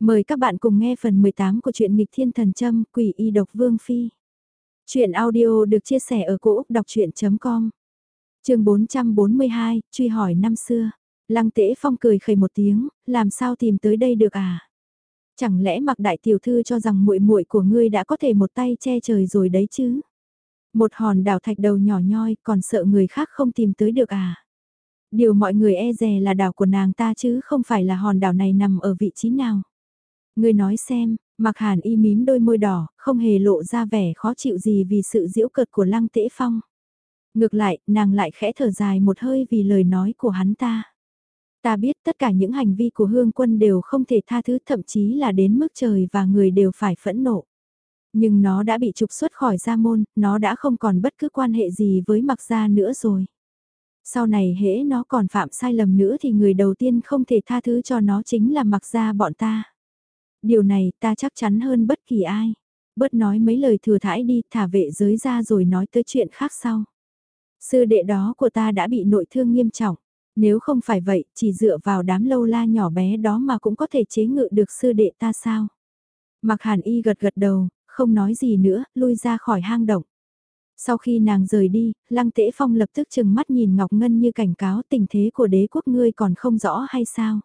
Mời các bạn cùng nghe phần 18 của truyện nghịch thiên thần châm quỷ y độc vương phi. Chuyện audio được chia sẻ ở cỗ đọc chuyện.com Trường 442, truy hỏi năm xưa. Lăng tễ phong cười khẩy một tiếng, làm sao tìm tới đây được à? Chẳng lẽ mặc đại tiểu thư cho rằng muội muội của ngươi đã có thể một tay che trời rồi đấy chứ? Một hòn đảo thạch đầu nhỏ nhoi còn sợ người khác không tìm tới được à? Điều mọi người e dè là đảo của nàng ta chứ không phải là hòn đảo này nằm ở vị trí nào. Ngươi nói xem, mặc hàn y mím đôi môi đỏ, không hề lộ ra vẻ khó chịu gì vì sự diễu cợt của lăng tễ phong. Ngược lại, nàng lại khẽ thở dài một hơi vì lời nói của hắn ta. Ta biết tất cả những hành vi của hương quân đều không thể tha thứ thậm chí là đến mức trời và người đều phải phẫn nộ. Nhưng nó đã bị trục xuất khỏi gia môn, nó đã không còn bất cứ quan hệ gì với mặc gia nữa rồi. Sau này hễ nó còn phạm sai lầm nữa thì người đầu tiên không thể tha thứ cho nó chính là mặc gia bọn ta điều này ta chắc chắn hơn bất kỳ ai. Bớt nói mấy lời thừa thãi đi, thả vệ giới ra rồi nói tới chuyện khác sau. Sư đệ đó của ta đã bị nội thương nghiêm trọng. Nếu không phải vậy, chỉ dựa vào đám lâu la nhỏ bé đó mà cũng có thể chế ngự được sư đệ ta sao? Mặc hàn y gật gật đầu, không nói gì nữa, lui ra khỏi hang động. Sau khi nàng rời đi, lăng tễ phong lập tức chừng mắt nhìn Ngọc Ngân như cảnh cáo tình thế của đế quốc ngươi còn không rõ hay sao?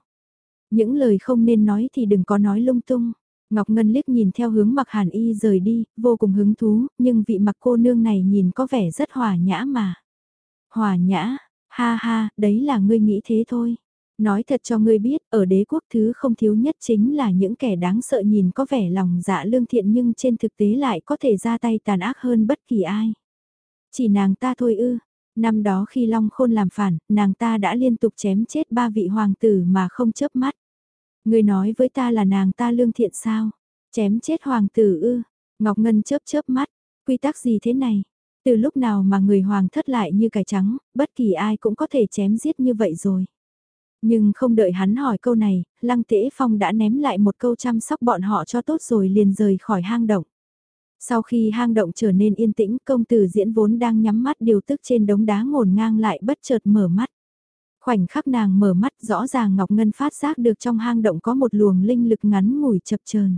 Những lời không nên nói thì đừng có nói lung tung. Ngọc Ngân liếc nhìn theo hướng mặc hàn y rời đi, vô cùng hứng thú, nhưng vị mặc cô nương này nhìn có vẻ rất hòa nhã mà. Hòa nhã, ha ha, đấy là ngươi nghĩ thế thôi. Nói thật cho ngươi biết, ở đế quốc thứ không thiếu nhất chính là những kẻ đáng sợ nhìn có vẻ lòng dạ lương thiện nhưng trên thực tế lại có thể ra tay tàn ác hơn bất kỳ ai. Chỉ nàng ta thôi ư, Năm đó khi Long Khôn làm phản, nàng ta đã liên tục chém chết ba vị hoàng tử mà không chớp mắt. Người nói với ta là nàng ta lương thiện sao? Chém chết hoàng tử ư? Ngọc Ngân chớp chớp mắt, quy tắc gì thế này? Từ lúc nào mà người hoàng thất lại như cải trắng, bất kỳ ai cũng có thể chém giết như vậy rồi. Nhưng không đợi hắn hỏi câu này, Lăng Tễ Phong đã ném lại một câu chăm sóc bọn họ cho tốt rồi liền rời khỏi hang động. Sau khi hang động trở nên yên tĩnh, công tử diễn vốn đang nhắm mắt điều tức trên đống đá ngổn ngang lại bất chợt mở mắt. Khoảnh khắc nàng mở mắt rõ ràng Ngọc Ngân phát giác được trong hang động có một luồng linh lực ngắn ngủi chập chờn.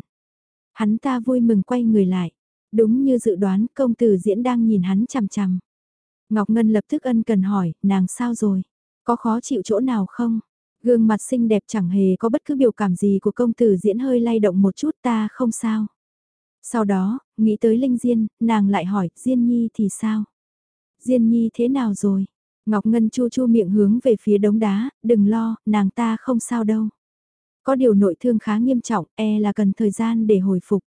Hắn ta vui mừng quay người lại. Đúng như dự đoán công tử diễn đang nhìn hắn chằm chằm. Ngọc Ngân lập tức ân cần hỏi, nàng sao rồi? Có khó chịu chỗ nào không? Gương mặt xinh đẹp chẳng hề có bất cứ biểu cảm gì của công tử diễn hơi lay động một chút ta không sao. Sau đó, nghĩ tới Linh Diên, nàng lại hỏi, Diên Nhi thì sao? Diên Nhi thế nào rồi? Ngọc Ngân chu chu miệng hướng về phía đống đá, đừng lo, nàng ta không sao đâu. Có điều nội thương khá nghiêm trọng, e là cần thời gian để hồi phục.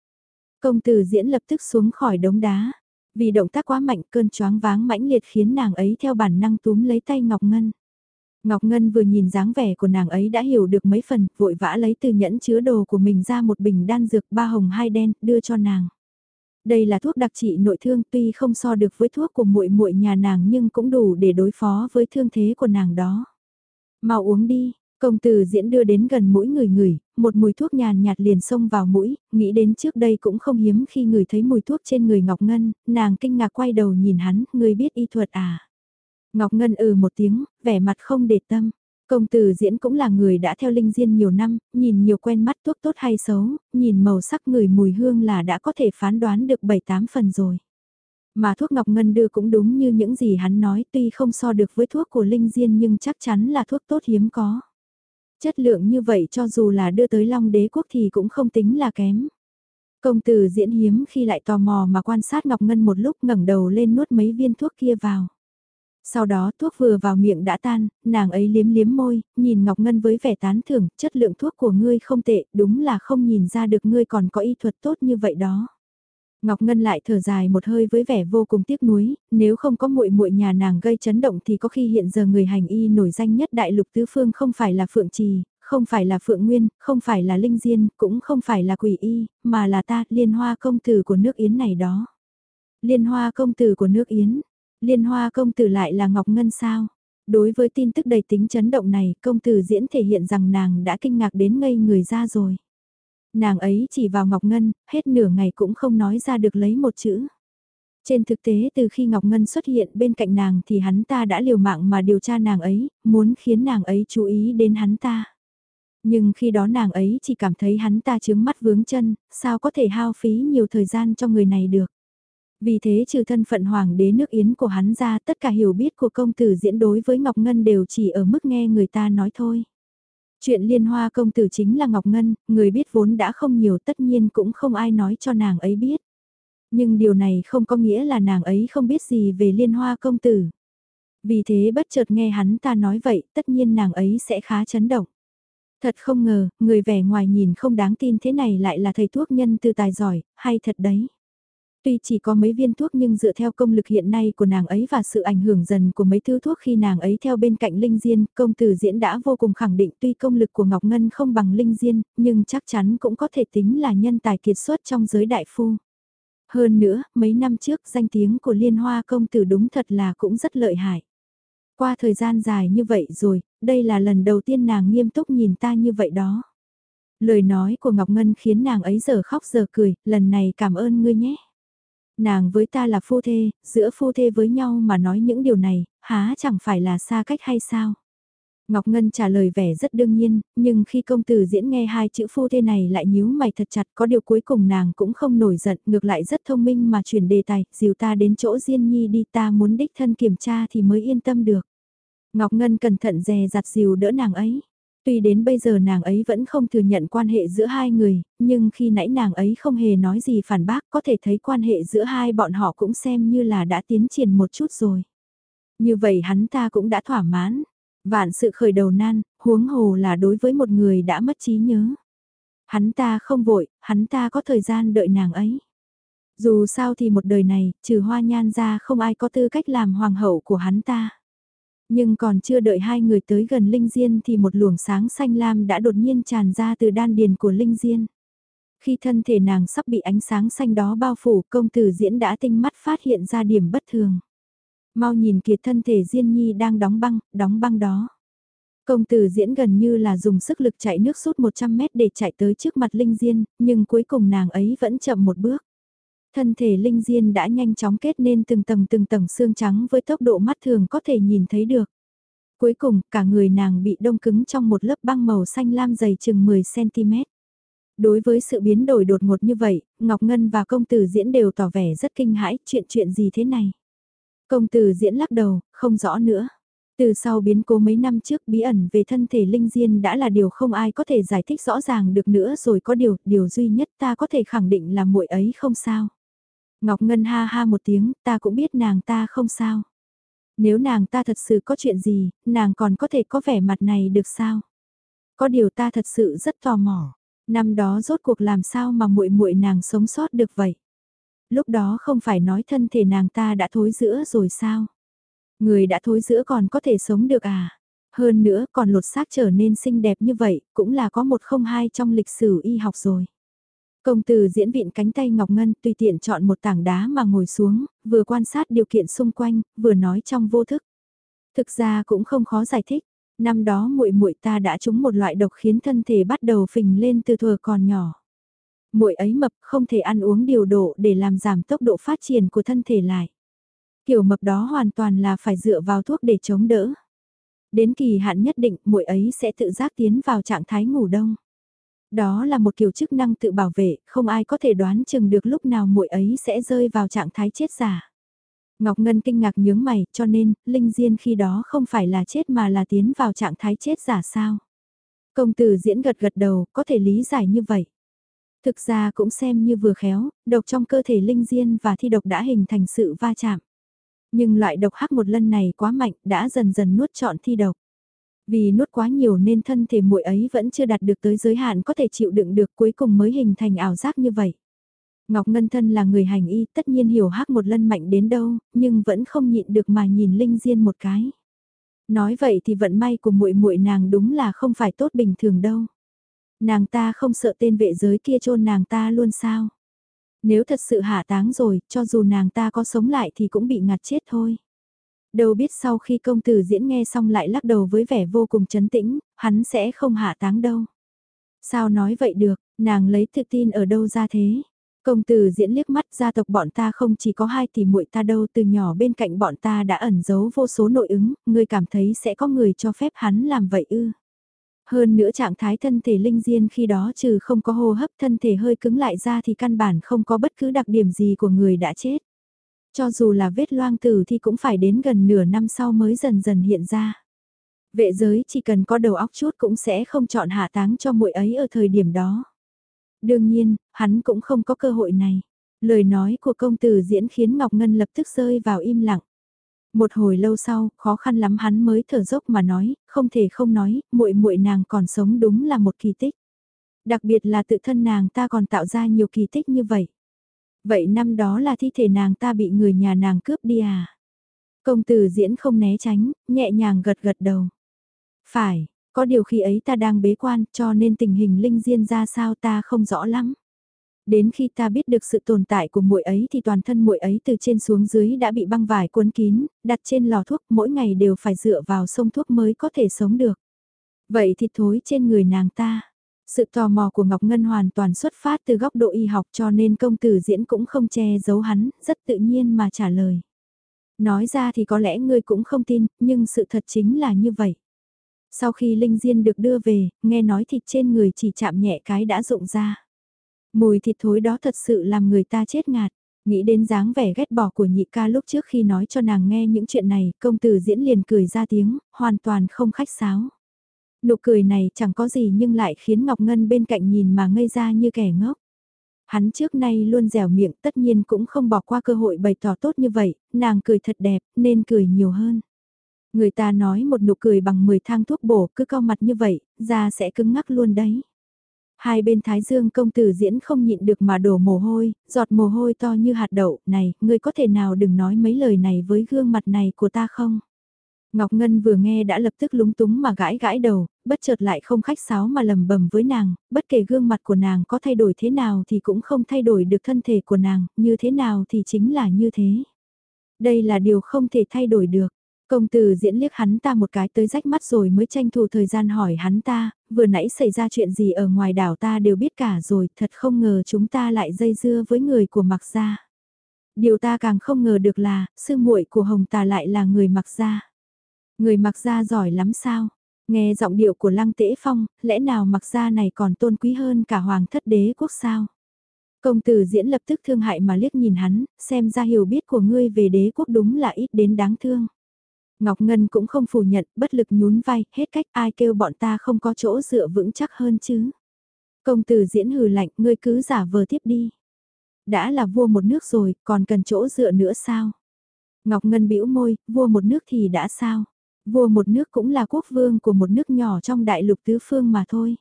Công tử diễn lập tức xuống khỏi đống đá. Vì động tác quá mạnh cơn choáng váng mãnh liệt khiến nàng ấy theo bản năng túm lấy tay Ngọc Ngân. Ngọc Ngân vừa nhìn dáng vẻ của nàng ấy đã hiểu được mấy phần, vội vã lấy từ nhẫn chứa đồ của mình ra một bình đan dược ba hồng hai đen, đưa cho nàng. Đây là thuốc đặc trị nội thương tuy không so được với thuốc của muội muội nhà nàng nhưng cũng đủ để đối phó với thương thế của nàng đó. Mau uống đi, công tử diễn đưa đến gần mũi người người, một mùi thuốc nhàn nhạt liền xông vào mũi, nghĩ đến trước đây cũng không hiếm khi người thấy mùi thuốc trên người Ngọc Ngân, nàng kinh ngạc quay đầu nhìn hắn, người biết y thuật à. Ngọc Ngân ừ một tiếng, vẻ mặt không để tâm. Công tử diễn cũng là người đã theo linh diên nhiều năm, nhìn nhiều quen mắt thuốc tốt hay xấu, nhìn màu sắc người mùi hương là đã có thể phán đoán được 7-8 phần rồi. Mà thuốc Ngọc Ngân đưa cũng đúng như những gì hắn nói tuy không so được với thuốc của linh diên nhưng chắc chắn là thuốc tốt hiếm có. Chất lượng như vậy cho dù là đưa tới Long đế quốc thì cũng không tính là kém. Công tử diễn hiếm khi lại tò mò mà quan sát Ngọc Ngân một lúc ngẩng đầu lên nuốt mấy viên thuốc kia vào. Sau đó thuốc vừa vào miệng đã tan, nàng ấy liếm liếm môi, nhìn Ngọc Ngân với vẻ tán thưởng, chất lượng thuốc của ngươi không tệ, đúng là không nhìn ra được ngươi còn có y thuật tốt như vậy đó. Ngọc Ngân lại thở dài một hơi với vẻ vô cùng tiếc nuối, nếu không có muội muội nhà nàng gây chấn động thì có khi hiện giờ người hành y nổi danh nhất đại lục tứ phương không phải là Phượng Trì, không phải là Phượng Nguyên, không phải là Linh Diên, cũng không phải là Quỷ Y, mà là ta, Liên Hoa công tử của nước Yến này đó. Liên Hoa công tử của nước Yến, Liên hoa công tử lại là Ngọc Ngân sao? Đối với tin tức đầy tính chấn động này, công tử diễn thể hiện rằng nàng đã kinh ngạc đến ngây người ra rồi. Nàng ấy chỉ vào Ngọc Ngân, hết nửa ngày cũng không nói ra được lấy một chữ. Trên thực tế từ khi Ngọc Ngân xuất hiện bên cạnh nàng thì hắn ta đã liều mạng mà điều tra nàng ấy, muốn khiến nàng ấy chú ý đến hắn ta. Nhưng khi đó nàng ấy chỉ cảm thấy hắn ta chướng mắt vướng chân, sao có thể hao phí nhiều thời gian cho người này được. Vì thế trừ thân phận hoàng đế nước Yến của hắn ra tất cả hiểu biết của công tử diễn đối với Ngọc Ngân đều chỉ ở mức nghe người ta nói thôi. Chuyện liên hoa công tử chính là Ngọc Ngân, người biết vốn đã không nhiều tất nhiên cũng không ai nói cho nàng ấy biết. Nhưng điều này không có nghĩa là nàng ấy không biết gì về liên hoa công tử. Vì thế bất chợt nghe hắn ta nói vậy, tất nhiên nàng ấy sẽ khá chấn động. Thật không ngờ, người vẻ ngoài nhìn không đáng tin thế này lại là thầy thuốc nhân từ tài giỏi, hay thật đấy. Tuy chỉ có mấy viên thuốc nhưng dựa theo công lực hiện nay của nàng ấy và sự ảnh hưởng dần của mấy thứ thuốc khi nàng ấy theo bên cạnh Linh Diên, công tử diễn đã vô cùng khẳng định tuy công lực của Ngọc Ngân không bằng Linh Diên, nhưng chắc chắn cũng có thể tính là nhân tài kiệt xuất trong giới đại phu. Hơn nữa, mấy năm trước danh tiếng của Liên Hoa công tử đúng thật là cũng rất lợi hại. Qua thời gian dài như vậy rồi, đây là lần đầu tiên nàng nghiêm túc nhìn ta như vậy đó. Lời nói của Ngọc Ngân khiến nàng ấy giờ khóc giờ cười, lần này cảm ơn ngươi nhé. Nàng với ta là phu thê, giữa phu thê với nhau mà nói những điều này, há chẳng phải là xa cách hay sao? Ngọc Ngân trả lời vẻ rất đương nhiên, nhưng khi công tử diễn nghe hai chữ phu thê này lại nhíu mày thật chặt có điều cuối cùng nàng cũng không nổi giận, ngược lại rất thông minh mà chuyển đề tài, dìu ta đến chỗ Diên Nhi đi ta muốn đích thân kiểm tra thì mới yên tâm được. Ngọc Ngân cẩn thận dè dặt dìu đỡ nàng ấy. Tuy đến bây giờ nàng ấy vẫn không thừa nhận quan hệ giữa hai người, nhưng khi nãy nàng ấy không hề nói gì phản bác có thể thấy quan hệ giữa hai bọn họ cũng xem như là đã tiến triển một chút rồi. Như vậy hắn ta cũng đã thỏa mãn. Vạn sự khởi đầu nan, huống hồ là đối với một người đã mất trí nhớ. Hắn ta không vội, hắn ta có thời gian đợi nàng ấy. Dù sao thì một đời này, trừ hoa nhan ra không ai có tư cách làm hoàng hậu của hắn ta. Nhưng còn chưa đợi hai người tới gần Linh Diên thì một luồng sáng xanh lam đã đột nhiên tràn ra từ đan điền của Linh Diên. Khi thân thể nàng sắp bị ánh sáng xanh đó bao phủ, công tử diễn đã tinh mắt phát hiện ra điểm bất thường. Mau nhìn kiệt thân thể Diên Nhi đang đóng băng, đóng băng đó. Công tử diễn gần như là dùng sức lực chạy nước suốt 100 mét để chạy tới trước mặt Linh Diên, nhưng cuối cùng nàng ấy vẫn chậm một bước. Thân thể Linh Diên đã nhanh chóng kết nên từng tầng từng tầng xương trắng với tốc độ mắt thường có thể nhìn thấy được. Cuối cùng, cả người nàng bị đông cứng trong một lớp băng màu xanh lam dày chừng 10cm. Đối với sự biến đổi đột ngột như vậy, Ngọc Ngân và công tử diễn đều tỏ vẻ rất kinh hãi, chuyện chuyện gì thế này. Công tử diễn lắc đầu, không rõ nữa. Từ sau biến cố mấy năm trước bí ẩn về thân thể Linh Diên đã là điều không ai có thể giải thích rõ ràng được nữa rồi có điều, điều duy nhất ta có thể khẳng định là muội ấy không sao. Ngọc Ngân ha ha một tiếng, ta cũng biết nàng ta không sao. Nếu nàng ta thật sự có chuyện gì, nàng còn có thể có vẻ mặt này được sao? Có điều ta thật sự rất tò mò. Năm đó rốt cuộc làm sao mà muội muội nàng sống sót được vậy? Lúc đó không phải nói thân thể nàng ta đã thối giữa rồi sao? Người đã thối giữa còn có thể sống được à? Hơn nữa còn lột xác trở nên xinh đẹp như vậy, cũng là có một không hai trong lịch sử y học rồi. Công tử diễn viện cánh tay Ngọc Ngân tùy tiện chọn một tảng đá mà ngồi xuống, vừa quan sát điều kiện xung quanh, vừa nói trong vô thức. Thực ra cũng không khó giải thích, năm đó muội muội ta đã trúng một loại độc khiến thân thể bắt đầu phình lên từ thuở còn nhỏ. Muội ấy mập không thể ăn uống điều độ để làm giảm tốc độ phát triển của thân thể lại. Kiểu mập đó hoàn toàn là phải dựa vào thuốc để chống đỡ. Đến kỳ hạn nhất định muội ấy sẽ tự giác tiến vào trạng thái ngủ đông. Đó là một kiểu chức năng tự bảo vệ, không ai có thể đoán chừng được lúc nào muội ấy sẽ rơi vào trạng thái chết giả. Ngọc Ngân kinh ngạc nhướng mày, cho nên, Linh Diên khi đó không phải là chết mà là tiến vào trạng thái chết giả sao. Công tử diễn gật gật đầu, có thể lý giải như vậy. Thực ra cũng xem như vừa khéo, độc trong cơ thể Linh Diên và thi độc đã hình thành sự va chạm. Nhưng loại độc hắc một lần này quá mạnh, đã dần dần nuốt trọn thi độc. Vì nuốt quá nhiều nên thân thể muội ấy vẫn chưa đạt được tới giới hạn có thể chịu đựng được cuối cùng mới hình thành ảo giác như vậy. Ngọc Ngân Thân là người hành y tất nhiên hiểu hắc một lần mạnh đến đâu, nhưng vẫn không nhịn được mà nhìn Linh Diên một cái. Nói vậy thì vận may của muội muội nàng đúng là không phải tốt bình thường đâu. Nàng ta không sợ tên vệ giới kia chôn nàng ta luôn sao? Nếu thật sự hạ táng rồi, cho dù nàng ta có sống lại thì cũng bị ngạt chết thôi. Đâu biết sau khi công tử diễn nghe xong lại lắc đầu với vẻ vô cùng chấn tĩnh, hắn sẽ không hạ táng đâu. Sao nói vậy được, nàng lấy tự tin ở đâu ra thế? Công tử diễn liếc mắt gia tộc bọn ta không chỉ có hai tỷ muội ta đâu từ nhỏ bên cạnh bọn ta đã ẩn giấu vô số nội ứng, ngươi cảm thấy sẽ có người cho phép hắn làm vậy ư? Hơn nữa trạng thái thân thể linh diên khi đó trừ không có hô hấp thân thể hơi cứng lại ra thì căn bản không có bất cứ đặc điểm gì của người đã chết. Cho dù là vết loang tử thì cũng phải đến gần nửa năm sau mới dần dần hiện ra. Vệ giới chỉ cần có đầu óc chút cũng sẽ không chọn hạ táng cho muội ấy ở thời điểm đó. Đương nhiên, hắn cũng không có cơ hội này. Lời nói của công tử diễn khiến Ngọc Ngân lập tức rơi vào im lặng. Một hồi lâu sau, khó khăn lắm hắn mới thở dốc mà nói, không thể không nói, muội muội nàng còn sống đúng là một kỳ tích. Đặc biệt là tự thân nàng ta còn tạo ra nhiều kỳ tích như vậy. Vậy năm đó là thi thể nàng ta bị người nhà nàng cướp đi à? Công tử diễn không né tránh, nhẹ nhàng gật gật đầu. Phải, có điều khi ấy ta đang bế quan cho nên tình hình linh diên ra sao ta không rõ lắm. Đến khi ta biết được sự tồn tại của muội ấy thì toàn thân muội ấy từ trên xuống dưới đã bị băng vải cuốn kín, đặt trên lò thuốc mỗi ngày đều phải dựa vào sông thuốc mới có thể sống được. Vậy thì thối trên người nàng ta. Sự tò mò của Ngọc Ngân hoàn toàn xuất phát từ góc độ y học cho nên công tử diễn cũng không che giấu hắn, rất tự nhiên mà trả lời. Nói ra thì có lẽ ngươi cũng không tin, nhưng sự thật chính là như vậy. Sau khi Linh Diên được đưa về, nghe nói thịt trên người chỉ chạm nhẹ cái đã rụng ra. Mùi thịt thối đó thật sự làm người ta chết ngạt. Nghĩ đến dáng vẻ ghét bỏ của nhị ca lúc trước khi nói cho nàng nghe những chuyện này, công tử diễn liền cười ra tiếng, hoàn toàn không khách sáo. Nụ cười này chẳng có gì nhưng lại khiến Ngọc Ngân bên cạnh nhìn mà ngây ra như kẻ ngốc. Hắn trước nay luôn dẻo miệng tất nhiên cũng không bỏ qua cơ hội bày tỏ tốt như vậy, nàng cười thật đẹp nên cười nhiều hơn. Người ta nói một nụ cười bằng 10 thang thuốc bổ cứ cao mặt như vậy, da sẽ cứng ngắc luôn đấy. Hai bên thái dương công tử diễn không nhịn được mà đổ mồ hôi, giọt mồ hôi to như hạt đậu, này, ngươi có thể nào đừng nói mấy lời này với gương mặt này của ta không? Ngọc Ngân vừa nghe đã lập tức lúng túng mà gãi gãi đầu, bất chợt lại không khách sáo mà lầm bầm với nàng, bất kể gương mặt của nàng có thay đổi thế nào thì cũng không thay đổi được thân thể của nàng, như thế nào thì chính là như thế. Đây là điều không thể thay đổi được. Công tử diễn liếc hắn ta một cái tới rách mắt rồi mới tranh thủ thời gian hỏi hắn ta, vừa nãy xảy ra chuyện gì ở ngoài đảo ta đều biết cả rồi, thật không ngờ chúng ta lại dây dưa với người của mặc gia. Điều ta càng không ngờ được là, sư muội của Hồng Tà lại là người mặc gia. Người mặc gia giỏi lắm sao? Nghe giọng điệu của Lăng Tễ Phong, lẽ nào mặc gia này còn tôn quý hơn cả hoàng thất đế quốc sao? Công tử diễn lập tức thương hại mà liếc nhìn hắn, xem ra hiểu biết của ngươi về đế quốc đúng là ít đến đáng thương. Ngọc Ngân cũng không phủ nhận, bất lực nhún vai, hết cách ai kêu bọn ta không có chỗ dựa vững chắc hơn chứ. Công tử diễn hừ lạnh, ngươi cứ giả vờ tiếp đi. Đã là vua một nước rồi, còn cần chỗ dựa nữa sao? Ngọc Ngân bĩu môi, vua một nước thì đã sao? Vua một nước cũng là quốc vương của một nước nhỏ trong đại lục tứ phương mà thôi.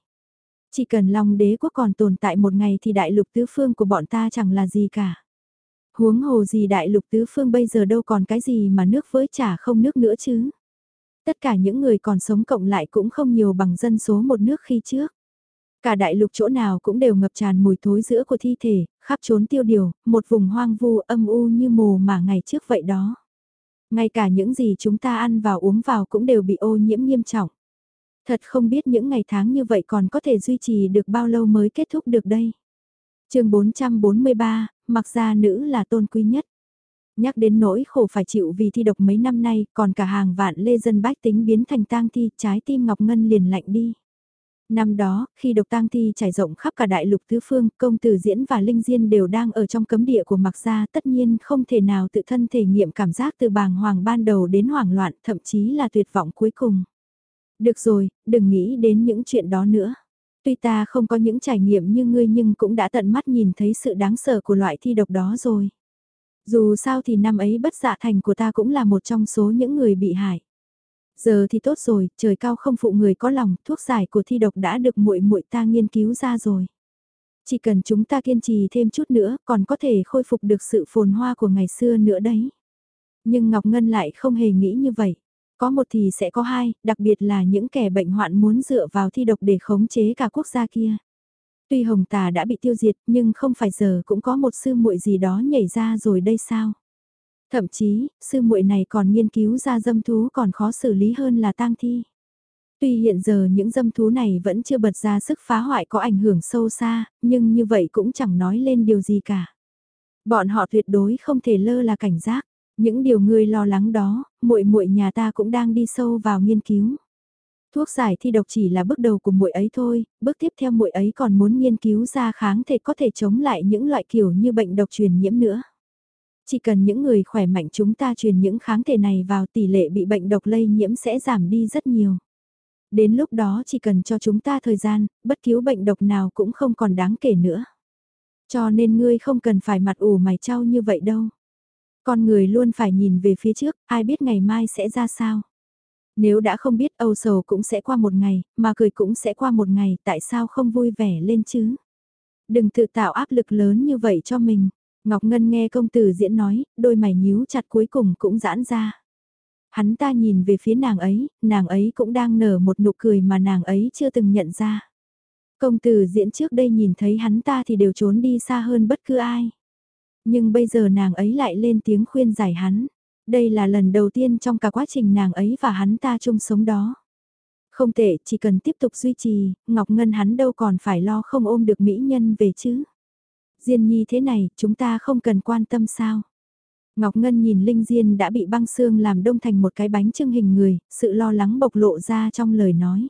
Chỉ cần Long đế quốc còn tồn tại một ngày thì đại lục tứ phương của bọn ta chẳng là gì cả. Huống hồ gì đại lục tứ phương bây giờ đâu còn cái gì mà nước với chả không nước nữa chứ. Tất cả những người còn sống cộng lại cũng không nhiều bằng dân số một nước khi trước. Cả đại lục chỗ nào cũng đều ngập tràn mùi thối giữa của thi thể, khắp trốn tiêu điều, một vùng hoang vu âm u như mồ mà ngày trước vậy đó. Ngay cả những gì chúng ta ăn vào uống vào cũng đều bị ô nhiễm nghiêm trọng. Thật không biết những ngày tháng như vậy còn có thể duy trì được bao lâu mới kết thúc được đây. chương 443, mặc ra nữ là tôn quý nhất. Nhắc đến nỗi khổ phải chịu vì thi độc mấy năm nay, còn cả hàng vạn lê dân bách tính biến thành tang thi, trái tim Ngọc Ngân liền lạnh đi. Năm đó, khi độc tang thi trải rộng khắp cả đại lục tứ phương, công tử diễn và linh diên đều đang ở trong cấm địa của mặc gia tất nhiên không thể nào tự thân thể nghiệm cảm giác từ bàng hoàng ban đầu đến hoảng loạn, thậm chí là tuyệt vọng cuối cùng. Được rồi, đừng nghĩ đến những chuyện đó nữa. Tuy ta không có những trải nghiệm như ngươi nhưng cũng đã tận mắt nhìn thấy sự đáng sợ của loại thi độc đó rồi. Dù sao thì năm ấy bất dạ thành của ta cũng là một trong số những người bị hại. Giờ thì tốt rồi, trời cao không phụ người có lòng, thuốc giải của thi độc đã được muội muội ta nghiên cứu ra rồi. Chỉ cần chúng ta kiên trì thêm chút nữa, còn có thể khôi phục được sự phồn hoa của ngày xưa nữa đấy. Nhưng Ngọc Ngân lại không hề nghĩ như vậy. Có một thì sẽ có hai, đặc biệt là những kẻ bệnh hoạn muốn dựa vào thi độc để khống chế cả quốc gia kia. Tuy Hồng Tà đã bị tiêu diệt nhưng không phải giờ cũng có một sư muội gì đó nhảy ra rồi đây sao? Thậm chí, sư muội này còn nghiên cứu ra dâm thú còn khó xử lý hơn là tang thi. Tuy hiện giờ những dâm thú này vẫn chưa bật ra sức phá hoại có ảnh hưởng sâu xa, nhưng như vậy cũng chẳng nói lên điều gì cả. Bọn họ tuyệt đối không thể lơ là cảnh giác. Những điều ngươi lo lắng đó, muội muội nhà ta cũng đang đi sâu vào nghiên cứu. Thuốc giải thi độc chỉ là bước đầu của muội ấy thôi, bước tiếp theo muội ấy còn muốn nghiên cứu ra kháng thể có thể chống lại những loại kiểu như bệnh độc truyền nhiễm nữa. Chỉ cần những người khỏe mạnh chúng ta truyền những kháng thể này vào tỷ lệ bị bệnh độc lây nhiễm sẽ giảm đi rất nhiều. Đến lúc đó chỉ cần cho chúng ta thời gian, bất cứu bệnh độc nào cũng không còn đáng kể nữa. Cho nên ngươi không cần phải mặt ủ mày trao như vậy đâu. Con người luôn phải nhìn về phía trước, ai biết ngày mai sẽ ra sao. Nếu đã không biết âu sầu cũng sẽ qua một ngày, mà cười cũng sẽ qua một ngày, tại sao không vui vẻ lên chứ? Đừng tự tạo áp lực lớn như vậy cho mình. Ngọc Ngân nghe công tử diễn nói, đôi mày nhíu chặt cuối cùng cũng giãn ra. Hắn ta nhìn về phía nàng ấy, nàng ấy cũng đang nở một nụ cười mà nàng ấy chưa từng nhận ra. Công tử diễn trước đây nhìn thấy hắn ta thì đều trốn đi xa hơn bất cứ ai. Nhưng bây giờ nàng ấy lại lên tiếng khuyên giải hắn. Đây là lần đầu tiên trong cả quá trình nàng ấy và hắn ta chung sống đó. Không tệ, chỉ cần tiếp tục duy trì, Ngọc Ngân hắn đâu còn phải lo không ôm được mỹ nhân về chứ. Diên nhi thế này, chúng ta không cần quan tâm sao. Ngọc Ngân nhìn Linh Diên đã bị băng xương làm đông thành một cái bánh trưng hình người, sự lo lắng bộc lộ ra trong lời nói.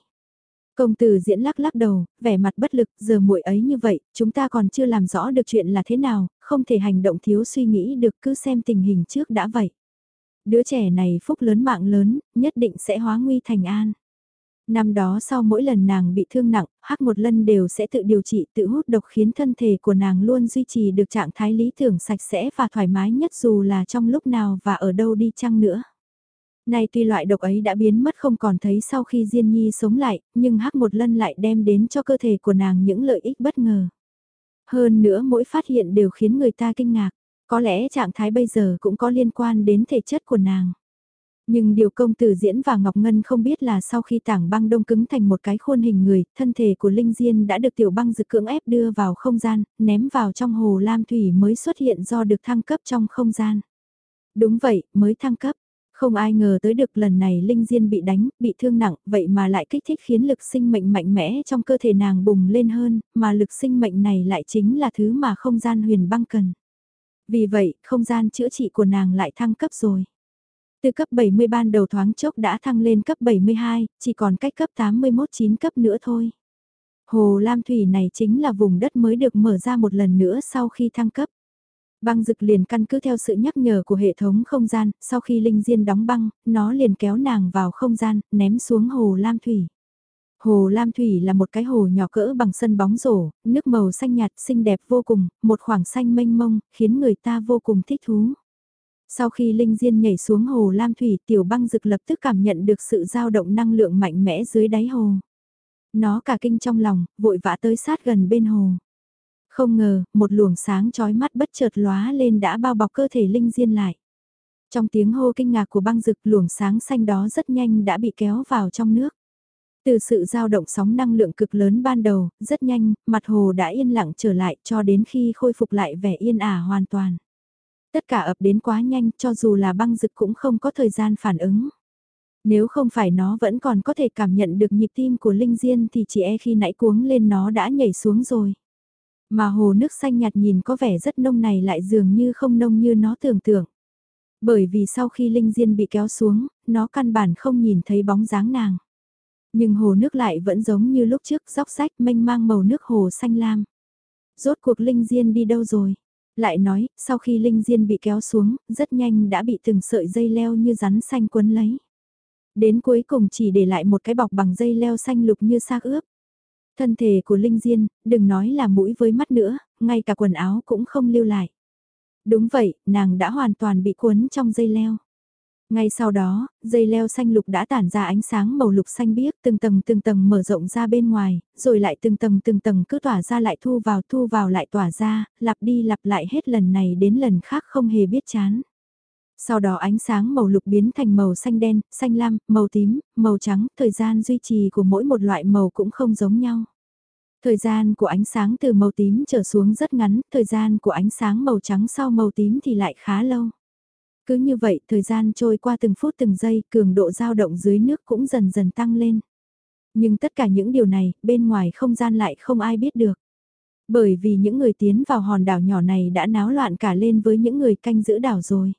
Công tử diễn lắc lắc đầu, vẻ mặt bất lực, giờ muội ấy như vậy, chúng ta còn chưa làm rõ được chuyện là thế nào, không thể hành động thiếu suy nghĩ được cứ xem tình hình trước đã vậy. Đứa trẻ này phúc lớn mạng lớn, nhất định sẽ hóa nguy thành an. Năm đó sau mỗi lần nàng bị thương nặng, hắc một lần đều sẽ tự điều trị tự hút độc khiến thân thể của nàng luôn duy trì được trạng thái lý tưởng sạch sẽ và thoải mái nhất dù là trong lúc nào và ở đâu đi chăng nữa. Nay tuy loại độc ấy đã biến mất không còn thấy sau khi Diên Nhi sống lại, nhưng hắc một lần lại đem đến cho cơ thể của nàng những lợi ích bất ngờ. Hơn nữa mỗi phát hiện đều khiến người ta kinh ngạc, có lẽ trạng thái bây giờ cũng có liên quan đến thể chất của nàng. Nhưng điều công tử diễn và Ngọc Ngân không biết là sau khi tảng băng đông cứng thành một cái khuôn hình người, thân thể của Linh Diên đã được tiểu băng dực cưỡng ép đưa vào không gian, ném vào trong hồ Lam Thủy mới xuất hiện do được thăng cấp trong không gian. Đúng vậy, mới thăng cấp. Không ai ngờ tới được lần này Linh Diên bị đánh, bị thương nặng, vậy mà lại kích thích khiến lực sinh mệnh mạnh mẽ trong cơ thể nàng bùng lên hơn, mà lực sinh mệnh này lại chính là thứ mà không gian huyền băng cần. Vì vậy, không gian chữa trị của nàng lại thăng cấp rồi. Từ cấp 70 ban đầu thoáng chốc đã thăng lên cấp 72, chỉ còn cách cấp 81 9 cấp nữa thôi. Hồ Lam Thủy này chính là vùng đất mới được mở ra một lần nữa sau khi thăng cấp. Băng dực liền căn cứ theo sự nhắc nhở của hệ thống không gian, sau khi Linh Diên đóng băng, nó liền kéo nàng vào không gian, ném xuống hồ Lam Thủy. Hồ Lam Thủy là một cái hồ nhỏ cỡ bằng sân bóng rổ, nước màu xanh nhạt xinh đẹp vô cùng, một khoảng xanh mênh mông, khiến người ta vô cùng thích thú. Sau khi Linh Diên nhảy xuống hồ Lam Thủy tiểu băng rực lập tức cảm nhận được sự dao động năng lượng mạnh mẽ dưới đáy hồ. Nó cả kinh trong lòng, vội vã tới sát gần bên hồ. Không ngờ, một luồng sáng chói mắt bất chợt lóa lên đã bao bọc cơ thể Linh Diên lại. Trong tiếng hô kinh ngạc của băng rực luồng sáng xanh đó rất nhanh đã bị kéo vào trong nước. Từ sự dao động sóng năng lượng cực lớn ban đầu, rất nhanh, mặt hồ đã yên lặng trở lại cho đến khi khôi phục lại vẻ yên ả hoàn toàn. Tất cả ập đến quá nhanh cho dù là băng rực cũng không có thời gian phản ứng. Nếu không phải nó vẫn còn có thể cảm nhận được nhịp tim của Linh Diên thì chỉ e khi nãy cuống lên nó đã nhảy xuống rồi. Mà hồ nước xanh nhạt nhìn có vẻ rất nông này lại dường như không nông như nó tưởng tượng. Bởi vì sau khi Linh Diên bị kéo xuống, nó căn bản không nhìn thấy bóng dáng nàng. Nhưng hồ nước lại vẫn giống như lúc trước dốc sách mênh mang màu nước hồ xanh lam. Rốt cuộc Linh Diên đi đâu rồi? Lại nói, sau khi Linh Diên bị kéo xuống, rất nhanh đã bị từng sợi dây leo như rắn xanh quấn lấy. Đến cuối cùng chỉ để lại một cái bọc bằng dây leo xanh lục như xác ướp. Thân thể của Linh Diên, đừng nói là mũi với mắt nữa, ngay cả quần áo cũng không lưu lại. Đúng vậy, nàng đã hoàn toàn bị cuốn trong dây leo. Ngay sau đó, dây leo xanh lục đã tản ra ánh sáng màu lục xanh biếc từng tầng từng tầng mở rộng ra bên ngoài, rồi lại từng tầng từng tầng cứ tỏa ra lại thu vào thu vào lại tỏa ra, lặp đi lặp lại hết lần này đến lần khác không hề biết chán. Sau đó ánh sáng màu lục biến thành màu xanh đen, xanh lam, màu tím, màu trắng, thời gian duy trì của mỗi một loại màu cũng không giống nhau. Thời gian của ánh sáng từ màu tím trở xuống rất ngắn, thời gian của ánh sáng màu trắng sau màu tím thì lại khá lâu. Cứ như vậy, thời gian trôi qua từng phút từng giây, cường độ dao động dưới nước cũng dần dần tăng lên. Nhưng tất cả những điều này, bên ngoài không gian lại không ai biết được. Bởi vì những người tiến vào hòn đảo nhỏ này đã náo loạn cả lên với những người canh giữ đảo rồi.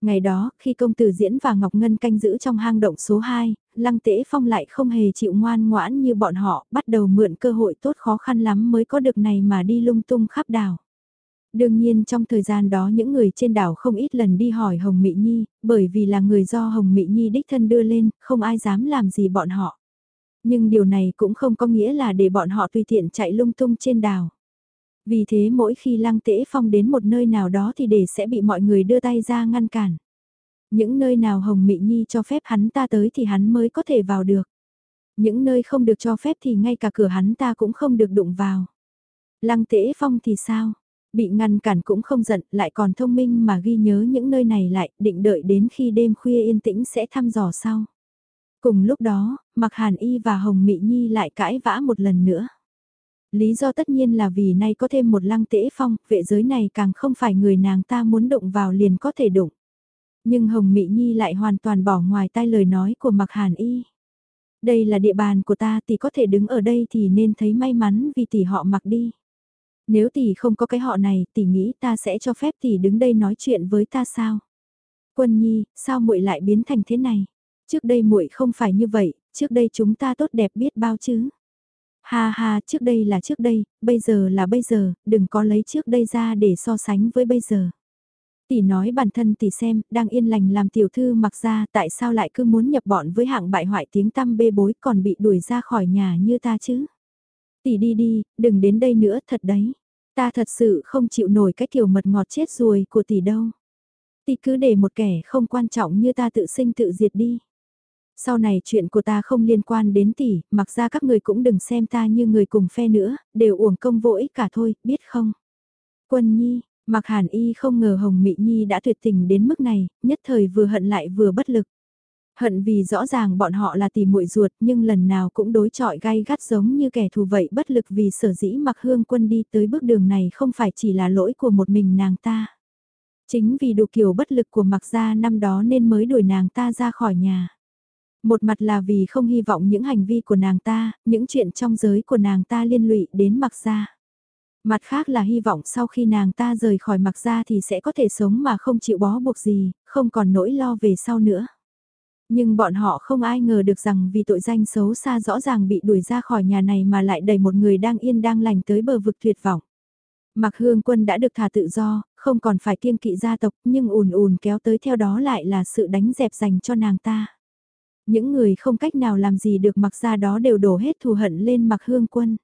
Ngày đó, khi công tử diễn và Ngọc Ngân canh giữ trong hang động số 2, Lăng Tễ Phong lại không hề chịu ngoan ngoãn như bọn họ, bắt đầu mượn cơ hội tốt khó khăn lắm mới có được này mà đi lung tung khắp đảo. Đương nhiên trong thời gian đó những người trên đảo không ít lần đi hỏi Hồng Mị Nhi, bởi vì là người do Hồng Mị Nhi đích thân đưa lên, không ai dám làm gì bọn họ. Nhưng điều này cũng không có nghĩa là để bọn họ tùy tiện chạy lung tung trên đảo. Vì thế mỗi khi Lăng Tễ Phong đến một nơi nào đó thì để sẽ bị mọi người đưa tay ra ngăn cản. Những nơi nào Hồng Mị Nhi cho phép hắn ta tới thì hắn mới có thể vào được. Những nơi không được cho phép thì ngay cả cửa hắn ta cũng không được đụng vào. Lăng Tễ Phong thì sao? Bị ngăn cản cũng không giận, lại còn thông minh mà ghi nhớ những nơi này lại, định đợi đến khi đêm khuya yên tĩnh sẽ thăm dò sau. Cùng lúc đó, Mặc Hàn Y và Hồng Mị Nhi lại cãi vã một lần nữa. Lý do tất nhiên là vì nay có thêm một lăng tễ phong, vệ giới này càng không phải người nàng ta muốn đụng vào liền có thể đụng. Nhưng Hồng Mị Nhi lại hoàn toàn bỏ ngoài tai lời nói của Mặc Hàn Y. Đây là địa bàn của ta thì có thể đứng ở đây thì nên thấy may mắn vì tỷ họ mặc đi. Nếu tỷ không có cái họ này, tỷ nghĩ ta sẽ cho phép tỷ đứng đây nói chuyện với ta sao? Quân Nhi, sao muội lại biến thành thế này? Trước đây muội không phải như vậy, trước đây chúng ta tốt đẹp biết bao chứ? Ha ha, trước đây là trước đây, bây giờ là bây giờ, đừng có lấy trước đây ra để so sánh với bây giờ. Tỷ nói bản thân tỷ xem, đang yên lành làm tiểu thư mặc ra tại sao lại cứ muốn nhập bọn với hạng bại hoại tiếng tăm bê bối còn bị đuổi ra khỏi nhà như ta chứ. Tỷ đi đi, đừng đến đây nữa thật đấy. Ta thật sự không chịu nổi cái kiểu mật ngọt chết ruồi của tỷ đâu. Tỷ cứ để một kẻ không quan trọng như ta tự sinh tự diệt đi. Sau này chuyện của ta không liên quan đến tỷ, mặc ra các người cũng đừng xem ta như người cùng phe nữa, đều uổng công vô ích cả thôi, biết không? Quân Nhi, mặc hàn y không ngờ Hồng Mị Nhi đã tuyệt tình đến mức này, nhất thời vừa hận lại vừa bất lực. Hận vì rõ ràng bọn họ là tỷ muội ruột nhưng lần nào cũng đối chọi gai gắt giống như kẻ thù vậy bất lực vì sở dĩ mặc hương quân đi tới bước đường này không phải chỉ là lỗi của một mình nàng ta. Chính vì đủ kiểu bất lực của mặc gia năm đó nên mới đuổi nàng ta ra khỏi nhà. Một mặt là vì không hy vọng những hành vi của nàng ta, những chuyện trong giới của nàng ta liên lụy đến mặc gia. Mặt khác là hy vọng sau khi nàng ta rời khỏi mặc gia thì sẽ có thể sống mà không chịu bó buộc gì, không còn nỗi lo về sau nữa. Nhưng bọn họ không ai ngờ được rằng vì tội danh xấu xa rõ ràng bị đuổi ra khỏi nhà này mà lại đẩy một người đang yên đang lành tới bờ vực tuyệt vọng. Mặc hương quân đã được thả tự do, không còn phải kiêng kỵ gia tộc nhưng ùn ùn kéo tới theo đó lại là sự đánh dẹp dành cho nàng ta. Những người không cách nào làm gì được mặc ra đó đều đổ hết thù hận lên mặc hương quân.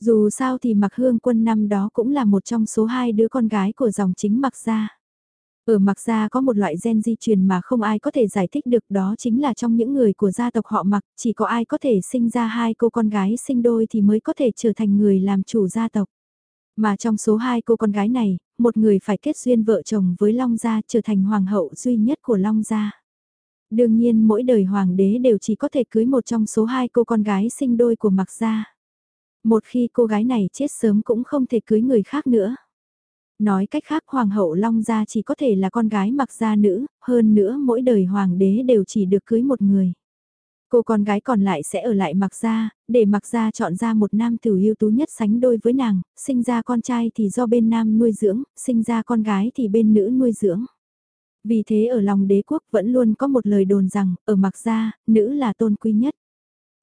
Dù sao thì mặc hương quân năm đó cũng là một trong số hai đứa con gái của dòng chính mặc gia. Ừ, Ở Mạc gia có một loại gen di truyền mà không ai có thể giải thích được đó chính là trong những người của gia tộc họ mặc, chỉ có ai có thể sinh ra hai cô con gái sinh đôi thì mới có thể trở thành người làm chủ gia tộc. Mà trong số hai cô con gái này, một người phải kết duyên vợ chồng với Long Gia trở thành hoàng hậu duy nhất của Long Gia. Đương nhiên mỗi đời hoàng đế đều chỉ có thể cưới một trong số hai cô con gái sinh đôi của mặc gia. Một khi cô gái này chết sớm cũng không thể cưới người khác nữa. Nói cách khác hoàng hậu Long Gia chỉ có thể là con gái mặc gia nữ, hơn nữa mỗi đời hoàng đế đều chỉ được cưới một người. Cô con gái còn lại sẽ ở lại mặc gia, để mặc gia chọn ra một nam tử ưu tú nhất sánh đôi với nàng, sinh ra con trai thì do bên nam nuôi dưỡng, sinh ra con gái thì bên nữ nuôi dưỡng. Vì thế ở lòng đế quốc vẫn luôn có một lời đồn rằng, ở mặc gia, nữ là tôn quý nhất.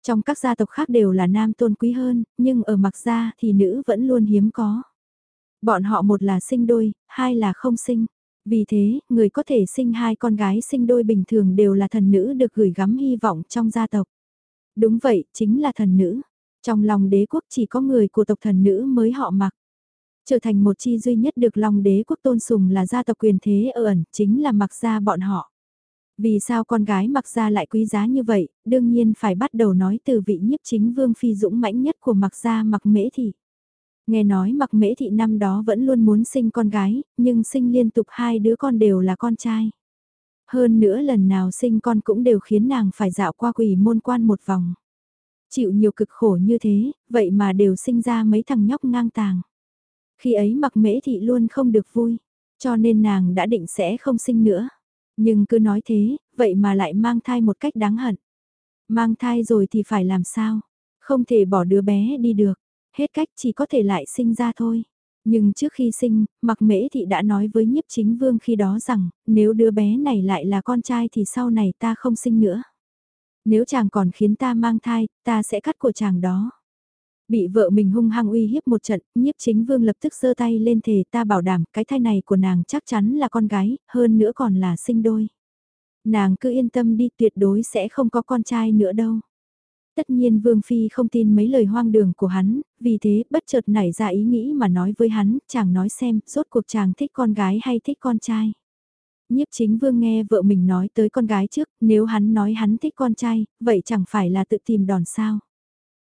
Trong các gia tộc khác đều là nam tôn quý hơn, nhưng ở mặc gia thì nữ vẫn luôn hiếm có. Bọn họ một là sinh đôi, hai là không sinh. Vì thế, người có thể sinh hai con gái sinh đôi bình thường đều là thần nữ được gửi gắm hy vọng trong gia tộc. Đúng vậy, chính là thần nữ. Trong lòng đế quốc chỉ có người của tộc thần nữ mới họ mặc. Trở thành một chi duy nhất được lòng đế quốc tôn sùng là gia tộc quyền thế ở ẩn, chính là mặc gia bọn họ. Vì sao con gái mặc gia lại quý giá như vậy, đương nhiên phải bắt đầu nói từ vị nhiếp chính vương phi dũng mãnh nhất của mặc gia mặc mễ thị. Nghe nói mặc mễ thị năm đó vẫn luôn muốn sinh con gái, nhưng sinh liên tục hai đứa con đều là con trai. Hơn nữa lần nào sinh con cũng đều khiến nàng phải dạo qua quỷ môn quan một vòng. Chịu nhiều cực khổ như thế, vậy mà đều sinh ra mấy thằng nhóc ngang tàng. Khi ấy mặc mễ thị luôn không được vui, cho nên nàng đã định sẽ không sinh nữa. Nhưng cứ nói thế, vậy mà lại mang thai một cách đáng hận. Mang thai rồi thì phải làm sao? Không thể bỏ đứa bé đi được hết cách chỉ có thể lại sinh ra thôi. Nhưng trước khi sinh, mặc mễ thị đã nói với nhiếp chính vương khi đó rằng, nếu đứa bé này lại là con trai thì sau này ta không sinh nữa. Nếu chàng còn khiến ta mang thai, ta sẽ cắt của chàng đó. Bị vợ mình hung hăng uy hiếp một trận, nhiếp chính vương lập tức giơ tay lên thề ta bảo đảm cái thai này của nàng chắc chắn là con gái, hơn nữa còn là sinh đôi. Nàng cứ yên tâm đi tuyệt đối sẽ không có con trai nữa đâu. Tất nhiên Vương Phi không tin mấy lời hoang đường của hắn, vì thế bất chợt nảy ra ý nghĩ mà nói với hắn, chàng nói xem, rốt cuộc chàng thích con gái hay thích con trai. Nhiếp chính Vương nghe vợ mình nói tới con gái trước, nếu hắn nói hắn thích con trai, vậy chẳng phải là tự tìm đòn sao.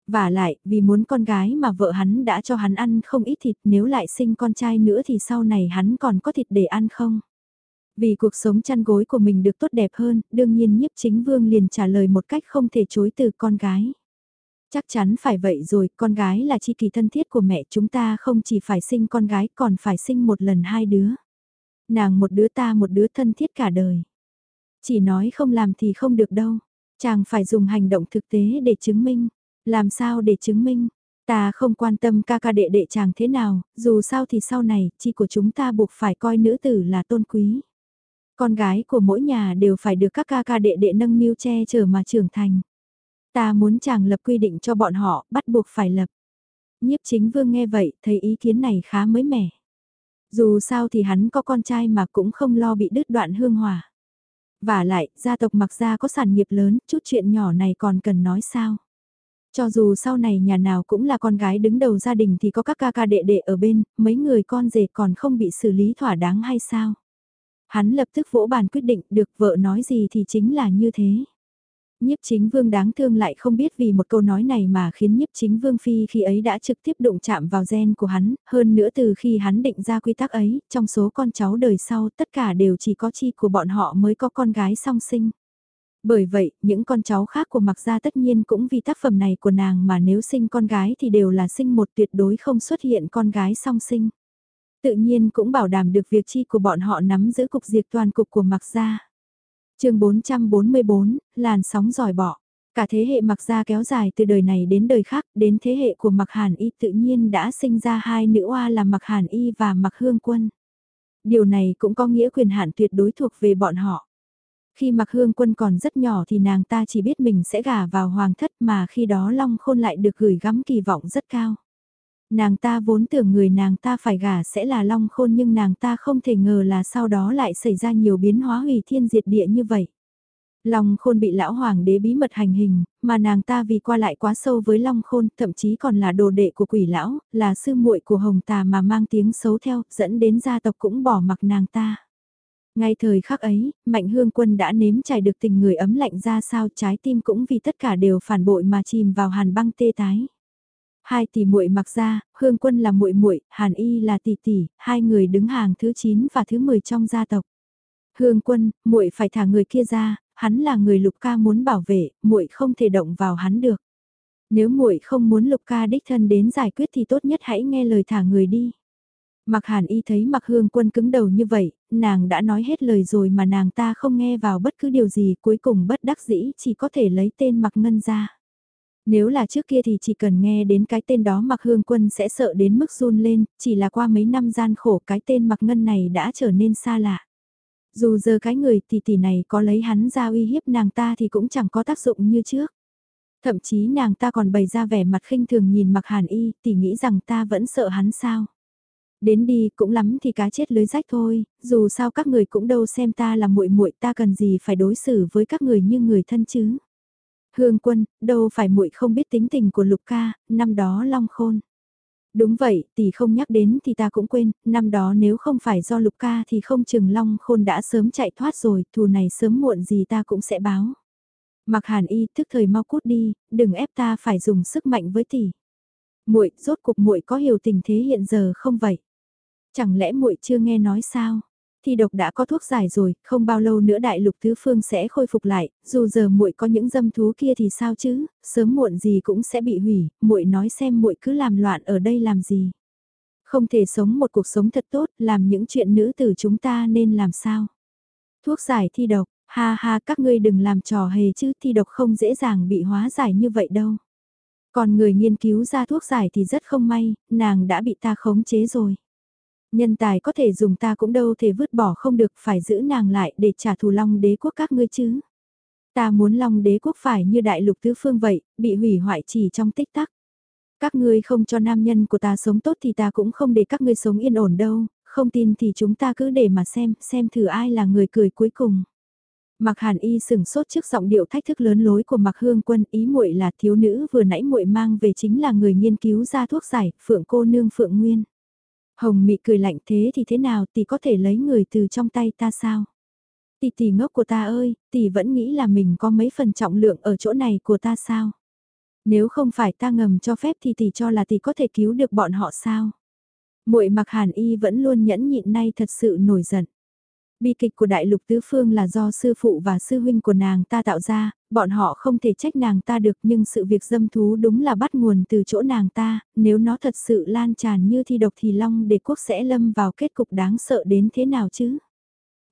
Và lại, vì muốn con gái mà vợ hắn đã cho hắn ăn không ít thịt nếu lại sinh con trai nữa thì sau này hắn còn có thịt để ăn không? Vì cuộc sống chăn gối của mình được tốt đẹp hơn, đương nhiên nhiếp chính vương liền trả lời một cách không thể chối từ con gái. Chắc chắn phải vậy rồi, con gái là chi kỳ thân thiết của mẹ chúng ta không chỉ phải sinh con gái còn phải sinh một lần hai đứa. Nàng một đứa ta một đứa thân thiết cả đời. Chỉ nói không làm thì không được đâu. Chàng phải dùng hành động thực tế để chứng minh. Làm sao để chứng minh? Ta không quan tâm ca ca đệ đệ chàng thế nào, dù sao thì sau này, chi của chúng ta buộc phải coi nữ tử là tôn quý. Con gái của mỗi nhà đều phải được các ca ca đệ đệ nâng niu che chở mà trưởng thành. Ta muốn chàng lập quy định cho bọn họ, bắt buộc phải lập. Nhiếp chính vương nghe vậy, thấy ý kiến này khá mới mẻ. Dù sao thì hắn có con trai mà cũng không lo bị đứt đoạn hương hòa. Và lại, gia tộc mặc gia có sản nghiệp lớn, chút chuyện nhỏ này còn cần nói sao. Cho dù sau này nhà nào cũng là con gái đứng đầu gia đình thì có các ca ca đệ đệ ở bên, mấy người con rể còn không bị xử lý thỏa đáng hay sao? Hắn lập tức vỗ bàn quyết định được vợ nói gì thì chính là như thế. Nhiếp chính vương đáng thương lại không biết vì một câu nói này mà khiến nhiếp chính vương phi khi ấy đã trực tiếp đụng chạm vào gen của hắn, hơn nữa từ khi hắn định ra quy tắc ấy, trong số con cháu đời sau tất cả đều chỉ có chi của bọn họ mới có con gái song sinh. Bởi vậy, những con cháu khác của mặc gia tất nhiên cũng vì tác phẩm này của nàng mà nếu sinh con gái thì đều là sinh một tuyệt đối không xuất hiện con gái song sinh. Tự nhiên cũng bảo đảm được việc chi của bọn họ nắm giữ cục diệt toàn cục của mạc gia. chương 444, làn sóng giỏi bỏ. Cả thế hệ mạc gia kéo dài từ đời này đến đời khác, đến thế hệ của mạc hàn y tự nhiên đã sinh ra hai nữ oa là mạc hàn y và mạc hương quân. Điều này cũng có nghĩa quyền hạn tuyệt đối thuộc về bọn họ. Khi mạc hương quân còn rất nhỏ thì nàng ta chỉ biết mình sẽ gả vào hoàng thất mà khi đó Long Khôn lại được gửi gắm kỳ vọng rất cao. Nàng ta vốn tưởng người nàng ta phải gả sẽ là Long Khôn nhưng nàng ta không thể ngờ là sau đó lại xảy ra nhiều biến hóa hủy thiên diệt địa như vậy. Long Khôn bị lão hoàng đế bí mật hành hình, mà nàng ta vì qua lại quá sâu với Long Khôn, thậm chí còn là đồ đệ của quỷ lão, là sư muội của Hồng Tà mà mang tiếng xấu theo, dẫn đến gia tộc cũng bỏ mặc nàng ta. Ngay thời khắc ấy, Mạnh Hương Quân đã nếm trải được tình người ấm lạnh ra sao trái tim cũng vì tất cả đều phản bội mà chìm vào hàn băng tê tái. Hai tỷ muội mặc ra, Hương Quân là muội muội, Hàn Y là tỷ tỷ, hai người đứng hàng thứ 9 và thứ 10 trong gia tộc. Hương Quân, muội phải thả người kia ra, hắn là người Lục Ca muốn bảo vệ, muội không thể động vào hắn được. Nếu muội không muốn Lục Ca đích thân đến giải quyết thì tốt nhất hãy nghe lời thả người đi. Mặc hàn y thấy mặc hương quân cứng đầu như vậy, nàng đã nói hết lời rồi mà nàng ta không nghe vào bất cứ điều gì cuối cùng bất đắc dĩ chỉ có thể lấy tên mặc ngân ra. Nếu là trước kia thì chỉ cần nghe đến cái tên đó mặc hương quân sẽ sợ đến mức run lên, chỉ là qua mấy năm gian khổ cái tên mặc ngân này đã trở nên xa lạ. Dù giờ cái người tỷ tỷ này có lấy hắn ra uy hiếp nàng ta thì cũng chẳng có tác dụng như trước. Thậm chí nàng ta còn bày ra vẻ mặt khinh thường nhìn mặc hàn y, tỷ nghĩ rằng ta vẫn sợ hắn sao. Đến đi cũng lắm thì cá chết lưới rách thôi, dù sao các người cũng đâu xem ta là muội muội ta cần gì phải đối xử với các người như người thân chứ. Hương quân, đâu phải muội không biết tính tình của Lục ca, năm đó long khôn. Đúng vậy, tỷ không nhắc đến thì ta cũng quên, năm đó nếu không phải do Lục ca thì không chừng long khôn đã sớm chạy thoát rồi, thù này sớm muộn gì ta cũng sẽ báo. Mặc hàn y thức thời mau cút đi, đừng ép ta phải dùng sức mạnh với tỷ. Muội, rốt cuộc muội có hiểu tình thế hiện giờ không vậy? Chẳng lẽ muội chưa nghe nói sao? Thi độc đã có thuốc giải rồi, không bao lâu nữa đại lục tứ phương sẽ khôi phục lại, dù giờ muội có những dâm thú kia thì sao chứ, sớm muộn gì cũng sẽ bị hủy, muội nói xem muội cứ làm loạn ở đây làm gì. Không thể sống một cuộc sống thật tốt, làm những chuyện nữ tử chúng ta nên làm sao? Thuốc giải thi độc, ha ha các ngươi đừng làm trò hề chứ thi độc không dễ dàng bị hóa giải như vậy đâu. Còn người nghiên cứu ra thuốc giải thì rất không may, nàng đã bị ta khống chế rồi. Nhân tài có thể dùng ta cũng đâu thể vứt bỏ không được phải giữ nàng lại để trả thù long đế quốc các ngươi chứ. Ta muốn long đế quốc phải như đại lục tứ phương vậy, bị hủy hoại chỉ trong tích tắc. Các ngươi không cho nam nhân của ta sống tốt thì ta cũng không để các ngươi sống yên ổn đâu, không tin thì chúng ta cứ để mà xem, xem thử ai là người cười cuối cùng. Mạc Hàn Y sừng sốt trước giọng điệu thách thức lớn lối của Mạc Hương Quân, ý muội là thiếu nữ vừa nãy muội mang về chính là người nghiên cứu ra thuốc giải, Phượng cô nương Phượng Nguyên. Hồng Mị cười lạnh thế thì thế nào tỷ có thể lấy người từ trong tay ta sao? Tỷ tỷ ngốc của ta ơi, tỷ vẫn nghĩ là mình có mấy phần trọng lượng ở chỗ này của ta sao? Nếu không phải ta ngầm cho phép thì tỷ cho là tỷ có thể cứu được bọn họ sao? Muội Mặc Hàn Y vẫn luôn nhẫn nhịn nay thật sự nổi giận. Bi kịch của đại lục tứ phương là do sư phụ và sư huynh của nàng ta tạo ra, bọn họ không thể trách nàng ta được nhưng sự việc dâm thú đúng là bắt nguồn từ chỗ nàng ta, nếu nó thật sự lan tràn như thi độc thì Long đế quốc sẽ lâm vào kết cục đáng sợ đến thế nào chứ?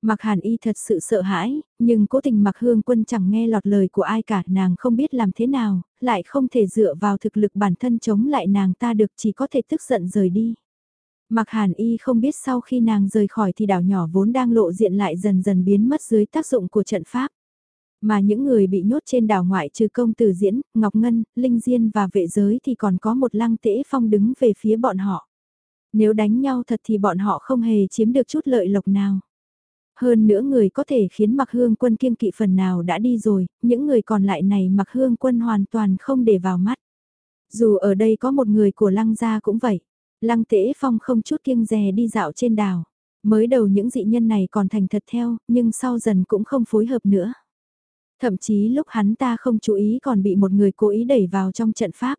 Mặc hàn y thật sự sợ hãi, nhưng cố tình mặc hương quân chẳng nghe lọt lời của ai cả nàng không biết làm thế nào, lại không thể dựa vào thực lực bản thân chống lại nàng ta được chỉ có thể tức giận rời đi. Mặc hàn y không biết sau khi nàng rời khỏi thì đảo nhỏ vốn đang lộ diện lại dần dần biến mất dưới tác dụng của trận pháp. Mà những người bị nhốt trên đảo ngoại trừ công tử diễn, Ngọc Ngân, Linh Diên và vệ giới thì còn có một lăng tễ phong đứng về phía bọn họ. Nếu đánh nhau thật thì bọn họ không hề chiếm được chút lợi lộc nào. Hơn nữa người có thể khiến mặc hương quân kiêng kỵ phần nào đã đi rồi, những người còn lại này mặc hương quân hoàn toàn không để vào mắt. Dù ở đây có một người của lăng gia cũng vậy. Lăng Tế phong không chút kiêng dè đi dạo trên đảo. Mới đầu những dị nhân này còn thành thật theo, nhưng sau dần cũng không phối hợp nữa. Thậm chí lúc hắn ta không chú ý còn bị một người cố ý đẩy vào trong trận pháp.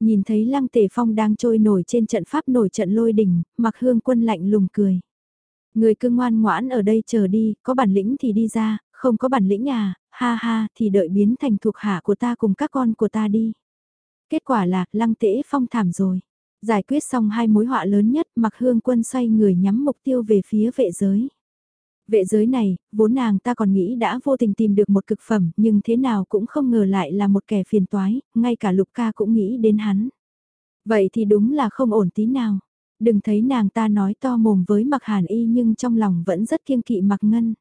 Nhìn thấy lăng tề phong đang trôi nổi trên trận pháp nổi trận lôi đỉnh, mặc hương quân lạnh lùng cười. Người cứ ngoan ngoãn ở đây chờ đi, có bản lĩnh thì đi ra, không có bản lĩnh à, ha ha, thì đợi biến thành thuộc hạ của ta cùng các con của ta đi. Kết quả là, lăng tễ phong thảm rồi. Giải quyết xong hai mối họa lớn nhất, mặc hương quân xoay người nhắm mục tiêu về phía vệ giới. Vệ giới này, vốn nàng ta còn nghĩ đã vô tình tìm được một cực phẩm, nhưng thế nào cũng không ngờ lại là một kẻ phiền toái, ngay cả lục ca cũng nghĩ đến hắn. Vậy thì đúng là không ổn tí nào. Đừng thấy nàng ta nói to mồm với mặc hàn y nhưng trong lòng vẫn rất kiêng kỵ mặc ngân.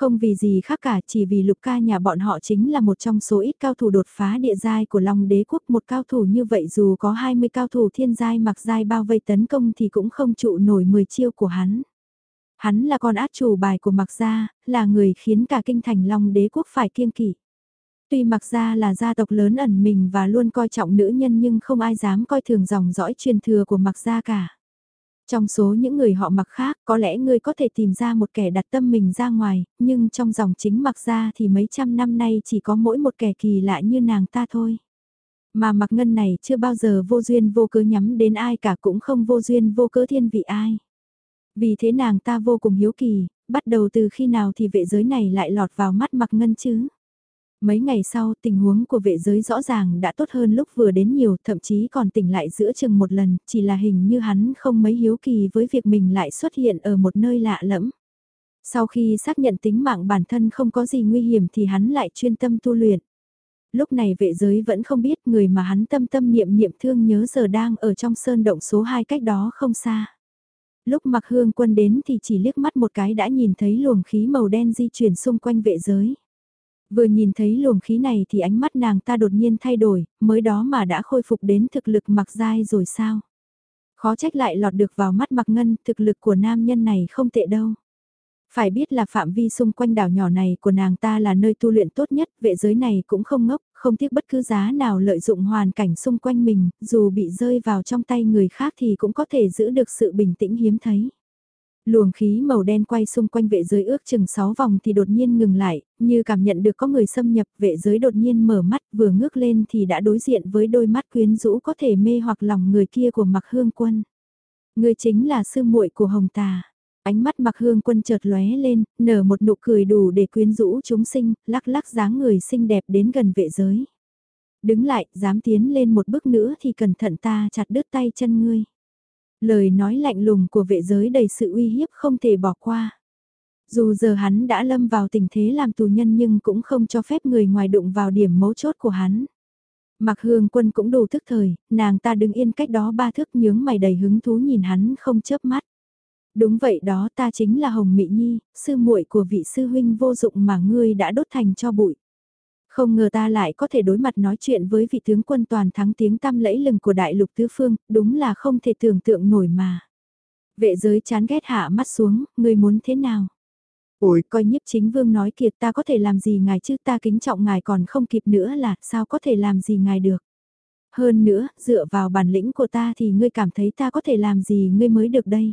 Không vì gì khác cả chỉ vì lục ca nhà bọn họ chính là một trong số ít cao thủ đột phá địa giai của Long đế quốc. Một cao thủ như vậy dù có 20 cao thủ thiên giai mặc giai bao vây tấn công thì cũng không trụ nổi 10 chiêu của hắn. Hắn là con át chủ bài của mặc gia, là người khiến cả kinh thành Long đế quốc phải kiêng kỵ. Tuy mặc gia là gia tộc lớn ẩn mình và luôn coi trọng nữ nhân nhưng không ai dám coi thường dòng dõi truyền thừa của mặc gia cả. Trong số những người họ mặc khác, có lẽ ngươi có thể tìm ra một kẻ đặt tâm mình ra ngoài, nhưng trong dòng chính mặc ra thì mấy trăm năm nay chỉ có mỗi một kẻ kỳ lạ như nàng ta thôi. Mà mặc ngân này chưa bao giờ vô duyên vô cớ nhắm đến ai cả cũng không vô duyên vô cớ thiên vị ai. Vì thế nàng ta vô cùng hiếu kỳ, bắt đầu từ khi nào thì vệ giới này lại lọt vào mắt mặc ngân chứ? Mấy ngày sau tình huống của vệ giới rõ ràng đã tốt hơn lúc vừa đến nhiều, thậm chí còn tỉnh lại giữa chừng một lần, chỉ là hình như hắn không mấy hiếu kỳ với việc mình lại xuất hiện ở một nơi lạ lẫm. Sau khi xác nhận tính mạng bản thân không có gì nguy hiểm thì hắn lại chuyên tâm tu luyện. Lúc này vệ giới vẫn không biết người mà hắn tâm tâm niệm niệm thương nhớ giờ đang ở trong sơn động số 2 cách đó không xa. Lúc mặc hương quân đến thì chỉ liếc mắt một cái đã nhìn thấy luồng khí màu đen di chuyển xung quanh vệ giới. Vừa nhìn thấy luồng khí này thì ánh mắt nàng ta đột nhiên thay đổi, mới đó mà đã khôi phục đến thực lực mặc dai rồi sao? Khó trách lại lọt được vào mắt mặc ngân, thực lực của nam nhân này không tệ đâu. Phải biết là phạm vi xung quanh đảo nhỏ này của nàng ta là nơi tu luyện tốt nhất, vệ giới này cũng không ngốc, không tiếc bất cứ giá nào lợi dụng hoàn cảnh xung quanh mình, dù bị rơi vào trong tay người khác thì cũng có thể giữ được sự bình tĩnh hiếm thấy. Luồng khí màu đen quay xung quanh vệ giới ước chừng 6 vòng thì đột nhiên ngừng lại, như cảm nhận được có người xâm nhập, vệ giới đột nhiên mở mắt vừa ngước lên thì đã đối diện với đôi mắt quyến rũ có thể mê hoặc lòng người kia của mặc hương quân. Người chính là sư muội của hồng tà. Ánh mắt mặc hương quân chợt lóe lên, nở một nụ cười đủ để quyến rũ chúng sinh, lắc lắc dáng người xinh đẹp đến gần vệ giới. Đứng lại, dám tiến lên một bước nữa thì cẩn thận ta chặt đứt tay chân ngươi. Lời nói lạnh lùng của vệ giới đầy sự uy hiếp không thể bỏ qua. Dù giờ hắn đã lâm vào tình thế làm tù nhân nhưng cũng không cho phép người ngoài đụng vào điểm mấu chốt của hắn. Mặc hương quân cũng đủ thức thời, nàng ta đứng yên cách đó ba thước nhướng mày đầy hứng thú nhìn hắn không chớp mắt. Đúng vậy đó ta chính là Hồng mỹ Nhi, sư muội của vị sư huynh vô dụng mà ngươi đã đốt thành cho bụi. Không ngờ ta lại có thể đối mặt nói chuyện với vị tướng quân toàn thắng tiếng tăm lẫy lừng của đại lục tứ phương, đúng là không thể tưởng tượng nổi mà. Vệ giới chán ghét hạ mắt xuống, ngươi muốn thế nào? Ôi, coi nhiếp chính vương nói kiệt ta có thể làm gì ngài chứ ta kính trọng ngài còn không kịp nữa là sao có thể làm gì ngài được. Hơn nữa, dựa vào bản lĩnh của ta thì ngươi cảm thấy ta có thể làm gì ngươi mới được đây.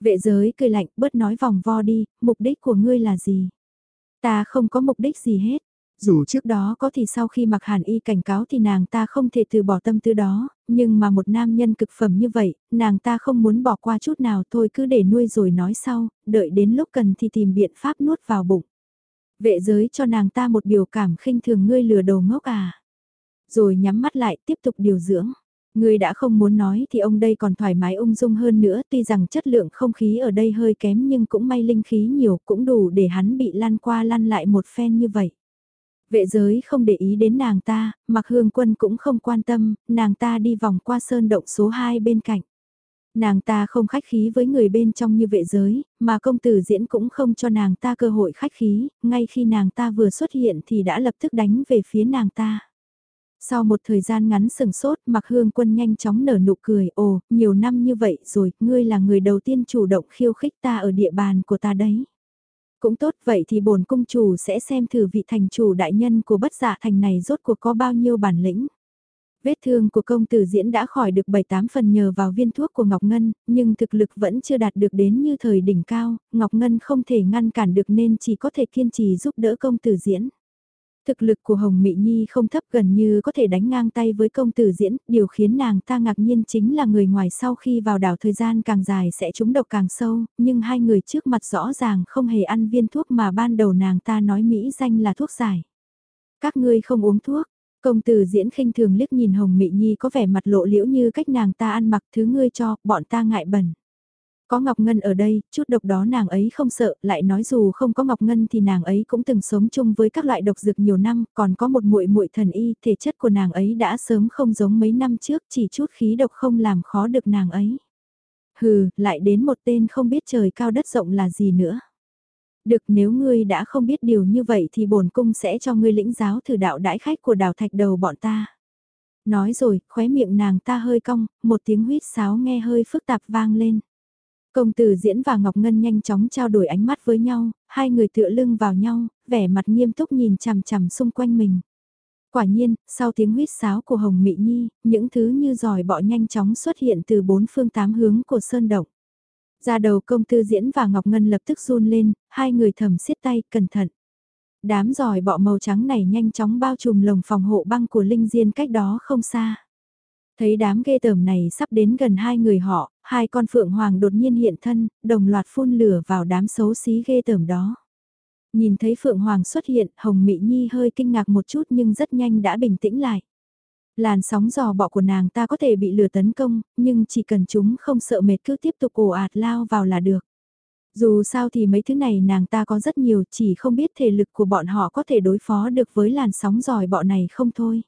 Vệ giới cười lạnh bớt nói vòng vo đi, mục đích của ngươi là gì? Ta không có mục đích gì hết. Dù trước đó có thì sau khi mặc hàn y cảnh cáo thì nàng ta không thể từ bỏ tâm tư đó, nhưng mà một nam nhân cực phẩm như vậy, nàng ta không muốn bỏ qua chút nào thôi cứ để nuôi rồi nói sau, đợi đến lúc cần thì tìm biện pháp nuốt vào bụng. Vệ giới cho nàng ta một biểu cảm khinh thường ngươi lừa đầu ngốc à. Rồi nhắm mắt lại tiếp tục điều dưỡng. ngươi đã không muốn nói thì ông đây còn thoải mái ung dung hơn nữa tuy rằng chất lượng không khí ở đây hơi kém nhưng cũng may linh khí nhiều cũng đủ để hắn bị lăn qua lăn lại một phen như vậy. Vệ giới không để ý đến nàng ta, mặc hương quân cũng không quan tâm, nàng ta đi vòng qua sơn động số 2 bên cạnh. Nàng ta không khách khí với người bên trong như vệ giới, mà công tử diễn cũng không cho nàng ta cơ hội khách khí, ngay khi nàng ta vừa xuất hiện thì đã lập tức đánh về phía nàng ta. Sau một thời gian ngắn sừng sốt, mặc hương quân nhanh chóng nở nụ cười, ồ, nhiều năm như vậy rồi, ngươi là người đầu tiên chủ động khiêu khích ta ở địa bàn của ta đấy. Cũng tốt vậy thì bổn cung chủ sẽ xem thử vị thành chủ đại nhân của bất giả thành này rốt cuộc có bao nhiêu bản lĩnh. Vết thương của công tử diễn đã khỏi được 7-8 phần nhờ vào viên thuốc của Ngọc Ngân, nhưng thực lực vẫn chưa đạt được đến như thời đỉnh cao, Ngọc Ngân không thể ngăn cản được nên chỉ có thể kiên trì giúp đỡ công tử diễn. Thực lực của Hồng Mị Nhi không thấp gần như có thể đánh ngang tay với công tử diễn, điều khiến nàng ta ngạc nhiên chính là người ngoài sau khi vào đảo thời gian càng dài sẽ trúng độc càng sâu, nhưng hai người trước mặt rõ ràng không hề ăn viên thuốc mà ban đầu nàng ta nói Mỹ danh là thuốc giải. Các ngươi không uống thuốc, công tử diễn khinh thường liếc nhìn Hồng Mị Nhi có vẻ mặt lộ liễu như cách nàng ta ăn mặc thứ ngươi cho, bọn ta ngại bẩn. Có Ngọc Ngân ở đây, chút độc đó nàng ấy không sợ, lại nói dù không có Ngọc Ngân thì nàng ấy cũng từng sống chung với các loại độc dược nhiều năm, còn có một muội muội thần y, thể chất của nàng ấy đã sớm không giống mấy năm trước, chỉ chút khí độc không làm khó được nàng ấy. Hừ, lại đến một tên không biết trời cao đất rộng là gì nữa. Được nếu ngươi đã không biết điều như vậy thì bổn cung sẽ cho ngươi lĩnh giáo thử đạo đãi khách của đào thạch đầu bọn ta. Nói rồi, khóe miệng nàng ta hơi cong, một tiếng huyết sáo nghe hơi phức tạp vang lên. Công tử diễn và Ngọc Ngân nhanh chóng trao đổi ánh mắt với nhau, hai người tựa lưng vào nhau, vẻ mặt nghiêm túc nhìn chằm chằm xung quanh mình. Quả nhiên, sau tiếng huýt sáo của Hồng Mị Nhi, những thứ như giỏi bọ nhanh chóng xuất hiện từ bốn phương tám hướng của sơn động. Ra đầu công tư diễn và Ngọc Ngân lập tức run lên, hai người thầm siết tay, cẩn thận. Đám giỏi bọ màu trắng này nhanh chóng bao trùm lồng phòng hộ băng của Linh Diên cách đó không xa. Thấy đám ghê tởm này sắp đến gần hai người họ, hai con phượng hoàng đột nhiên hiện thân, đồng loạt phun lửa vào đám xấu xí ghê tởm đó. Nhìn thấy phượng hoàng xuất hiện, Hồng Mị Nhi hơi kinh ngạc một chút nhưng rất nhanh đã bình tĩnh lại. Làn sóng giò bọ của nàng ta có thể bị lửa tấn công, nhưng chỉ cần chúng không sợ mệt cứ tiếp tục ồ ạt lao vào là được. Dù sao thì mấy thứ này nàng ta có rất nhiều chỉ không biết thể lực của bọn họ có thể đối phó được với làn sóng giỏi bọ này không thôi.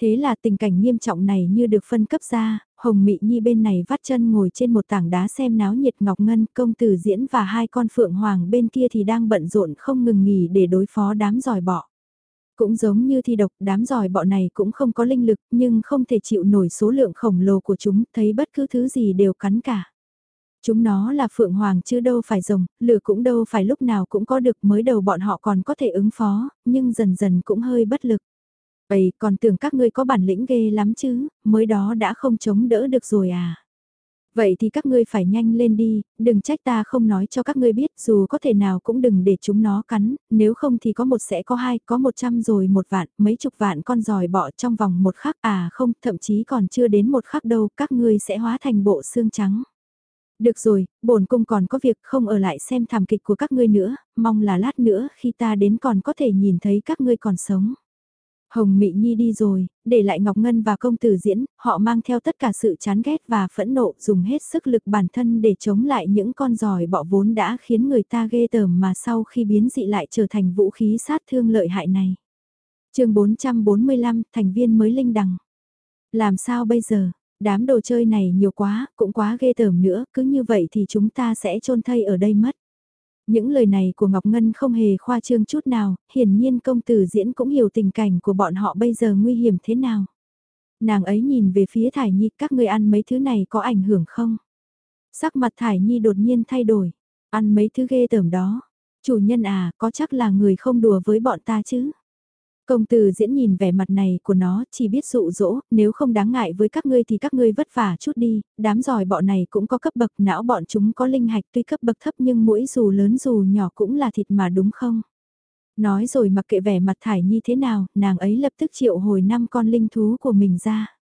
Thế là tình cảnh nghiêm trọng này như được phân cấp ra, Hồng Mị Nhi bên này vắt chân ngồi trên một tảng đá xem náo nhiệt Ngọc Ngân công tử diễn và hai con phượng hoàng bên kia thì đang bận rộn không ngừng nghỉ để đối phó đám giỏi bọ. Cũng giống như thi độc, đám giỏi bọ này cũng không có linh lực nhưng không thể chịu nổi số lượng khổng lồ của chúng, thấy bất cứ thứ gì đều cắn cả. Chúng nó là phượng hoàng chứ đâu phải rồng, lửa cũng đâu phải lúc nào cũng có được mới đầu bọn họ còn có thể ứng phó, nhưng dần dần cũng hơi bất lực. Vậy còn tưởng các ngươi có bản lĩnh ghê lắm chứ, mới đó đã không chống đỡ được rồi à. Vậy thì các ngươi phải nhanh lên đi, đừng trách ta không nói cho các ngươi biết dù có thể nào cũng đừng để chúng nó cắn, nếu không thì có một sẽ có hai, có một trăm rồi một vạn, mấy chục vạn con giòi bọ trong vòng một khắc à không, thậm chí còn chưa đến một khắc đâu, các ngươi sẽ hóa thành bộ xương trắng. Được rồi, bổn cung còn có việc không ở lại xem thảm kịch của các ngươi nữa, mong là lát nữa khi ta đến còn có thể nhìn thấy các ngươi còn sống. Hồng Mị Nhi đi rồi, để lại Ngọc Ngân và công tử diễn, họ mang theo tất cả sự chán ghét và phẫn nộ dùng hết sức lực bản thân để chống lại những con giỏi bọ vốn đã khiến người ta ghê tởm mà sau khi biến dị lại trở thành vũ khí sát thương lợi hại này. chương 445, thành viên mới linh đằng. Làm sao bây giờ? Đám đồ chơi này nhiều quá, cũng quá ghê tởm nữa, cứ như vậy thì chúng ta sẽ chôn thây ở đây mất. Những lời này của Ngọc Ngân không hề khoa trương chút nào, hiển nhiên công tử diễn cũng hiểu tình cảnh của bọn họ bây giờ nguy hiểm thế nào. Nàng ấy nhìn về phía Thải Nhi, các ngươi ăn mấy thứ này có ảnh hưởng không? Sắc mặt Thải Nhi đột nhiên thay đổi, ăn mấy thứ ghê tởm đó. Chủ nhân à, có chắc là người không đùa với bọn ta chứ? Công tử diễn nhìn vẻ mặt này của nó chỉ biết dụ dỗ, nếu không đáng ngại với các ngươi thì các ngươi vất vả chút đi, đám giỏi bọ này cũng có cấp bậc não bọn chúng có linh hạch tuy cấp bậc thấp nhưng mũi dù lớn dù nhỏ cũng là thịt mà đúng không? Nói rồi mặc kệ vẻ mặt thải nhi thế nào, nàng ấy lập tức triệu hồi năm con linh thú của mình ra.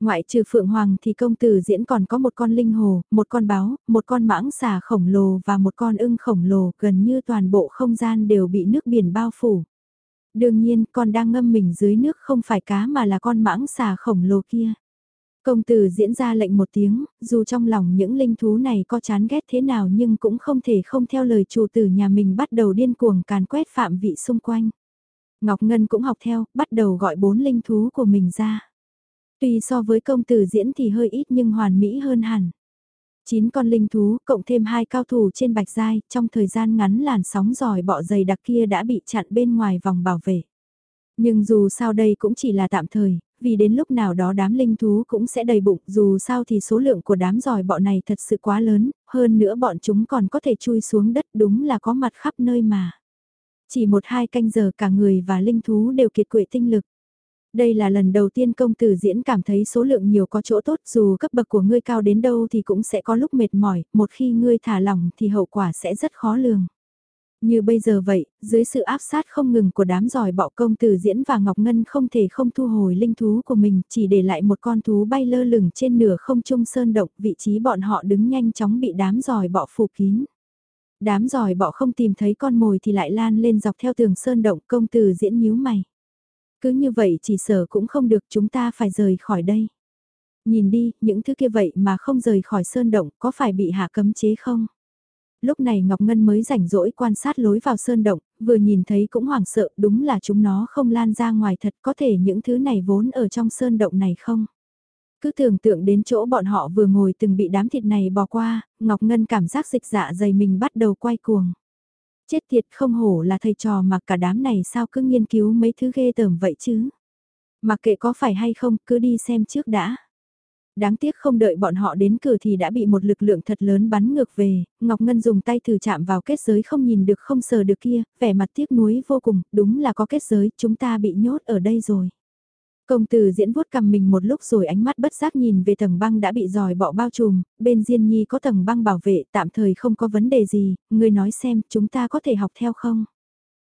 Ngoại trừ Phượng Hoàng thì công tử diễn còn có một con linh hồ, một con báo, một con mãng xà khổng lồ và một con ưng khổng lồ gần như toàn bộ không gian đều bị nước biển bao phủ. Đương nhiên con đang ngâm mình dưới nước không phải cá mà là con mãng xà khổng lồ kia. Công tử diễn ra lệnh một tiếng, dù trong lòng những linh thú này có chán ghét thế nào nhưng cũng không thể không theo lời chủ tử nhà mình bắt đầu điên cuồng càn quét phạm vị xung quanh. Ngọc Ngân cũng học theo, bắt đầu gọi bốn linh thú của mình ra. Tuy so với công tử diễn thì hơi ít nhưng hoàn mỹ hơn hẳn. 9 con linh thú, cộng thêm hai cao thủ trên bạch giai, trong thời gian ngắn làn sóng giỏi bọ dày đặc kia đã bị chặn bên ngoài vòng bảo vệ. Nhưng dù sao đây cũng chỉ là tạm thời, vì đến lúc nào đó đám linh thú cũng sẽ đầy bụng, dù sao thì số lượng của đám giỏi bọ này thật sự quá lớn, hơn nữa bọn chúng còn có thể chui xuống đất đúng là có mặt khắp nơi mà. Chỉ một hai canh giờ cả người và linh thú đều kiệt quệ tinh lực. Đây là lần đầu tiên công tử diễn cảm thấy số lượng nhiều có chỗ tốt dù cấp bậc của ngươi cao đến đâu thì cũng sẽ có lúc mệt mỏi, một khi ngươi thả lỏng thì hậu quả sẽ rất khó lường. Như bây giờ vậy, dưới sự áp sát không ngừng của đám giỏi bọ công tử diễn và Ngọc Ngân không thể không thu hồi linh thú của mình, chỉ để lại một con thú bay lơ lửng trên nửa không trung sơn động, vị trí bọn họ đứng nhanh chóng bị đám giỏi bọ phủ kín. Đám giỏi bọ không tìm thấy con mồi thì lại lan lên dọc theo tường sơn động công tử diễn nhíu mày. Cứ như vậy chỉ sở cũng không được chúng ta phải rời khỏi đây. Nhìn đi, những thứ kia vậy mà không rời khỏi sơn động có phải bị hạ cấm chế không? Lúc này Ngọc Ngân mới rảnh rỗi quan sát lối vào sơn động, vừa nhìn thấy cũng hoảng sợ đúng là chúng nó không lan ra ngoài thật có thể những thứ này vốn ở trong sơn động này không? Cứ tưởng tượng đến chỗ bọn họ vừa ngồi từng bị đám thịt này bỏ qua, Ngọc Ngân cảm giác dịch dạ dày mình bắt đầu quay cuồng. Chết tiệt không hổ là thầy trò mà cả đám này sao cứ nghiên cứu mấy thứ ghê tởm vậy chứ. Mặc kệ có phải hay không cứ đi xem trước đã. Đáng tiếc không đợi bọn họ đến cửa thì đã bị một lực lượng thật lớn bắn ngược về, Ngọc Ngân dùng tay thử chạm vào kết giới không nhìn được không sờ được kia, vẻ mặt tiếc nuối vô cùng, đúng là có kết giới, chúng ta bị nhốt ở đây rồi. Công tử diễn vuốt cầm mình một lúc rồi ánh mắt bất giác nhìn về tầng băng đã bị dòi bọ bao trùm, bên Diên Nhi có tầng băng bảo vệ tạm thời không có vấn đề gì, ngươi nói xem chúng ta có thể học theo không?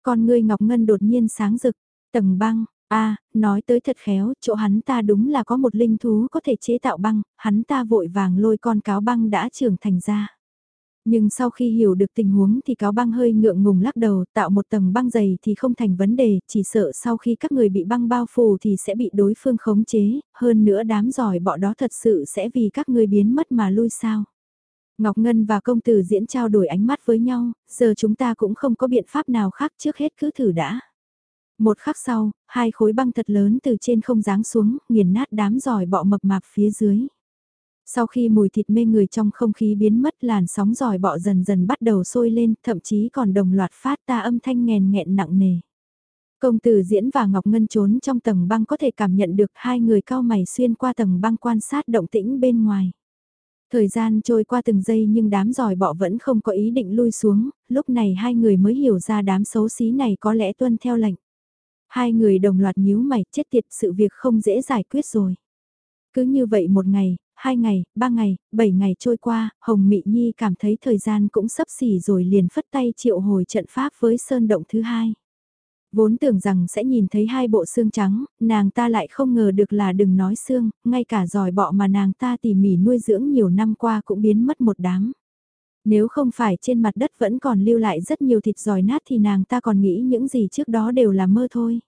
Còn ngươi Ngọc Ngân đột nhiên sáng rực, tầng băng, a nói tới thật khéo, chỗ hắn ta đúng là có một linh thú có thể chế tạo băng, hắn ta vội vàng lôi con cáo băng đã trưởng thành ra. Nhưng sau khi hiểu được tình huống thì cáo băng hơi ngượng ngùng lắc đầu, tạo một tầng băng dày thì không thành vấn đề, chỉ sợ sau khi các người bị băng bao phủ thì sẽ bị đối phương khống chế, hơn nữa đám giỏi bọ đó thật sự sẽ vì các người biến mất mà lui sao. Ngọc Ngân và công tử diễn trao đổi ánh mắt với nhau, giờ chúng ta cũng không có biện pháp nào khác trước hết cứ thử đã. Một khắc sau, hai khối băng thật lớn từ trên không giáng xuống, nghiền nát đám giỏi bọ mập mạp phía dưới. Sau khi mùi thịt mê người trong không khí biến mất làn sóng giỏi bọ dần dần bắt đầu sôi lên, thậm chí còn đồng loạt phát ta âm thanh nghèn nghẹn nặng nề. Công tử diễn và Ngọc Ngân trốn trong tầng băng có thể cảm nhận được hai người cao mày xuyên qua tầng băng quan sát động tĩnh bên ngoài. Thời gian trôi qua từng giây nhưng đám giỏi bọ vẫn không có ý định lui xuống, lúc này hai người mới hiểu ra đám xấu xí này có lẽ tuân theo lệnh. Hai người đồng loạt nhíu mày chết tiệt sự việc không dễ giải quyết rồi. Cứ như vậy một ngày, hai ngày, ba ngày, bảy ngày trôi qua, Hồng Mị Nhi cảm thấy thời gian cũng sắp xỉ rồi liền phất tay triệu hồi trận pháp với sơn động thứ hai. Vốn tưởng rằng sẽ nhìn thấy hai bộ xương trắng, nàng ta lại không ngờ được là đừng nói xương, ngay cả giỏi bọ mà nàng ta tỉ mỉ nuôi dưỡng nhiều năm qua cũng biến mất một đám. Nếu không phải trên mặt đất vẫn còn lưu lại rất nhiều thịt giỏi nát thì nàng ta còn nghĩ những gì trước đó đều là mơ thôi.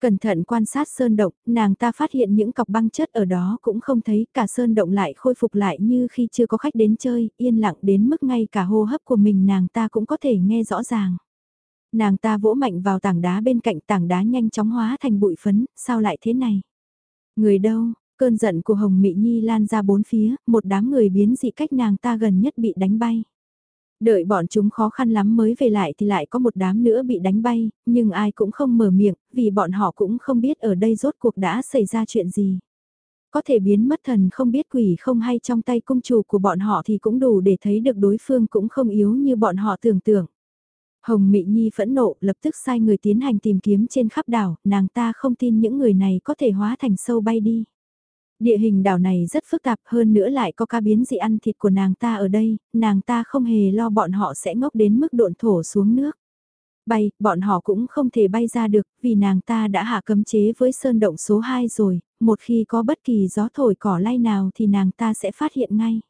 Cẩn thận quan sát sơn động, nàng ta phát hiện những cọc băng chất ở đó cũng không thấy cả sơn động lại khôi phục lại như khi chưa có khách đến chơi, yên lặng đến mức ngay cả hô hấp của mình nàng ta cũng có thể nghe rõ ràng. Nàng ta vỗ mạnh vào tảng đá bên cạnh tảng đá nhanh chóng hóa thành bụi phấn, sao lại thế này? Người đâu? Cơn giận của Hồng Mị Nhi lan ra bốn phía, một đám người biến dị cách nàng ta gần nhất bị đánh bay. Đợi bọn chúng khó khăn lắm mới về lại thì lại có một đám nữa bị đánh bay, nhưng ai cũng không mở miệng, vì bọn họ cũng không biết ở đây rốt cuộc đã xảy ra chuyện gì. Có thể biến mất thần không biết quỷ không hay trong tay công chủ của bọn họ thì cũng đủ để thấy được đối phương cũng không yếu như bọn họ tưởng tượng. Hồng Mị Nhi phẫn nộ lập tức sai người tiến hành tìm kiếm trên khắp đảo, nàng ta không tin những người này có thể hóa thành sâu bay đi. Địa hình đảo này rất phức tạp hơn nữa lại có ca biến dị ăn thịt của nàng ta ở đây, nàng ta không hề lo bọn họ sẽ ngốc đến mức độn thổ xuống nước. Bay, bọn họ cũng không thể bay ra được, vì nàng ta đã hạ cấm chế với sơn động số 2 rồi, một khi có bất kỳ gió thổi cỏ lay nào thì nàng ta sẽ phát hiện ngay.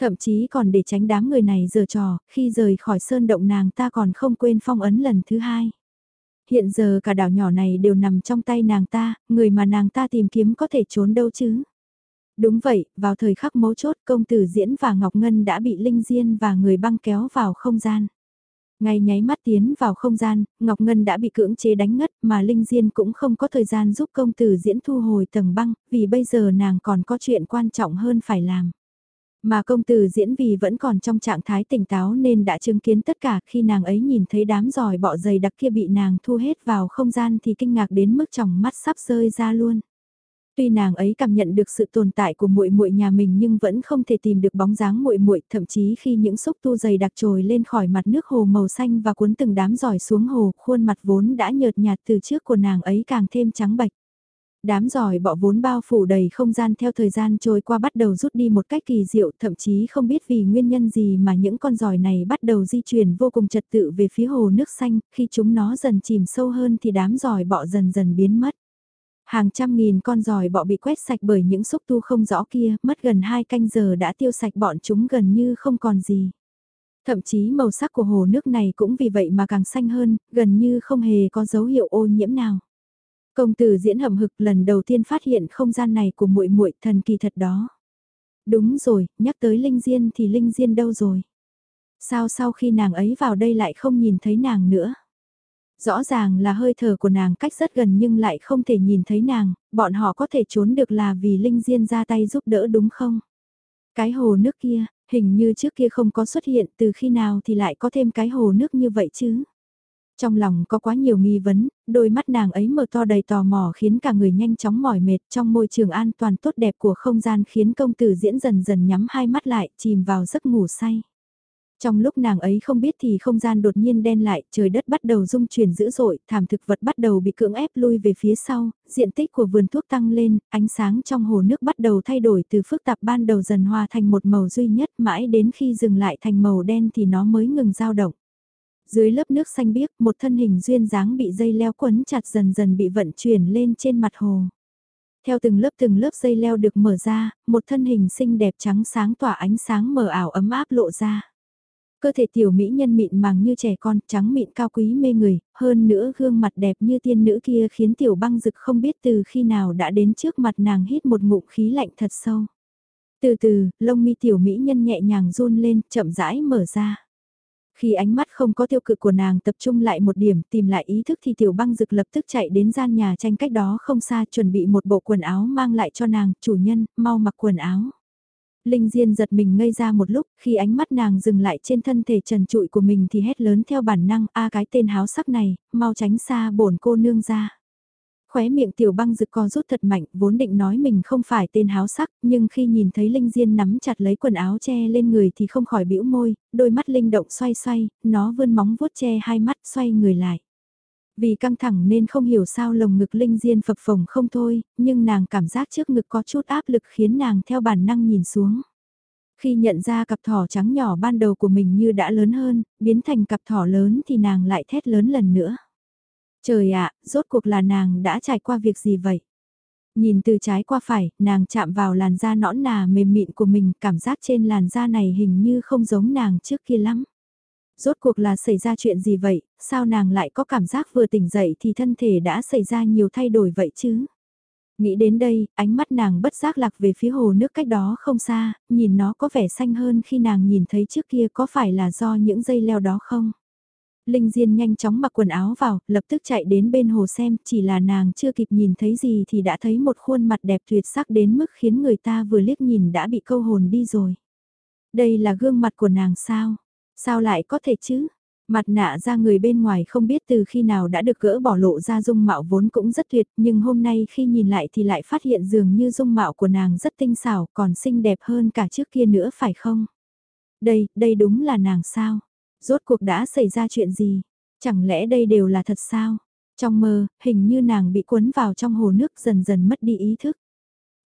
Thậm chí còn để tránh đám người này giờ trò, khi rời khỏi sơn động nàng ta còn không quên phong ấn lần thứ hai. Hiện giờ cả đảo nhỏ này đều nằm trong tay nàng ta, người mà nàng ta tìm kiếm có thể trốn đâu chứ. Đúng vậy, vào thời khắc mấu chốt công tử diễn và Ngọc Ngân đã bị Linh Diên và người băng kéo vào không gian. Ngay nháy mắt tiến vào không gian, Ngọc Ngân đã bị cưỡng chế đánh ngất mà Linh Diên cũng không có thời gian giúp công tử diễn thu hồi tầng băng, vì bây giờ nàng còn có chuyện quan trọng hơn phải làm. Mà công tử diễn vì vẫn còn trong trạng thái tỉnh táo nên đã chứng kiến tất cả khi nàng ấy nhìn thấy đám giỏi bọ dày đặc kia bị nàng thu hết vào không gian thì kinh ngạc đến mức tròng mắt sắp rơi ra luôn. Tuy nàng ấy cảm nhận được sự tồn tại của muội muội nhà mình nhưng vẫn không thể tìm được bóng dáng muội muội, thậm chí khi những xúc tu dày đặc trồi lên khỏi mặt nước hồ màu xanh và cuốn từng đám giỏi xuống hồ, khuôn mặt vốn đã nhợt nhạt từ trước của nàng ấy càng thêm trắng bạch. Đám giỏi bọ vốn bao phủ đầy không gian theo thời gian trôi qua bắt đầu rút đi một cách kỳ diệu, thậm chí không biết vì nguyên nhân gì mà những con giỏi này bắt đầu di chuyển vô cùng trật tự về phía hồ nước xanh, khi chúng nó dần chìm sâu hơn thì đám giỏi bọ dần dần biến mất. Hàng trăm nghìn con giỏi bọ bị quét sạch bởi những xúc tu không rõ kia, mất gần hai canh giờ đã tiêu sạch bọn chúng gần như không còn gì. Thậm chí màu sắc của hồ nước này cũng vì vậy mà càng xanh hơn, gần như không hề có dấu hiệu ô nhiễm nào. Công tử diễn hầm hực lần đầu tiên phát hiện không gian này của muội muội thần kỳ thật đó. Đúng rồi, nhắc tới Linh Diên thì Linh Diên đâu rồi? Sao sau khi nàng ấy vào đây lại không nhìn thấy nàng nữa? Rõ ràng là hơi thở của nàng cách rất gần nhưng lại không thể nhìn thấy nàng, bọn họ có thể trốn được là vì Linh Diên ra tay giúp đỡ đúng không? Cái hồ nước kia, hình như trước kia không có xuất hiện từ khi nào thì lại có thêm cái hồ nước như vậy chứ? Trong lòng có quá nhiều nghi vấn, đôi mắt nàng ấy mở to đầy tò mò khiến cả người nhanh chóng mỏi mệt trong môi trường an toàn tốt đẹp của không gian khiến công tử diễn dần dần nhắm hai mắt lại, chìm vào giấc ngủ say. Trong lúc nàng ấy không biết thì không gian đột nhiên đen lại, trời đất bắt đầu rung chuyển dữ dội, thảm thực vật bắt đầu bị cưỡng ép lui về phía sau, diện tích của vườn thuốc tăng lên, ánh sáng trong hồ nước bắt đầu thay đổi từ phức tạp ban đầu dần hòa thành một màu duy nhất mãi đến khi dừng lại thành màu đen thì nó mới ngừng dao động. Dưới lớp nước xanh biếc, một thân hình duyên dáng bị dây leo quấn chặt dần dần bị vận chuyển lên trên mặt hồ. Theo từng lớp từng lớp dây leo được mở ra, một thân hình xinh đẹp trắng sáng tỏa ánh sáng mờ ảo ấm áp lộ ra. Cơ thể tiểu mỹ nhân mịn màng như trẻ con, trắng mịn cao quý mê người, hơn nữa gương mặt đẹp như tiên nữ kia khiến tiểu băng dực không biết từ khi nào đã đến trước mặt nàng hít một ngụm khí lạnh thật sâu. Từ từ, lông mi tiểu mỹ nhân nhẹ nhàng run lên, chậm rãi mở ra. Khi ánh mắt không có tiêu cực của nàng tập trung lại một điểm tìm lại ý thức thì tiểu băng rực lập tức chạy đến gian nhà tranh cách đó không xa chuẩn bị một bộ quần áo mang lại cho nàng, chủ nhân, mau mặc quần áo. Linh Diên giật mình ngây ra một lúc, khi ánh mắt nàng dừng lại trên thân thể trần trụi của mình thì hét lớn theo bản năng, a cái tên háo sắc này, mau tránh xa bổn cô nương ra. Khóe miệng tiểu băng rực co rút thật mạnh, vốn định nói mình không phải tên háo sắc, nhưng khi nhìn thấy Linh Diên nắm chặt lấy quần áo che lên người thì không khỏi bĩu môi, đôi mắt Linh động xoay xoay, nó vươn móng vuốt che hai mắt xoay người lại. Vì căng thẳng nên không hiểu sao lồng ngực Linh Diên phập phồng không thôi, nhưng nàng cảm giác trước ngực có chút áp lực khiến nàng theo bản năng nhìn xuống. Khi nhận ra cặp thỏ trắng nhỏ ban đầu của mình như đã lớn hơn, biến thành cặp thỏ lớn thì nàng lại thét lớn lần nữa. Trời ạ, rốt cuộc là nàng đã trải qua việc gì vậy? Nhìn từ trái qua phải, nàng chạm vào làn da nõn nà mềm mịn của mình, cảm giác trên làn da này hình như không giống nàng trước kia lắm. Rốt cuộc là xảy ra chuyện gì vậy, sao nàng lại có cảm giác vừa tỉnh dậy thì thân thể đã xảy ra nhiều thay đổi vậy chứ? Nghĩ đến đây, ánh mắt nàng bất giác lạc về phía hồ nước cách đó không xa, nhìn nó có vẻ xanh hơn khi nàng nhìn thấy trước kia có phải là do những dây leo đó không? Linh Diên nhanh chóng mặc quần áo vào, lập tức chạy đến bên hồ xem, chỉ là nàng chưa kịp nhìn thấy gì thì đã thấy một khuôn mặt đẹp tuyệt sắc đến mức khiến người ta vừa liếc nhìn đã bị câu hồn đi rồi. Đây là gương mặt của nàng sao? Sao lại có thể chứ? Mặt nạ ra người bên ngoài không biết từ khi nào đã được gỡ bỏ lộ ra dung mạo vốn cũng rất tuyệt, nhưng hôm nay khi nhìn lại thì lại phát hiện dường như dung mạo của nàng rất tinh xảo, còn xinh đẹp hơn cả trước kia nữa phải không? Đây, đây đúng là nàng sao? Rốt cuộc đã xảy ra chuyện gì? Chẳng lẽ đây đều là thật sao? Trong mơ, hình như nàng bị cuốn vào trong hồ nước dần dần mất đi ý thức.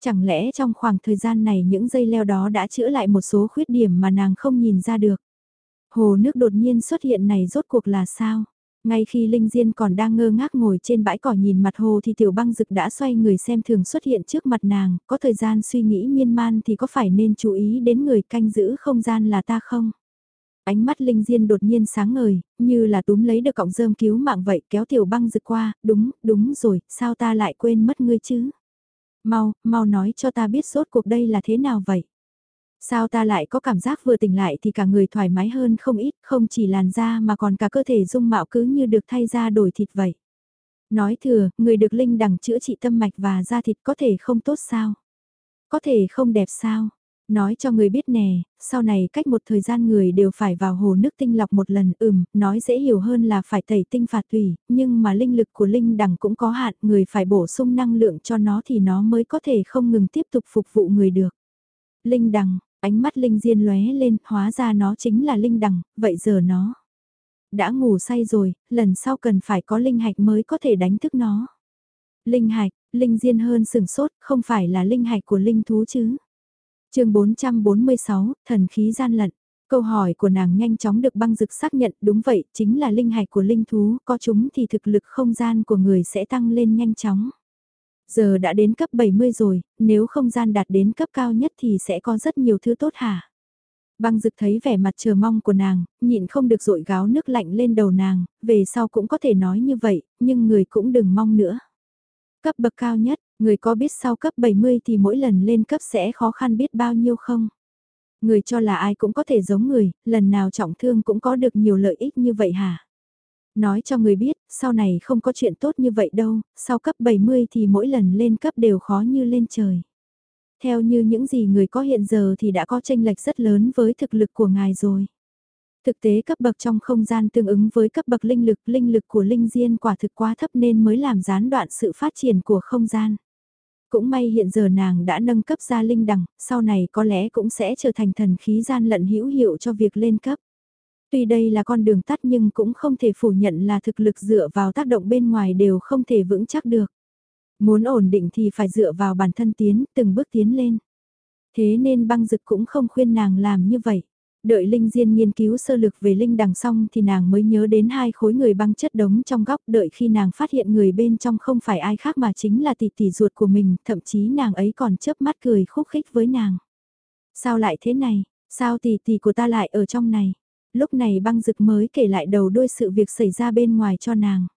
Chẳng lẽ trong khoảng thời gian này những dây leo đó đã chữa lại một số khuyết điểm mà nàng không nhìn ra được? Hồ nước đột nhiên xuất hiện này rốt cuộc là sao? Ngay khi Linh Diên còn đang ngơ ngác ngồi trên bãi cỏ nhìn mặt hồ thì tiểu băng dực đã xoay người xem thường xuất hiện trước mặt nàng, có thời gian suy nghĩ miên man thì có phải nên chú ý đến người canh giữ không gian là ta không? Ánh mắt Linh Diên đột nhiên sáng ngời, như là túm lấy được cọng rơm cứu mạng vậy kéo tiểu băng rực qua, đúng, đúng rồi, sao ta lại quên mất ngươi chứ? Mau, mau nói cho ta biết rốt cuộc đây là thế nào vậy? Sao ta lại có cảm giác vừa tỉnh lại thì cả người thoải mái hơn không ít, không chỉ làn da mà còn cả cơ thể dung mạo cứ như được thay ra đổi thịt vậy. Nói thừa, người được linh đằng chữa trị tâm mạch và da thịt có thể không tốt sao? Có thể không đẹp sao? Nói cho người biết nè, sau này cách một thời gian người đều phải vào hồ nước tinh lọc một lần, ừm, nói dễ hiểu hơn là phải tẩy tinh phạt thủy. nhưng mà linh lực của linh đằng cũng có hạn, người phải bổ sung năng lượng cho nó thì nó mới có thể không ngừng tiếp tục phục vụ người được. Linh đằng, ánh mắt linh diên lóe lên, hóa ra nó chính là linh đằng, vậy giờ nó đã ngủ say rồi, lần sau cần phải có linh hạch mới có thể đánh thức nó. Linh hạch, linh diên hơn sừng sốt, không phải là linh hạch của linh thú chứ chương 446, thần khí gian lận. Câu hỏi của nàng nhanh chóng được băng dực xác nhận đúng vậy, chính là linh hạch của linh thú, có chúng thì thực lực không gian của người sẽ tăng lên nhanh chóng. Giờ đã đến cấp 70 rồi, nếu không gian đạt đến cấp cao nhất thì sẽ có rất nhiều thứ tốt hả? Băng dực thấy vẻ mặt chờ mong của nàng, nhịn không được rội gáo nước lạnh lên đầu nàng, về sau cũng có thể nói như vậy, nhưng người cũng đừng mong nữa. Cấp bậc cao nhất, Người có biết sau cấp 70 thì mỗi lần lên cấp sẽ khó khăn biết bao nhiêu không? Người cho là ai cũng có thể giống người, lần nào trọng thương cũng có được nhiều lợi ích như vậy hả? Nói cho người biết, sau này không có chuyện tốt như vậy đâu, sau cấp 70 thì mỗi lần lên cấp đều khó như lên trời. Theo như những gì người có hiện giờ thì đã có tranh lệch rất lớn với thực lực của ngài rồi. Thực tế cấp bậc trong không gian tương ứng với cấp bậc linh lực, linh lực của linh diên quả thực quá thấp nên mới làm gián đoạn sự phát triển của không gian. Cũng may hiện giờ nàng đã nâng cấp ra linh đằng, sau này có lẽ cũng sẽ trở thành thần khí gian lận hữu hiệu cho việc lên cấp. Tuy đây là con đường tắt nhưng cũng không thể phủ nhận là thực lực dựa vào tác động bên ngoài đều không thể vững chắc được. Muốn ổn định thì phải dựa vào bản thân tiến, từng bước tiến lên. Thế nên băng dực cũng không khuyên nàng làm như vậy. Đợi Linh Diên nghiên cứu sơ lược về Linh đằng xong thì nàng mới nhớ đến hai khối người băng chất đống trong góc đợi khi nàng phát hiện người bên trong không phải ai khác mà chính là tỷ tỷ ruột của mình, thậm chí nàng ấy còn chớp mắt cười khúc khích với nàng. Sao lại thế này, sao tỷ tỷ của ta lại ở trong này? Lúc này băng dực mới kể lại đầu đuôi sự việc xảy ra bên ngoài cho nàng.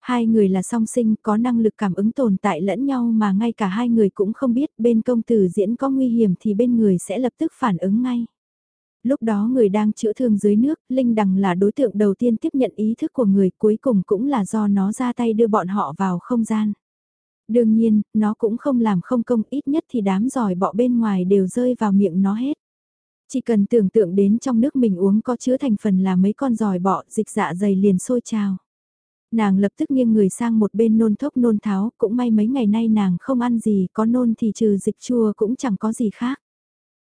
Hai người là song sinh có năng lực cảm ứng tồn tại lẫn nhau mà ngay cả hai người cũng không biết bên công tử diễn có nguy hiểm thì bên người sẽ lập tức phản ứng ngay. Lúc đó người đang chữa thương dưới nước, Linh Đằng là đối tượng đầu tiên tiếp nhận ý thức của người cuối cùng cũng là do nó ra tay đưa bọn họ vào không gian. Đương nhiên, nó cũng không làm không công ít nhất thì đám giỏi bọ bên ngoài đều rơi vào miệng nó hết. Chỉ cần tưởng tượng đến trong nước mình uống có chứa thành phần là mấy con giỏi bọ dịch dạ dày liền sôi trào. Nàng lập tức nghiêng người sang một bên nôn thốc nôn tháo, cũng may mấy ngày nay nàng không ăn gì, có nôn thì trừ dịch chua cũng chẳng có gì khác.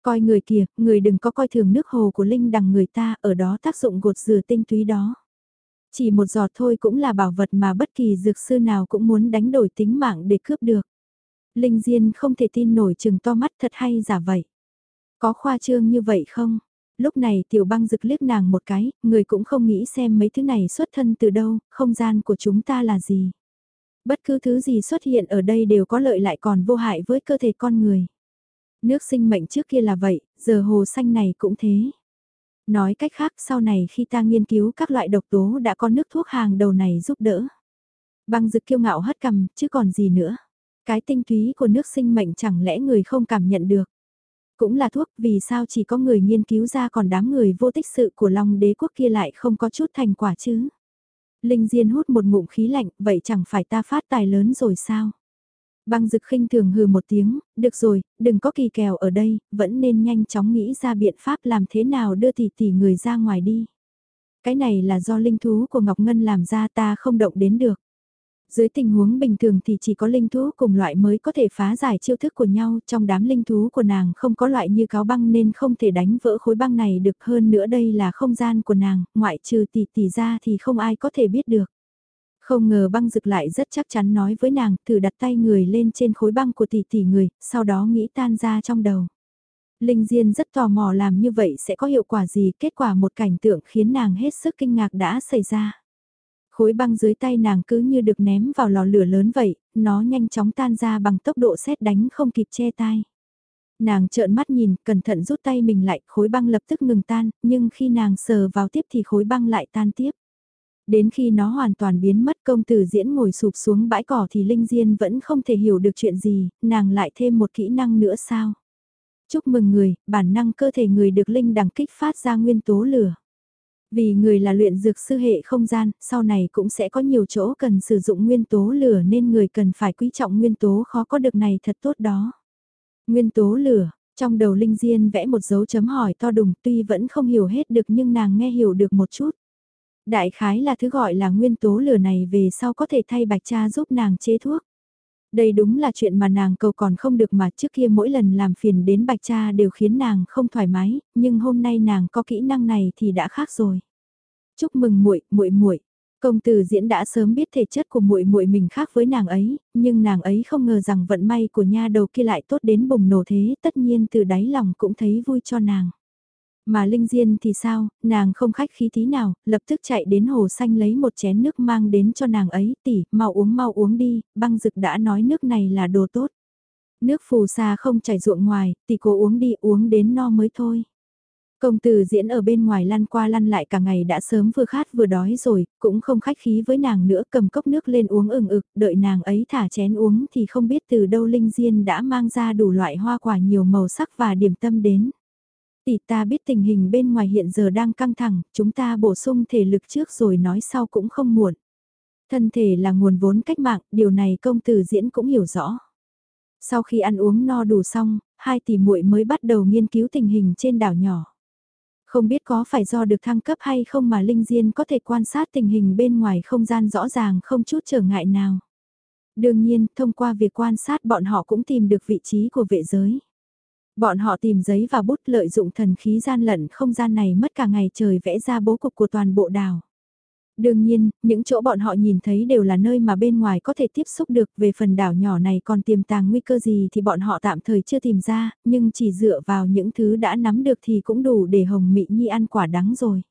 Coi người kìa, người đừng có coi thường nước hồ của Linh đằng người ta, ở đó tác dụng gột rửa tinh túy đó. Chỉ một giọt thôi cũng là bảo vật mà bất kỳ dược sư nào cũng muốn đánh đổi tính mạng để cướp được. Linh Diên không thể tin nổi chừng to mắt thật hay giả vậy. Có khoa trương như vậy không? Lúc này tiểu băng rực liếc nàng một cái, người cũng không nghĩ xem mấy thứ này xuất thân từ đâu, không gian của chúng ta là gì. Bất cứ thứ gì xuất hiện ở đây đều có lợi lại còn vô hại với cơ thể con người. Nước sinh mệnh trước kia là vậy, giờ hồ xanh này cũng thế. Nói cách khác sau này khi ta nghiên cứu các loại độc tố đã có nước thuốc hàng đầu này giúp đỡ. Băng dực kiêu ngạo hất cầm, chứ còn gì nữa. Cái tinh túy của nước sinh mệnh chẳng lẽ người không cảm nhận được. Cũng là thuốc, vì sao chỉ có người nghiên cứu ra còn đám người vô tích sự của Long đế quốc kia lại không có chút thành quả chứ? Linh Diên hút một ngụm khí lạnh, vậy chẳng phải ta phát tài lớn rồi sao? Băng dực khinh thường hừ một tiếng, được rồi, đừng có kỳ kèo ở đây, vẫn nên nhanh chóng nghĩ ra biện pháp làm thế nào đưa tỷ tỷ người ra ngoài đi. Cái này là do linh thú của Ngọc Ngân làm ra ta không động đến được. Dưới tình huống bình thường thì chỉ có linh thú cùng loại mới có thể phá giải chiêu thức của nhau, trong đám linh thú của nàng không có loại như cáo băng nên không thể đánh vỡ khối băng này được hơn nữa đây là không gian của nàng, ngoại trừ tỷ tỷ ra thì không ai có thể biết được. Không ngờ băng rực lại rất chắc chắn nói với nàng, thử đặt tay người lên trên khối băng của tỷ tỷ người, sau đó nghĩ tan ra trong đầu. Linh Diên rất tò mò làm như vậy sẽ có hiệu quả gì, kết quả một cảnh tượng khiến nàng hết sức kinh ngạc đã xảy ra. Khối băng dưới tay nàng cứ như được ném vào lò lửa lớn vậy, nó nhanh chóng tan ra bằng tốc độ xét đánh không kịp che tai. Nàng trợn mắt nhìn, cẩn thận rút tay mình lại, khối băng lập tức ngừng tan, nhưng khi nàng sờ vào tiếp thì khối băng lại tan tiếp. Đến khi nó hoàn toàn biến mất công tử diễn ngồi sụp xuống bãi cỏ thì Linh Diên vẫn không thể hiểu được chuyện gì, nàng lại thêm một kỹ năng nữa sao? Chúc mừng người, bản năng cơ thể người được Linh đằng kích phát ra nguyên tố lửa. Vì người là luyện dược sư hệ không gian, sau này cũng sẽ có nhiều chỗ cần sử dụng nguyên tố lửa nên người cần phải quý trọng nguyên tố khó có được này thật tốt đó. Nguyên tố lửa, trong đầu Linh Diên vẽ một dấu chấm hỏi to đùng tuy vẫn không hiểu hết được nhưng nàng nghe hiểu được một chút. Đại khái là thứ gọi là nguyên tố lửa này về sau có thể thay bạch cha giúp nàng chế thuốc. Đây đúng là chuyện mà nàng cầu còn không được mà trước kia mỗi lần làm phiền đến bạch cha đều khiến nàng không thoải mái, nhưng hôm nay nàng có kỹ năng này thì đã khác rồi. Chúc mừng muội, muội muội. Công tử diễn đã sớm biết thể chất của muội muội mình khác với nàng ấy, nhưng nàng ấy không ngờ rằng vận may của nha đầu kia lại tốt đến bùng nổ thế, tất nhiên từ đáy lòng cũng thấy vui cho nàng. Mà Linh Diên thì sao, nàng không khách khí tí nào, lập tức chạy đến hồ xanh lấy một chén nước mang đến cho nàng ấy, tỷ, mau uống mau uống đi, băng dực đã nói nước này là đồ tốt. Nước phù sa không chảy ruộng ngoài, tỷ cố uống đi, uống đến no mới thôi. Công tử diễn ở bên ngoài lăn qua lăn lại cả ngày đã sớm vừa khát vừa đói rồi, cũng không khách khí với nàng nữa cầm cốc nước lên uống ừng ực, đợi nàng ấy thả chén uống thì không biết từ đâu Linh Diên đã mang ra đủ loại hoa quả nhiều màu sắc và điểm tâm đến. Tỷ ta biết tình hình bên ngoài hiện giờ đang căng thẳng, chúng ta bổ sung thể lực trước rồi nói sau cũng không muộn. Thân thể là nguồn vốn cách mạng, điều này công tử diễn cũng hiểu rõ. Sau khi ăn uống no đủ xong, hai tỷ muội mới bắt đầu nghiên cứu tình hình trên đảo nhỏ. Không biết có phải do được thăng cấp hay không mà Linh Diên có thể quan sát tình hình bên ngoài không gian rõ ràng không chút trở ngại nào. Đương nhiên, thông qua việc quan sát bọn họ cũng tìm được vị trí của vệ giới. Bọn họ tìm giấy và bút lợi dụng thần khí gian lận không gian này mất cả ngày trời vẽ ra bố cục của toàn bộ đảo. Đương nhiên, những chỗ bọn họ nhìn thấy đều là nơi mà bên ngoài có thể tiếp xúc được về phần đảo nhỏ này còn tiềm tàng nguy cơ gì thì bọn họ tạm thời chưa tìm ra, nhưng chỉ dựa vào những thứ đã nắm được thì cũng đủ để Hồng Mị Nhi ăn quả đắng rồi.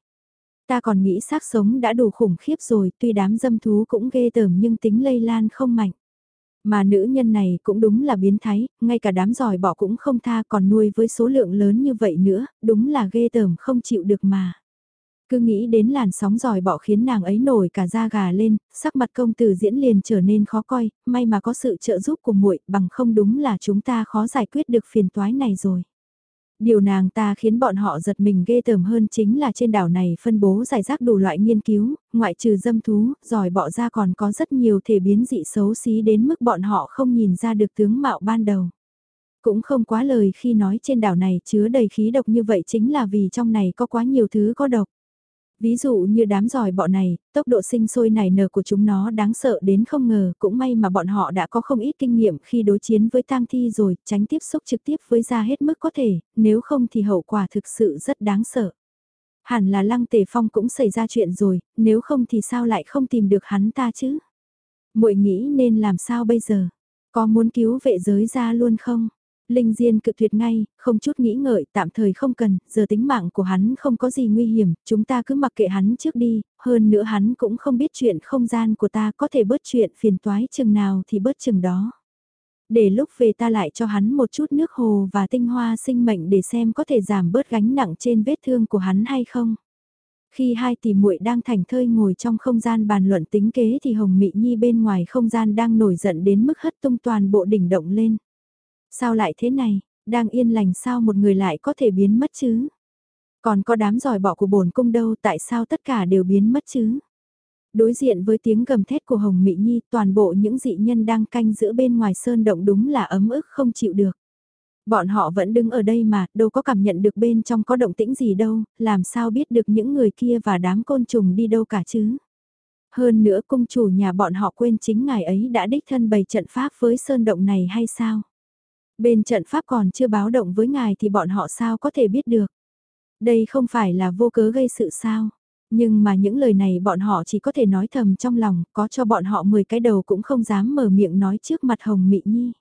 Ta còn nghĩ xác sống đã đủ khủng khiếp rồi, tuy đám dâm thú cũng ghê tởm nhưng tính lây lan không mạnh. Mà nữ nhân này cũng đúng là biến thái, ngay cả đám giỏi bỏ cũng không tha còn nuôi với số lượng lớn như vậy nữa, đúng là ghê tởm không chịu được mà. Cứ nghĩ đến làn sóng giỏi bỏ khiến nàng ấy nổi cả da gà lên, sắc mặt công tử diễn liền trở nên khó coi, may mà có sự trợ giúp của muội bằng không đúng là chúng ta khó giải quyết được phiền toái này rồi. Điều nàng ta khiến bọn họ giật mình ghê tởm hơn chính là trên đảo này phân bố giải rác đủ loại nghiên cứu, ngoại trừ dâm thú, giỏi bọ ra còn có rất nhiều thể biến dị xấu xí đến mức bọn họ không nhìn ra được tướng mạo ban đầu. Cũng không quá lời khi nói trên đảo này chứa đầy khí độc như vậy chính là vì trong này có quá nhiều thứ có độc. Ví dụ như đám giỏi bọ này, tốc độ sinh sôi nảy nở của chúng nó đáng sợ đến không ngờ, cũng may mà bọn họ đã có không ít kinh nghiệm khi đối chiến với tang thi rồi, tránh tiếp xúc trực tiếp với da hết mức có thể, nếu không thì hậu quả thực sự rất đáng sợ. Hẳn là lăng tề phong cũng xảy ra chuyện rồi, nếu không thì sao lại không tìm được hắn ta chứ? muội nghĩ nên làm sao bây giờ? Có muốn cứu vệ giới ra luôn không? Linh Diên cự tuyệt ngay, không chút nghĩ ngợi, tạm thời không cần, giờ tính mạng của hắn không có gì nguy hiểm, chúng ta cứ mặc kệ hắn trước đi, hơn nữa hắn cũng không biết chuyện không gian của ta có thể bớt chuyện phiền toái chừng nào thì bớt chừng đó. Để lúc về ta lại cho hắn một chút nước hồ và tinh hoa sinh mệnh để xem có thể giảm bớt gánh nặng trên vết thương của hắn hay không. Khi hai tỷ muội đang thành thơi ngồi trong không gian bàn luận tính kế thì Hồng Mị Nhi bên ngoài không gian đang nổi giận đến mức hất tung toàn bộ đỉnh động lên. Sao lại thế này? Đang yên lành sao một người lại có thể biến mất chứ? Còn có đám giỏi bọ của bổn cung đâu tại sao tất cả đều biến mất chứ? Đối diện với tiếng gầm thét của Hồng Mỹ Nhi toàn bộ những dị nhân đang canh giữa bên ngoài sơn động đúng là ấm ức không chịu được. Bọn họ vẫn đứng ở đây mà, đâu có cảm nhận được bên trong có động tĩnh gì đâu, làm sao biết được những người kia và đám côn trùng đi đâu cả chứ. Hơn nữa cung chủ nhà bọn họ quên chính ngài ấy đã đích thân bày trận pháp với sơn động này hay sao? Bên trận pháp còn chưa báo động với ngài thì bọn họ sao có thể biết được? Đây không phải là vô cớ gây sự sao? Nhưng mà những lời này bọn họ chỉ có thể nói thầm trong lòng, có cho bọn họ 10 cái đầu cũng không dám mở miệng nói trước mặt Hồng Mị Nhi.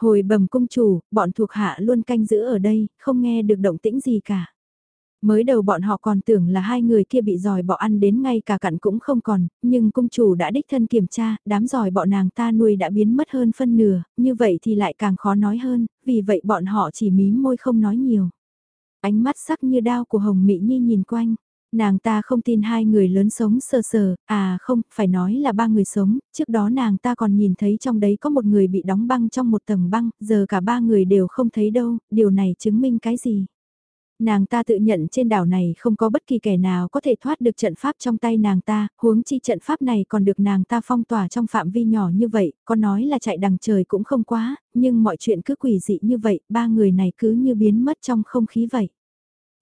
Hồi bẩm cung chủ, bọn thuộc hạ luôn canh giữ ở đây, không nghe được động tĩnh gì cả. Mới đầu bọn họ còn tưởng là hai người kia bị giòi bọ ăn đến ngay cả cặn cũng không còn, nhưng cung chủ đã đích thân kiểm tra, đám giòi bọ nàng ta nuôi đã biến mất hơn phân nửa, như vậy thì lại càng khó nói hơn, vì vậy bọn họ chỉ mím môi không nói nhiều. Ánh mắt sắc như đao của Hồng Mỹ Nhi nhìn quanh, Nàng ta không tin hai người lớn sống sờ sờ, à không, phải nói là ba người sống, trước đó nàng ta còn nhìn thấy trong đấy có một người bị đóng băng trong một tầng băng, giờ cả ba người đều không thấy đâu, điều này chứng minh cái gì? Nàng ta tự nhận trên đảo này không có bất kỳ kẻ nào có thể thoát được trận pháp trong tay nàng ta, huống chi trận pháp này còn được nàng ta phong tỏa trong phạm vi nhỏ như vậy, có nói là chạy đằng trời cũng không quá, nhưng mọi chuyện cứ quỷ dị như vậy, ba người này cứ như biến mất trong không khí vậy.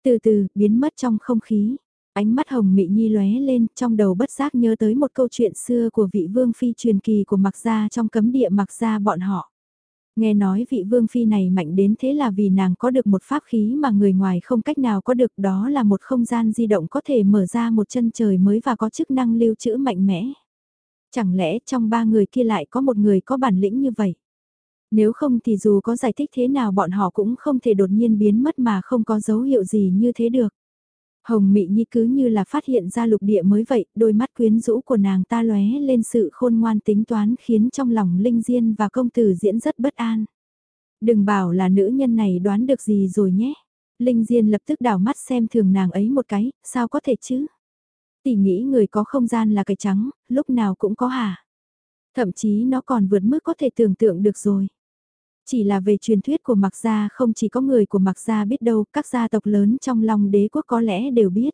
Từ từ, biến mất trong không khí. Ánh mắt hồng mị nhi lóe lên, trong đầu bất giác nhớ tới một câu chuyện xưa của vị vương phi truyền kỳ của mặc gia trong cấm địa mặc gia bọn họ. Nghe nói vị vương phi này mạnh đến thế là vì nàng có được một pháp khí mà người ngoài không cách nào có được, đó là một không gian di động có thể mở ra một chân trời mới và có chức năng lưu trữ mạnh mẽ. Chẳng lẽ trong ba người kia lại có một người có bản lĩnh như vậy? Nếu không thì dù có giải thích thế nào bọn họ cũng không thể đột nhiên biến mất mà không có dấu hiệu gì như thế được. Hồng Mị Nhi cứ như là phát hiện ra lục địa mới vậy, đôi mắt quyến rũ của nàng ta lóe lên sự khôn ngoan tính toán khiến trong lòng Linh Diên và công tử diễn rất bất an. Đừng bảo là nữ nhân này đoán được gì rồi nhé. Linh Diên lập tức đảo mắt xem thường nàng ấy một cái, sao có thể chứ? Tỷ nghĩ người có không gian là cái trắng, lúc nào cũng có hả? Thậm chí nó còn vượt mức có thể tưởng tượng được rồi. Chỉ là về truyền thuyết của Mạc Gia không chỉ có người của Mạc Gia biết đâu, các gia tộc lớn trong lòng đế quốc có lẽ đều biết.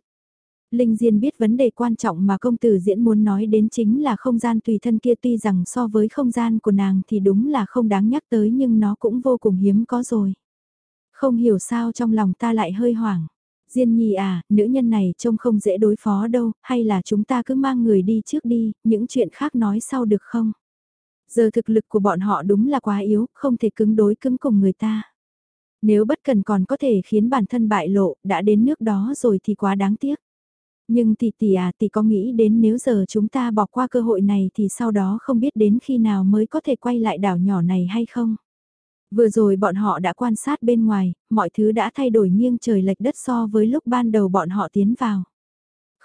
Linh Diên biết vấn đề quan trọng mà công tử diễn muốn nói đến chính là không gian tùy thân kia tuy rằng so với không gian của nàng thì đúng là không đáng nhắc tới nhưng nó cũng vô cùng hiếm có rồi. Không hiểu sao trong lòng ta lại hơi hoảng. Diên nhi à, nữ nhân này trông không dễ đối phó đâu, hay là chúng ta cứ mang người đi trước đi, những chuyện khác nói sau được không? Giờ thực lực của bọn họ đúng là quá yếu, không thể cứng đối cứng cùng người ta. Nếu bất cần còn có thể khiến bản thân bại lộ, đã đến nước đó rồi thì quá đáng tiếc. Nhưng tỷ tỷ à tỷ có nghĩ đến nếu giờ chúng ta bỏ qua cơ hội này thì sau đó không biết đến khi nào mới có thể quay lại đảo nhỏ này hay không? Vừa rồi bọn họ đã quan sát bên ngoài, mọi thứ đã thay đổi nghiêng trời lệch đất so với lúc ban đầu bọn họ tiến vào.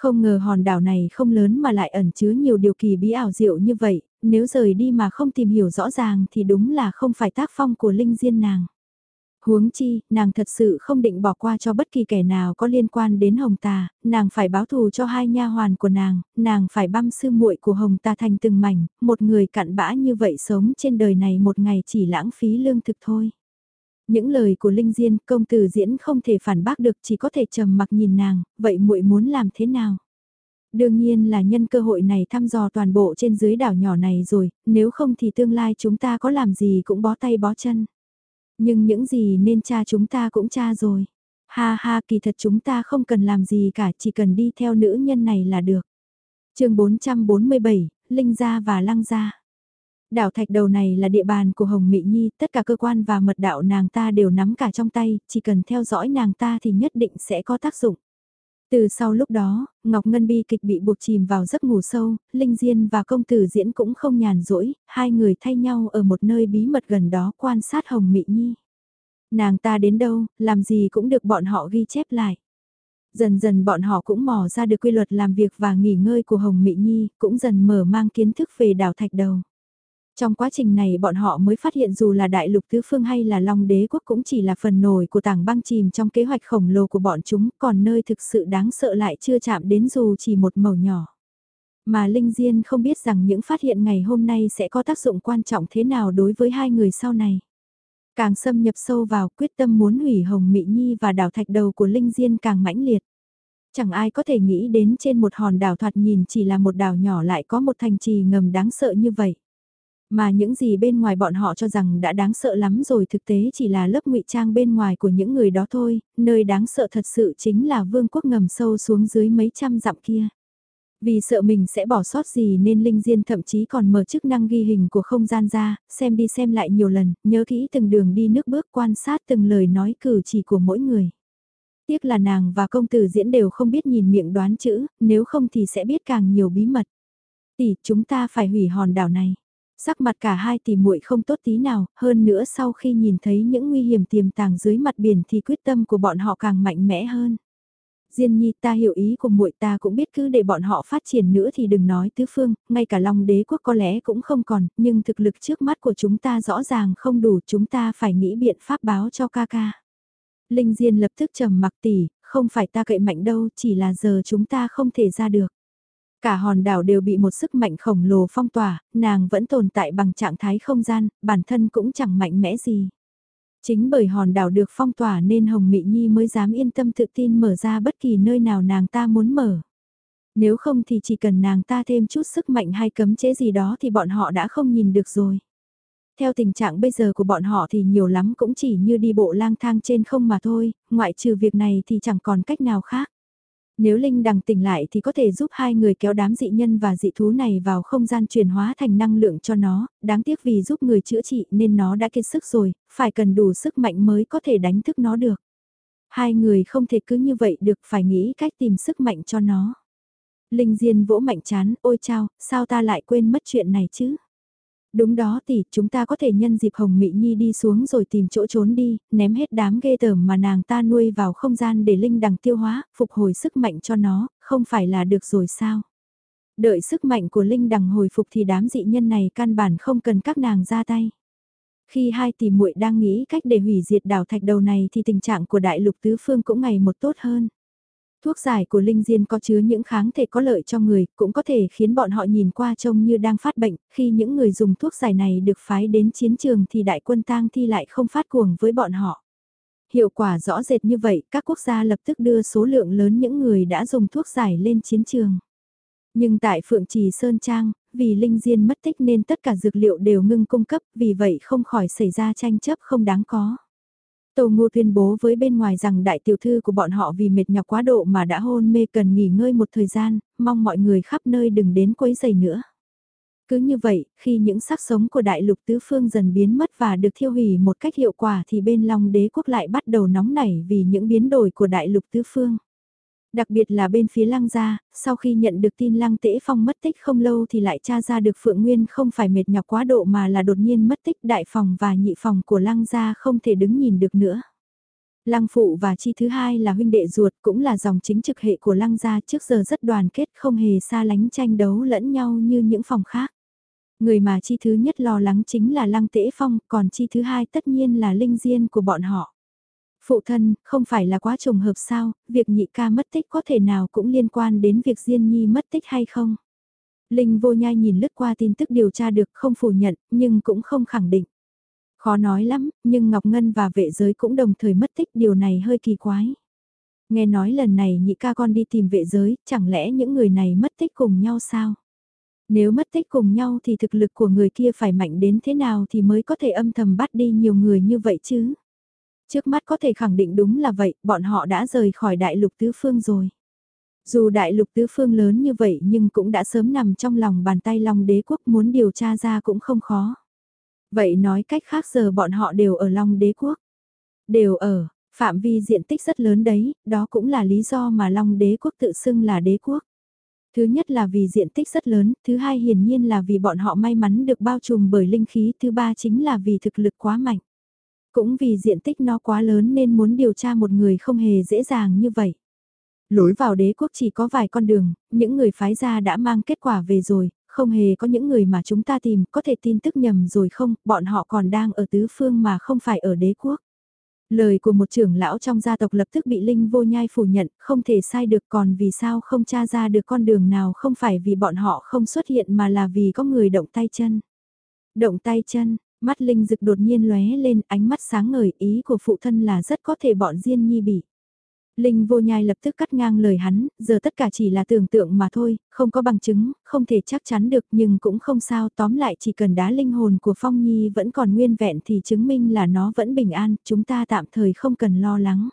Không ngờ hòn đảo này không lớn mà lại ẩn chứa nhiều điều kỳ bí ảo diệu như vậy, nếu rời đi mà không tìm hiểu rõ ràng thì đúng là không phải tác phong của Linh Diên nàng. Huống chi, nàng thật sự không định bỏ qua cho bất kỳ kẻ nào có liên quan đến Hồng Tà, nàng phải báo thù cho hai nha hoàn của nàng, nàng phải băm sư muội của Hồng Tà thành từng mảnh, một người cặn bã như vậy sống trên đời này một ngày chỉ lãng phí lương thực thôi. Những lời của Linh Diên công tử diễn không thể phản bác được chỉ có thể trầm mặc nhìn nàng, vậy muội muốn làm thế nào? Đương nhiên là nhân cơ hội này thăm dò toàn bộ trên dưới đảo nhỏ này rồi, nếu không thì tương lai chúng ta có làm gì cũng bó tay bó chân. Nhưng những gì nên cha chúng ta cũng cha rồi. Ha ha kỳ thật chúng ta không cần làm gì cả chỉ cần đi theo nữ nhân này là được. chương 447, Linh Gia và Lăng Gia. Đảo thạch đầu này là địa bàn của Hồng Mị Nhi, tất cả cơ quan và mật đạo nàng ta đều nắm cả trong tay, chỉ cần theo dõi nàng ta thì nhất định sẽ có tác dụng. Từ sau lúc đó, Ngọc Ngân bi kịch bị buộc chìm vào giấc ngủ sâu, Linh Diên và công tử diễn cũng không nhàn rỗi, hai người thay nhau ở một nơi bí mật gần đó quan sát Hồng Mị Nhi. Nàng ta đến đâu, làm gì cũng được bọn họ ghi chép lại. Dần dần bọn họ cũng mò ra được quy luật làm việc và nghỉ ngơi của Hồng Mị Nhi, cũng dần mở mang kiến thức về đảo thạch đầu. Trong quá trình này bọn họ mới phát hiện dù là đại lục tứ phương hay là long đế quốc cũng chỉ là phần nổi của tảng băng chìm trong kế hoạch khổng lồ của bọn chúng, còn nơi thực sự đáng sợ lại chưa chạm đến dù chỉ một màu nhỏ. Mà Linh Diên không biết rằng những phát hiện ngày hôm nay sẽ có tác dụng quan trọng thế nào đối với hai người sau này. Càng xâm nhập sâu vào quyết tâm muốn hủy Hồng Mị Nhi và đảo thạch đầu của Linh Diên càng mãnh liệt. Chẳng ai có thể nghĩ đến trên một hòn đảo thoạt nhìn chỉ là một đảo nhỏ lại có một thành trì ngầm đáng sợ như vậy. Mà những gì bên ngoài bọn họ cho rằng đã đáng sợ lắm rồi thực tế chỉ là lớp ngụy trang bên ngoài của những người đó thôi, nơi đáng sợ thật sự chính là vương quốc ngầm sâu xuống dưới mấy trăm dặm kia. Vì sợ mình sẽ bỏ sót gì nên Linh Diên thậm chí còn mở chức năng ghi hình của không gian ra, xem đi xem lại nhiều lần, nhớ kỹ từng đường đi nước bước quan sát từng lời nói cử chỉ của mỗi người. Tiếc là nàng và công tử diễn đều không biết nhìn miệng đoán chữ, nếu không thì sẽ biết càng nhiều bí mật. Tỷ, chúng ta phải hủy hòn đảo này. Sắc mặt cả hai tỷ muội không tốt tí nào, hơn nữa sau khi nhìn thấy những nguy hiểm tiềm tàng dưới mặt biển thì quyết tâm của bọn họ càng mạnh mẽ hơn. Diên Nhi ta hiểu ý của muội ta cũng biết cứ để bọn họ phát triển nữa thì đừng nói tứ phương, ngay cả Long đế quốc có lẽ cũng không còn, nhưng thực lực trước mắt của chúng ta rõ ràng không đủ, chúng ta phải nghĩ biện pháp báo cho ca ca. Linh Diên lập tức trầm mặc tỉ, không phải ta cậy mạnh đâu, chỉ là giờ chúng ta không thể ra được. Cả hòn đảo đều bị một sức mạnh khổng lồ phong tỏa, nàng vẫn tồn tại bằng trạng thái không gian, bản thân cũng chẳng mạnh mẽ gì. Chính bởi hòn đảo được phong tỏa nên Hồng Mị Nhi mới dám yên tâm tự tin mở ra bất kỳ nơi nào nàng ta muốn mở. Nếu không thì chỉ cần nàng ta thêm chút sức mạnh hay cấm chế gì đó thì bọn họ đã không nhìn được rồi. Theo tình trạng bây giờ của bọn họ thì nhiều lắm cũng chỉ như đi bộ lang thang trên không mà thôi, ngoại trừ việc này thì chẳng còn cách nào khác. Nếu Linh đằng tỉnh lại thì có thể giúp hai người kéo đám dị nhân và dị thú này vào không gian chuyển hóa thành năng lượng cho nó, đáng tiếc vì giúp người chữa trị nên nó đã kiệt sức rồi, phải cần đủ sức mạnh mới có thể đánh thức nó được. Hai người không thể cứ như vậy được phải nghĩ cách tìm sức mạnh cho nó. Linh Diên vỗ mạnh chán, ôi chao, sao ta lại quên mất chuyện này chứ? Đúng đó tỷ, chúng ta có thể nhân dịp Hồng Mị Nhi đi xuống rồi tìm chỗ trốn đi, ném hết đám ghê tởm mà nàng ta nuôi vào không gian để linh đằng tiêu hóa, phục hồi sức mạnh cho nó, không phải là được rồi sao? Đợi sức mạnh của linh đằng hồi phục thì đám dị nhân này căn bản không cần các nàng ra tay. Khi hai tỷ muội đang nghĩ cách để hủy diệt đảo thạch đầu này thì tình trạng của đại lục tứ phương cũng ngày một tốt hơn. Thuốc giải của linh diên có chứa những kháng thể có lợi cho người, cũng có thể khiến bọn họ nhìn qua trông như đang phát bệnh, khi những người dùng thuốc giải này được phái đến chiến trường thì đại quân tang thi lại không phát cuồng với bọn họ. Hiệu quả rõ rệt như vậy, các quốc gia lập tức đưa số lượng lớn những người đã dùng thuốc giải lên chiến trường. Nhưng tại Phượng Trì Sơn Trang, vì Linh Diên mất tích nên tất cả dược liệu đều ngưng cung cấp, vì vậy không khỏi xảy ra tranh chấp không đáng có. Tô Ngô tuyên bố với bên ngoài rằng đại tiểu thư của bọn họ vì mệt nhọc quá độ mà đã hôn mê cần nghỉ ngơi một thời gian, mong mọi người khắp nơi đừng đến quấy giày nữa. Cứ như vậy, khi những sắc sống của đại lục tứ phương dần biến mất và được thiêu hủy một cách hiệu quả thì bên Long đế quốc lại bắt đầu nóng nảy vì những biến đổi của đại lục tứ phương. Đặc biệt là bên phía lăng gia, sau khi nhận được tin lăng tễ phong mất tích không lâu thì lại tra ra được Phượng Nguyên không phải mệt nhọc quá độ mà là đột nhiên mất tích đại phòng và nhị phòng của lăng gia không thể đứng nhìn được nữa. Lăng phụ và chi thứ hai là huynh đệ ruột cũng là dòng chính trực hệ của lăng gia trước giờ rất đoàn kết không hề xa lánh tranh đấu lẫn nhau như những phòng khác. Người mà chi thứ nhất lo lắng chính là lăng tễ phong còn chi thứ hai tất nhiên là linh diên của bọn họ. Phụ thân, không phải là quá trùng hợp sao, việc nhị ca mất tích có thể nào cũng liên quan đến việc Diên Nhi mất tích hay không? Linh vô nhai nhìn lướt qua tin tức điều tra được không phủ nhận, nhưng cũng không khẳng định. Khó nói lắm, nhưng Ngọc Ngân và vệ giới cũng đồng thời mất tích điều này hơi kỳ quái. Nghe nói lần này nhị ca con đi tìm vệ giới, chẳng lẽ những người này mất tích cùng nhau sao? Nếu mất tích cùng nhau thì thực lực của người kia phải mạnh đến thế nào thì mới có thể âm thầm bắt đi nhiều người như vậy chứ? Trước mắt có thể khẳng định đúng là vậy, bọn họ đã rời khỏi đại lục tứ phương rồi. Dù đại lục tứ phương lớn như vậy nhưng cũng đã sớm nằm trong lòng bàn tay Long đế quốc muốn điều tra ra cũng không khó. Vậy nói cách khác giờ bọn họ đều ở Long đế quốc. Đều ở, phạm vi diện tích rất lớn đấy, đó cũng là lý do mà Long đế quốc tự xưng là đế quốc. Thứ nhất là vì diện tích rất lớn, thứ hai hiển nhiên là vì bọn họ may mắn được bao trùm bởi linh khí, thứ ba chính là vì thực lực quá mạnh. Cũng vì diện tích nó quá lớn nên muốn điều tra một người không hề dễ dàng như vậy. Lối vào đế quốc chỉ có vài con đường, những người phái ra đã mang kết quả về rồi, không hề có những người mà chúng ta tìm, có thể tin tức nhầm rồi không, bọn họ còn đang ở tứ phương mà không phải ở đế quốc. Lời của một trưởng lão trong gia tộc lập tức bị Linh vô nhai phủ nhận, không thể sai được còn vì sao không tra ra được con đường nào không phải vì bọn họ không xuất hiện mà là vì có người động tay chân. Động tay chân, Mắt Linh Dực đột nhiên lóe lên ánh mắt sáng ngời ý của phụ thân là rất có thể bọn Diên Nhi bị. Linh vô nhai lập tức cắt ngang lời hắn, giờ tất cả chỉ là tưởng tượng mà thôi, không có bằng chứng, không thể chắc chắn được nhưng cũng không sao, tóm lại chỉ cần đá linh hồn của Phong Nhi vẫn còn nguyên vẹn thì chứng minh là nó vẫn bình an, chúng ta tạm thời không cần lo lắng.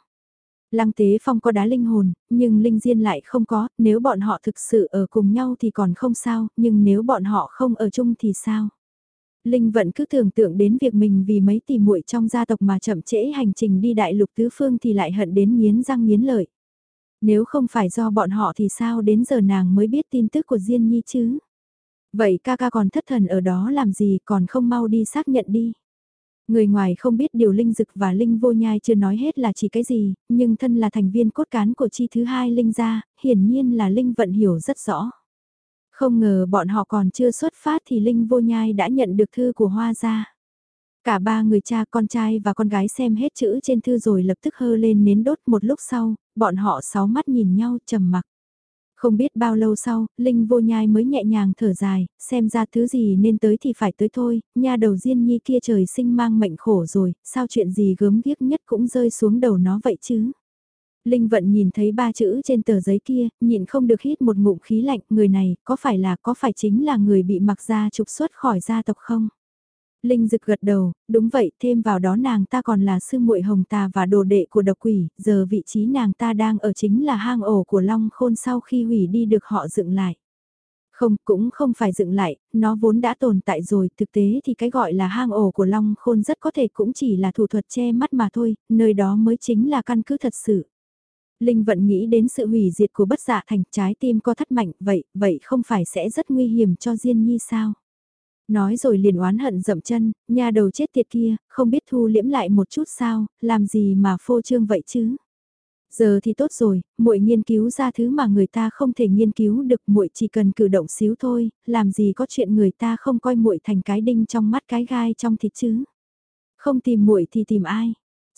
Lăng Tế Phong có đá linh hồn, nhưng Linh Diên lại không có, nếu bọn họ thực sự ở cùng nhau thì còn không sao, nhưng nếu bọn họ không ở chung thì sao? Linh vẫn cứ tưởng tượng đến việc mình vì mấy tỷ muội trong gia tộc mà chậm trễ hành trình đi đại lục tứ phương thì lại hận đến miến răng miến lợi. Nếu không phải do bọn họ thì sao đến giờ nàng mới biết tin tức của Diên Nhi chứ? Vậy ca ca còn thất thần ở đó làm gì còn không mau đi xác nhận đi. Người ngoài không biết điều Linh Dực và Linh Vô Nhai chưa nói hết là chỉ cái gì, nhưng thân là thành viên cốt cán của chi thứ hai Linh gia, hiển nhiên là Linh vận hiểu rất rõ. Không ngờ bọn họ còn chưa xuất phát thì Linh Vô Nhai đã nhận được thư của Hoa gia. Cả ba người cha, con trai và con gái xem hết chữ trên thư rồi lập tức hơ lên nến đốt một lúc sau, bọn họ sáu mắt nhìn nhau trầm mặc. Không biết bao lâu sau, Linh vô nhai mới nhẹ nhàng thở dài, xem ra thứ gì nên tới thì phải tới thôi, nha đầu Diên Nhi kia trời sinh mang mệnh khổ rồi, sao chuyện gì gớm ghiếc nhất cũng rơi xuống đầu nó vậy chứ. Linh vận nhìn thấy ba chữ trên tờ giấy kia, nhịn không được hít một ngụm khí lạnh, người này có phải là có phải chính là người bị mặc ra trục xuất khỏi gia tộc không? Linh Dực gật đầu, đúng vậy, thêm vào đó nàng ta còn là sư muội hồng tà và đồ đệ của độc quỷ, giờ vị trí nàng ta đang ở chính là hang ổ của Long Khôn sau khi hủy đi được họ dựng lại. Không, cũng không phải dựng lại, nó vốn đã tồn tại rồi, thực tế thì cái gọi là hang ổ của Long Khôn rất có thể cũng chỉ là thủ thuật che mắt mà thôi, nơi đó mới chính là căn cứ thật sự. Linh vận nghĩ đến sự hủy diệt của bất dạ thành trái tim co thắt mạnh, vậy, vậy không phải sẽ rất nguy hiểm cho Diên Nhi sao? Nói rồi liền oán hận dậm chân, nhà đầu chết tiệt kia, không biết thu liễm lại một chút sao, làm gì mà phô trương vậy chứ. Giờ thì tốt rồi, muội nghiên cứu ra thứ mà người ta không thể nghiên cứu được, muội chỉ cần cử động xíu thôi, làm gì có chuyện người ta không coi muội thành cái đinh trong mắt cái gai trong thịt chứ. Không tìm muội thì tìm ai?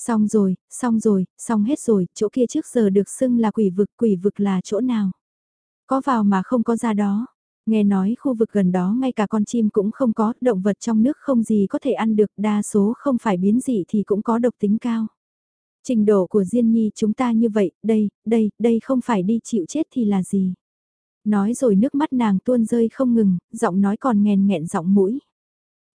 Xong rồi, xong rồi, xong hết rồi, chỗ kia trước giờ được xưng là quỷ vực, quỷ vực là chỗ nào? Có vào mà không có ra đó. Nghe nói khu vực gần đó ngay cả con chim cũng không có, động vật trong nước không gì có thể ăn được, đa số không phải biến dị thì cũng có độc tính cao. Trình độ của Diên Nhi chúng ta như vậy, đây, đây, đây không phải đi chịu chết thì là gì. Nói rồi nước mắt nàng tuôn rơi không ngừng, giọng nói còn nghèn nghẹn giọng mũi.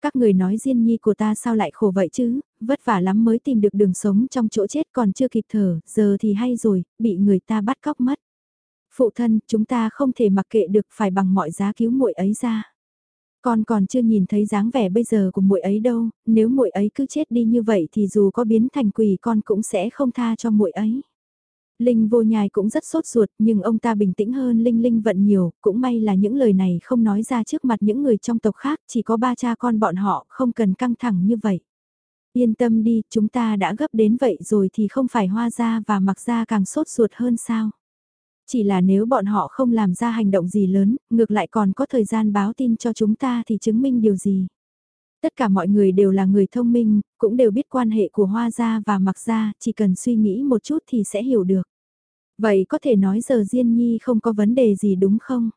Các người nói Diên Nhi của ta sao lại khổ vậy chứ, vất vả lắm mới tìm được đường sống trong chỗ chết còn chưa kịp thở, giờ thì hay rồi, bị người ta bắt cóc mất. Phụ thân, chúng ta không thể mặc kệ được phải bằng mọi giá cứu muội ấy ra. Con còn chưa nhìn thấy dáng vẻ bây giờ của muội ấy đâu, nếu muội ấy cứ chết đi như vậy thì dù có biến thành quỷ con cũng sẽ không tha cho muội ấy. Linh vô nhai cũng rất sốt ruột nhưng ông ta bình tĩnh hơn Linh Linh vận nhiều, cũng may là những lời này không nói ra trước mặt những người trong tộc khác, chỉ có ba cha con bọn họ không cần căng thẳng như vậy. Yên tâm đi, chúng ta đã gấp đến vậy rồi thì không phải hoa ra và mặc ra càng sốt ruột hơn sao. Chỉ là nếu bọn họ không làm ra hành động gì lớn, ngược lại còn có thời gian báo tin cho chúng ta thì chứng minh điều gì. Tất cả mọi người đều là người thông minh, cũng đều biết quan hệ của Hoa Gia và Mặc Gia, chỉ cần suy nghĩ một chút thì sẽ hiểu được. Vậy có thể nói giờ Diên Nhi không có vấn đề gì đúng không?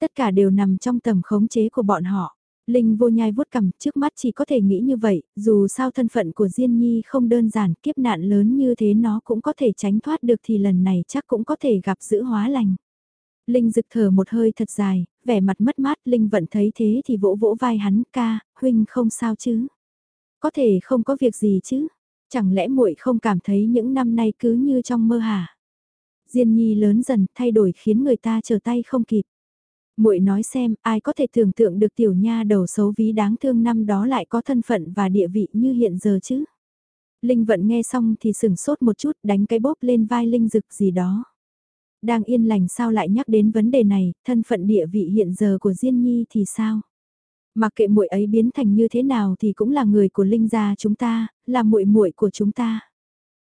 Tất cả đều nằm trong tầm khống chế của bọn họ. Linh vô nhai vuốt cầm trước mắt chỉ có thể nghĩ như vậy, dù sao thân phận của Diên Nhi không đơn giản kiếp nạn lớn như thế nó cũng có thể tránh thoát được thì lần này chắc cũng có thể gặp giữ hóa lành. Linh rực thở một hơi thật dài, vẻ mặt mất mát, Linh vẫn thấy thế thì vỗ vỗ vai hắn, ca, huynh không sao chứ. Có thể không có việc gì chứ, chẳng lẽ muội không cảm thấy những năm nay cứ như trong mơ hả? Diên nhi lớn dần thay đổi khiến người ta trở tay không kịp muội nói xem ai có thể tưởng tượng được tiểu nha đầu xấu ví đáng thương năm đó lại có thân phận và địa vị như hiện giờ chứ. Linh vận nghe xong thì sừng sốt một chút đánh cái bóp lên vai Linh dực gì đó. Đang yên lành sao lại nhắc đến vấn đề này, thân phận địa vị hiện giờ của Diên Nhi thì sao? Mặc kệ muội ấy biến thành như thế nào thì cũng là người của Linh gia chúng ta, là muội muội của chúng ta.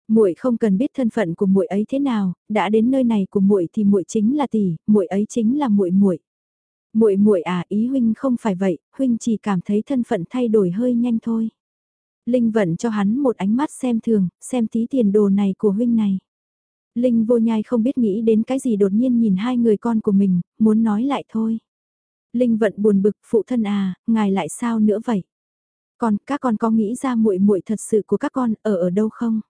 Muội không cần biết thân phận của muội ấy thế nào, đã đến nơi này của muội thì muội chính là tỷ, muội ấy chính là muội muội. Muội muội à, ý huynh không phải vậy, huynh chỉ cảm thấy thân phận thay đổi hơi nhanh thôi. Linh vận cho hắn một ánh mắt xem thường, xem tí tiền đồ này của huynh này. Linh vô nhai không biết nghĩ đến cái gì đột nhiên nhìn hai người con của mình, muốn nói lại thôi. Linh vận buồn bực, phụ thân à, ngài lại sao nữa vậy? Còn các con có nghĩ ra muội muội thật sự của các con ở ở đâu không?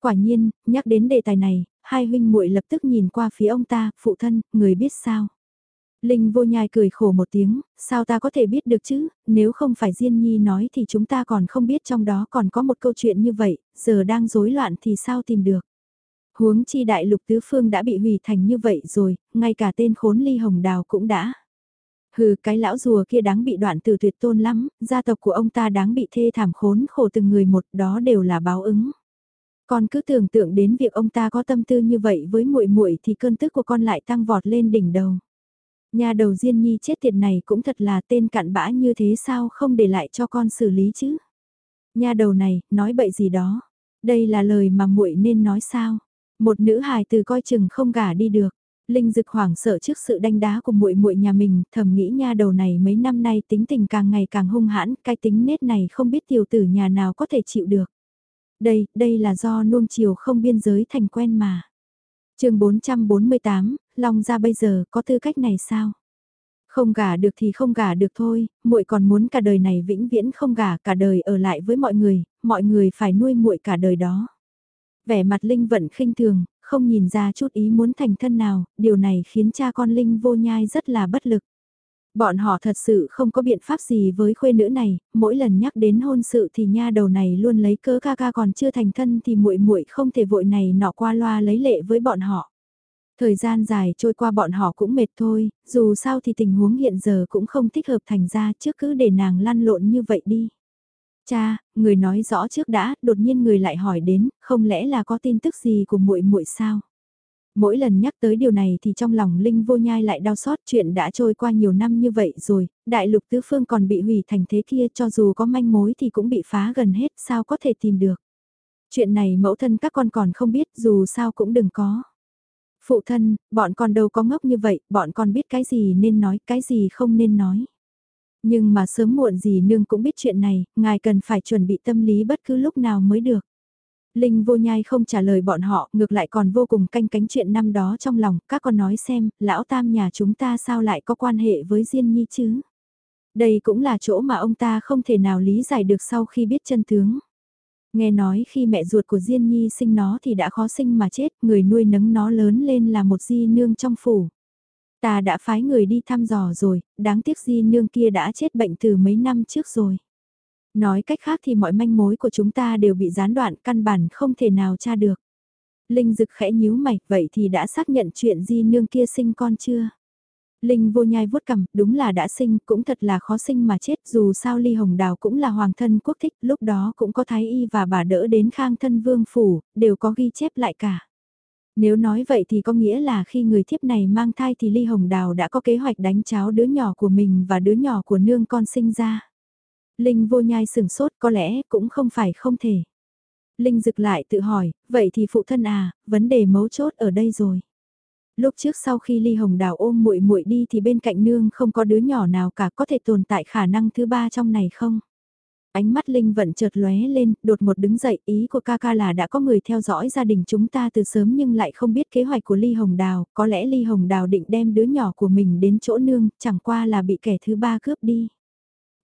Quả nhiên, nhắc đến đề tài này, hai huynh muội lập tức nhìn qua phía ông ta, phụ thân, người biết sao? Linh vô nhai cười khổ một tiếng, sao ta có thể biết được chứ, nếu không phải Diên Nhi nói thì chúng ta còn không biết trong đó còn có một câu chuyện như vậy, giờ đang rối loạn thì sao tìm được. Huống chi đại lục tứ phương đã bị hủy thành như vậy rồi, ngay cả tên khốn ly hồng đào cũng đã. Hừ, cái lão rùa kia đáng bị đoạn từ tuyệt tôn lắm, gia tộc của ông ta đáng bị thê thảm khốn khổ từng người một, đó đều là báo ứng. Con cứ tưởng tượng đến việc ông ta có tâm tư như vậy với muội muội thì cơn tức của con lại tăng vọt lên đỉnh đầu. Nhà đầu Diên Nhi chết tiệt này cũng thật là tên cặn bã như thế sao không để lại cho con xử lý chứ. Nhà đầu này, nói bậy gì đó. Đây là lời mà muội nên nói sao. Một nữ hài từ coi chừng không gả đi được. Linh Dực hoảng sợ trước sự đánh đá của muội muội nhà mình, thầm nghĩ nha đầu này mấy năm nay tính tình càng ngày càng hung hãn, cái tính nết này không biết tiểu tử nhà nào có thể chịu được. Đây, đây là do nuông chiều không biên giới thành quen mà. chương 448, Long ra bây giờ có tư cách này sao? Không gả được thì không gả được thôi, muội còn muốn cả đời này vĩnh viễn không gả cả đời ở lại với mọi người, mọi người phải nuôi muội cả đời đó. Vẻ mặt Linh vẫn khinh thường, không nhìn ra chút ý muốn thành thân nào, điều này khiến cha con Linh vô nhai rất là bất lực. Bọn họ thật sự không có biện pháp gì với khuê nữ này, mỗi lần nhắc đến hôn sự thì nha đầu này luôn lấy cớ ca ca còn chưa thành thân thì muội muội không thể vội này nọ qua loa lấy lệ với bọn họ. Thời gian dài trôi qua bọn họ cũng mệt thôi, dù sao thì tình huống hiện giờ cũng không thích hợp thành ra trước cứ để nàng lăn lộn như vậy đi. Cha, người nói rõ trước đã, đột nhiên người lại hỏi đến, không lẽ là có tin tức gì của muội muội sao? Mỗi lần nhắc tới điều này thì trong lòng Linh vô nhai lại đau xót chuyện đã trôi qua nhiều năm như vậy rồi, đại lục tứ phương còn bị hủy thành thế kia cho dù có manh mối thì cũng bị phá gần hết sao có thể tìm được. Chuyện này mẫu thân các con còn không biết dù sao cũng đừng có. Phụ thân, bọn con đâu có ngốc như vậy, bọn con biết cái gì nên nói, cái gì không nên nói. Nhưng mà sớm muộn gì nương cũng biết chuyện này, ngài cần phải chuẩn bị tâm lý bất cứ lúc nào mới được. Linh vô nhai không trả lời bọn họ, ngược lại còn vô cùng canh cánh chuyện năm đó trong lòng, các con nói xem, lão tam nhà chúng ta sao lại có quan hệ với Diên Nhi chứ? Đây cũng là chỗ mà ông ta không thể nào lý giải được sau khi biết chân tướng. Nghe nói khi mẹ ruột của Diên Nhi sinh nó thì đã khó sinh mà chết, người nuôi nấng nó lớn lên là một di nương trong phủ. Ta đã phái người đi thăm dò rồi, đáng tiếc di nương kia đã chết bệnh từ mấy năm trước rồi. Nói cách khác thì mọi manh mối của chúng ta đều bị gián đoạn căn bản không thể nào tra được. Linh Dực khẽ nhíu mày, vậy thì đã xác nhận chuyện di nương kia sinh con chưa? Linh vô nhai vuốt cầm, đúng là đã sinh, cũng thật là khó sinh mà chết, dù sao Ly Hồng Đào cũng là hoàng thân quốc thích, lúc đó cũng có thái y và bà đỡ đến khang thân vương phủ, đều có ghi chép lại cả. Nếu nói vậy thì có nghĩa là khi người thiếp này mang thai thì Ly Hồng Đào đã có kế hoạch đánh cháo đứa nhỏ của mình và đứa nhỏ của nương con sinh ra. Linh vô nhai sừng sốt có lẽ cũng không phải không thể. Linh dực lại tự hỏi, vậy thì phụ thân à, vấn đề mấu chốt ở đây rồi. Lúc trước sau khi Ly Hồng Đào ôm muội muội đi thì bên cạnh nương không có đứa nhỏ nào cả có thể tồn tại khả năng thứ ba trong này không? Ánh mắt Linh vận chợt lóe lên, đột một đứng dậy, ý của ca ca là đã có người theo dõi gia đình chúng ta từ sớm nhưng lại không biết kế hoạch của Ly Hồng Đào, có lẽ Ly Hồng Đào định đem đứa nhỏ của mình đến chỗ nương, chẳng qua là bị kẻ thứ ba cướp đi.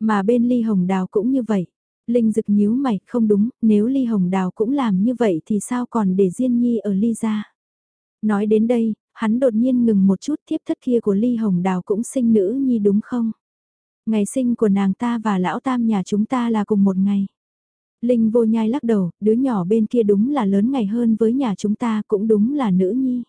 Mà bên Ly Hồng Đào cũng như vậy. Linh rực nhíu mày, không đúng, nếu Ly Hồng Đào cũng làm như vậy thì sao còn để Diên Nhi ở Ly ra. Nói đến đây, hắn đột nhiên ngừng một chút thiếp thất kia của Ly Hồng Đào cũng sinh nữ nhi đúng không? Ngày sinh của nàng ta và lão tam nhà chúng ta là cùng một ngày. Linh vô nhai lắc đầu, đứa nhỏ bên kia đúng là lớn ngày hơn với nhà chúng ta cũng đúng là nữ nhi.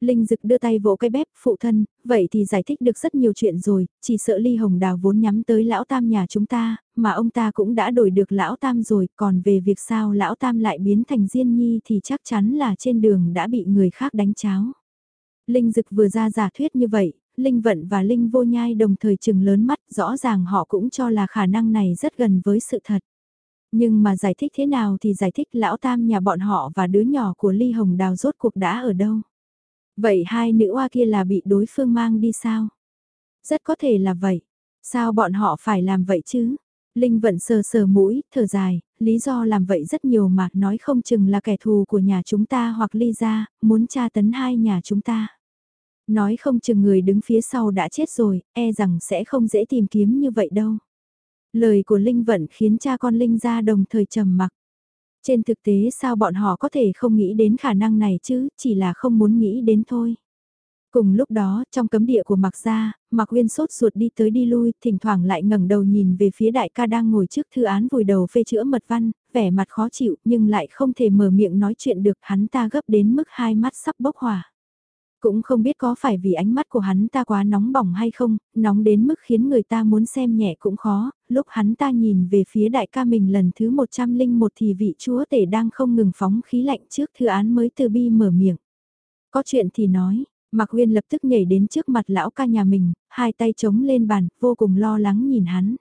Linh Dực đưa tay vỗ cái bếp, phụ thân, vậy thì giải thích được rất nhiều chuyện rồi, chỉ sợ Ly Hồng Đào vốn nhắm tới lão tam nhà chúng ta, mà ông ta cũng đã đổi được lão tam rồi, còn về việc sao lão tam lại biến thành Diên Nhi thì chắc chắn là trên đường đã bị người khác đánh cháo. Linh Dực vừa ra giả thuyết như vậy, Linh Vận và Linh Vô Nhai đồng thời chừng lớn mắt, rõ ràng họ cũng cho là khả năng này rất gần với sự thật. Nhưng mà giải thích thế nào thì giải thích lão tam nhà bọn họ và đứa nhỏ của Ly Hồng Đào rốt cuộc đã ở đâu. Vậy hai nữ oa kia là bị đối phương mang đi sao? Rất có thể là vậy. Sao bọn họ phải làm vậy chứ? Linh vận sờ sờ mũi, thở dài, lý do làm vậy rất nhiều mà nói không chừng là kẻ thù của nhà chúng ta hoặc ly ra, muốn tra tấn hai nhà chúng ta. Nói không chừng người đứng phía sau đã chết rồi, e rằng sẽ không dễ tìm kiếm như vậy đâu. Lời của Linh Vận khiến cha con Linh ra đồng thời trầm mặc. Trên thực tế sao bọn họ có thể không nghĩ đến khả năng này chứ, chỉ là không muốn nghĩ đến thôi. Cùng lúc đó, trong cấm địa của Mạc Gia, Mạc Uyên sốt ruột đi tới đi lui, thỉnh thoảng lại ngẩng đầu nhìn về phía đại ca đang ngồi trước thư án vùi đầu phê chữa mật văn, vẻ mặt khó chịu nhưng lại không thể mở miệng nói chuyện được hắn ta gấp đến mức hai mắt sắp bốc hỏa. Cũng không biết có phải vì ánh mắt của hắn ta quá nóng bỏng hay không, nóng đến mức khiến người ta muốn xem nhẹ cũng khó, lúc hắn ta nhìn về phía đại ca mình lần thứ 101 thì vị chúa tể đang không ngừng phóng khí lạnh trước thư án mới từ bi mở miệng. Có chuyện thì nói, Mạc Huyên lập tức nhảy đến trước mặt lão ca nhà mình, hai tay chống lên bàn, vô cùng lo lắng nhìn hắn.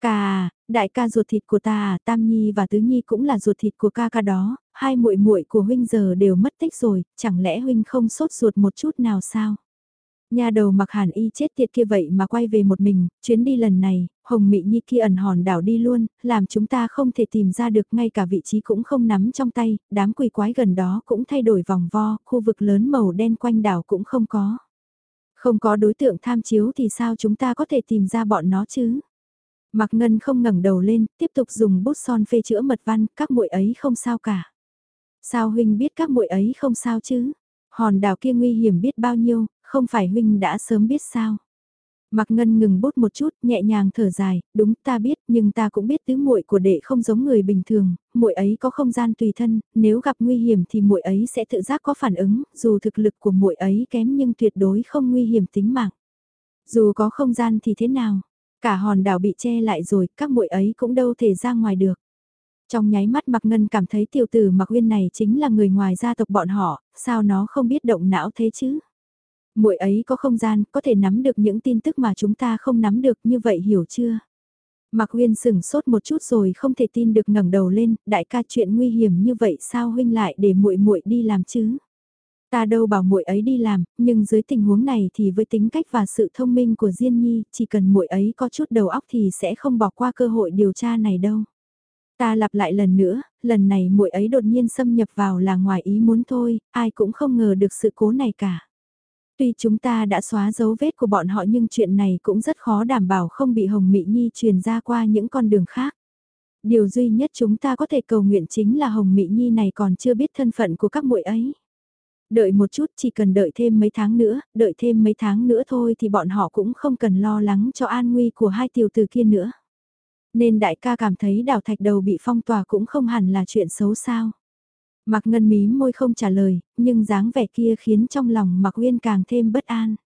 Ca, đại ca ruột thịt của ta à, Tam Nhi và Tứ Nhi cũng là ruột thịt của ca ca đó, hai muội muội của huynh giờ đều mất tích rồi, chẳng lẽ huynh không sốt ruột một chút nào sao? Nhà đầu mặc hàn y chết tiệt kia vậy mà quay về một mình, chuyến đi lần này, Hồng Mị Nhi kia ẩn hòn đảo đi luôn, làm chúng ta không thể tìm ra được ngay cả vị trí cũng không nắm trong tay, đám quỷ quái gần đó cũng thay đổi vòng vo, khu vực lớn màu đen quanh đảo cũng không có. Không có đối tượng tham chiếu thì sao chúng ta có thể tìm ra bọn nó chứ? Mạc Ngân không ngẩng đầu lên, tiếp tục dùng bút son phê chữa mật văn, các muội ấy không sao cả. Sao huynh biết các muội ấy không sao chứ? Hòn đảo kia nguy hiểm biết bao nhiêu, không phải huynh đã sớm biết sao? Mạc Ngân ngừng bút một chút, nhẹ nhàng thở dài, đúng ta biết, nhưng ta cũng biết tứ muội của đệ không giống người bình thường, muội ấy có không gian tùy thân, nếu gặp nguy hiểm thì muội ấy sẽ tự giác có phản ứng, dù thực lực của muội ấy kém nhưng tuyệt đối không nguy hiểm tính mạng. Dù có không gian thì thế nào? Cả hòn đảo bị che lại rồi, các muội ấy cũng đâu thể ra ngoài được. Trong nháy mắt Mạc Ngân cảm thấy tiểu tử Mạc Uyên này chính là người ngoài gia tộc bọn họ, sao nó không biết động não thế chứ? Muội ấy có không gian, có thể nắm được những tin tức mà chúng ta không nắm được như vậy hiểu chưa? Mạc Uyên sừng sốt một chút rồi không thể tin được ngẩng đầu lên, đại ca chuyện nguy hiểm như vậy sao huynh lại để muội muội đi làm chứ? Ta đâu bảo muội ấy đi làm, nhưng dưới tình huống này thì với tính cách và sự thông minh của Diên Nhi, chỉ cần muội ấy có chút đầu óc thì sẽ không bỏ qua cơ hội điều tra này đâu. Ta lặp lại lần nữa, lần này muội ấy đột nhiên xâm nhập vào là ngoài ý muốn thôi, ai cũng không ngờ được sự cố này cả. Tuy chúng ta đã xóa dấu vết của bọn họ nhưng chuyện này cũng rất khó đảm bảo không bị Hồng Mị Nhi truyền ra qua những con đường khác. Điều duy nhất chúng ta có thể cầu nguyện chính là Hồng Mị Nhi này còn chưa biết thân phận của các muội ấy. Đợi một chút chỉ cần đợi thêm mấy tháng nữa, đợi thêm mấy tháng nữa thôi thì bọn họ cũng không cần lo lắng cho an nguy của hai tiểu tử kia nữa. Nên đại ca cảm thấy đảo thạch đầu bị phong tỏa cũng không hẳn là chuyện xấu sao. Mạc Ngân mí môi không trả lời, nhưng dáng vẻ kia khiến trong lòng Mạc Uyên càng thêm bất an.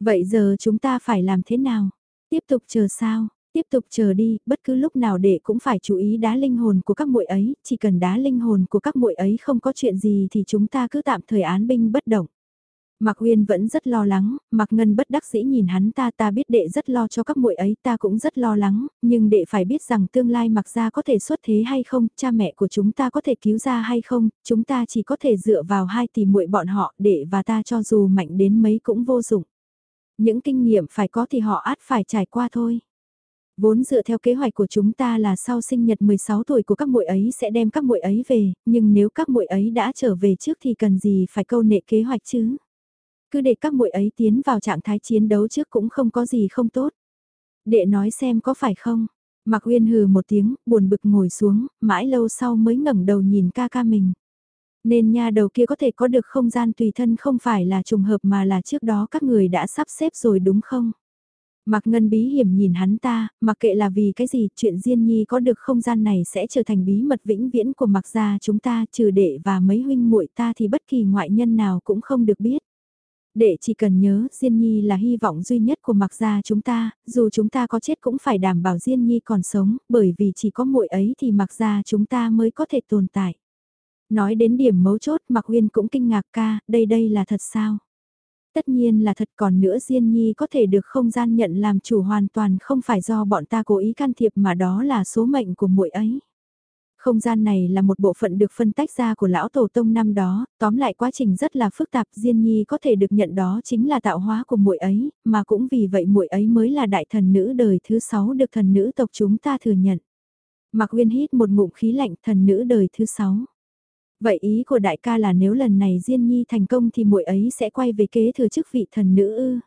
Vậy giờ chúng ta phải làm thế nào? Tiếp tục chờ sao? Tiếp tục chờ đi, bất cứ lúc nào đệ cũng phải chú ý đá linh hồn của các muội ấy, chỉ cần đá linh hồn của các muội ấy không có chuyện gì thì chúng ta cứ tạm thời án binh bất động. Mạc Uyên vẫn rất lo lắng, Mạc Ngân bất đắc dĩ nhìn hắn ta ta biết đệ rất lo cho các muội ấy ta cũng rất lo lắng, nhưng đệ phải biết rằng tương lai Mạc gia có thể xuất thế hay không, cha mẹ của chúng ta có thể cứu ra hay không, chúng ta chỉ có thể dựa vào hai tỷ muội bọn họ, đệ và ta cho dù mạnh đến mấy cũng vô dụng. Những kinh nghiệm phải có thì họ át phải trải qua thôi. Vốn dựa theo kế hoạch của chúng ta là sau sinh nhật 16 tuổi của các muội ấy sẽ đem các muội ấy về, nhưng nếu các muội ấy đã trở về trước thì cần gì phải câu nệ kế hoạch chứ? Cứ để các muội ấy tiến vào trạng thái chiến đấu trước cũng không có gì không tốt. Đệ nói xem có phải không? Mạc Uyên hừ một tiếng, buồn bực ngồi xuống, mãi lâu sau mới ngẩng đầu nhìn ca ca mình. Nên nha đầu kia có thể có được không gian tùy thân không phải là trùng hợp mà là trước đó các người đã sắp xếp rồi đúng không? Mạc Ngân bí hiểm nhìn hắn ta, mặc kệ là vì cái gì, chuyện Diên Nhi có được không gian này sẽ trở thành bí mật vĩnh viễn của Mạc gia chúng ta, trừ đệ và mấy huynh muội ta thì bất kỳ ngoại nhân nào cũng không được biết. Đệ chỉ cần nhớ Diên Nhi là hy vọng duy nhất của mặc gia chúng ta, dù chúng ta có chết cũng phải đảm bảo Diên Nhi còn sống, bởi vì chỉ có muội ấy thì mặc gia chúng ta mới có thể tồn tại. Nói đến điểm mấu chốt Mạc Uyên cũng kinh ngạc ca, đây đây là thật sao? Tất nhiên là thật còn nữa Diên Nhi có thể được không gian nhận làm chủ hoàn toàn không phải do bọn ta cố ý can thiệp mà đó là số mệnh của muội ấy. Không gian này là một bộ phận được phân tách ra của lão tổ tông năm đó, tóm lại quá trình rất là phức tạp, Diên Nhi có thể được nhận đó chính là tạo hóa của muội ấy, mà cũng vì vậy muội ấy mới là đại thần nữ đời thứ sáu được thần nữ tộc chúng ta thừa nhận. Mạc Uyên hít một ngụm khí lạnh thần nữ đời thứ sáu. Vậy ý của đại ca là nếu lần này Diên Nhi thành công thì muội ấy sẽ quay về kế thừa chức vị thần nữ ư?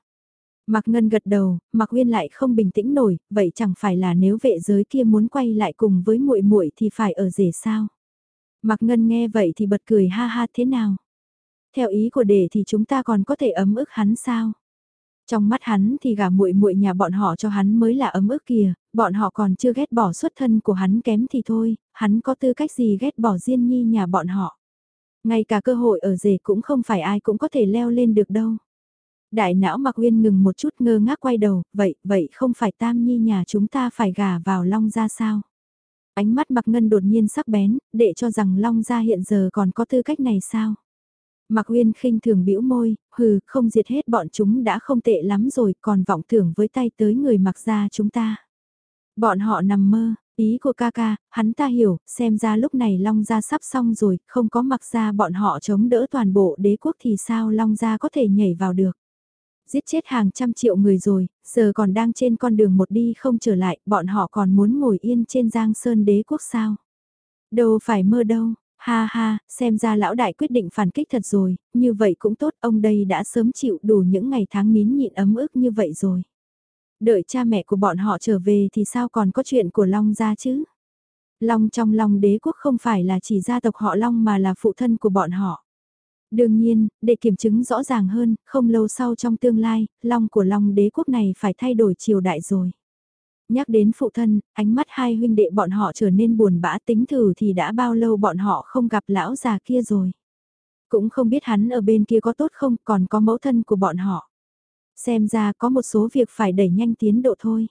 Mạc Ngân gật đầu, Mạc Uyên lại không bình tĩnh nổi, vậy chẳng phải là nếu vệ giới kia muốn quay lại cùng với muội muội thì phải ở rể sao? Mạc Ngân nghe vậy thì bật cười ha ha thế nào? Theo ý của đề thì chúng ta còn có thể ấm ức hắn sao? Trong mắt hắn thì gả muội muội nhà bọn họ cho hắn mới là ấm ức kìa, bọn họ còn chưa ghét bỏ xuất thân của hắn kém thì thôi, hắn có tư cách gì ghét bỏ Diên Nhi nhà bọn họ. Ngay cả cơ hội ở rể cũng không phải ai cũng có thể leo lên được đâu. Đại não Mạc Uyên ngừng một chút ngơ ngác quay đầu, vậy, vậy không phải Tam Nhi nhà chúng ta phải gả vào Long ra sao? Ánh mắt Mạc Ngân đột nhiên sắc bén, để cho rằng Long gia hiện giờ còn có tư cách này sao? Mạc Uyên khinh thường bĩu môi, hừ, không diệt hết bọn chúng đã không tệ lắm rồi, còn vọng tưởng với tay tới người Mạc gia chúng ta. Bọn họ nằm mơ, ý của ca ca, hắn ta hiểu, xem ra lúc này Long gia sắp xong rồi, không có Mạc gia bọn họ chống đỡ toàn bộ đế quốc thì sao Long gia có thể nhảy vào được giết chết hàng trăm triệu người rồi, giờ còn đang trên con đường một đi không trở lại, bọn họ còn muốn ngồi yên trên giang sơn đế quốc sao. Đâu phải mơ đâu, ha ha, xem ra lão đại quyết định phản kích thật rồi, như vậy cũng tốt, ông đây đã sớm chịu đủ những ngày tháng nín nhịn ấm ức như vậy rồi. Đợi cha mẹ của bọn họ trở về thì sao còn có chuyện của Long gia chứ? Long trong Long đế quốc không phải là chỉ gia tộc họ Long mà là phụ thân của bọn họ. Đương nhiên, để kiểm chứng rõ ràng hơn, không lâu sau trong tương lai, long của long đế quốc này phải thay đổi triều đại rồi. Nhắc đến phụ thân, ánh mắt hai huynh đệ bọn họ trở nên buồn bã tính thử thì đã bao lâu bọn họ không gặp lão già kia rồi. Cũng không biết hắn ở bên kia có tốt không, còn có mẫu thân của bọn họ. Xem ra có một số việc phải đẩy nhanh tiến độ thôi.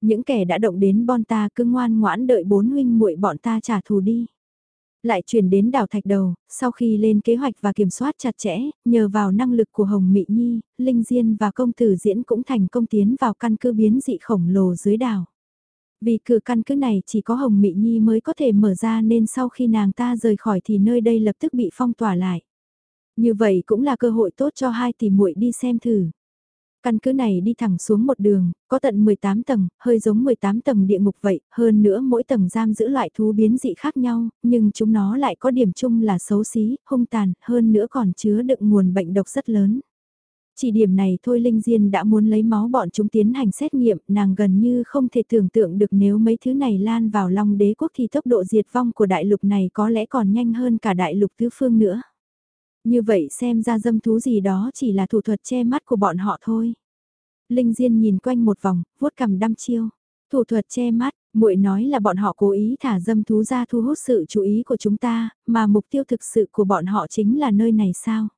Những kẻ đã động đến bọn ta cứ ngoan ngoãn đợi bốn huynh muội bọn ta trả thù đi. Lại chuyển đến đảo thạch đầu, sau khi lên kế hoạch và kiểm soát chặt chẽ, nhờ vào năng lực của Hồng Mị Nhi, Linh Diên và công tử diễn cũng thành công tiến vào căn cứ biến dị khổng lồ dưới đảo. Vì cửa căn cứ này chỉ có Hồng Mị Nhi mới có thể mở ra nên sau khi nàng ta rời khỏi thì nơi đây lập tức bị phong tỏa lại. Như vậy cũng là cơ hội tốt cho hai tỷ muội đi xem thử. Căn cứ này đi thẳng xuống một đường, có tận 18 tầng, hơi giống 18 tầng địa ngục vậy, hơn nữa mỗi tầng giam giữ loại thú biến dị khác nhau, nhưng chúng nó lại có điểm chung là xấu xí, hung tàn, hơn nữa còn chứa đựng nguồn bệnh độc rất lớn. Chỉ điểm này thôi Linh Diên đã muốn lấy máu bọn chúng tiến hành xét nghiệm, nàng gần như không thể tưởng tượng được nếu mấy thứ này lan vào long đế quốc thì tốc độ diệt vong của đại lục này có lẽ còn nhanh hơn cả đại lục tứ phương nữa. Như vậy xem ra dâm thú gì đó chỉ là thủ thuật che mắt của bọn họ thôi. Linh Diên nhìn quanh một vòng, vuốt cằm đăm chiêu. Thủ thuật che mắt, muội nói là bọn họ cố ý thả dâm thú ra thu hút sự chú ý của chúng ta, mà mục tiêu thực sự của bọn họ chính là nơi này sao?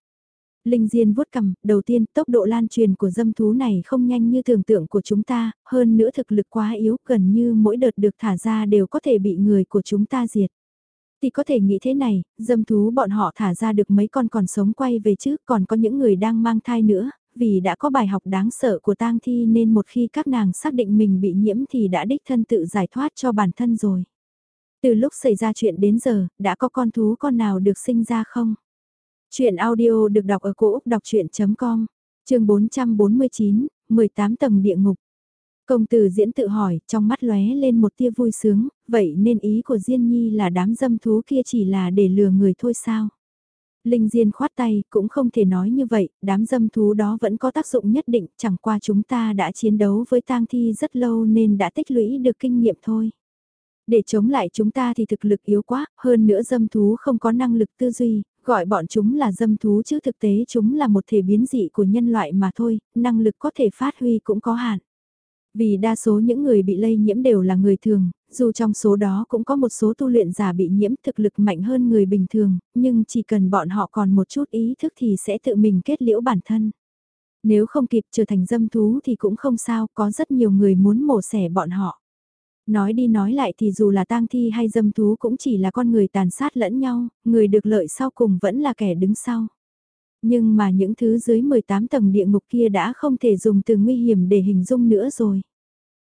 Linh Diên vuốt cằm, đầu tiên tốc độ lan truyền của dâm thú này không nhanh như tưởng tượng của chúng ta, hơn nữa thực lực quá yếu, gần như mỗi đợt được thả ra đều có thể bị người của chúng ta diệt. Thì có thể nghĩ thế này, dâm thú bọn họ thả ra được mấy con còn sống quay về chứ, còn có những người đang mang thai nữa, vì đã có bài học đáng sợ của tang thi nên một khi các nàng xác định mình bị nhiễm thì đã đích thân tự giải thoát cho bản thân rồi. Từ lúc xảy ra chuyện đến giờ, đã có con thú con nào được sinh ra không? Chuyện audio được đọc ở cổ Úc đọc chuyện.com, trường 449, 18 tầng địa ngục. Công tử diễn tự hỏi, trong mắt lóe lên một tia vui sướng, vậy nên ý của Diên Nhi là đám dâm thú kia chỉ là để lừa người thôi sao? Linh Diên khoát tay, cũng không thể nói như vậy, đám dâm thú đó vẫn có tác dụng nhất định, chẳng qua chúng ta đã chiến đấu với tang thi rất lâu nên đã tích lũy được kinh nghiệm thôi. Để chống lại chúng ta thì thực lực yếu quá, hơn nữa dâm thú không có năng lực tư duy, gọi bọn chúng là dâm thú chứ thực tế chúng là một thể biến dị của nhân loại mà thôi, năng lực có thể phát huy cũng có hạn. Vì đa số những người bị lây nhiễm đều là người thường, dù trong số đó cũng có một số tu luyện giả bị nhiễm thực lực mạnh hơn người bình thường, nhưng chỉ cần bọn họ còn một chút ý thức thì sẽ tự mình kết liễu bản thân. Nếu không kịp trở thành dâm thú thì cũng không sao, có rất nhiều người muốn mổ xẻ bọn họ. Nói đi nói lại thì dù là tang thi hay dâm thú cũng chỉ là con người tàn sát lẫn nhau, người được lợi sau cùng vẫn là kẻ đứng sau. Nhưng mà những thứ dưới 18 tầng địa ngục kia đã không thể dùng từ nguy hiểm để hình dung nữa rồi.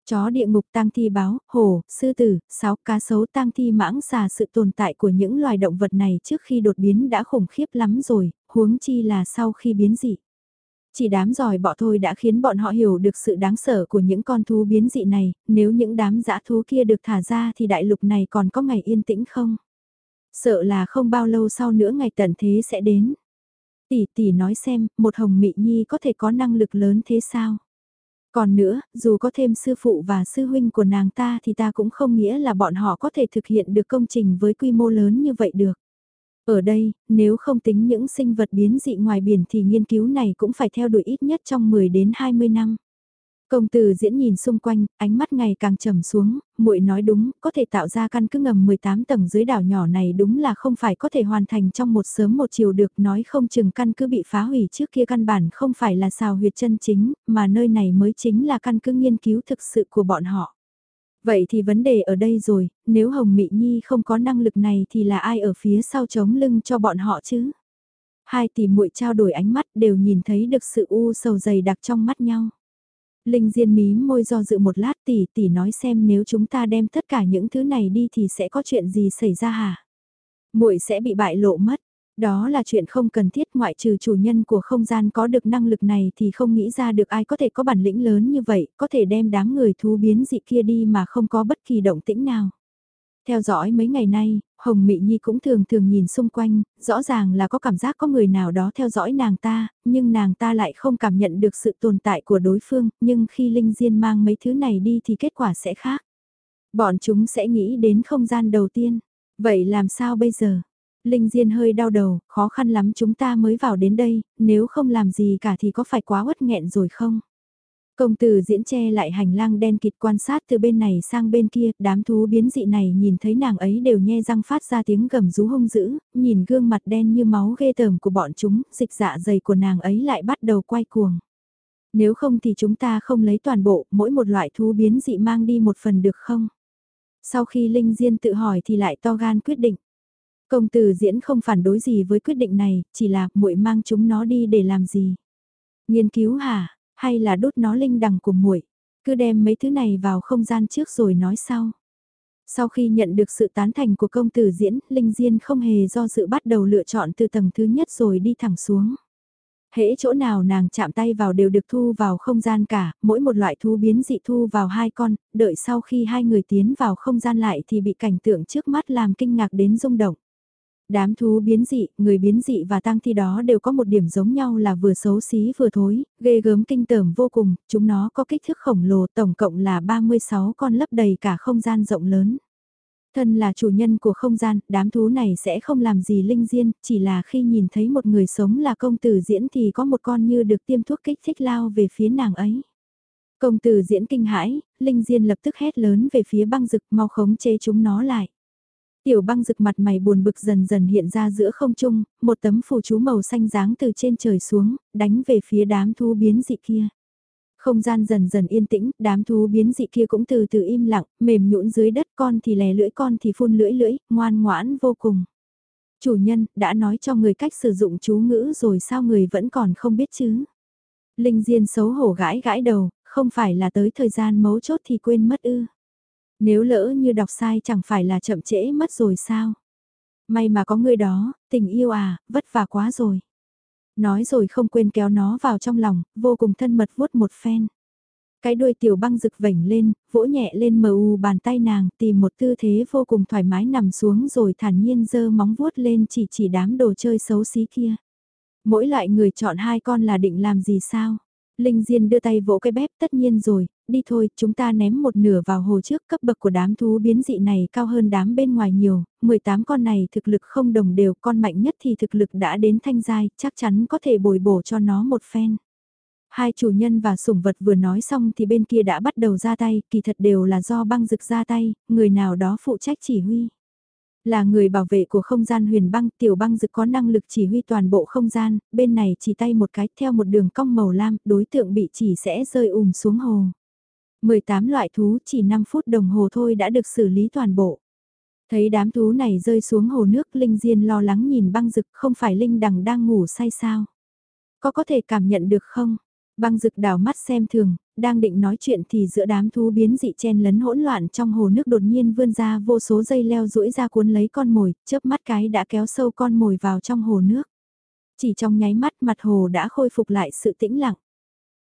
Chó địa ngục tang thi báo, hổ, sư tử, sáo, cá sấu tang thi mãng xà sự tồn tại của những loài động vật này trước khi đột biến đã khủng khiếp lắm rồi, huống chi là sau khi biến dị. Chỉ đám giỏi bọ thôi đã khiến bọn họ hiểu được sự đáng sợ của những con thú biến dị này, nếu những đám dã thú kia được thả ra thì đại lục này còn có ngày yên tĩnh không? Sợ là không bao lâu sau nữa ngày tận thế sẽ đến. Tỷ tỷ nói xem, một hồng mị nhi có thể có năng lực lớn thế sao? Còn nữa, dù có thêm sư phụ và sư huynh của nàng ta thì ta cũng không nghĩa là bọn họ có thể thực hiện được công trình với quy mô lớn như vậy được. Ở đây, nếu không tính những sinh vật biến dị ngoài biển thì nghiên cứu này cũng phải theo đuổi ít nhất trong 10 đến 20 năm. Công tử diễn nhìn xung quanh, ánh mắt ngày càng trầm xuống, muội nói đúng, có thể tạo ra căn cứ ngầm 18 tầng dưới đảo nhỏ này đúng là không phải có thể hoàn thành trong một sớm một chiều được nói không chừng căn cứ bị phá hủy trước kia căn bản không phải là xào huyệt chân chính, mà nơi này mới chính là căn cứ nghiên cứu thực sự của bọn họ. Vậy thì vấn đề ở đây rồi, nếu Hồng Mị Nhi không có năng lực này thì là ai ở phía sau chống lưng cho bọn họ chứ? Hai tỷ muội trao đổi ánh mắt đều nhìn thấy được sự u sầu dày đặc trong mắt nhau. Linh Diên mí môi do dự một lát tỷ tỷ nói xem nếu chúng ta đem tất cả những thứ này đi thì sẽ có chuyện gì xảy ra hả? Muội sẽ bị bại lộ mất. Đó là chuyện không cần thiết ngoại trừ chủ nhân của không gian có được năng lực này thì không nghĩ ra được ai có thể có bản lĩnh lớn như vậy, có thể đem đám người thú biến dị kia đi mà không có bất kỳ động tĩnh nào. Theo dõi mấy ngày nay, Hồng Mị Nhi cũng thường thường nhìn xung quanh, rõ ràng là có cảm giác có người nào đó theo dõi nàng ta, nhưng nàng ta lại không cảm nhận được sự tồn tại của đối phương, nhưng khi Linh Diên mang mấy thứ này đi thì kết quả sẽ khác. Bọn chúng sẽ nghĩ đến không gian đầu tiên. Vậy làm sao bây giờ? Linh Diên hơi đau đầu, khó khăn lắm chúng ta mới vào đến đây, nếu không làm gì cả thì có phải quá uất nghẹn rồi không? Công tử diễn che lại hành lang đen kịt quan sát từ bên này sang bên kia, đám thú biến dị này nhìn thấy nàng ấy đều nhe răng phát ra tiếng gầm rú hung dữ, nhìn gương mặt đen như máu ghê tởm của bọn chúng, dịch dạ dày của nàng ấy lại bắt đầu quay cuồng. Nếu không thì chúng ta không lấy toàn bộ, mỗi một loại thú biến dị mang đi một phần được không? Sau khi Linh Diên tự hỏi thì lại to gan quyết định. Công tử diễn không phản đối gì với quyết định này, chỉ là muội mang chúng nó đi để làm gì? Nghiên cứu hả? Hay là đốt nó linh đằng của muội? Cứ đem mấy thứ này vào không gian trước rồi nói sau. Sau khi nhận được sự tán thành của công tử diễn, Linh Diên không hề do dự bắt đầu lựa chọn từ tầng thứ nhất rồi đi thẳng xuống. Hễ chỗ nào nàng chạm tay vào đều được thu vào không gian cả, mỗi một loại thú biến dị thu vào hai con, đợi sau khi hai người tiến vào không gian lại thì bị cảnh tượng trước mắt làm kinh ngạc đến rung động. Đám thú biến dị, người biến dị và tang thi đó đều có một điểm giống nhau là vừa xấu xí vừa thối, ghê gớm kinh tởm vô cùng, chúng nó có kích thước khổng lồ tổng cộng là 36 con lấp đầy cả không gian rộng lớn. Thân là chủ nhân của không gian, đám thú này sẽ không làm gì linh diên, chỉ là khi nhìn thấy một người sống là công tử diễn thì có một con như được tiêm thuốc kích thích lao về phía nàng ấy. Công tử diễn kinh hãi, linh diên lập tức hét lớn về phía băng rực mau khống chế chúng nó lại. Tiểu băng rực mặt mày buồn bực dần dần hiện ra giữa không trung, một tấm phù chú màu xanh dáng từ trên trời xuống, đánh về phía đám thú biến dị kia. Không gian dần dần yên tĩnh, đám thú biến dị kia cũng từ từ im lặng, mềm nhũn dưới đất con thì lè lưỡi con thì phun lưỡi lưỡi, ngoan ngoãn vô cùng. Chủ nhân, đã nói cho người cách sử dụng chú ngữ rồi sao người vẫn còn không biết chứ? Linh Diên xấu hổ gãi gãi đầu, không phải là tới thời gian mấu chốt thì quên mất ư. Nếu lỡ như đọc sai chẳng phải là chậm trễ mất rồi sao? May mà có người đó, tình yêu à, vất vả quá rồi. Nói rồi không quên kéo nó vào trong lòng, vô cùng thân mật vuốt một phen. Cái đuôi tiểu băng rực vảnh lên, vỗ nhẹ lên mờ u bàn tay nàng, tìm một tư thế vô cùng thoải mái nằm xuống rồi thản nhiên giơ móng vuốt lên chỉ chỉ đám đồ chơi xấu xí kia. Mỗi loại người chọn hai con là định làm gì sao? Linh Diên đưa tay vỗ cái bếp tất nhiên rồi, đi thôi, chúng ta ném một nửa vào hồ trước cấp bậc của đám thú biến dị này cao hơn đám bên ngoài nhiều, 18 con này thực lực không đồng đều, con mạnh nhất thì thực lực đã đến thanh giai, chắc chắn có thể bồi bổ cho nó một phen. Hai chủ nhân và sủng vật vừa nói xong thì bên kia đã bắt đầu ra tay, kỳ thật đều là do băng rực ra tay, người nào đó phụ trách chỉ huy. Là người bảo vệ của không gian huyền băng, tiểu băng dực có năng lực chỉ huy toàn bộ không gian, bên này chỉ tay một cái theo một đường cong màu lam, đối tượng bị chỉ sẽ rơi ùm xuống hồ. 18 loại thú chỉ 5 phút đồng hồ thôi đã được xử lý toàn bộ. Thấy đám thú này rơi xuống hồ nước Linh Diên lo lắng nhìn băng rực không phải Linh đằng đang ngủ say sao. Có có thể cảm nhận được không? Băng rực đảo mắt xem thường, đang định nói chuyện thì giữa đám thú biến dị chen lấn hỗn loạn trong hồ nước đột nhiên vươn ra vô số dây leo rũi ra cuốn lấy con mồi, chớp mắt cái đã kéo sâu con mồi vào trong hồ nước. Chỉ trong nháy mắt mặt hồ đã khôi phục lại sự tĩnh lặng.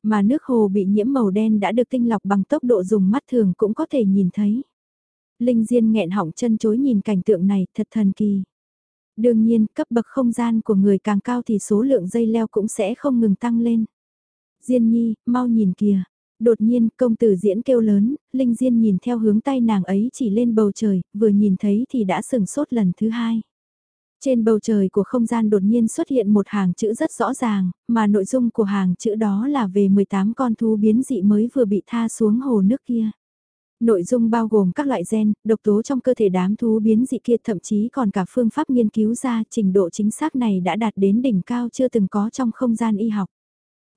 Mà nước hồ bị nhiễm màu đen đã được tinh lọc bằng tốc độ dùng mắt thường cũng có thể nhìn thấy. Linh Diên nghẹn họng chân chối nhìn cảnh tượng này thật thần kỳ. Đương nhiên, cấp bậc không gian của người càng cao thì số lượng dây leo cũng sẽ không ngừng tăng lên. Diên nhi, mau nhìn kìa. Đột nhiên, công tử diễn kêu lớn, Linh Diên nhìn theo hướng tay nàng ấy chỉ lên bầu trời, vừa nhìn thấy thì đã sừng sốt lần thứ hai. Trên bầu trời của không gian đột nhiên xuất hiện một hàng chữ rất rõ ràng, mà nội dung của hàng chữ đó là về 18 con thú biến dị mới vừa bị tha xuống hồ nước kia. Nội dung bao gồm các loại gen, độc tố trong cơ thể đám thú biến dị kia thậm chí còn cả phương pháp nghiên cứu ra trình độ chính xác này đã đạt đến đỉnh cao chưa từng có trong không gian y học.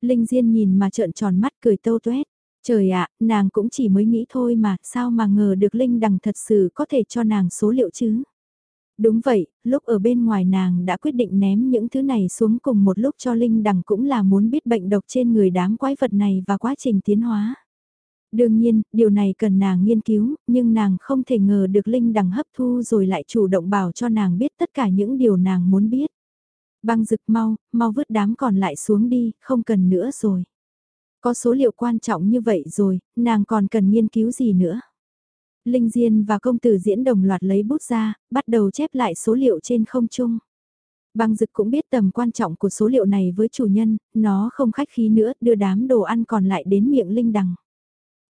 Linh Diên nhìn mà trợn tròn mắt cười tâu tuét. Trời ạ, nàng cũng chỉ mới nghĩ thôi mà, sao mà ngờ được Linh Đằng thật sự có thể cho nàng số liệu chứ? Đúng vậy, lúc ở bên ngoài nàng đã quyết định ném những thứ này xuống cùng một lúc cho Linh Đằng cũng là muốn biết bệnh độc trên người đám quái vật này và quá trình tiến hóa. Đương nhiên, điều này cần nàng nghiên cứu, nhưng nàng không thể ngờ được Linh Đằng hấp thu rồi lại chủ động bảo cho nàng biết tất cả những điều nàng muốn biết. Băng rực mau, mau vứt đám còn lại xuống đi, không cần nữa rồi. Có số liệu quan trọng như vậy rồi, nàng còn cần nghiên cứu gì nữa. Linh Diên và công tử diễn đồng loạt lấy bút ra, bắt đầu chép lại số liệu trên không trung. Băng dực cũng biết tầm quan trọng của số liệu này với chủ nhân, nó không khách khí nữa, đưa đám đồ ăn còn lại đến miệng Linh Đằng.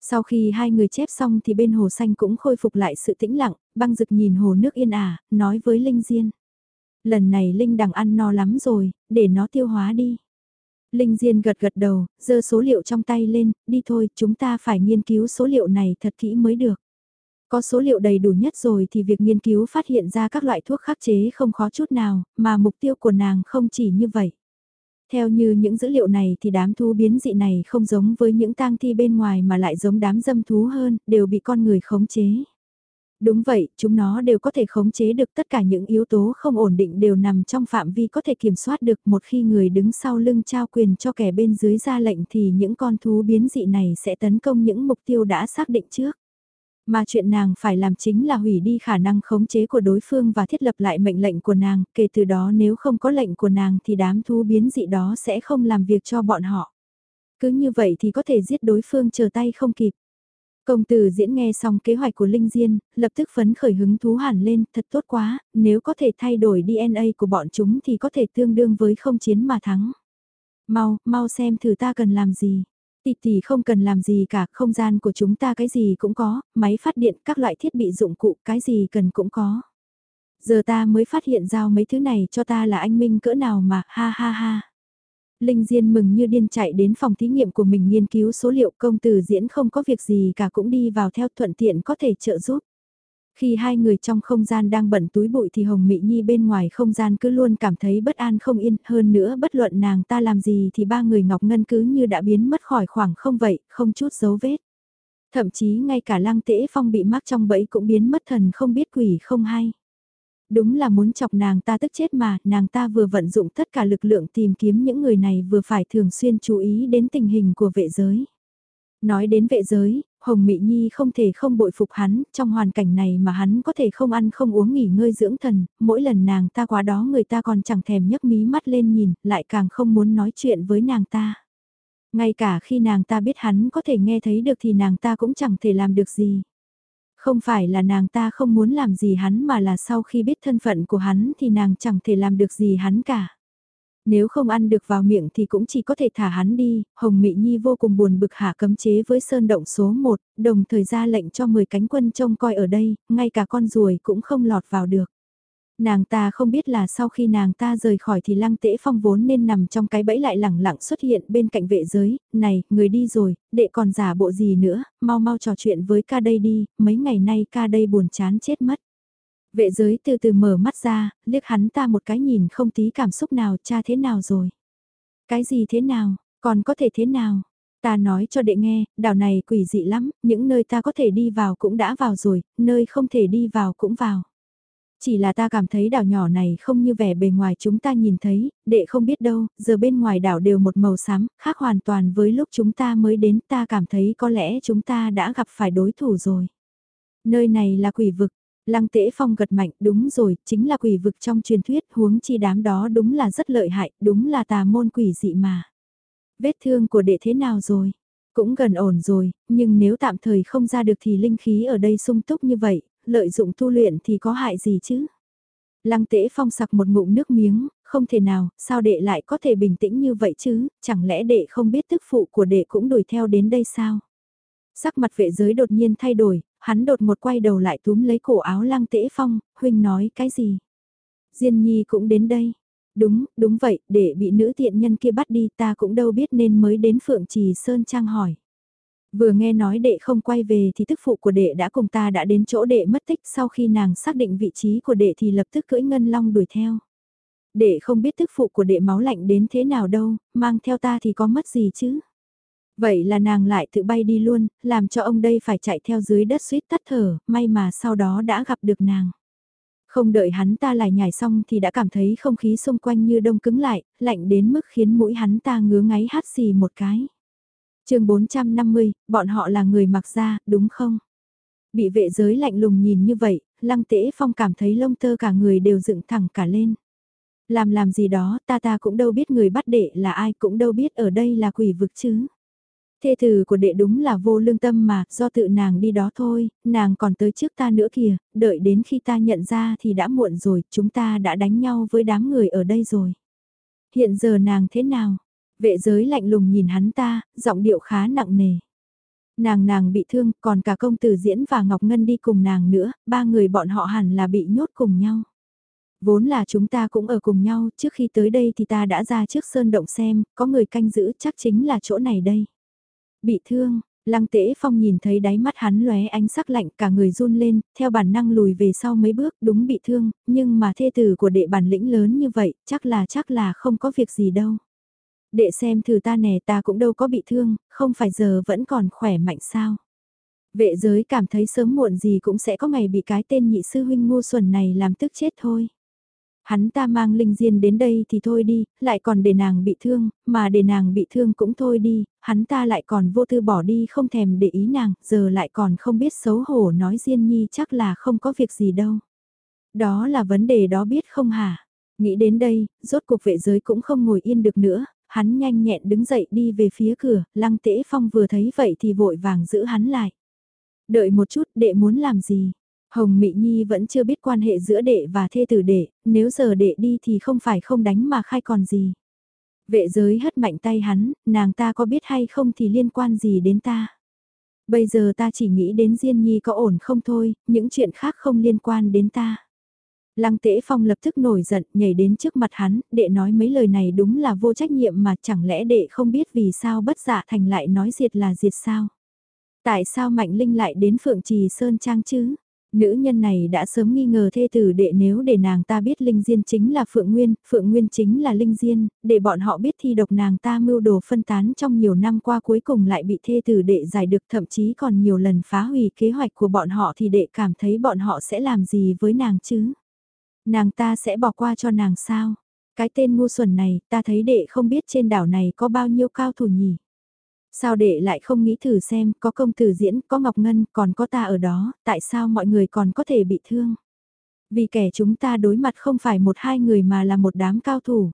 Sau khi hai người chép xong thì bên hồ xanh cũng khôi phục lại sự tĩnh lặng, băng dực nhìn hồ nước yên ả, nói với Linh Diên. Lần này Linh Đằng ăn no lắm rồi, để nó tiêu hóa đi. Linh Diên gật gật đầu, giơ số liệu trong tay lên, đi thôi, chúng ta phải nghiên cứu số liệu này thật kỹ mới được. Có số liệu đầy đủ nhất rồi thì việc nghiên cứu phát hiện ra các loại thuốc khắc chế không khó chút nào, mà mục tiêu của nàng không chỉ như vậy. Theo như những dữ liệu này thì đám thú biến dị này không giống với những tang thi bên ngoài mà lại giống đám dâm thú hơn, đều bị con người khống chế. Đúng vậy, chúng nó đều có thể khống chế được tất cả những yếu tố không ổn định đều nằm trong phạm vi có thể kiểm soát được một khi người đứng sau lưng trao quyền cho kẻ bên dưới ra lệnh thì những con thú biến dị này sẽ tấn công những mục tiêu đã xác định trước. Mà chuyện nàng phải làm chính là hủy đi khả năng khống chế của đối phương và thiết lập lại mệnh lệnh của nàng, kể từ đó nếu không có lệnh của nàng thì đám thú biến dị đó sẽ không làm việc cho bọn họ. Cứ như vậy thì có thể giết đối phương chờ tay không kịp. Công tử diễn nghe xong kế hoạch của Linh Diên, lập tức phấn khởi hứng thú hẳn lên, thật tốt quá, nếu có thể thay đổi DNA của bọn chúng thì có thể tương đương với không chiến mà thắng. Mau, mau xem thử ta cần làm gì. Tỷ tỷ không cần làm gì cả, không gian của chúng ta cái gì cũng có, máy phát điện, các loại thiết bị dụng cụ, cái gì cần cũng có. Giờ ta mới phát hiện giao mấy thứ này cho ta là anh Minh cỡ nào mà, ha ha ha. Linh Diên mừng như điên chạy đến phòng thí nghiệm của mình nghiên cứu số liệu công tử diễn không có việc gì cả cũng đi vào theo thuận tiện có thể trợ giúp. Khi hai người trong không gian đang bận túi bụi thì Hồng Mị Nhi bên ngoài không gian cứ luôn cảm thấy bất an không yên, hơn nữa bất luận nàng ta làm gì thì ba người Ngọc Ngân cứ như đã biến mất khỏi khoảng không vậy, không chút dấu vết. Thậm chí ngay cả lăng tễ phong bị mắc trong bẫy cũng biến mất thần không biết quỷ không hay. Đúng là muốn chọc nàng ta tức chết mà, nàng ta vừa vận dụng tất cả lực lượng tìm kiếm những người này vừa phải thường xuyên chú ý đến tình hình của vệ giới. Nói đến vệ giới, Hồng Mị Nhi không thể không bội phục hắn, trong hoàn cảnh này mà hắn có thể không ăn không uống nghỉ ngơi dưỡng thần, mỗi lần nàng ta qua đó người ta còn chẳng thèm nhấc mí mắt lên nhìn, lại càng không muốn nói chuyện với nàng ta. Ngay cả khi nàng ta biết hắn có thể nghe thấy được thì nàng ta cũng chẳng thể làm được gì. Không phải là nàng ta không muốn làm gì hắn mà là sau khi biết thân phận của hắn thì nàng chẳng thể làm được gì hắn cả. Nếu không ăn được vào miệng thì cũng chỉ có thể thả hắn đi, Hồng Mị Nhi vô cùng buồn bực hạ cấm chế với sơn động số 1, đồng thời ra lệnh cho 10 cánh quân trông coi ở đây, ngay cả con ruồi cũng không lọt vào được. Nàng ta không biết là sau khi nàng ta rời khỏi thì lăng tễ phong vốn nên nằm trong cái bẫy lại lẳng lặng xuất hiện bên cạnh vệ giới, này, người đi rồi, đệ còn giả bộ gì nữa, mau mau trò chuyện với ca đây đi, mấy ngày nay ca đây buồn chán chết mất. Vệ giới từ từ mở mắt ra, liếc hắn ta một cái nhìn không tí cảm xúc nào, cha thế nào rồi? Cái gì thế nào, còn có thể thế nào? Ta nói cho đệ nghe, đảo này quỷ dị lắm, những nơi ta có thể đi vào cũng đã vào rồi, nơi không thể đi vào cũng vào. Chỉ là ta cảm thấy đảo nhỏ này không như vẻ bề ngoài chúng ta nhìn thấy, đệ không biết đâu, giờ bên ngoài đảo đều một màu xám, khác hoàn toàn với lúc chúng ta mới đến ta cảm thấy có lẽ chúng ta đã gặp phải đối thủ rồi. Nơi này là quỷ vực, Lăng tễ phong gật mạnh, đúng rồi, chính là quỷ vực trong truyền thuyết, huống chi đám đó đúng là rất lợi hại, đúng là tà môn quỷ dị mà. Vết thương của đệ thế nào rồi? Cũng gần ổn rồi, nhưng nếu tạm thời không ra được thì linh khí ở đây sung túc như vậy, lợi dụng tu luyện thì có hại gì chứ? Lăng tễ phong sặc một ngụm nước miếng, không thể nào, sao đệ lại có thể bình tĩnh như vậy chứ, chẳng lẽ đệ không biết tức phụ của đệ cũng đuổi theo đến đây sao? Sắc mặt vệ giới đột nhiên thay đổi, hắn đột một quay đầu lại túm lấy cổ áo lăng tễ phong, huynh nói cái gì? Diên nhi cũng đến đây. Đúng, đúng vậy, để bị nữ tiện nhân kia bắt đi ta cũng đâu biết nên mới đến Phượng Trì Sơn Trang hỏi. Vừa nghe nói đệ không quay về thì tức phụ của đệ đã cùng ta đã đến chỗ đệ mất tích sau khi nàng xác định vị trí của đệ thì lập tức cưỡi ngân long đuổi theo. Đệ không biết tức phụ của đệ máu lạnh đến thế nào đâu, mang theo ta thì có mất gì chứ. Vậy là nàng lại tự bay đi luôn, làm cho ông đây phải chạy theo dưới đất suýt tắt thở, may mà sau đó đã gặp được nàng. Không đợi hắn ta lại nhảy xong thì đã cảm thấy không khí xung quanh như đông cứng lại, lạnh đến mức khiến mũi hắn ta ngứa ngáy hát xì một cái. chương 450, bọn họ là người mặc ra, đúng không? Bị vệ giới lạnh lùng nhìn như vậy, lăng tễ phong cảm thấy lông tơ cả người đều dựng thẳng cả lên. Làm làm gì đó, ta ta cũng đâu biết người bắt đệ là ai, cũng đâu biết ở đây là quỷ vực chứ. Thê tử của đệ đúng là vô lương tâm mà, do tự nàng đi đó thôi, nàng còn tới trước ta nữa kìa, đợi đến khi ta nhận ra thì đã muộn rồi, chúng ta đã đánh nhau với đám người ở đây rồi. Hiện giờ nàng thế nào? Vệ giới lạnh lùng nhìn hắn ta, giọng điệu khá nặng nề. Nàng nàng bị thương, còn cả công tử diễn và Ngọc Ngân đi cùng nàng nữa, ba người bọn họ hẳn là bị nhốt cùng nhau. Vốn là chúng ta cũng ở cùng nhau, trước khi tới đây thì ta đã ra trước sơn động xem, có người canh giữ chắc chính là chỗ này đây. Bị thương, Lăng Tễ Phong nhìn thấy đáy mắt hắn lóe ánh sắc lạnh cả người run lên, theo bản năng lùi về sau mấy bước, đúng bị thương, nhưng mà thê tử của đệ bản lĩnh lớn như vậy, chắc là chắc là không có việc gì đâu. Đệ xem thử ta nè ta cũng đâu có bị thương, không phải giờ vẫn còn khỏe mạnh sao. Vệ giới cảm thấy sớm muộn gì cũng sẽ có ngày bị cái tên nhị sư huynh ngu xuẩn này làm tức chết thôi. Hắn ta mang Linh Diên đến đây thì thôi đi, lại còn để nàng bị thương, mà để nàng bị thương cũng thôi đi, hắn ta lại còn vô tư bỏ đi không thèm để ý nàng, giờ lại còn không biết xấu hổ nói Diên Nhi chắc là không có việc gì đâu. Đó là vấn đề đó biết không hả? Nghĩ đến đây, rốt cuộc vệ giới cũng không ngồi yên được nữa, hắn nhanh nhẹn đứng dậy đi về phía cửa, lăng tễ phong vừa thấy vậy thì vội vàng giữ hắn lại. Đợi một chút, đệ muốn làm gì? Hồng Mị Nhi vẫn chưa biết quan hệ giữa đệ và thê tử đệ, nếu giờ đệ đi thì không phải không đánh mà khai còn gì. Vệ giới hất mạnh tay hắn, nàng ta có biết hay không thì liên quan gì đến ta. Bây giờ ta chỉ nghĩ đến Diên Nhi có ổn không thôi, những chuyện khác không liên quan đến ta. Lăng Tế Phong lập tức nổi giận, nhảy đến trước mặt hắn, đệ nói mấy lời này đúng là vô trách nhiệm mà chẳng lẽ đệ không biết vì sao bất dạ thành lại nói diệt là diệt sao? Tại sao Mạnh Linh lại đến Phượng Trì Sơn Trang chứ? Nữ nhân này đã sớm nghi ngờ thê tử đệ nếu để nàng ta biết Linh Diên chính là Phượng Nguyên, Phượng Nguyên chính là Linh Diên, để bọn họ biết thi độc nàng ta mưu đồ phân tán trong nhiều năm qua cuối cùng lại bị thê tử đệ giải được thậm chí còn nhiều lần phá hủy kế hoạch của bọn họ thì đệ cảm thấy bọn họ sẽ làm gì với nàng chứ? Nàng ta sẽ bỏ qua cho nàng sao? Cái tên ngu xuẩn này, ta thấy đệ không biết trên đảo này có bao nhiêu cao thủ nhỉ? Sao đệ lại không nghĩ thử xem, có công tử diễn, có Ngọc Ngân, còn có ta ở đó, tại sao mọi người còn có thể bị thương? Vì kẻ chúng ta đối mặt không phải một hai người mà là một đám cao thủ.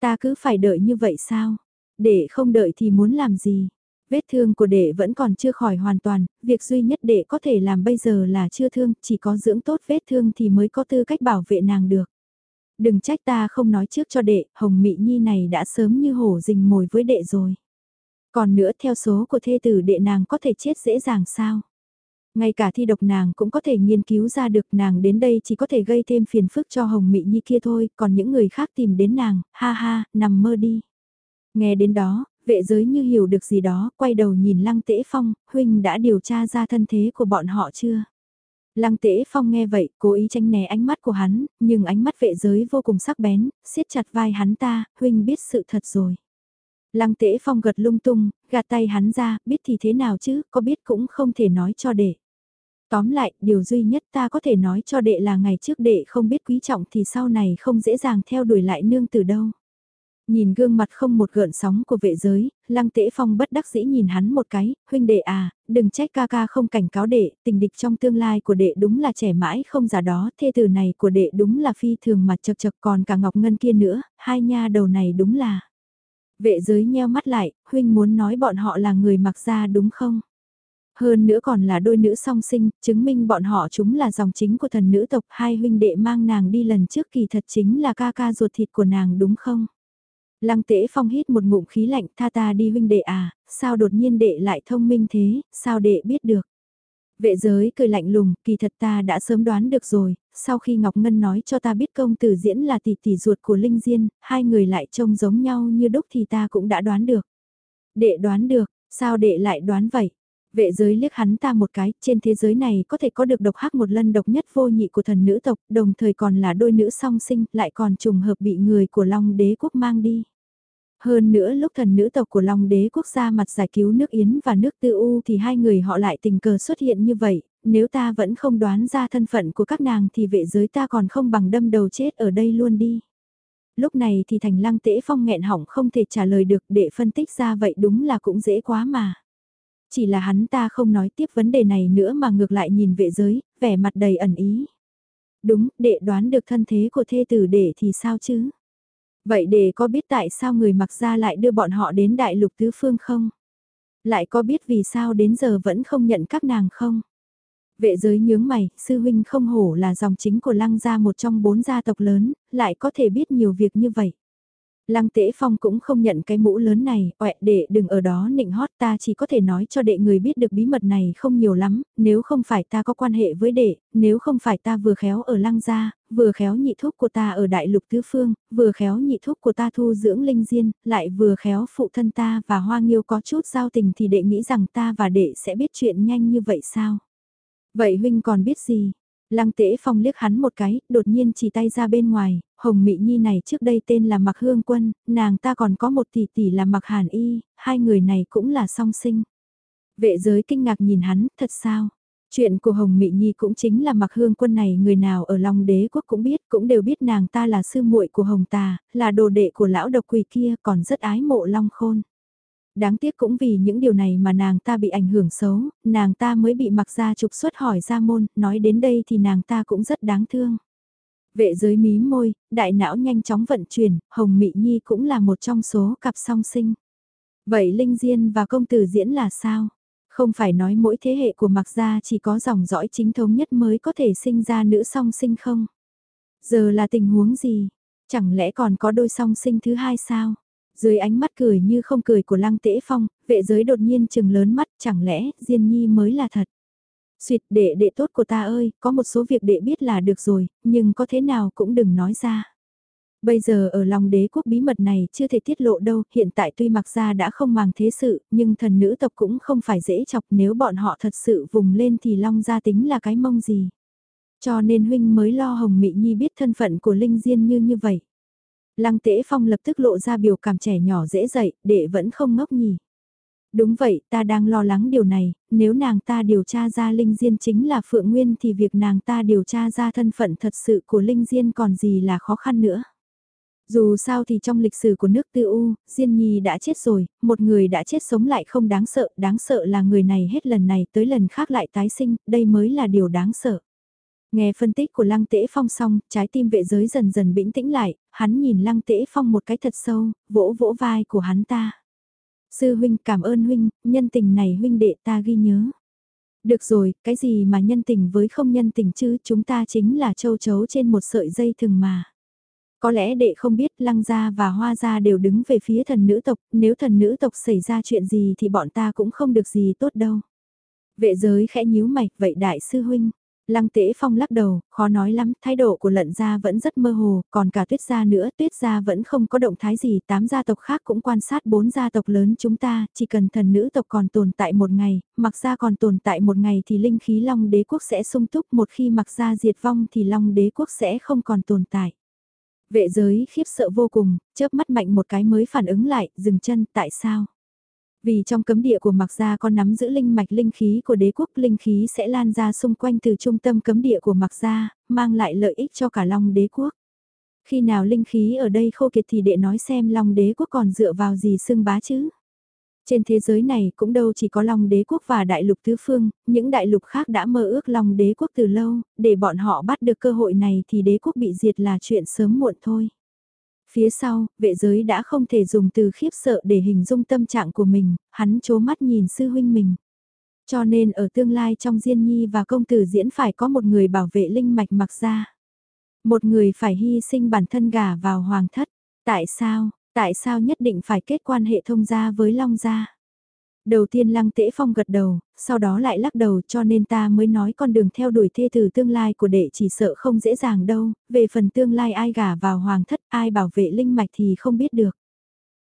Ta cứ phải đợi như vậy sao? Đệ không đợi thì muốn làm gì? Vết thương của đệ vẫn còn chưa khỏi hoàn toàn, việc duy nhất đệ có thể làm bây giờ là chưa thương, chỉ có dưỡng tốt vết thương thì mới có tư cách bảo vệ nàng được. Đừng trách ta không nói trước cho đệ, Hồng Mị Nhi này đã sớm như hổ rình mồi với đệ rồi. Còn nữa theo số của thê tử đệ nàng có thể chết dễ dàng sao? Ngay cả thi độc nàng cũng có thể nghiên cứu ra được nàng đến đây chỉ có thể gây thêm phiền phức cho Hồng Mị Nhi kia thôi, còn những người khác tìm đến nàng, ha ha, nằm mơ đi. Nghe đến đó, vệ giới như hiểu được gì đó, quay đầu nhìn Lăng Tễ Phong, huynh đã điều tra ra thân thế của bọn họ chưa? Lăng Tễ Phong nghe vậy, cố ý tranh né ánh mắt của hắn, nhưng ánh mắt vệ giới vô cùng sắc bén, siết chặt vai hắn ta, huynh biết sự thật rồi. Lăng tễ phong gật lung tung, gạt tay hắn ra, biết thì thế nào chứ, có biết cũng không thể nói cho đệ. Tóm lại, điều duy nhất ta có thể nói cho đệ là ngày trước đệ không biết quý trọng thì sau này không dễ dàng theo đuổi lại nương từ đâu. Nhìn gương mặt không một gợn sóng của vệ giới, lăng tễ phong bất đắc dĩ nhìn hắn một cái, huynh đệ à, đừng trách ca ca không cảnh cáo đệ, tình địch trong tương lai của đệ đúng là trẻ mãi không giả đó, thê từ này của đệ đúng là phi thường mặt chật chật còn cả ngọc ngân kia nữa, hai nha đầu này đúng là. Vệ giới nheo mắt lại, huynh muốn nói bọn họ là người mặc ra đúng không? Hơn nữa còn là đôi nữ song sinh, chứng minh bọn họ chúng là dòng chính của thần nữ tộc hai huynh đệ mang nàng đi lần trước kỳ thật chính là ca ca ruột thịt của nàng đúng không? Lăng tễ phong hít một ngụm khí lạnh tha ta đi huynh đệ à, sao đột nhiên đệ lại thông minh thế, sao đệ biết được? Vệ giới cười lạnh lùng, kỳ thật ta đã sớm đoán được rồi, sau khi Ngọc Ngân nói cho ta biết công tử diễn là tỷ tỷ ruột của Linh Diên, hai người lại trông giống nhau như đúc thì ta cũng đã đoán được. Đệ đoán được, sao đệ lại đoán vậy? Vệ giới liếc hắn ta một cái, trên thế giới này có thể có được độc hắc một lần độc nhất vô nhị của thần nữ tộc, đồng thời còn là đôi nữ song sinh, lại còn trùng hợp bị người của Long đế quốc mang đi. Hơn nữa lúc thần nữ tộc của Long đế quốc gia mặt giải cứu nước Yến và nước Tư U thì hai người họ lại tình cờ xuất hiện như vậy, nếu ta vẫn không đoán ra thân phận của các nàng thì vệ giới ta còn không bằng đâm đầu chết ở đây luôn đi. Lúc này thì thành lăng tễ phong nghẹn hỏng không thể trả lời được để phân tích ra vậy đúng là cũng dễ quá mà. Chỉ là hắn ta không nói tiếp vấn đề này nữa mà ngược lại nhìn vệ giới, vẻ mặt đầy ẩn ý. Đúng, đệ đoán được thân thế của thê tử đệ thì sao chứ? Vậy để có biết tại sao người mặc ra lại đưa bọn họ đến đại lục tứ phương không? Lại có biết vì sao đến giờ vẫn không nhận các nàng không? Vệ giới nhướng mày, sư huynh không hổ là dòng chính của lăng gia một trong bốn gia tộc lớn, lại có thể biết nhiều việc như vậy. Lăng Tế Phong cũng không nhận cái mũ lớn này, ọe đệ đừng ở đó nịnh hót ta chỉ có thể nói cho đệ người biết được bí mật này không nhiều lắm, nếu không phải ta có quan hệ với đệ, nếu không phải ta vừa khéo ở lăng gia, vừa khéo nhị thúc của ta ở đại lục tứ phương, vừa khéo nhị thúc của ta thu dưỡng linh diên, lại vừa khéo phụ thân ta và hoa nghiêu có chút giao tình thì đệ nghĩ rằng ta và đệ sẽ biết chuyện nhanh như vậy sao? Vậy huynh còn biết gì? Lăng Tễ Phong liếc hắn một cái, đột nhiên chỉ tay ra bên ngoài, Hồng Mị Nhi này trước đây tên là Mạc Hương Quân, nàng ta còn có một tỷ tỷ là Mạc Hàn Y, hai người này cũng là song sinh. Vệ giới kinh ngạc nhìn hắn, thật sao? Chuyện của Hồng Mị Nhi cũng chính là Mạc Hương Quân này người nào ở Long Đế Quốc cũng biết, cũng đều biết nàng ta là sư muội của Hồng Tà, là đồ đệ của lão độc quỷ kia còn rất ái mộ Long Khôn. Đáng tiếc cũng vì những điều này mà nàng ta bị ảnh hưởng xấu, nàng ta mới bị mặc ra trục xuất hỏi ra môn, nói đến đây thì nàng ta cũng rất đáng thương. Vệ giới mí môi, đại não nhanh chóng vận chuyển, Hồng Mị Nhi cũng là một trong số cặp song sinh. Vậy Linh Diên và công tử diễn là sao? Không phải nói mỗi thế hệ của mặc gia chỉ có dòng dõi chính thống nhất mới có thể sinh ra nữ song sinh không? Giờ là tình huống gì? Chẳng lẽ còn có đôi song sinh thứ hai sao? Dưới ánh mắt cười như không cười của lăng tễ phong, vệ giới đột nhiên chừng lớn mắt chẳng lẽ Diên Nhi mới là thật. Xuyệt đệ đệ tốt của ta ơi, có một số việc đệ biết là được rồi, nhưng có thế nào cũng đừng nói ra. Bây giờ ở lòng đế quốc bí mật này chưa thể tiết lộ đâu, hiện tại tuy mặc ra đã không màng thế sự, nhưng thần nữ tộc cũng không phải dễ chọc nếu bọn họ thật sự vùng lên thì long gia tính là cái mông gì. Cho nên huynh mới lo Hồng Mị Nhi biết thân phận của Linh Diên như như vậy. Lăng Tế Phong lập tức lộ ra biểu cảm trẻ nhỏ dễ dậy, đệ vẫn không ngốc nhỉ. Đúng vậy, ta đang lo lắng điều này, nếu nàng ta điều tra ra Linh Diên chính là Phượng Nguyên thì việc nàng ta điều tra ra thân phận thật sự của Linh Diên còn gì là khó khăn nữa. Dù sao thì trong lịch sử của nước tư U, Diên Nhi đã chết rồi, một người đã chết sống lại không đáng sợ, đáng sợ là người này hết lần này tới lần khác lại tái sinh, đây mới là điều đáng sợ. Nghe phân tích của Lăng Tễ Phong xong, trái tim vệ giới dần dần bĩnh tĩnh lại, hắn nhìn Lăng Tễ Phong một cái thật sâu, vỗ vỗ vai của hắn ta. Sư huynh cảm ơn huynh, nhân tình này huynh đệ ta ghi nhớ. Được rồi, cái gì mà nhân tình với không nhân tình chứ, chúng ta chính là châu chấu trên một sợi dây thừng mà. Có lẽ đệ không biết lăng gia và hoa gia đều đứng về phía thần nữ tộc, nếu thần nữ tộc xảy ra chuyện gì thì bọn ta cũng không được gì tốt đâu. Vệ giới khẽ nhíu mày, vậy đại sư huynh, Lăng Tễ Phong lắc đầu, khó nói lắm, thái độ của lận gia vẫn rất mơ hồ, còn cả tuyết gia nữa, tuyết gia vẫn không có động thái gì, tám gia tộc khác cũng quan sát bốn gia tộc lớn chúng ta, chỉ cần thần nữ tộc còn tồn tại một ngày, mặc gia còn tồn tại một ngày thì linh khí long đế quốc sẽ sung túc, một khi mặc gia diệt vong thì long đế quốc sẽ không còn tồn tại. Vệ giới khiếp sợ vô cùng, chớp mắt mạnh một cái mới phản ứng lại, dừng chân, tại sao? Vì trong cấm địa của Mạc Gia có nắm giữ linh mạch linh khí của đế quốc, linh khí sẽ lan ra xung quanh từ trung tâm cấm địa của Mạc Gia, mang lại lợi ích cho cả Long đế quốc. Khi nào linh khí ở đây khô kiệt thì đệ nói xem Long đế quốc còn dựa vào gì xưng bá chứ? Trên thế giới này cũng đâu chỉ có Long đế quốc và đại lục tứ phương, những đại lục khác đã mơ ước Long đế quốc từ lâu, để bọn họ bắt được cơ hội này thì đế quốc bị diệt là chuyện sớm muộn thôi. Phía sau, vệ giới đã không thể dùng từ khiếp sợ để hình dung tâm trạng của mình, hắn chố mắt nhìn sư huynh mình. Cho nên ở tương lai trong Diên Nhi và công tử diễn phải có một người bảo vệ linh mạch mặc ra. Một người phải hy sinh bản thân gả vào hoàng thất. Tại sao, tại sao nhất định phải kết quan hệ thông gia với Long gia? Đầu tiên Lăng Tễ Phong gật đầu, sau đó lại lắc đầu cho nên ta mới nói con đường theo đuổi thê tử tương lai của đệ chỉ sợ không dễ dàng đâu, về phần tương lai ai gả vào hoàng thất ai bảo vệ linh mạch thì không biết được.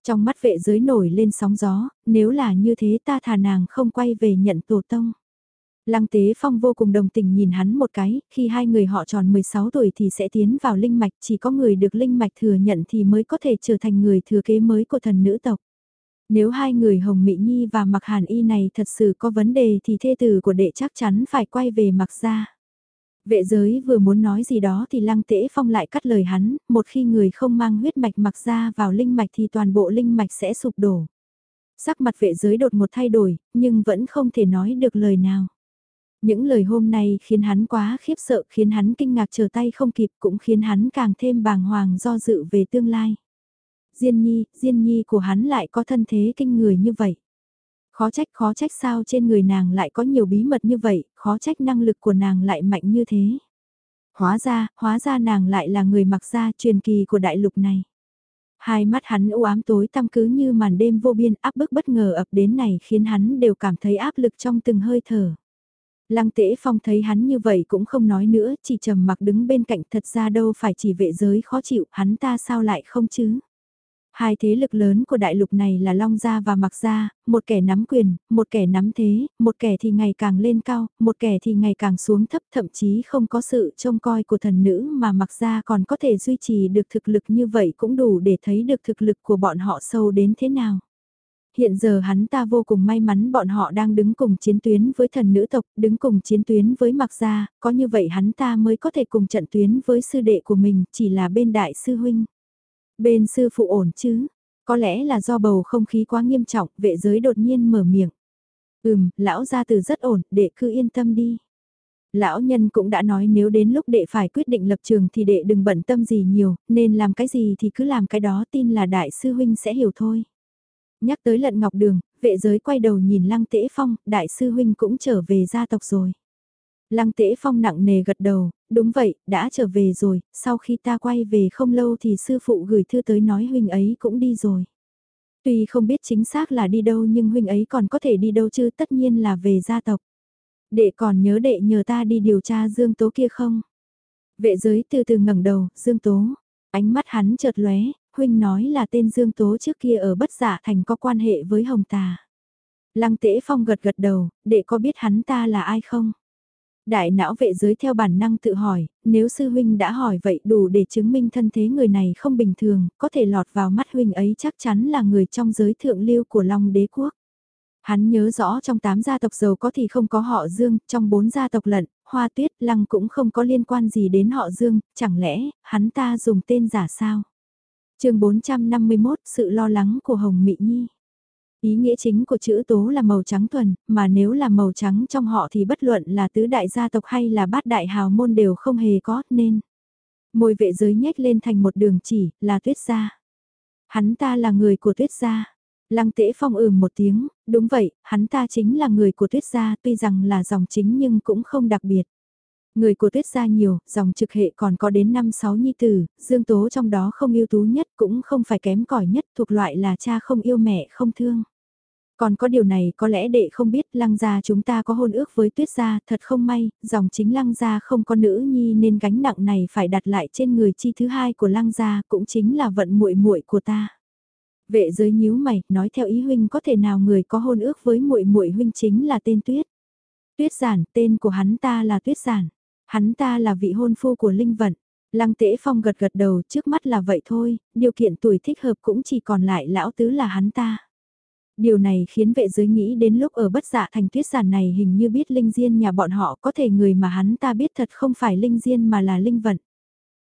Trong mắt vệ giới nổi lên sóng gió, nếu là như thế ta thà nàng không quay về nhận tổ tông. Lăng Tế Phong vô cùng đồng tình nhìn hắn một cái, khi hai người họ tròn 16 tuổi thì sẽ tiến vào linh mạch, chỉ có người được linh mạch thừa nhận thì mới có thể trở thành người thừa kế mới của thần nữ tộc. Nếu hai người Hồng Mỹ Nhi và Mặc Hàn Y này thật sự có vấn đề thì thê tử của đệ chắc chắn phải quay về Mặc gia Vệ giới vừa muốn nói gì đó thì Lăng Tễ Phong lại cắt lời hắn, một khi người không mang huyết mạch Mặc gia vào linh mạch thì toàn bộ linh mạch sẽ sụp đổ. Sắc mặt vệ giới đột một thay đổi, nhưng vẫn không thể nói được lời nào. Những lời hôm nay khiến hắn quá khiếp sợ, khiến hắn kinh ngạc chờ tay không kịp, cũng khiến hắn càng thêm bàng hoàng do dự về tương lai. Diên nhi, diên nhi của hắn lại có thân thế kinh người như vậy. Khó trách khó trách sao trên người nàng lại có nhiều bí mật như vậy, khó trách năng lực của nàng lại mạnh như thế. Hóa ra, hóa ra nàng lại là người mặc gia truyền kỳ của đại lục này. Hai mắt hắn u ám tối tăm cứ như màn đêm vô biên áp bức bất ngờ ập đến này khiến hắn đều cảm thấy áp lực trong từng hơi thở. Lăng Tễ Phong thấy hắn như vậy cũng không nói nữa, chỉ trầm mặc đứng bên cạnh thật ra đâu phải chỉ vệ giới khó chịu, hắn ta sao lại không chứ? Hai thế lực lớn của đại lục này là Long Gia và mạc Gia, một kẻ nắm quyền, một kẻ nắm thế, một kẻ thì ngày càng lên cao, một kẻ thì ngày càng xuống thấp thậm chí không có sự trông coi của thần nữ mà mạc Gia còn có thể duy trì được thực lực như vậy cũng đủ để thấy được thực lực của bọn họ sâu đến thế nào. Hiện giờ hắn ta vô cùng may mắn bọn họ đang đứng cùng chiến tuyến với thần nữ tộc, đứng cùng chiến tuyến với mạc gia, có như vậy hắn ta mới có thể cùng trận tuyến với sư đệ của mình, chỉ là bên đại sư huynh. Bên sư phụ ổn chứ, có lẽ là do bầu không khí quá nghiêm trọng, vệ giới đột nhiên mở miệng. Ừm, lão gia từ rất ổn, đệ cứ yên tâm đi. Lão nhân cũng đã nói nếu đến lúc đệ phải quyết định lập trường thì đệ đừng bận tâm gì nhiều, nên làm cái gì thì cứ làm cái đó tin là đại sư huynh sẽ hiểu thôi. Nhắc tới lận ngọc đường, vệ giới quay đầu nhìn lăng tễ phong, đại sư huynh cũng trở về gia tộc rồi. Lăng tễ phong nặng nề gật đầu, đúng vậy, đã trở về rồi, sau khi ta quay về không lâu thì sư phụ gửi thư tới nói huynh ấy cũng đi rồi. Tuy không biết chính xác là đi đâu nhưng huynh ấy còn có thể đi đâu chứ tất nhiên là về gia tộc. Đệ còn nhớ đệ nhờ ta đi điều tra Dương Tố kia không? Vệ giới từ từ ngẩng đầu, Dương Tố. Ánh mắt hắn chợt lóe, huynh nói là tên Dương Tố trước kia ở bất giả thành có quan hệ với Hồng Tà. Lăng Tễ Phong gật gật đầu, đệ có biết hắn ta là ai không? Đại não vệ giới theo bản năng tự hỏi, nếu sư huynh đã hỏi vậy đủ để chứng minh thân thế người này không bình thường, có thể lọt vào mắt huynh ấy chắc chắn là người trong giới thượng lưu của Long đế quốc. Hắn nhớ rõ trong 8 gia tộc giàu có thì không có họ Dương, trong 4 gia tộc lận, Hoa Tuyết Lăng cũng không có liên quan gì đến họ Dương, chẳng lẽ hắn ta dùng tên giả sao? chương 451 Sự lo lắng của Hồng Mị Nhi Ý nghĩa chính của chữ tố là màu trắng thuần, mà nếu là màu trắng trong họ thì bất luận là tứ đại gia tộc hay là bát đại hào môn đều không hề có, nên. Môi vệ giới nhếch lên thành một đường chỉ, là tuyết gia. Hắn ta là người của tuyết gia. Lăng tễ phong ừm một tiếng, đúng vậy, hắn ta chính là người của tuyết gia tuy rằng là dòng chính nhưng cũng không đặc biệt. Người của tuyết gia nhiều, dòng trực hệ còn có đến 5-6 nhi tử, dương tố trong đó không ưu tú nhất cũng không phải kém cỏi nhất thuộc loại là cha không yêu mẹ không thương. Còn có điều này có lẽ đệ không biết lăng gia chúng ta có hôn ước với tuyết gia, thật không may, dòng chính lăng gia không có nữ nhi nên gánh nặng này phải đặt lại trên người chi thứ hai của lăng gia cũng chính là vận muội muội của ta. Vệ giới nhíu mày, nói theo ý huynh có thể nào người có hôn ước với muội muội huynh chính là tên tuyết. Tuyết giản, tên của hắn ta là tuyết giản. Hắn ta là vị hôn phu của Linh Vận. Lăng Tế Phong gật gật đầu trước mắt là vậy thôi, điều kiện tuổi thích hợp cũng chỉ còn lại lão tứ là hắn ta. Điều này khiến vệ giới nghĩ đến lúc ở bất dạ thành tuyết giản này hình như biết Linh Diên nhà bọn họ có thể người mà hắn ta biết thật không phải Linh Diên mà là Linh Vận.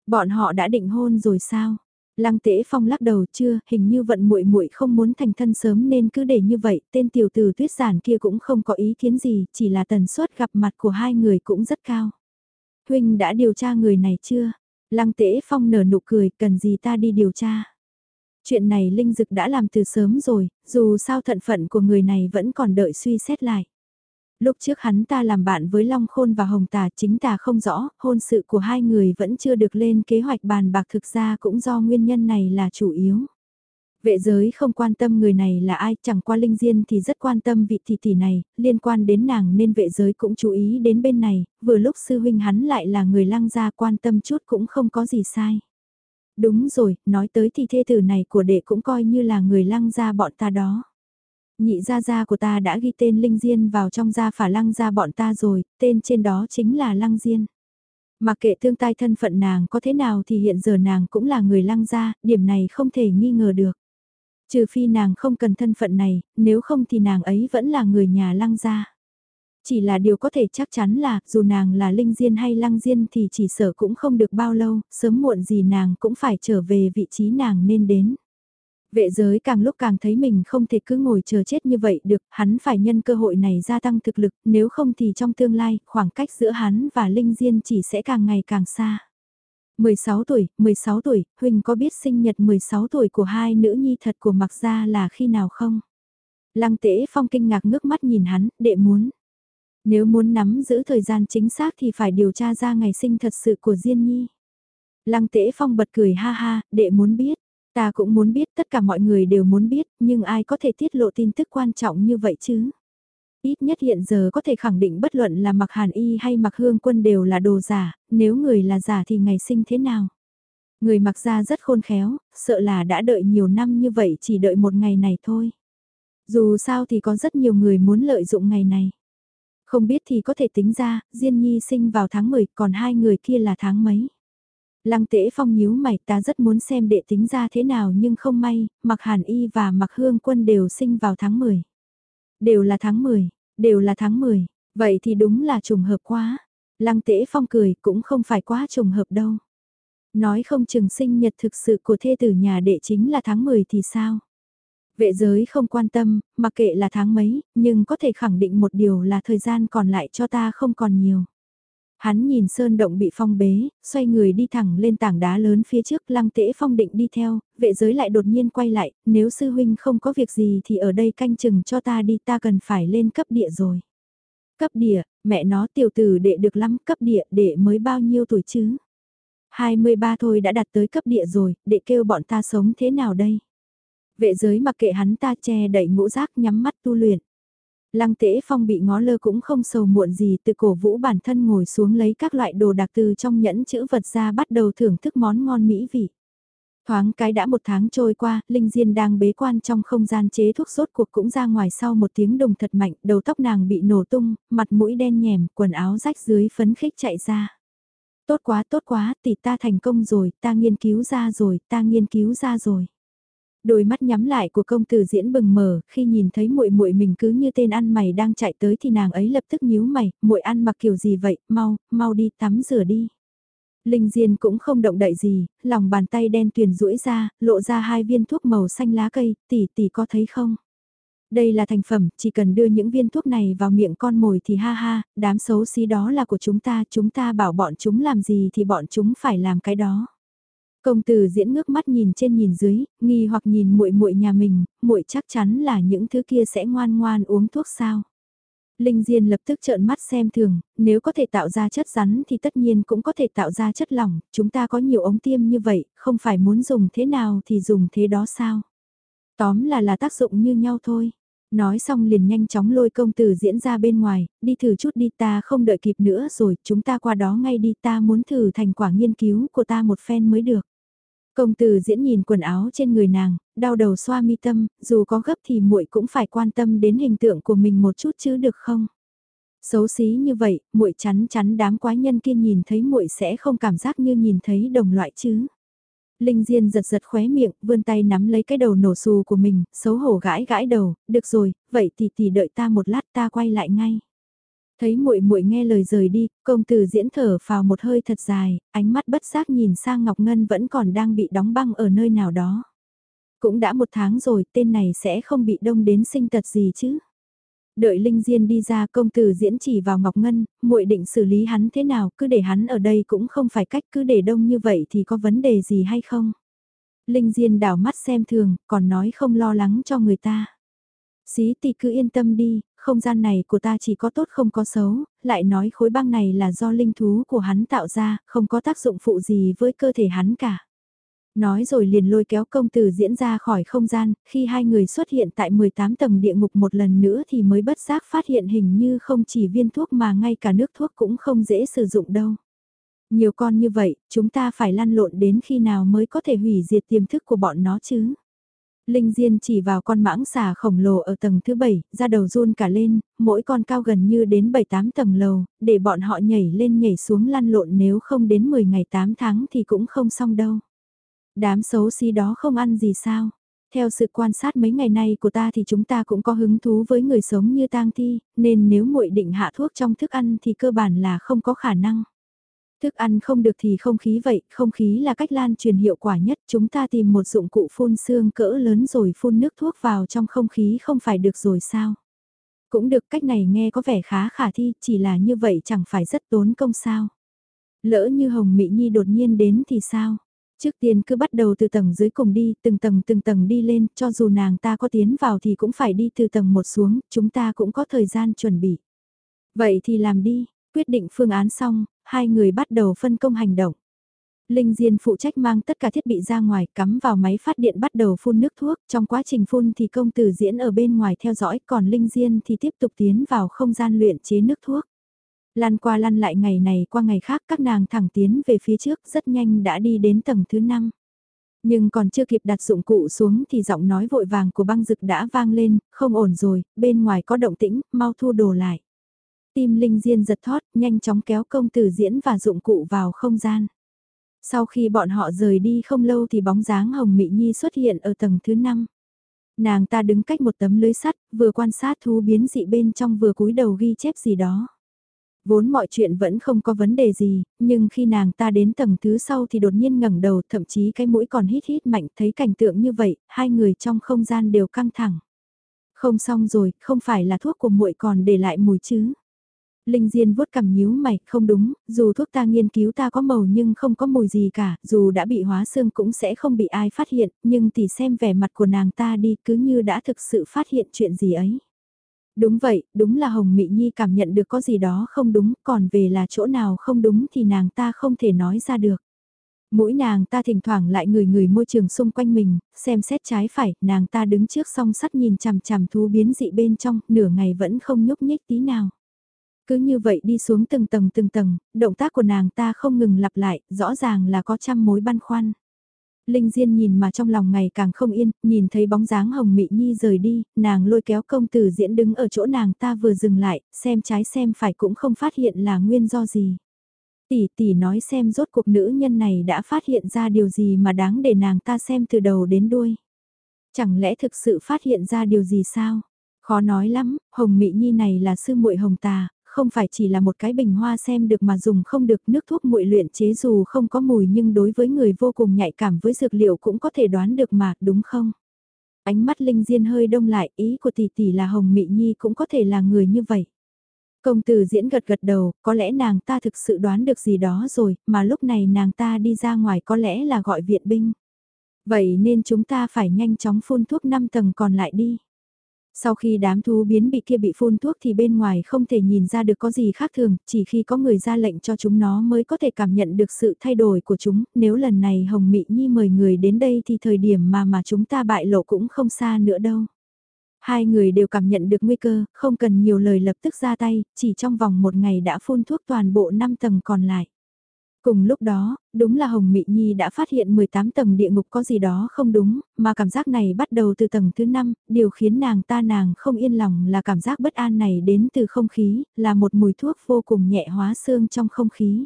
Bọn họ đã định hôn rồi sao? Lăng Tế Phong lắc đầu chưa, hình như vận muội muội không muốn thành thân sớm nên cứ để như vậy, tên tiểu tử tuyết giản kia cũng không có ý kiến gì, chỉ là tần suất gặp mặt của hai người cũng rất cao. Huynh đã điều tra người này chưa? Lăng tễ phong nở nụ cười, cần gì ta đi điều tra? Chuyện này Linh Dực đã làm từ sớm rồi, dù sao thận phận của người này vẫn còn đợi suy xét lại. Lúc trước hắn ta làm bạn với Long Khôn và Hồng Tà chính tà không rõ, hôn sự của hai người vẫn chưa được lên kế hoạch bàn bạc thực ra cũng do nguyên nhân này là chủ yếu. Vệ giới không quan tâm người này là ai, chẳng qua Linh Diên thì rất quan tâm vị tỷ tỷ này, liên quan đến nàng nên vệ giới cũng chú ý đến bên này, vừa lúc sư huynh hắn lại là người lăng gia quan tâm chút cũng không có gì sai. Đúng rồi, nói tới thì thê tử này của đệ cũng coi như là người lăng gia bọn ta đó. Nhị gia gia của ta đã ghi tên Linh Diên vào trong gia phả lăng gia bọn ta rồi, tên trên đó chính là Lăng Diên. Mặc kệ thương tai thân phận nàng có thế nào thì hiện giờ nàng cũng là người lăng gia, điểm này không thể nghi ngờ được. Trừ phi nàng không cần thân phận này, nếu không thì nàng ấy vẫn là người nhà lăng gia. Chỉ là điều có thể chắc chắn là, dù nàng là linh diên hay lăng diên thì chỉ sở cũng không được bao lâu, sớm muộn gì nàng cũng phải trở về vị trí nàng nên đến. Vệ giới càng lúc càng thấy mình không thể cứ ngồi chờ chết như vậy được, hắn phải nhân cơ hội này gia tăng thực lực, nếu không thì trong tương lai, khoảng cách giữa hắn và Linh Diên chỉ sẽ càng ngày càng xa. 16 tuổi, 16 tuổi, Huỳnh có biết sinh nhật 16 tuổi của hai nữ nhi thật của Mạc Gia là khi nào không? Lăng Tế phong kinh ngạc ngước mắt nhìn hắn, đệ muốn. Nếu muốn nắm giữ thời gian chính xác thì phải điều tra ra ngày sinh thật sự của Diên Nhi. Lăng Tế phong bật cười ha ha, đệ muốn biết. Ta cũng muốn biết, tất cả mọi người đều muốn biết, nhưng ai có thể tiết lộ tin tức quan trọng như vậy chứ? Ít nhất hiện giờ có thể khẳng định bất luận là mặc hàn y hay mặc hương quân đều là đồ giả, nếu người là giả thì ngày sinh thế nào? Người mặc ra rất khôn khéo, sợ là đã đợi nhiều năm như vậy chỉ đợi một ngày này thôi. Dù sao thì có rất nhiều người muốn lợi dụng ngày này. Không biết thì có thể tính ra, Diên Nhi sinh vào tháng 10, còn hai người kia là tháng mấy. Lăng tễ phong nhíu mày ta rất muốn xem đệ tính ra thế nào nhưng không may, mặc hàn y và mặc hương quân đều sinh vào tháng 10. Đều là tháng 10, đều là tháng 10, vậy thì đúng là trùng hợp quá. Lăng tễ phong cười cũng không phải quá trùng hợp đâu. Nói không chừng sinh nhật thực sự của thê tử nhà đệ chính là tháng 10 thì sao? Vệ giới không quan tâm, mặc kệ là tháng mấy, nhưng có thể khẳng định một điều là thời gian còn lại cho ta không còn nhiều. Hắn nhìn sơn động bị phong bế, xoay người đi thẳng lên tảng đá lớn phía trước lăng tễ phong định đi theo, vệ giới lại đột nhiên quay lại, nếu sư huynh không có việc gì thì ở đây canh chừng cho ta đi ta cần phải lên cấp địa rồi. Cấp địa, mẹ nó tiểu tử đệ được lắm, cấp địa đệ mới bao nhiêu tuổi chứ? 23 thôi đã đặt tới cấp địa rồi, đệ kêu bọn ta sống thế nào đây? Vệ giới mặc kệ hắn ta che đẩy ngũ giác nhắm mắt tu luyện. Lăng tễ phong bị ngó lơ cũng không sầu muộn gì từ cổ vũ bản thân ngồi xuống lấy các loại đồ đặc từ trong nhẫn chữ vật ra bắt đầu thưởng thức món ngon mỹ vị. Thoáng cái đã một tháng trôi qua, Linh Diên đang bế quan trong không gian chế thuốc sốt cuộc cũng ra ngoài sau một tiếng đồng thật mạnh, đầu tóc nàng bị nổ tung, mặt mũi đen nhèm, quần áo rách dưới phấn khích chạy ra. Tốt quá tốt quá, tỷ ta thành công rồi, ta nghiên cứu ra rồi, ta nghiên cứu ra rồi. Đôi mắt nhắm lại của công tử diễn bừng mở, khi nhìn thấy muội muội mình cứ như tên ăn mày đang chạy tới thì nàng ấy lập tức nhíu mày, muội ăn mặc kiểu gì vậy, mau, mau đi tắm rửa đi. Linh Diên cũng không động đậy gì, lòng bàn tay đen tuyền duỗi ra, lộ ra hai viên thuốc màu xanh lá cây, tỷ tỷ có thấy không? Đây là thành phẩm, chỉ cần đưa những viên thuốc này vào miệng con mồi thì ha ha, đám xấu xí đó là của chúng ta, chúng ta bảo bọn chúng làm gì thì bọn chúng phải làm cái đó. Công tử diễn ngước mắt nhìn trên nhìn dưới, nghi hoặc nhìn muội muội nhà mình, muội chắc chắn là những thứ kia sẽ ngoan ngoan uống thuốc sao. Linh Diên lập tức trợn mắt xem thường, nếu có thể tạo ra chất rắn thì tất nhiên cũng có thể tạo ra chất lỏng, chúng ta có nhiều ống tiêm như vậy, không phải muốn dùng thế nào thì dùng thế đó sao. Tóm là là tác dụng như nhau thôi. Nói xong liền nhanh chóng lôi công tử diễn ra bên ngoài, đi thử chút đi ta không đợi kịp nữa rồi, chúng ta qua đó ngay đi ta muốn thử thành quả nghiên cứu của ta một phen mới được. Công tử diễn nhìn quần áo trên người nàng, đau đầu xoa mi tâm, dù có gấp thì muội cũng phải quan tâm đến hình tượng của mình một chút chứ được không? Xấu xí như vậy, muội chắn chắn đám quái nhân kia nhìn thấy muội sẽ không cảm giác như nhìn thấy đồng loại chứ. Linh Diên giật giật khóe miệng, vươn tay nắm lấy cái đầu nổ xù của mình, xấu hổ gãi gãi đầu, được rồi, vậy thì tỷ đợi ta một lát ta quay lại ngay. Thấy muội muội nghe lời rời đi, công tử diễn thở vào một hơi thật dài, ánh mắt bất giác nhìn sang Ngọc Ngân vẫn còn đang bị đóng băng ở nơi nào đó. Cũng đã một tháng rồi, tên này sẽ không bị đông đến sinh tật gì chứ. Đợi Linh Diên đi ra công tử diễn chỉ vào Ngọc Ngân, muội định xử lý hắn thế nào, cứ để hắn ở đây cũng không phải cách cứ để đông như vậy thì có vấn đề gì hay không. Linh Diên đảo mắt xem thường, còn nói không lo lắng cho người ta. Xí tỷ cứ yên tâm đi, không gian này của ta chỉ có tốt không có xấu, lại nói khối băng này là do linh thú của hắn tạo ra, không có tác dụng phụ gì với cơ thể hắn cả. Nói rồi liền lôi kéo công tử diễn ra khỏi không gian, khi hai người xuất hiện tại 18 tầng địa ngục một lần nữa thì mới bất giác phát hiện hình như không chỉ viên thuốc mà ngay cả nước thuốc cũng không dễ sử dụng đâu. Nhiều con như vậy, chúng ta phải lăn lộn đến khi nào mới có thể hủy diệt tiềm thức của bọn nó chứ? Linh Diên chỉ vào con mãng xà khổng lồ ở tầng thứ 7, ra đầu run cả lên, mỗi con cao gần như đến 7-8 tầng lầu, để bọn họ nhảy lên nhảy xuống lăn lộn nếu không đến 10 ngày 8 tháng thì cũng không xong đâu. Đám xấu xí đó không ăn gì sao? Theo sự quan sát mấy ngày nay của ta thì chúng ta cũng có hứng thú với người sống như tang thi, nên nếu muội định hạ thuốc trong thức ăn thì cơ bản là không có khả năng. Thức ăn không được thì không khí vậy, không khí là cách lan truyền hiệu quả nhất. Chúng ta tìm một dụng cụ phun xương cỡ lớn rồi phun nước thuốc vào trong không khí không phải được rồi sao? Cũng được cách này nghe có vẻ khá khả thi, chỉ là như vậy chẳng phải rất tốn công sao. Lỡ như Hồng Mỹ Nhi đột nhiên đến thì sao? Trước tiên cứ bắt đầu từ tầng dưới cùng đi, từng tầng từng tầng đi lên, cho dù nàng ta có tiến vào thì cũng phải đi từ tầng một xuống, chúng ta cũng có thời gian chuẩn bị. Vậy thì làm đi, quyết định phương án xong, hai người bắt đầu phân công hành động. Linh Diên phụ trách mang tất cả thiết bị ra ngoài, cắm vào máy phát điện bắt đầu phun nước thuốc, trong quá trình phun thì công tử diễn ở bên ngoài theo dõi, còn Linh Diên thì tiếp tục tiến vào không gian luyện chế nước thuốc. Lan qua lăn lại ngày này qua ngày khác các nàng thẳng tiến về phía trước rất nhanh đã đi đến tầng thứ 5. Nhưng còn chưa kịp đặt dụng cụ xuống thì giọng nói vội vàng của băng dực đã vang lên, không ổn rồi, bên ngoài có động tĩnh, mau thu đồ lại. Tim linh diên giật thót, nhanh chóng kéo công tử diễn và dụng cụ vào không gian. Sau khi bọn họ rời đi không lâu thì bóng dáng Hồng Mị Nhi xuất hiện ở tầng thứ 5. Nàng ta đứng cách một tấm lưới sắt, vừa quan sát thú biến dị bên trong vừa cúi đầu ghi chép gì đó. Vốn mọi chuyện vẫn không có vấn đề gì, nhưng khi nàng ta đến tầng thứ sau thì đột nhiên ngẩng đầu thậm chí cái mũi còn hít hít mạnh thấy cảnh tượng như vậy, hai người trong không gian đều căng thẳng. Không xong rồi, không phải là thuốc của muội còn để lại mùi chứ. Linh Diên vuốt cằm nhíu mày, không đúng, dù thuốc ta nghiên cứu ta có màu nhưng không có mùi gì cả, dù đã bị hóa xương cũng sẽ không bị ai phát hiện, nhưng tỷ xem vẻ mặt của nàng ta đi cứ như đã thực sự phát hiện chuyện gì ấy. Đúng vậy, đúng là Hồng Mị Nhi cảm nhận được có gì đó không đúng, còn về là chỗ nào không đúng thì nàng ta không thể nói ra được. Mũi nàng ta thỉnh thoảng lại người người môi trường xung quanh mình, xem xét trái phải, nàng ta đứng trước song sắt nhìn chằm chằm thú biến dị bên trong, nửa ngày vẫn không nhúc nhích tí nào. Cứ như vậy đi xuống từng tầng từng tầng, động tác của nàng ta không ngừng lặp lại, rõ ràng là có trăm mối băn khoăn. Linh Diên nhìn mà trong lòng ngày càng không yên, nhìn thấy bóng dáng Hồng Mị Nhi rời đi, nàng lôi kéo công tử diễn đứng ở chỗ nàng ta vừa dừng lại, xem trái xem phải cũng không phát hiện là nguyên do gì. Tỷ tỷ nói xem rốt cuộc nữ nhân này đã phát hiện ra điều gì mà đáng để nàng ta xem từ đầu đến đuôi. Chẳng lẽ thực sự phát hiện ra điều gì sao? Khó nói lắm, Hồng Mị Nhi này là sư muội Hồng Tà, không phải chỉ là một cái bình hoa xem được mà dùng không được nước thuốc muội luyện chế dù không có mùi nhưng đối với người vô cùng nhạy cảm với dược liệu cũng có thể đoán được mà, đúng không? Ánh mắt Linh Diên hơi đông lại, ý của tỷ tỷ là Hồng Mị Nhi cũng có thể là người như vậy. Công tử diễn gật gật đầu, có lẽ nàng ta thực sự đoán được gì đó rồi, mà lúc này nàng ta đi ra ngoài có lẽ là gọi viện binh. Vậy nên chúng ta phải nhanh chóng phun thuốc 5 tầng còn lại đi. Sau khi đám thú biến bị kia bị phun thuốc thì bên ngoài không thể nhìn ra được có gì khác thường, chỉ khi có người ra lệnh cho chúng nó mới có thể cảm nhận được sự thay đổi của chúng, nếu lần này Hồng Mị Nhi mời người đến đây thì thời điểm mà mà chúng ta bại lộ cũng không xa nữa đâu. Hai người đều cảm nhận được nguy cơ, không cần nhiều lời lập tức ra tay, chỉ trong vòng một ngày đã phun thuốc toàn bộ 5 tầng còn lại. Cùng lúc đó, đúng là Hồng Mị Nhi đã phát hiện 18 tầng địa ngục có gì đó không đúng, mà cảm giác này bắt đầu từ tầng thứ 5, điều khiến nàng ta nàng không yên lòng là cảm giác bất an này đến từ không khí, là một mùi thuốc vô cùng nhẹ hóa xương trong không khí.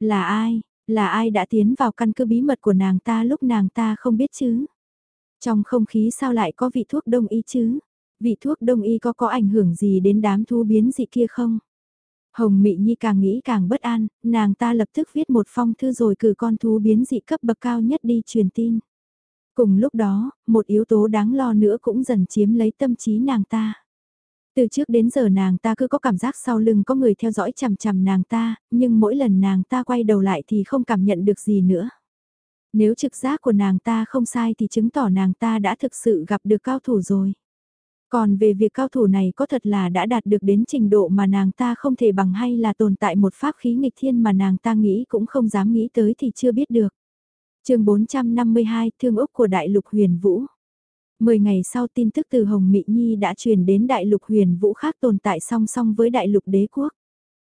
Là ai, là ai đã tiến vào căn cứ bí mật của nàng ta lúc nàng ta không biết chứ? Trong không khí sao lại có vị thuốc đông y chứ? Vị thuốc đông y có có ảnh hưởng gì đến đám thu biến dị kia không? Hồng Mị Nhi càng nghĩ càng bất an, nàng ta lập tức viết một phong thư rồi cử con thú biến dị cấp bậc cao nhất đi truyền tin. Cùng lúc đó, một yếu tố đáng lo nữa cũng dần chiếm lấy tâm trí nàng ta. Từ trước đến giờ nàng ta cứ có cảm giác sau lưng có người theo dõi chằm chằm nàng ta, nhưng mỗi lần nàng ta quay đầu lại thì không cảm nhận được gì nữa. Nếu trực giác của nàng ta không sai thì chứng tỏ nàng ta đã thực sự gặp được cao thủ rồi. Còn về việc cao thủ này có thật là đã đạt được đến trình độ mà nàng ta không thể bằng hay là tồn tại một pháp khí nghịch thiên mà nàng ta nghĩ cũng không dám nghĩ tới thì chưa biết được. chương 452 Thương Úc của Đại lục Huyền Vũ Mười ngày sau tin tức từ Hồng mỹ Nhi đã truyền đến Đại lục Huyền Vũ khác tồn tại song song với Đại lục Đế Quốc.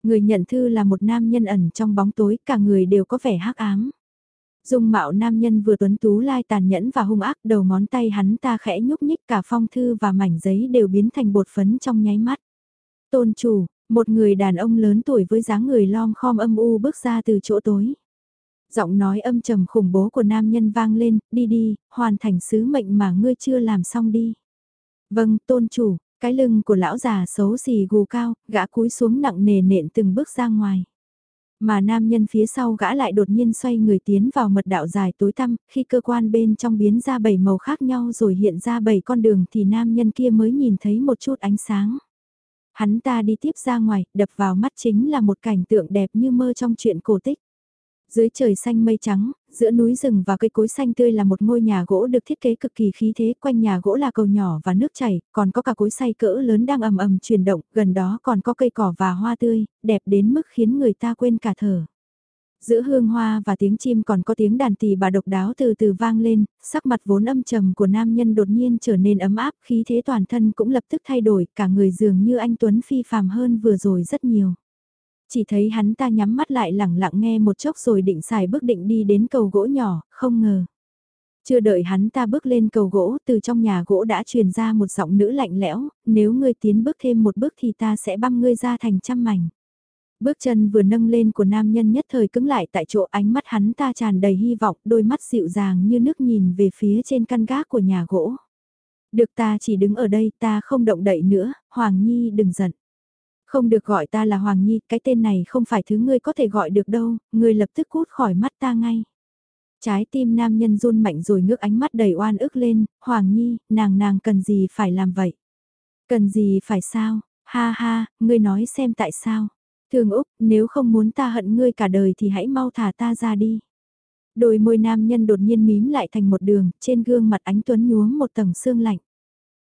Người nhận thư là một nam nhân ẩn trong bóng tối, cả người đều có vẻ hắc ám. Dung mạo nam nhân vừa tuấn tú lai tàn nhẫn và hung ác đầu ngón tay hắn ta khẽ nhúc nhích cả phong thư và mảnh giấy đều biến thành bột phấn trong nháy mắt. Tôn chủ, một người đàn ông lớn tuổi với dáng người lom khom âm u bước ra từ chỗ tối. Giọng nói âm trầm khủng bố của nam nhân vang lên, đi đi, hoàn thành sứ mệnh mà ngươi chưa làm xong đi. Vâng, tôn chủ, cái lưng của lão già xấu xì gù cao, gã cúi xuống nặng nề nện từng bước ra ngoài. Mà nam nhân phía sau gã lại đột nhiên xoay người tiến vào mật đạo dài tối tăm, khi cơ quan bên trong biến ra bảy màu khác nhau rồi hiện ra bảy con đường thì nam nhân kia mới nhìn thấy một chút ánh sáng. Hắn ta đi tiếp ra ngoài, đập vào mắt chính là một cảnh tượng đẹp như mơ trong chuyện cổ tích. Dưới trời xanh mây trắng, giữa núi rừng và cây cối xanh tươi là một ngôi nhà gỗ được thiết kế cực kỳ khí thế, quanh nhà gỗ là cầu nhỏ và nước chảy, còn có cả cối xay cỡ lớn đang ầm ầm chuyển động, gần đó còn có cây cỏ và hoa tươi, đẹp đến mức khiến người ta quên cả thở. Giữa hương hoa và tiếng chim còn có tiếng đàn tỳ bà độc đáo từ từ vang lên, sắc mặt vốn âm trầm của nam nhân đột nhiên trở nên ấm áp, khí thế toàn thân cũng lập tức thay đổi, cả người dường như anh Tuấn phi phàm hơn vừa rồi rất nhiều. Chỉ thấy hắn ta nhắm mắt lại lẳng lặng nghe một chốc rồi định xài bước định đi đến cầu gỗ nhỏ, không ngờ. Chưa đợi hắn ta bước lên cầu gỗ, từ trong nhà gỗ đã truyền ra một giọng nữ lạnh lẽo, nếu ngươi tiến bước thêm một bước thì ta sẽ băm ngươi ra thành trăm mảnh. Bước chân vừa nâng lên của nam nhân nhất thời cứng lại tại chỗ ánh mắt hắn ta tràn đầy hy vọng, đôi mắt dịu dàng như nước nhìn về phía trên căn gác của nhà gỗ. Được ta chỉ đứng ở đây ta không động đậy nữa, Hoàng Nhi đừng giận. Không được gọi ta là Hoàng Nhi, cái tên này không phải thứ ngươi có thể gọi được đâu, ngươi lập tức cút khỏi mắt ta ngay. Trái tim nam nhân run mạnh rồi ngước ánh mắt đầy oan ức lên, Hoàng Nhi, nàng nàng cần gì phải làm vậy? Cần gì phải sao? Ha ha, ngươi nói xem tại sao? Thường Úc, nếu không muốn ta hận ngươi cả đời thì hãy mau thả ta ra đi. Đôi môi nam nhân đột nhiên mím lại thành một đường, trên gương mặt ánh tuấn nhuốm một tầng sương lạnh.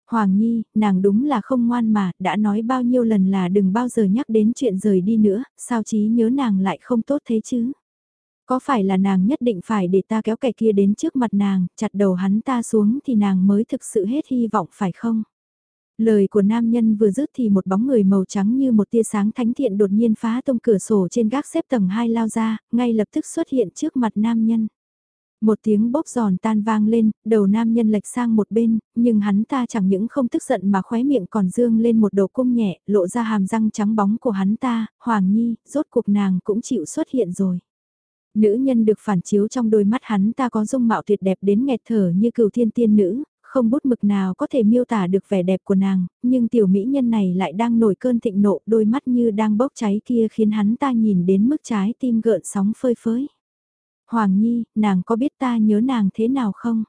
Hoàng Nhi, nàng đúng là không ngoan mà, đã nói bao nhiêu lần là đừng bao giờ nhắc đến chuyện rời đi nữa, sao chí nhớ nàng lại không tốt thế chứ? Có phải là nàng nhất định phải để ta kéo kẻ kia đến trước mặt nàng, chặt đầu hắn ta xuống thì nàng mới thực sự hết hy vọng phải không? Lời của nam nhân vừa dứt thì một bóng người màu trắng như một tia sáng thánh thiện đột nhiên phá tung cửa sổ trên gác xếp tầng 2 lao ra, ngay lập tức xuất hiện trước mặt nam nhân. Một tiếng bốc giòn tan vang lên, đầu nam nhân lệch sang một bên, nhưng hắn ta chẳng những không tức giận mà khóe miệng còn dương lên một đầu cung nhẹ, lộ ra hàm răng trắng bóng của hắn ta, Hoàng Nhi, rốt cuộc nàng cũng chịu xuất hiện rồi. Nữ nhân được phản chiếu trong đôi mắt hắn ta có dung mạo tuyệt đẹp đến nghẹt thở như cửu thiên tiên nữ, không bút mực nào có thể miêu tả được vẻ đẹp của nàng, nhưng tiểu mỹ nhân này lại đang nổi cơn thịnh nộ, đôi mắt như đang bốc cháy kia khiến hắn ta nhìn đến mức trái tim gợn sóng phơi phới. Hoàng Nhi, nàng có biết ta nhớ nàng thế nào không?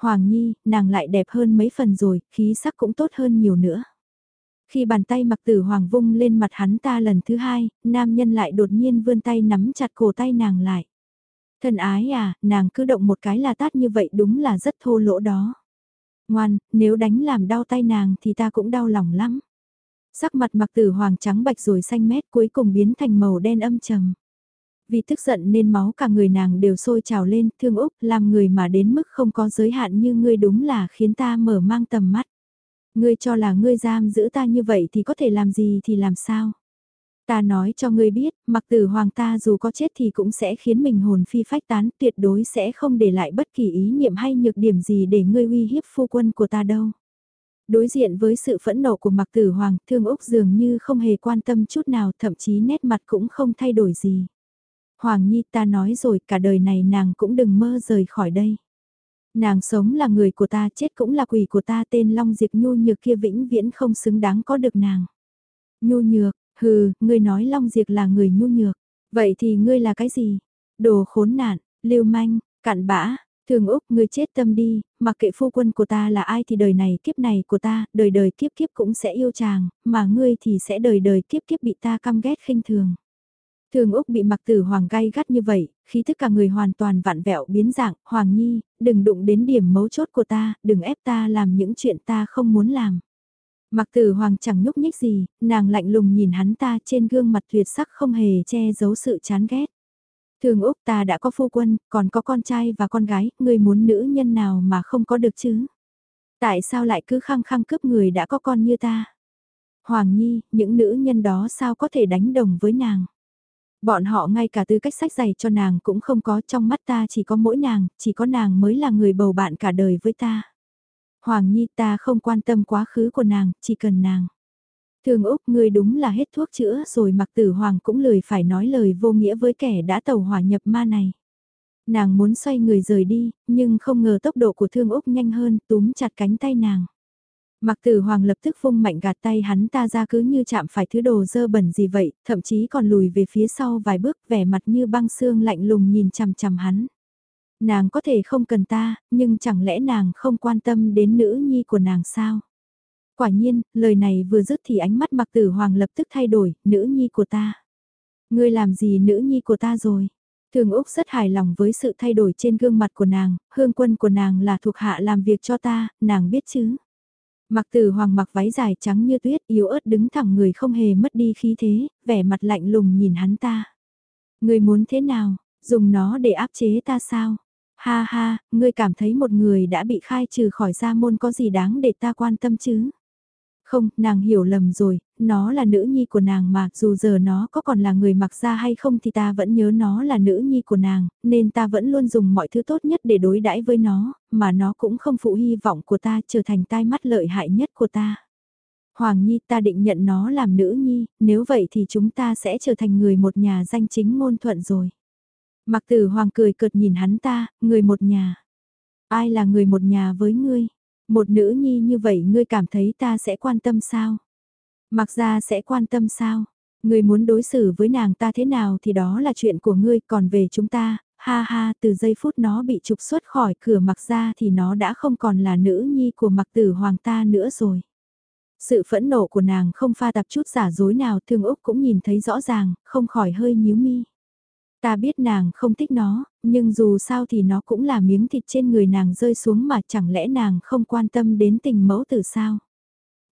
Hoàng Nhi, nàng lại đẹp hơn mấy phần rồi, khí sắc cũng tốt hơn nhiều nữa. Khi bàn tay mặc tử hoàng vung lên mặt hắn ta lần thứ hai, nam nhân lại đột nhiên vươn tay nắm chặt cổ tay nàng lại. Thân ái à, nàng cứ động một cái là tát như vậy đúng là rất thô lỗ đó. Ngoan, nếu đánh làm đau tay nàng thì ta cũng đau lòng lắm. Sắc mặt mặc tử hoàng trắng bạch rồi xanh mét cuối cùng biến thành màu đen âm trầm. Vì tức giận nên máu cả người nàng đều sôi trào lên, thương Úc, làm người mà đến mức không có giới hạn như ngươi đúng là khiến ta mở mang tầm mắt. Ngươi cho là ngươi giam giữ ta như vậy thì có thể làm gì thì làm sao? Ta nói cho ngươi biết, mặc tử hoàng ta dù có chết thì cũng sẽ khiến mình hồn phi phách tán, tuyệt đối sẽ không để lại bất kỳ ý niệm hay nhược điểm gì để ngươi uy hiếp phu quân của ta đâu. Đối diện với sự phẫn nộ của mặc tử hoàng, thương Úc dường như không hề quan tâm chút nào, thậm chí nét mặt cũng không thay đổi gì. Hoàng Nhi ta nói rồi cả đời này nàng cũng đừng mơ rời khỏi đây. Nàng sống là người của ta chết cũng là quỷ của ta tên Long Diệp Nhu Nhược kia vĩnh viễn không xứng đáng có được nàng. Nhu Nhược, hừ, ngươi nói Long Diệp là người nhu nhược. Vậy thì ngươi là cái gì? Đồ khốn nạn, lưu manh, cặn bã, thường Úc ngươi chết tâm đi, mặc kệ phu quân của ta là ai thì đời này kiếp này của ta, đời đời kiếp kiếp cũng sẽ yêu chàng, mà ngươi thì sẽ đời đời kiếp kiếp bị ta căm ghét khinh thường. Thường Úc bị mặc tử hoàng gay gắt như vậy, khí thức cả người hoàn toàn vạn vẹo biến dạng, Hoàng Nhi, đừng đụng đến điểm mấu chốt của ta, đừng ép ta làm những chuyện ta không muốn làm. Mặc tử hoàng chẳng nhúc nhích gì, nàng lạnh lùng nhìn hắn ta trên gương mặt tuyệt sắc không hề che giấu sự chán ghét. Thường Úc ta đã có phu quân, còn có con trai và con gái, người muốn nữ nhân nào mà không có được chứ? Tại sao lại cứ khăng khăng cướp người đã có con như ta? Hoàng Nhi, những nữ nhân đó sao có thể đánh đồng với nàng? Bọn họ ngay cả tư cách sách giày cho nàng cũng không có trong mắt ta chỉ có mỗi nàng, chỉ có nàng mới là người bầu bạn cả đời với ta. Hoàng Nhi ta không quan tâm quá khứ của nàng, chỉ cần nàng. Thường Úc ngươi đúng là hết thuốc chữa rồi mặc tử Hoàng cũng lười phải nói lời vô nghĩa với kẻ đã tàu hỏa nhập ma này. Nàng muốn xoay người rời đi, nhưng không ngờ tốc độ của Thương Úc nhanh hơn túm chặt cánh tay nàng. Mặc tử hoàng lập tức vung mạnh gạt tay hắn ta ra cứ như chạm phải thứ đồ dơ bẩn gì vậy, thậm chí còn lùi về phía sau vài bước vẻ mặt như băng xương lạnh lùng nhìn chằm chằm hắn. Nàng có thể không cần ta, nhưng chẳng lẽ nàng không quan tâm đến nữ nhi của nàng sao? Quả nhiên, lời này vừa dứt thì ánh mắt mặc tử hoàng lập tức thay đổi, nữ nhi của ta. Ngươi làm gì nữ nhi của ta rồi? Thường Úc rất hài lòng với sự thay đổi trên gương mặt của nàng, hương quân của nàng là thuộc hạ làm việc cho ta, nàng biết chứ? Mặc tử hoàng mặc váy dài trắng như tuyết yếu ớt đứng thẳng người không hề mất đi khí thế, vẻ mặt lạnh lùng nhìn hắn ta. Người muốn thế nào, dùng nó để áp chế ta sao? Ha ha, ngươi cảm thấy một người đã bị khai trừ khỏi gia môn có gì đáng để ta quan tâm chứ? Không, nàng hiểu lầm rồi, nó là nữ nhi của nàng mà, dù giờ nó có còn là người mặc ra hay không thì ta vẫn nhớ nó là nữ nhi của nàng, nên ta vẫn luôn dùng mọi thứ tốt nhất để đối đãi với nó, mà nó cũng không phụ hy vọng của ta trở thành tai mắt lợi hại nhất của ta. Hoàng Nhi ta định nhận nó làm nữ nhi, nếu vậy thì chúng ta sẽ trở thành người một nhà danh chính ngôn thuận rồi. Mặc tử Hoàng cười cợt nhìn hắn ta, người một nhà. Ai là người một nhà với ngươi? Một nữ nhi như vậy ngươi cảm thấy ta sẽ quan tâm sao? Mặc ra sẽ quan tâm sao? Ngươi muốn đối xử với nàng ta thế nào thì đó là chuyện của ngươi, còn về chúng ta, ha ha, từ giây phút nó bị trục xuất khỏi cửa mặc ra thì nó đã không còn là nữ nhi của mặc tử hoàng ta nữa rồi. Sự phẫn nộ của nàng không pha tạp chút giả dối nào thương Úc cũng nhìn thấy rõ ràng, không khỏi hơi nhíu mi. Ta biết nàng không thích nó, nhưng dù sao thì nó cũng là miếng thịt trên người nàng rơi xuống mà chẳng lẽ nàng không quan tâm đến tình mẫu tử sao?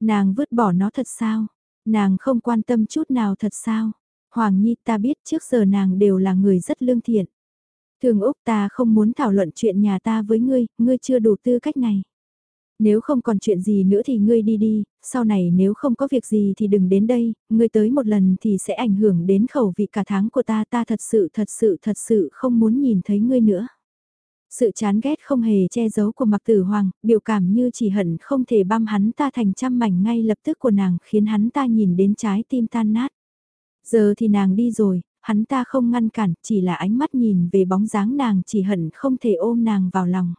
Nàng vứt bỏ nó thật sao? Nàng không quan tâm chút nào thật sao? Hoàng Nhi ta biết trước giờ nàng đều là người rất lương thiện. Thường Úc ta không muốn thảo luận chuyện nhà ta với ngươi, ngươi chưa đủ tư cách này. Nếu không còn chuyện gì nữa thì ngươi đi đi, sau này nếu không có việc gì thì đừng đến đây, ngươi tới một lần thì sẽ ảnh hưởng đến khẩu vị cả tháng của ta, ta thật sự thật sự thật sự không muốn nhìn thấy ngươi nữa. Sự chán ghét không hề che giấu của mặc tử hoàng, biểu cảm như chỉ hận không thể băm hắn ta thành trăm mảnh ngay lập tức của nàng khiến hắn ta nhìn đến trái tim tan nát. Giờ thì nàng đi rồi, hắn ta không ngăn cản, chỉ là ánh mắt nhìn về bóng dáng nàng chỉ hận không thể ôm nàng vào lòng.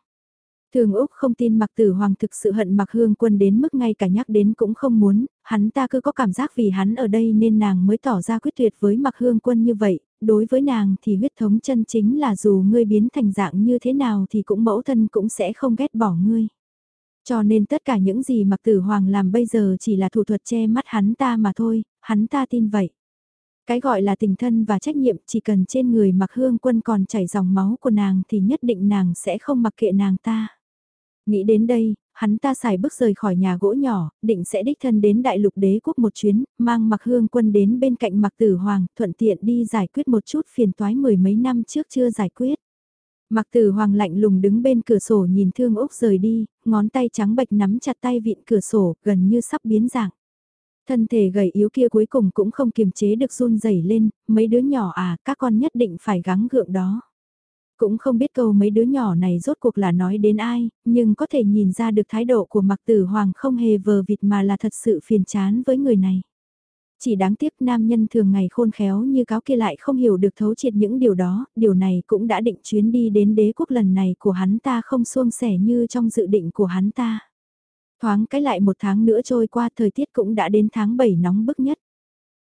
Thường Úc không tin Mặc Tử Hoàng thực sự hận Mặc Hương Quân đến mức ngay cả nhắc đến cũng không muốn, hắn ta cứ có cảm giác vì hắn ở đây nên nàng mới tỏ ra quyết tuyệt với Mặc Hương Quân như vậy, đối với nàng thì huyết thống chân chính là dù ngươi biến thành dạng như thế nào thì cũng mẫu thân cũng sẽ không ghét bỏ ngươi. Cho nên tất cả những gì Mặc Tử Hoàng làm bây giờ chỉ là thủ thuật che mắt hắn ta mà thôi, hắn ta tin vậy. Cái gọi là tình thân và trách nhiệm chỉ cần trên người mặc hương quân còn chảy dòng máu của nàng thì nhất định nàng sẽ không mặc kệ nàng ta. Nghĩ đến đây, hắn ta xài bước rời khỏi nhà gỗ nhỏ, định sẽ đích thân đến đại lục đế quốc một chuyến, mang mặc hương quân đến bên cạnh mặc tử hoàng, thuận tiện đi giải quyết một chút phiền toái mười mấy năm trước chưa giải quyết. Mặc tử hoàng lạnh lùng đứng bên cửa sổ nhìn thương Úc rời đi, ngón tay trắng bạch nắm chặt tay vịn cửa sổ, gần như sắp biến dạng. Thân thể gầy yếu kia cuối cùng cũng không kiềm chế được run rẩy lên, mấy đứa nhỏ à, các con nhất định phải gắng gượng đó. Cũng không biết câu mấy đứa nhỏ này rốt cuộc là nói đến ai, nhưng có thể nhìn ra được thái độ của mặc tử hoàng không hề vờ vịt mà là thật sự phiền chán với người này. Chỉ đáng tiếc nam nhân thường ngày khôn khéo như cáo kia lại không hiểu được thấu triệt những điều đó, điều này cũng đã định chuyến đi đến đế quốc lần này của hắn ta không suông sẻ như trong dự định của hắn ta. Thoáng cái lại một tháng nữa trôi qua thời tiết cũng đã đến tháng 7 nóng bức nhất.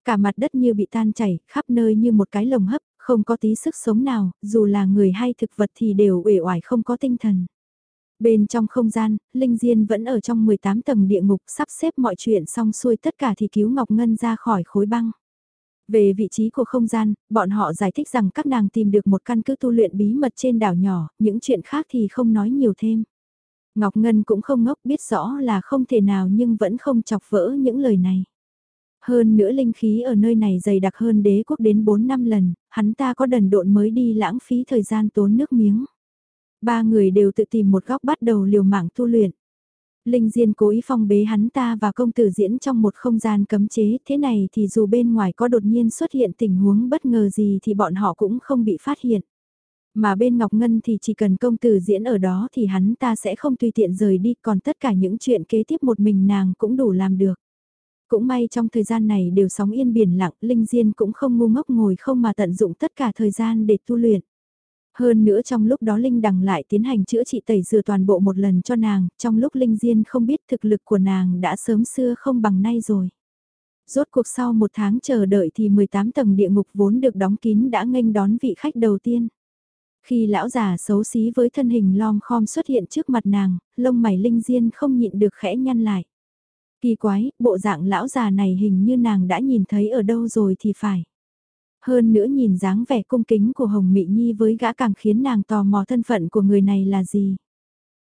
Cả mặt đất như bị tan chảy, khắp nơi như một cái lồng hấp, không có tí sức sống nào, dù là người hay thực vật thì đều uể oải không có tinh thần. Bên trong không gian, Linh Diên vẫn ở trong 18 tầng địa ngục sắp xếp mọi chuyện xong xuôi tất cả thì cứu Ngọc Ngân ra khỏi khối băng. Về vị trí của không gian, bọn họ giải thích rằng các nàng tìm được một căn cứ tu luyện bí mật trên đảo nhỏ, những chuyện khác thì không nói nhiều thêm. Ngọc Ngân cũng không ngốc biết rõ là không thể nào nhưng vẫn không chọc vỡ những lời này. Hơn nữa linh khí ở nơi này dày đặc hơn đế quốc đến 4 năm lần, hắn ta có đần độn mới đi lãng phí thời gian tốn nước miếng. Ba người đều tự tìm một góc bắt đầu liều mạng tu luyện. Linh Diên cố ý phong bế hắn ta và công tử diễn trong một không gian cấm chế, thế này thì dù bên ngoài có đột nhiên xuất hiện tình huống bất ngờ gì thì bọn họ cũng không bị phát hiện. Mà bên Ngọc Ngân thì chỉ cần công tử diễn ở đó thì hắn ta sẽ không tùy tiện rời đi, còn tất cả những chuyện kế tiếp một mình nàng cũng đủ làm được. Cũng may trong thời gian này đều sóng yên biển lặng, Linh Diên cũng không ngu ngốc ngồi không mà tận dụng tất cả thời gian để tu luyện. Hơn nữa trong lúc đó Linh Đằng lại tiến hành chữa trị tẩy rửa toàn bộ một lần cho nàng, trong lúc Linh Diên không biết thực lực của nàng đã sớm xưa không bằng nay rồi. Rốt cuộc sau một tháng chờ đợi thì 18 tầng địa ngục vốn được đóng kín đã nghênh đón vị khách đầu tiên. Khi lão già xấu xí với thân hình lom khom xuất hiện trước mặt nàng, lông mày Linh Diên không nhịn được khẽ nhăn lại. Kỳ quái, bộ dạng lão già này hình như nàng đã nhìn thấy ở đâu rồi thì phải. Hơn nữa nhìn dáng vẻ cung kính của Hồng Mị Nhi với gã càng khiến nàng tò mò thân phận của người này là gì.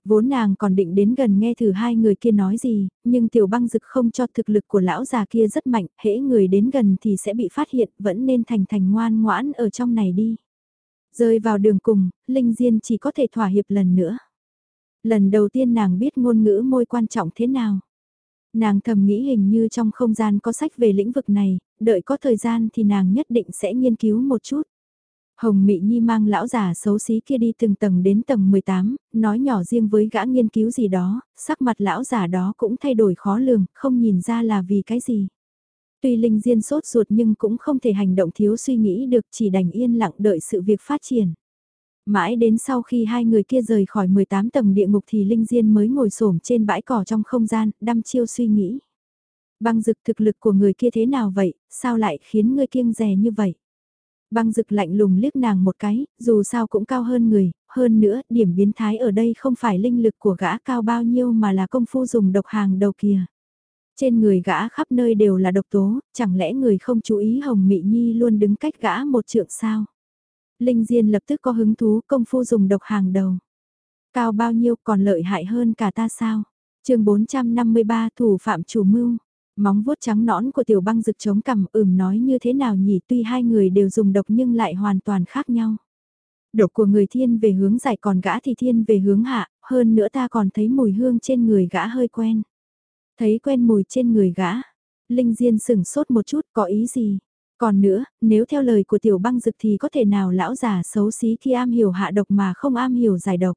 Vốn nàng còn định đến gần nghe thử hai người kia nói gì, nhưng tiểu băng dực không cho thực lực của lão già kia rất mạnh, hễ người đến gần thì sẽ bị phát hiện, vẫn nên thành thành ngoan ngoãn ở trong này đi. Rơi vào đường cùng, Linh Diên chỉ có thể thỏa hiệp lần nữa. Lần đầu tiên nàng biết ngôn ngữ môi quan trọng thế nào. Nàng thầm nghĩ hình như trong không gian có sách về lĩnh vực này, đợi có thời gian thì nàng nhất định sẽ nghiên cứu một chút. Hồng Mị Nhi mang lão già xấu xí kia đi từng tầng đến tầng 18, nói nhỏ riêng với gã nghiên cứu gì đó, sắc mặt lão già đó cũng thay đổi khó lường, không nhìn ra là vì cái gì. Tuy Linh Diên sốt ruột nhưng cũng không thể hành động thiếu suy nghĩ được chỉ đành yên lặng đợi sự việc phát triển. Mãi đến sau khi hai người kia rời khỏi 18 tầng địa ngục thì Linh Diên mới ngồi xổm trên bãi cỏ trong không gian, đăm chiêu suy nghĩ. Băng dực thực lực của người kia thế nào vậy, sao lại khiến người kiêng rè như vậy? Băng dực lạnh lùng liếc nàng một cái, dù sao cũng cao hơn người, hơn nữa, điểm biến thái ở đây không phải linh lực của gã cao bao nhiêu mà là công phu dùng độc hàng đầu kia. Trên người gã khắp nơi đều là độc tố, chẳng lẽ người không chú ý Hồng Mị Nhi luôn đứng cách gã một trượng sao? Linh Diên lập tức có hứng thú công phu dùng độc hàng đầu. Cao bao nhiêu còn lợi hại hơn cả ta sao? chương 453 thủ phạm chủ mưu. Móng vuốt trắng nõn của tiểu băng rực chống cằm ừm nói như thế nào nhỉ tuy hai người đều dùng độc nhưng lại hoàn toàn khác nhau. Độc của người thiên về hướng dài còn gã thì thiên về hướng hạ, hơn nữa ta còn thấy mùi hương trên người gã hơi quen. Thấy quen mùi trên người gã, Linh Diên sửng sốt một chút có ý gì? Còn nữa, nếu theo lời của tiểu băng dực thì có thể nào lão già xấu xí khi am hiểu hạ độc mà không am hiểu giải độc?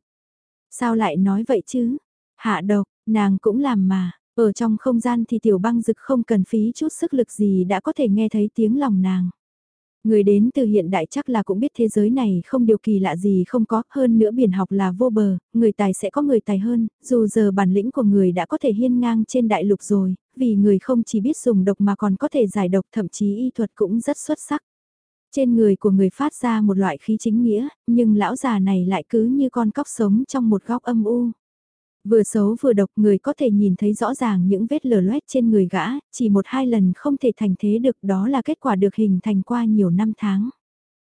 Sao lại nói vậy chứ? Hạ độc, nàng cũng làm mà, ở trong không gian thì tiểu băng dực không cần phí chút sức lực gì đã có thể nghe thấy tiếng lòng nàng. Người đến từ hiện đại chắc là cũng biết thế giới này không điều kỳ lạ gì không có, hơn nữa biển học là vô bờ, người tài sẽ có người tài hơn, dù giờ bản lĩnh của người đã có thể hiên ngang trên đại lục rồi, vì người không chỉ biết dùng độc mà còn có thể giải độc thậm chí y thuật cũng rất xuất sắc. Trên người của người phát ra một loại khí chính nghĩa, nhưng lão già này lại cứ như con cóc sống trong một góc âm u. Vừa xấu vừa độc người có thể nhìn thấy rõ ràng những vết lở loét trên người gã, chỉ một hai lần không thể thành thế được đó là kết quả được hình thành qua nhiều năm tháng.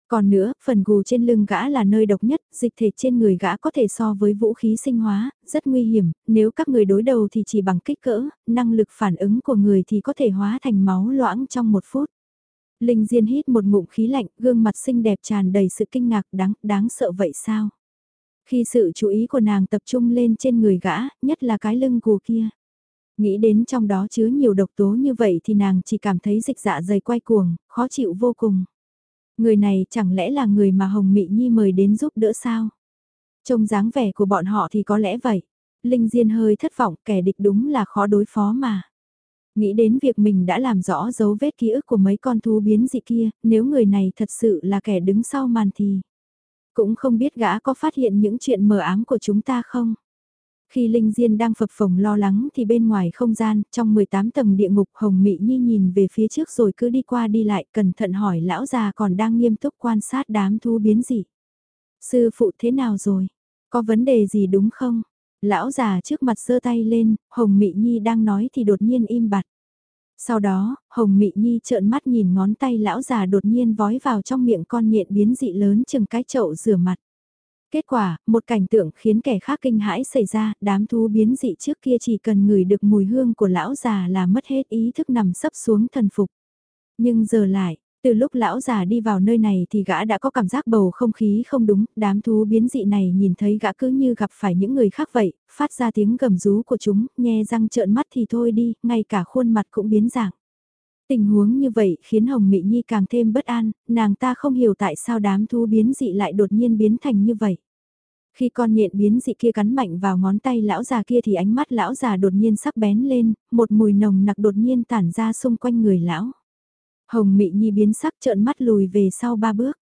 Còn nữa, phần gù trên lưng gã là nơi độc nhất, dịch thể trên người gã có thể so với vũ khí sinh hóa, rất nguy hiểm, nếu các người đối đầu thì chỉ bằng kích cỡ, năng lực phản ứng của người thì có thể hóa thành máu loãng trong một phút. Linh Diên hít một ngụm khí lạnh, gương mặt xinh đẹp tràn đầy sự kinh ngạc đáng, đáng sợ vậy sao? Khi sự chú ý của nàng tập trung lên trên người gã, nhất là cái lưng gù kia. Nghĩ đến trong đó chứa nhiều độc tố như vậy thì nàng chỉ cảm thấy dịch dạ dày quay cuồng, khó chịu vô cùng. Người này chẳng lẽ là người mà Hồng Mị Nhi mời đến giúp đỡ sao? Trông dáng vẻ của bọn họ thì có lẽ vậy. Linh Diên hơi thất vọng kẻ địch đúng là khó đối phó mà. Nghĩ đến việc mình đã làm rõ dấu vết ký ức của mấy con thú biến dị kia, nếu người này thật sự là kẻ đứng sau màn thì... Cũng không biết gã có phát hiện những chuyện mờ ám của chúng ta không? Khi Linh Diên đang phập phồng lo lắng thì bên ngoài không gian, trong 18 tầng địa ngục Hồng Mị Nhi nhìn về phía trước rồi cứ đi qua đi lại cẩn thận hỏi lão già còn đang nghiêm túc quan sát đám thú biến gì. Sư phụ thế nào rồi? Có vấn đề gì đúng không? Lão già trước mặt giơ tay lên, Hồng Mị Nhi đang nói thì đột nhiên im bặt. Sau đó, Hồng Mị Nhi trợn mắt nhìn ngón tay lão già đột nhiên vói vào trong miệng con nhện biến dị lớn chừng cái chậu rửa mặt. Kết quả, một cảnh tượng khiến kẻ khác kinh hãi xảy ra, đám thú biến dị trước kia chỉ cần ngửi được mùi hương của lão già là mất hết ý thức nằm sấp xuống thần phục. Nhưng giờ lại, từ lúc lão già đi vào nơi này thì gã đã có cảm giác bầu không khí không đúng, đám thú biến dị này nhìn thấy gã cứ như gặp phải những người khác vậy, phát ra tiếng gầm rú của chúng, nhe răng trợn mắt thì thôi đi, ngay cả khuôn mặt cũng biến dạng. Tình huống như vậy khiến Hồng Mị Nhi càng thêm bất an, nàng ta không hiểu tại sao đám thú biến dị lại đột nhiên biến thành như vậy. Khi con nhện biến dị kia cắn mạnh vào ngón tay lão già kia thì ánh mắt lão già đột nhiên sắc bén lên, một mùi nồng nặc đột nhiên tản ra xung quanh người lão. Hồng Mị Nhi biến sắc trợn mắt lùi về sau ba bước.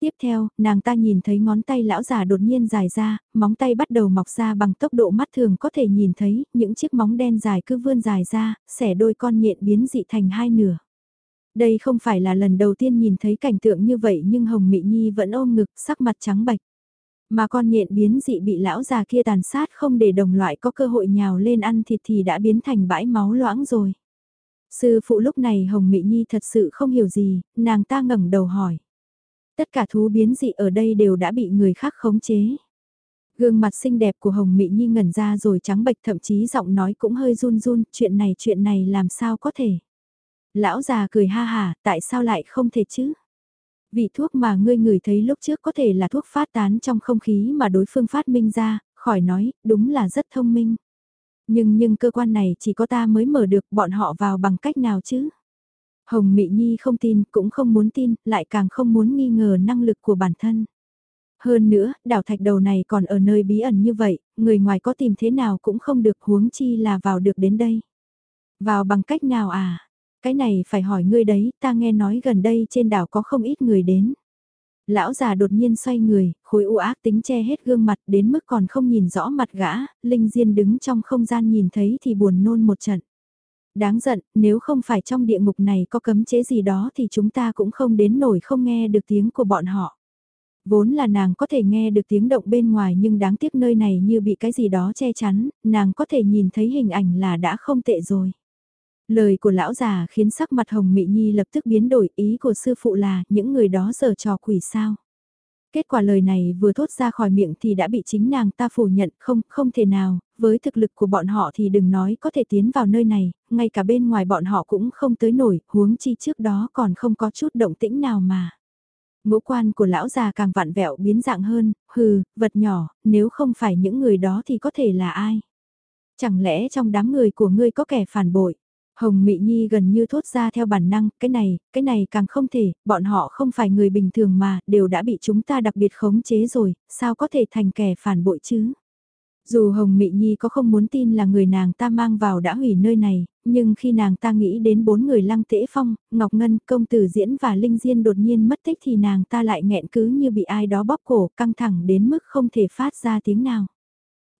Tiếp theo, nàng ta nhìn thấy ngón tay lão già đột nhiên dài ra, móng tay bắt đầu mọc ra bằng tốc độ mắt thường có thể nhìn thấy, những chiếc móng đen dài cứ vươn dài ra, xẻ đôi con nhện biến dị thành hai nửa. Đây không phải là lần đầu tiên nhìn thấy cảnh tượng như vậy nhưng Hồng Mị Nhi vẫn ôm ngực, sắc mặt trắng bạch. Mà con nhện biến dị bị lão già kia tàn sát không để đồng loại có cơ hội nhào lên ăn thịt thì đã biến thành bãi máu loãng rồi. Sư phụ lúc này Hồng Mị Nhi thật sự không hiểu gì, nàng ta ngẩng đầu hỏi. Tất cả thú biến dị ở đây đều đã bị người khác khống chế. Gương mặt xinh đẹp của Hồng Mị Nhi ngẩn ra rồi trắng bệch thậm chí giọng nói cũng hơi run run, chuyện này chuyện này làm sao có thể. Lão già cười ha hà, tại sao lại không thể chứ? Vị thuốc mà ngươi ngửi thấy lúc trước có thể là thuốc phát tán trong không khí mà đối phương phát minh ra, khỏi nói, đúng là rất thông minh. Nhưng nhưng cơ quan này chỉ có ta mới mở được bọn họ vào bằng cách nào chứ? Hồng Mị Nhi không tin, cũng không muốn tin, lại càng không muốn nghi ngờ năng lực của bản thân. Hơn nữa, đảo thạch đầu này còn ở nơi bí ẩn như vậy, người ngoài có tìm thế nào cũng không được huống chi là vào được đến đây. Vào bằng cách nào à? Cái này phải hỏi ngươi đấy, ta nghe nói gần đây trên đảo có không ít người đến. Lão già đột nhiên xoay người, khối u ác tính che hết gương mặt đến mức còn không nhìn rõ mặt gã, Linh Diên đứng trong không gian nhìn thấy thì buồn nôn một trận. Đáng giận, nếu không phải trong địa ngục này có cấm chế gì đó thì chúng ta cũng không đến nổi không nghe được tiếng của bọn họ. Vốn là nàng có thể nghe được tiếng động bên ngoài nhưng đáng tiếc nơi này như bị cái gì đó che chắn, nàng có thể nhìn thấy hình ảnh là đã không tệ rồi. Lời của lão già khiến sắc mặt Hồng Mị Nhi lập tức biến đổi ý của sư phụ là những người đó giờ trò quỷ sao. Kết quả lời này vừa thốt ra khỏi miệng thì đã bị chính nàng ta phủ nhận không, không thể nào, với thực lực của bọn họ thì đừng nói có thể tiến vào nơi này, ngay cả bên ngoài bọn họ cũng không tới nổi, huống chi trước đó còn không có chút động tĩnh nào mà. Ngũ quan của lão già càng vặn vẹo biến dạng hơn, hừ, vật nhỏ, nếu không phải những người đó thì có thể là ai? Chẳng lẽ trong đám người của ngươi có kẻ phản bội? Hồng Mị Nhi gần như thốt ra theo bản năng, cái này, cái này càng không thể, bọn họ không phải người bình thường mà, đều đã bị chúng ta đặc biệt khống chế rồi, sao có thể thành kẻ phản bội chứ? Dù Hồng Mị Nhi có không muốn tin là người nàng ta mang vào đã hủy nơi này, nhưng khi nàng ta nghĩ đến bốn người lăng tễ phong, Ngọc Ngân, Công Tử Diễn và Linh Diên đột nhiên mất tích thì nàng ta lại nghẹn cứ như bị ai đó bóp cổ, căng thẳng đến mức không thể phát ra tiếng nào.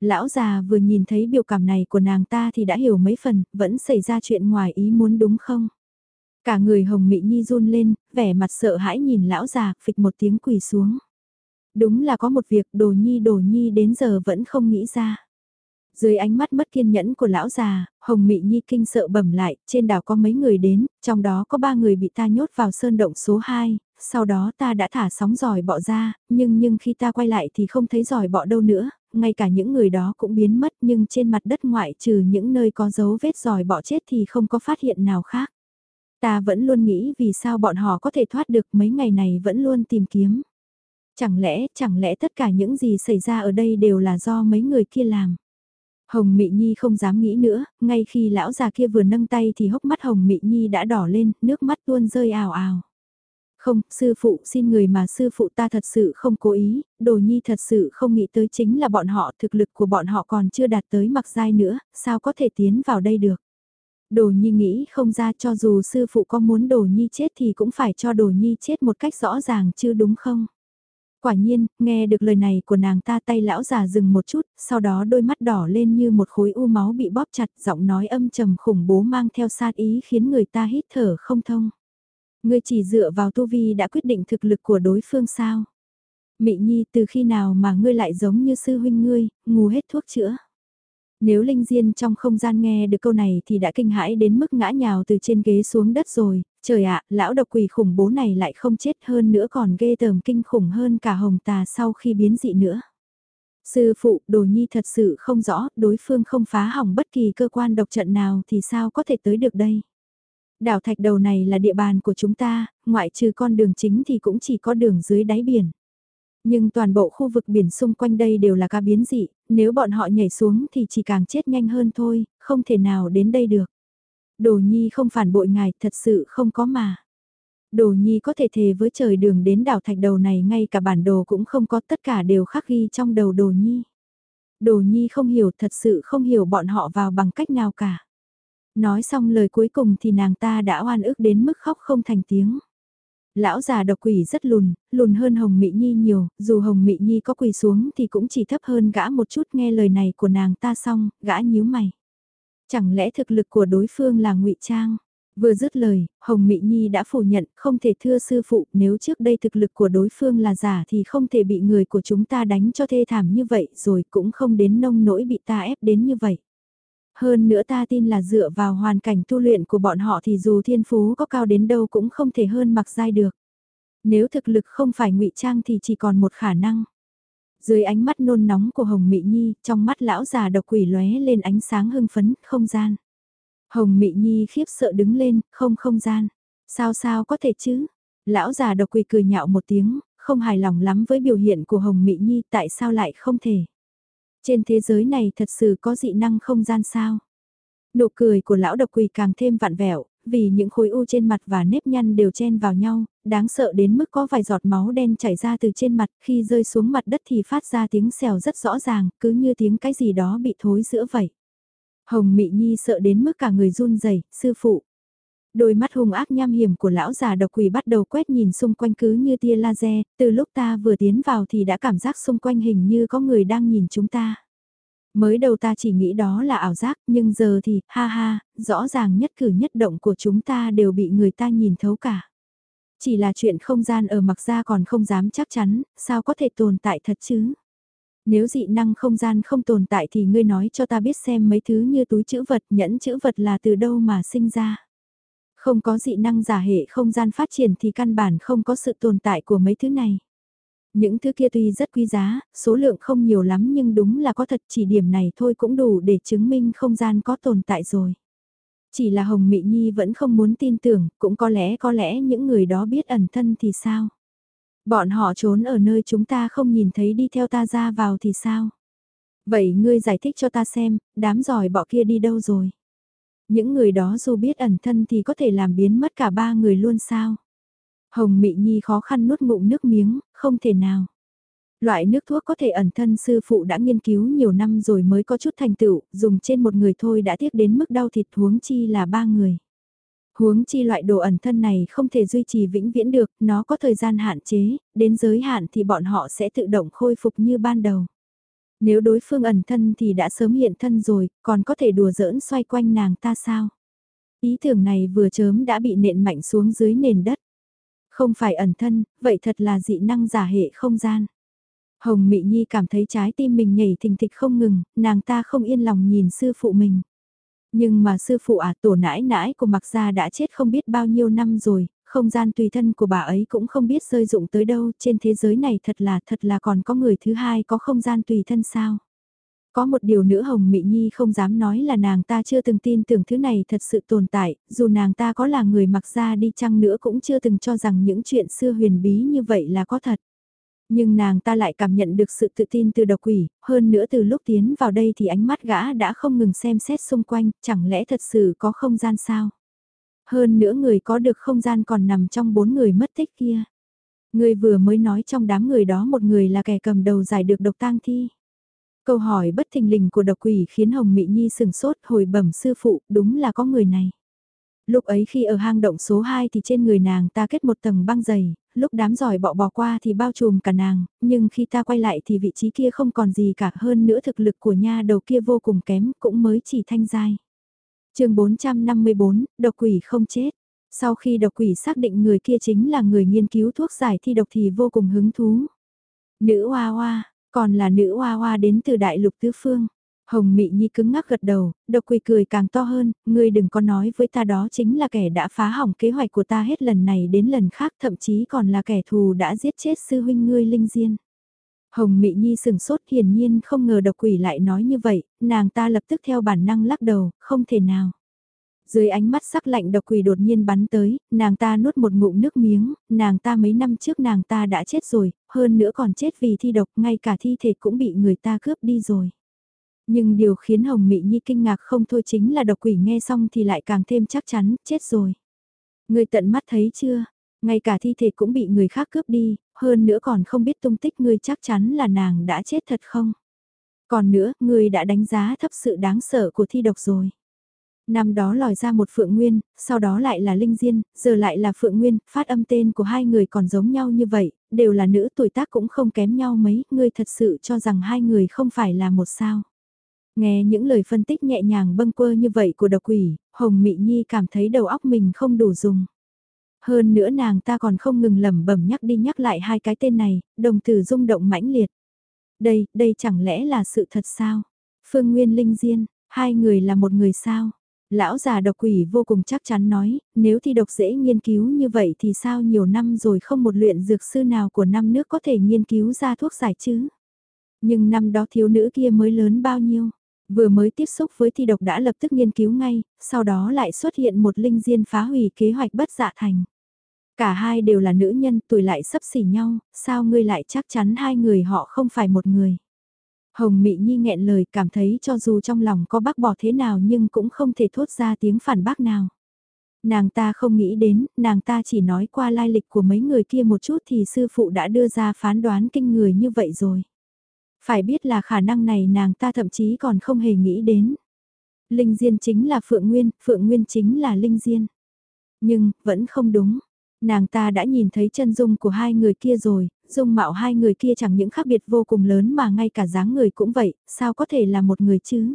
Lão già vừa nhìn thấy biểu cảm này của nàng ta thì đã hiểu mấy phần, vẫn xảy ra chuyện ngoài ý muốn đúng không? Cả người hồng mị nhi run lên, vẻ mặt sợ hãi nhìn lão già, phịch một tiếng quỳ xuống. Đúng là có một việc đồ nhi đồ nhi đến giờ vẫn không nghĩ ra. Dưới ánh mắt mất kiên nhẫn của lão già, Hồng Mị Nhi kinh sợ bẩm lại, trên đảo có mấy người đến, trong đó có ba người bị ta nhốt vào sơn động số 2, sau đó ta đã thả sóng giỏi bọ ra, nhưng nhưng khi ta quay lại thì không thấy giỏi bọ đâu nữa, ngay cả những người đó cũng biến mất nhưng trên mặt đất ngoại trừ những nơi có dấu vết giỏi bọ chết thì không có phát hiện nào khác. Ta vẫn luôn nghĩ vì sao bọn họ có thể thoát được mấy ngày này vẫn luôn tìm kiếm. Chẳng lẽ, chẳng lẽ tất cả những gì xảy ra ở đây đều là do mấy người kia làm. Hồng Mị Nhi không dám nghĩ nữa, ngay khi lão già kia vừa nâng tay thì hốc mắt Hồng Mị Nhi đã đỏ lên, nước mắt tuôn rơi ào ào. Không, sư phụ xin người mà sư phụ ta thật sự không cố ý, đồ nhi thật sự không nghĩ tới chính là bọn họ thực lực của bọn họ còn chưa đạt tới mặc giai nữa, sao có thể tiến vào đây được. Đồ nhi nghĩ không ra cho dù sư phụ có muốn đồ nhi chết thì cũng phải cho đồ nhi chết một cách rõ ràng chứ đúng không? Quả nhiên, nghe được lời này của nàng ta tay lão già dừng một chút, sau đó đôi mắt đỏ lên như một khối u máu bị bóp chặt, giọng nói âm trầm khủng bố mang theo sát ý khiến người ta hít thở không thông. Ngươi chỉ dựa vào tu vi đã quyết định thực lực của đối phương sao? Mị Nhi từ khi nào mà ngươi lại giống như sư huynh ngươi, ngủ hết thuốc chữa? Nếu Linh Diên trong không gian nghe được câu này thì đã kinh hãi đến mức ngã nhào từ trên ghế xuống đất rồi, Trời ạ, lão độc quỷ khủng bố này lại không chết hơn nữa còn ghê tởm kinh khủng hơn cả hồng tà sau khi biến dị nữa. Sư phụ, đồ nhi thật sự không rõ, đối phương không phá hỏng bất kỳ cơ quan độc trận nào thì sao có thể tới được đây. Đảo thạch đầu này là địa bàn của chúng ta, ngoại trừ con đường chính thì cũng chỉ có đường dưới đáy biển. Nhưng toàn bộ khu vực biển xung quanh đây đều là ca biến dị, nếu bọn họ nhảy xuống thì chỉ càng chết nhanh hơn thôi, không thể nào đến đây được. Đồ nhi không phản bội ngài, thật sự không có mà. Đồ nhi có thể thề với trời đường đến đảo thạch đầu này ngay cả bản đồ cũng không có tất cả đều khắc ghi trong đầu đồ nhi. Đồ nhi không hiểu thật sự không hiểu bọn họ vào bằng cách nào cả. Nói xong lời cuối cùng thì nàng ta đã oan ức đến mức khóc không thành tiếng. Lão già độc quỷ rất lùn, lùn hơn Hồng Mị Nhi nhiều, dù Hồng Mị Nhi có quỳ xuống thì cũng chỉ thấp hơn gã một chút nghe lời này của nàng ta xong, gã nhíu mày. Chẳng lẽ thực lực của đối phương là ngụy trang? Vừa dứt lời, Hồng Mị Nhi đã phủ nhận, không thể thưa sư phụ, nếu trước đây thực lực của đối phương là giả thì không thể bị người của chúng ta đánh cho thê thảm như vậy rồi cũng không đến nông nỗi bị ta ép đến như vậy. Hơn nữa ta tin là dựa vào hoàn cảnh tu luyện của bọn họ thì dù thiên phú có cao đến đâu cũng không thể hơn mặc giai được. Nếu thực lực không phải ngụy trang thì chỉ còn một khả năng. Dưới ánh mắt nôn nóng của Hồng Mị Nhi, trong mắt lão già độc quỷ lóe lên ánh sáng hưng phấn, không gian. Hồng Mị Nhi khiếp sợ đứng lên, không không gian. Sao sao có thể chứ? Lão già độc quỷ cười nhạo một tiếng, không hài lòng lắm với biểu hiện của Hồng Mị Nhi tại sao lại không thể. Trên thế giới này thật sự có dị năng không gian sao? Nụ cười của lão độc quỳ càng thêm vạn vẹo, vì những khối u trên mặt và nếp nhăn đều chen vào nhau, đáng sợ đến mức có vài giọt máu đen chảy ra từ trên mặt, khi rơi xuống mặt đất thì phát ra tiếng xèo rất rõ ràng, cứ như tiếng cái gì đó bị thối giữa vậy. Hồng Mị Nhi sợ đến mức cả người run rẩy, sư phụ. Đôi mắt hung ác nham hiểm của lão già độc quỷ bắt đầu quét nhìn xung quanh cứ như tia laser, từ lúc ta vừa tiến vào thì đã cảm giác xung quanh hình như có người đang nhìn chúng ta. Mới đầu ta chỉ nghĩ đó là ảo giác, nhưng giờ thì, ha ha, rõ ràng nhất cử nhất động của chúng ta đều bị người ta nhìn thấu cả. Chỉ là chuyện không gian ở mặc ra còn không dám chắc chắn, sao có thể tồn tại thật chứ? Nếu dị năng không gian không tồn tại thì ngươi nói cho ta biết xem mấy thứ như túi chữ vật, nhẫn chữ vật là từ đâu mà sinh ra. Không có dị năng giả hệ không gian phát triển thì căn bản không có sự tồn tại của mấy thứ này. Những thứ kia tuy rất quý giá, số lượng không nhiều lắm nhưng đúng là có thật chỉ điểm này thôi cũng đủ để chứng minh không gian có tồn tại rồi. Chỉ là Hồng Mị Nhi vẫn không muốn tin tưởng, cũng có lẽ có lẽ những người đó biết ẩn thân thì sao? Bọn họ trốn ở nơi chúng ta không nhìn thấy đi theo ta ra vào thì sao? Vậy ngươi giải thích cho ta xem, đám giỏi bọ kia đi đâu rồi? Những người đó dù biết ẩn thân thì có thể làm biến mất cả ba người luôn sao? Hồng Mị Nhi khó khăn nuốt ngụm nước miếng, không thể nào. Loại nước thuốc có thể ẩn thân sư phụ đã nghiên cứu nhiều năm rồi mới có chút thành tựu, dùng trên một người thôi đã tiếc đến mức đau thịt huống chi là ba người. Huống chi loại đồ ẩn thân này không thể duy trì vĩnh viễn được, nó có thời gian hạn chế, đến giới hạn thì bọn họ sẽ tự động khôi phục như ban đầu. Nếu đối phương ẩn thân thì đã sớm hiện thân rồi, còn có thể đùa giỡn xoay quanh nàng ta sao? Ý tưởng này vừa chớm đã bị nện mạnh xuống dưới nền đất. Không phải ẩn thân, vậy thật là dị năng giả hệ không gian. Hồng Mị Nhi cảm thấy trái tim mình nhảy thình thịch không ngừng, nàng ta không yên lòng nhìn sư phụ mình. Nhưng mà sư phụ à tổ nãi nãi của mạc gia đã chết không biết bao nhiêu năm rồi, không gian tùy thân của bà ấy cũng không biết rơi dụng tới đâu, trên thế giới này thật là thật là còn có người thứ hai có không gian tùy thân sao. Có một điều nữa Hồng Mị Nhi không dám nói là nàng ta chưa từng tin tưởng thứ này thật sự tồn tại, dù nàng ta có là người mặc ra đi chăng nữa cũng chưa từng cho rằng những chuyện xưa huyền bí như vậy là có thật. Nhưng nàng ta lại cảm nhận được sự tự tin từ độc quỷ, hơn nữa từ lúc tiến vào đây thì ánh mắt gã đã không ngừng xem xét xung quanh, chẳng lẽ thật sự có không gian sao? Hơn nữa người có được không gian còn nằm trong bốn người mất tích kia. Người vừa mới nói trong đám người đó một người là kẻ cầm đầu giải được độc tang thi. Câu hỏi bất thình lình của độc quỷ khiến Hồng Mỹ Nhi sừng sốt hồi bẩm sư phụ, đúng là có người này. Lúc ấy khi ở hang động số 2 thì trên người nàng ta kết một tầng băng dày, lúc đám giỏi bọ bò qua thì bao trùm cả nàng, nhưng khi ta quay lại thì vị trí kia không còn gì cả hơn nữa thực lực của nha đầu kia vô cùng kém cũng mới chỉ thanh giai chương 454, độc quỷ không chết. Sau khi độc quỷ xác định người kia chính là người nghiên cứu thuốc giải thi độc thì vô cùng hứng thú. Nữ hoa hoa, còn là nữ hoa hoa đến từ đại lục tứ phương. Hồng Mị Nhi cứng ngắc gật đầu, độc quỷ cười càng to hơn, ngươi đừng có nói với ta đó chính là kẻ đã phá hỏng kế hoạch của ta hết lần này đến lần khác thậm chí còn là kẻ thù đã giết chết sư huynh ngươi linh diên. Hồng Mị Nhi sừng sốt hiển nhiên không ngờ độc quỷ lại nói như vậy, nàng ta lập tức theo bản năng lắc đầu, không thể nào. Dưới ánh mắt sắc lạnh độc quỷ đột nhiên bắn tới, nàng ta nuốt một ngụm nước miếng, nàng ta mấy năm trước nàng ta đã chết rồi, hơn nữa còn chết vì thi độc, ngay cả thi thể cũng bị người ta cướp đi rồi. Nhưng điều khiến Hồng Mị Nhi kinh ngạc không thôi chính là độc quỷ nghe xong thì lại càng thêm chắc chắn, chết rồi. Người tận mắt thấy chưa, ngay cả thi thể cũng bị người khác cướp đi, hơn nữa còn không biết tung tích người chắc chắn là nàng đã chết thật không. Còn nữa, người đã đánh giá thấp sự đáng sợ của thi độc rồi. Năm đó lòi ra một Phượng Nguyên, sau đó lại là Linh Diên, giờ lại là Phượng Nguyên, phát âm tên của hai người còn giống nhau như vậy, đều là nữ tuổi tác cũng không kém nhau mấy, ngươi thật sự cho rằng hai người không phải là một sao. Nghe những lời phân tích nhẹ nhàng bâng quơ như vậy của độc quỷ, Hồng Mị Nhi cảm thấy đầu óc mình không đủ dùng. Hơn nữa nàng ta còn không ngừng lẩm bẩm nhắc đi nhắc lại hai cái tên này, đồng tử rung động mãnh liệt. Đây, đây chẳng lẽ là sự thật sao? Phương Nguyên Linh Diên, hai người là một người sao? Lão già độc quỷ vô cùng chắc chắn nói, nếu thi độc dễ nghiên cứu như vậy thì sao nhiều năm rồi không một luyện dược sư nào của năm nước có thể nghiên cứu ra thuốc giải chứ? Nhưng năm đó thiếu nữ kia mới lớn bao nhiêu? Vừa mới tiếp xúc với thi độc đã lập tức nghiên cứu ngay, sau đó lại xuất hiện một linh diên phá hủy kế hoạch bất dạ thành. Cả hai đều là nữ nhân tuổi lại sấp xỉ nhau, sao ngươi lại chắc chắn hai người họ không phải một người. Hồng Mị Nhi nghẹn lời cảm thấy cho dù trong lòng có bác bỏ thế nào nhưng cũng không thể thốt ra tiếng phản bác nào. Nàng ta không nghĩ đến, nàng ta chỉ nói qua lai lịch của mấy người kia một chút thì sư phụ đã đưa ra phán đoán kinh người như vậy rồi. Phải biết là khả năng này nàng ta thậm chí còn không hề nghĩ đến. Linh Diên chính là Phượng Nguyên, Phượng Nguyên chính là Linh Diên. Nhưng, vẫn không đúng. Nàng ta đã nhìn thấy chân dung của hai người kia rồi, dung mạo hai người kia chẳng những khác biệt vô cùng lớn mà ngay cả dáng người cũng vậy, sao có thể là một người chứ?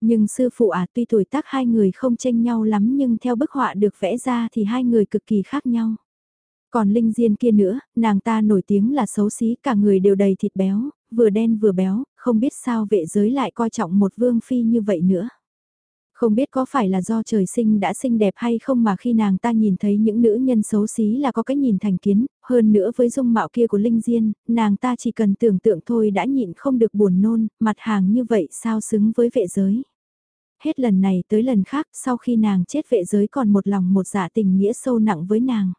Nhưng sư phụ à tuy tuổi tác hai người không tranh nhau lắm nhưng theo bức họa được vẽ ra thì hai người cực kỳ khác nhau. Còn Linh Diên kia nữa, nàng ta nổi tiếng là xấu xí cả người đều đầy thịt béo, vừa đen vừa béo, không biết sao vệ giới lại coi trọng một vương phi như vậy nữa. Không biết có phải là do trời sinh đã xinh đẹp hay không mà khi nàng ta nhìn thấy những nữ nhân xấu xí là có cái nhìn thành kiến, hơn nữa với dung mạo kia của Linh Diên, nàng ta chỉ cần tưởng tượng thôi đã nhịn không được buồn nôn, mặt hàng như vậy sao xứng với vệ giới. Hết lần này tới lần khác sau khi nàng chết vệ giới còn một lòng một dạ tình nghĩa sâu nặng với nàng.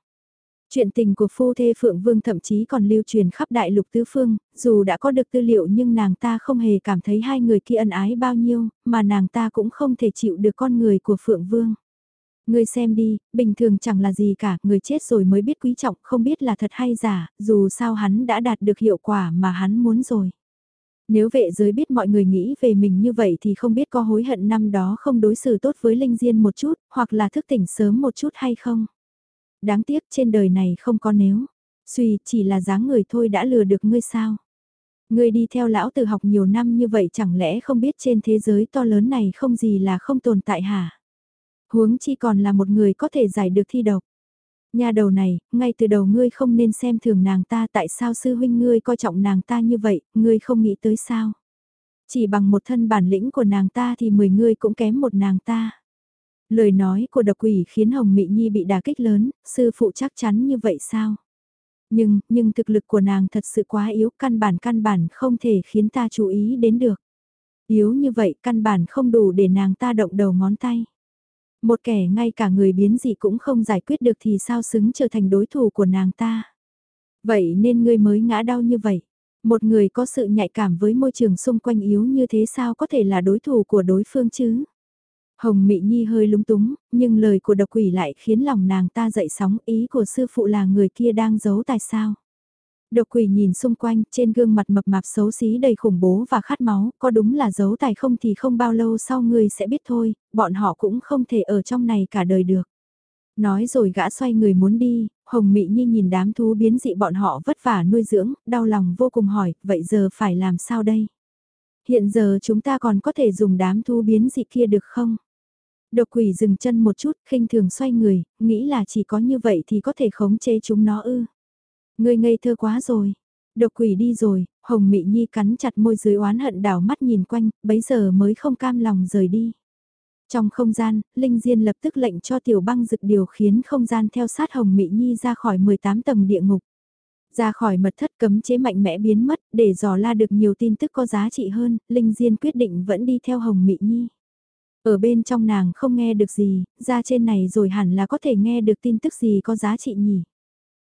Chuyện tình của phu thê Phượng Vương thậm chí còn lưu truyền khắp đại lục tứ phương, dù đã có được tư liệu nhưng nàng ta không hề cảm thấy hai người kia ân ái bao nhiêu, mà nàng ta cũng không thể chịu được con người của Phượng Vương. Người xem đi, bình thường chẳng là gì cả, người chết rồi mới biết quý trọng, không biết là thật hay giả, dù sao hắn đã đạt được hiệu quả mà hắn muốn rồi. Nếu vệ giới biết mọi người nghĩ về mình như vậy thì không biết có hối hận năm đó không đối xử tốt với Linh Diên một chút, hoặc là thức tỉnh sớm một chút hay không. Đáng tiếc trên đời này không có nếu. Suy chỉ là dáng người thôi đã lừa được ngươi sao. Ngươi đi theo lão tử học nhiều năm như vậy chẳng lẽ không biết trên thế giới to lớn này không gì là không tồn tại hả? Huống chi còn là một người có thể giải được thi độc. Nhà đầu này, ngay từ đầu ngươi không nên xem thường nàng ta tại sao sư huynh ngươi coi trọng nàng ta như vậy, ngươi không nghĩ tới sao? Chỉ bằng một thân bản lĩnh của nàng ta thì mười ngươi cũng kém một nàng ta. Lời nói của độc quỷ khiến Hồng Mị Nhi bị đả kích lớn, sư phụ chắc chắn như vậy sao? Nhưng, nhưng thực lực của nàng thật sự quá yếu, căn bản căn bản không thể khiến ta chú ý đến được. Yếu như vậy căn bản không đủ để nàng ta động đầu ngón tay. Một kẻ ngay cả người biến gì cũng không giải quyết được thì sao xứng trở thành đối thủ của nàng ta. Vậy nên ngươi mới ngã đau như vậy. Một người có sự nhạy cảm với môi trường xung quanh yếu như thế sao có thể là đối thủ của đối phương chứ? Hồng Mị Nhi hơi lúng túng, nhưng lời của độc quỷ lại khiến lòng nàng ta dậy sóng ý của sư phụ là người kia đang giấu tại sao. Độc quỷ nhìn xung quanh, trên gương mặt mập mạp xấu xí đầy khủng bố và khát máu, có đúng là giấu tài không thì không bao lâu sau người sẽ biết thôi, bọn họ cũng không thể ở trong này cả đời được. Nói rồi gã xoay người muốn đi, Hồng Mị Nhi nhìn đám thú biến dị bọn họ vất vả nuôi dưỡng, đau lòng vô cùng hỏi, vậy giờ phải làm sao đây? Hiện giờ chúng ta còn có thể dùng đám thú biến dị kia được không? Độc quỷ dừng chân một chút, khinh thường xoay người, nghĩ là chỉ có như vậy thì có thể khống chế chúng nó ư. Ngươi ngây thơ quá rồi. Độc quỷ đi rồi, Hồng Mị Nhi cắn chặt môi dưới oán hận đảo mắt nhìn quanh, bấy giờ mới không cam lòng rời đi. Trong không gian, Linh Diên lập tức lệnh cho tiểu băng dực điều khiến không gian theo sát Hồng Mị Nhi ra khỏi 18 tầng địa ngục. Ra khỏi mật thất cấm chế mạnh mẽ biến mất, để dò la được nhiều tin tức có giá trị hơn, Linh Diên quyết định vẫn đi theo Hồng Mị Nhi. Ở bên trong nàng không nghe được gì, ra trên này rồi hẳn là có thể nghe được tin tức gì có giá trị nhỉ.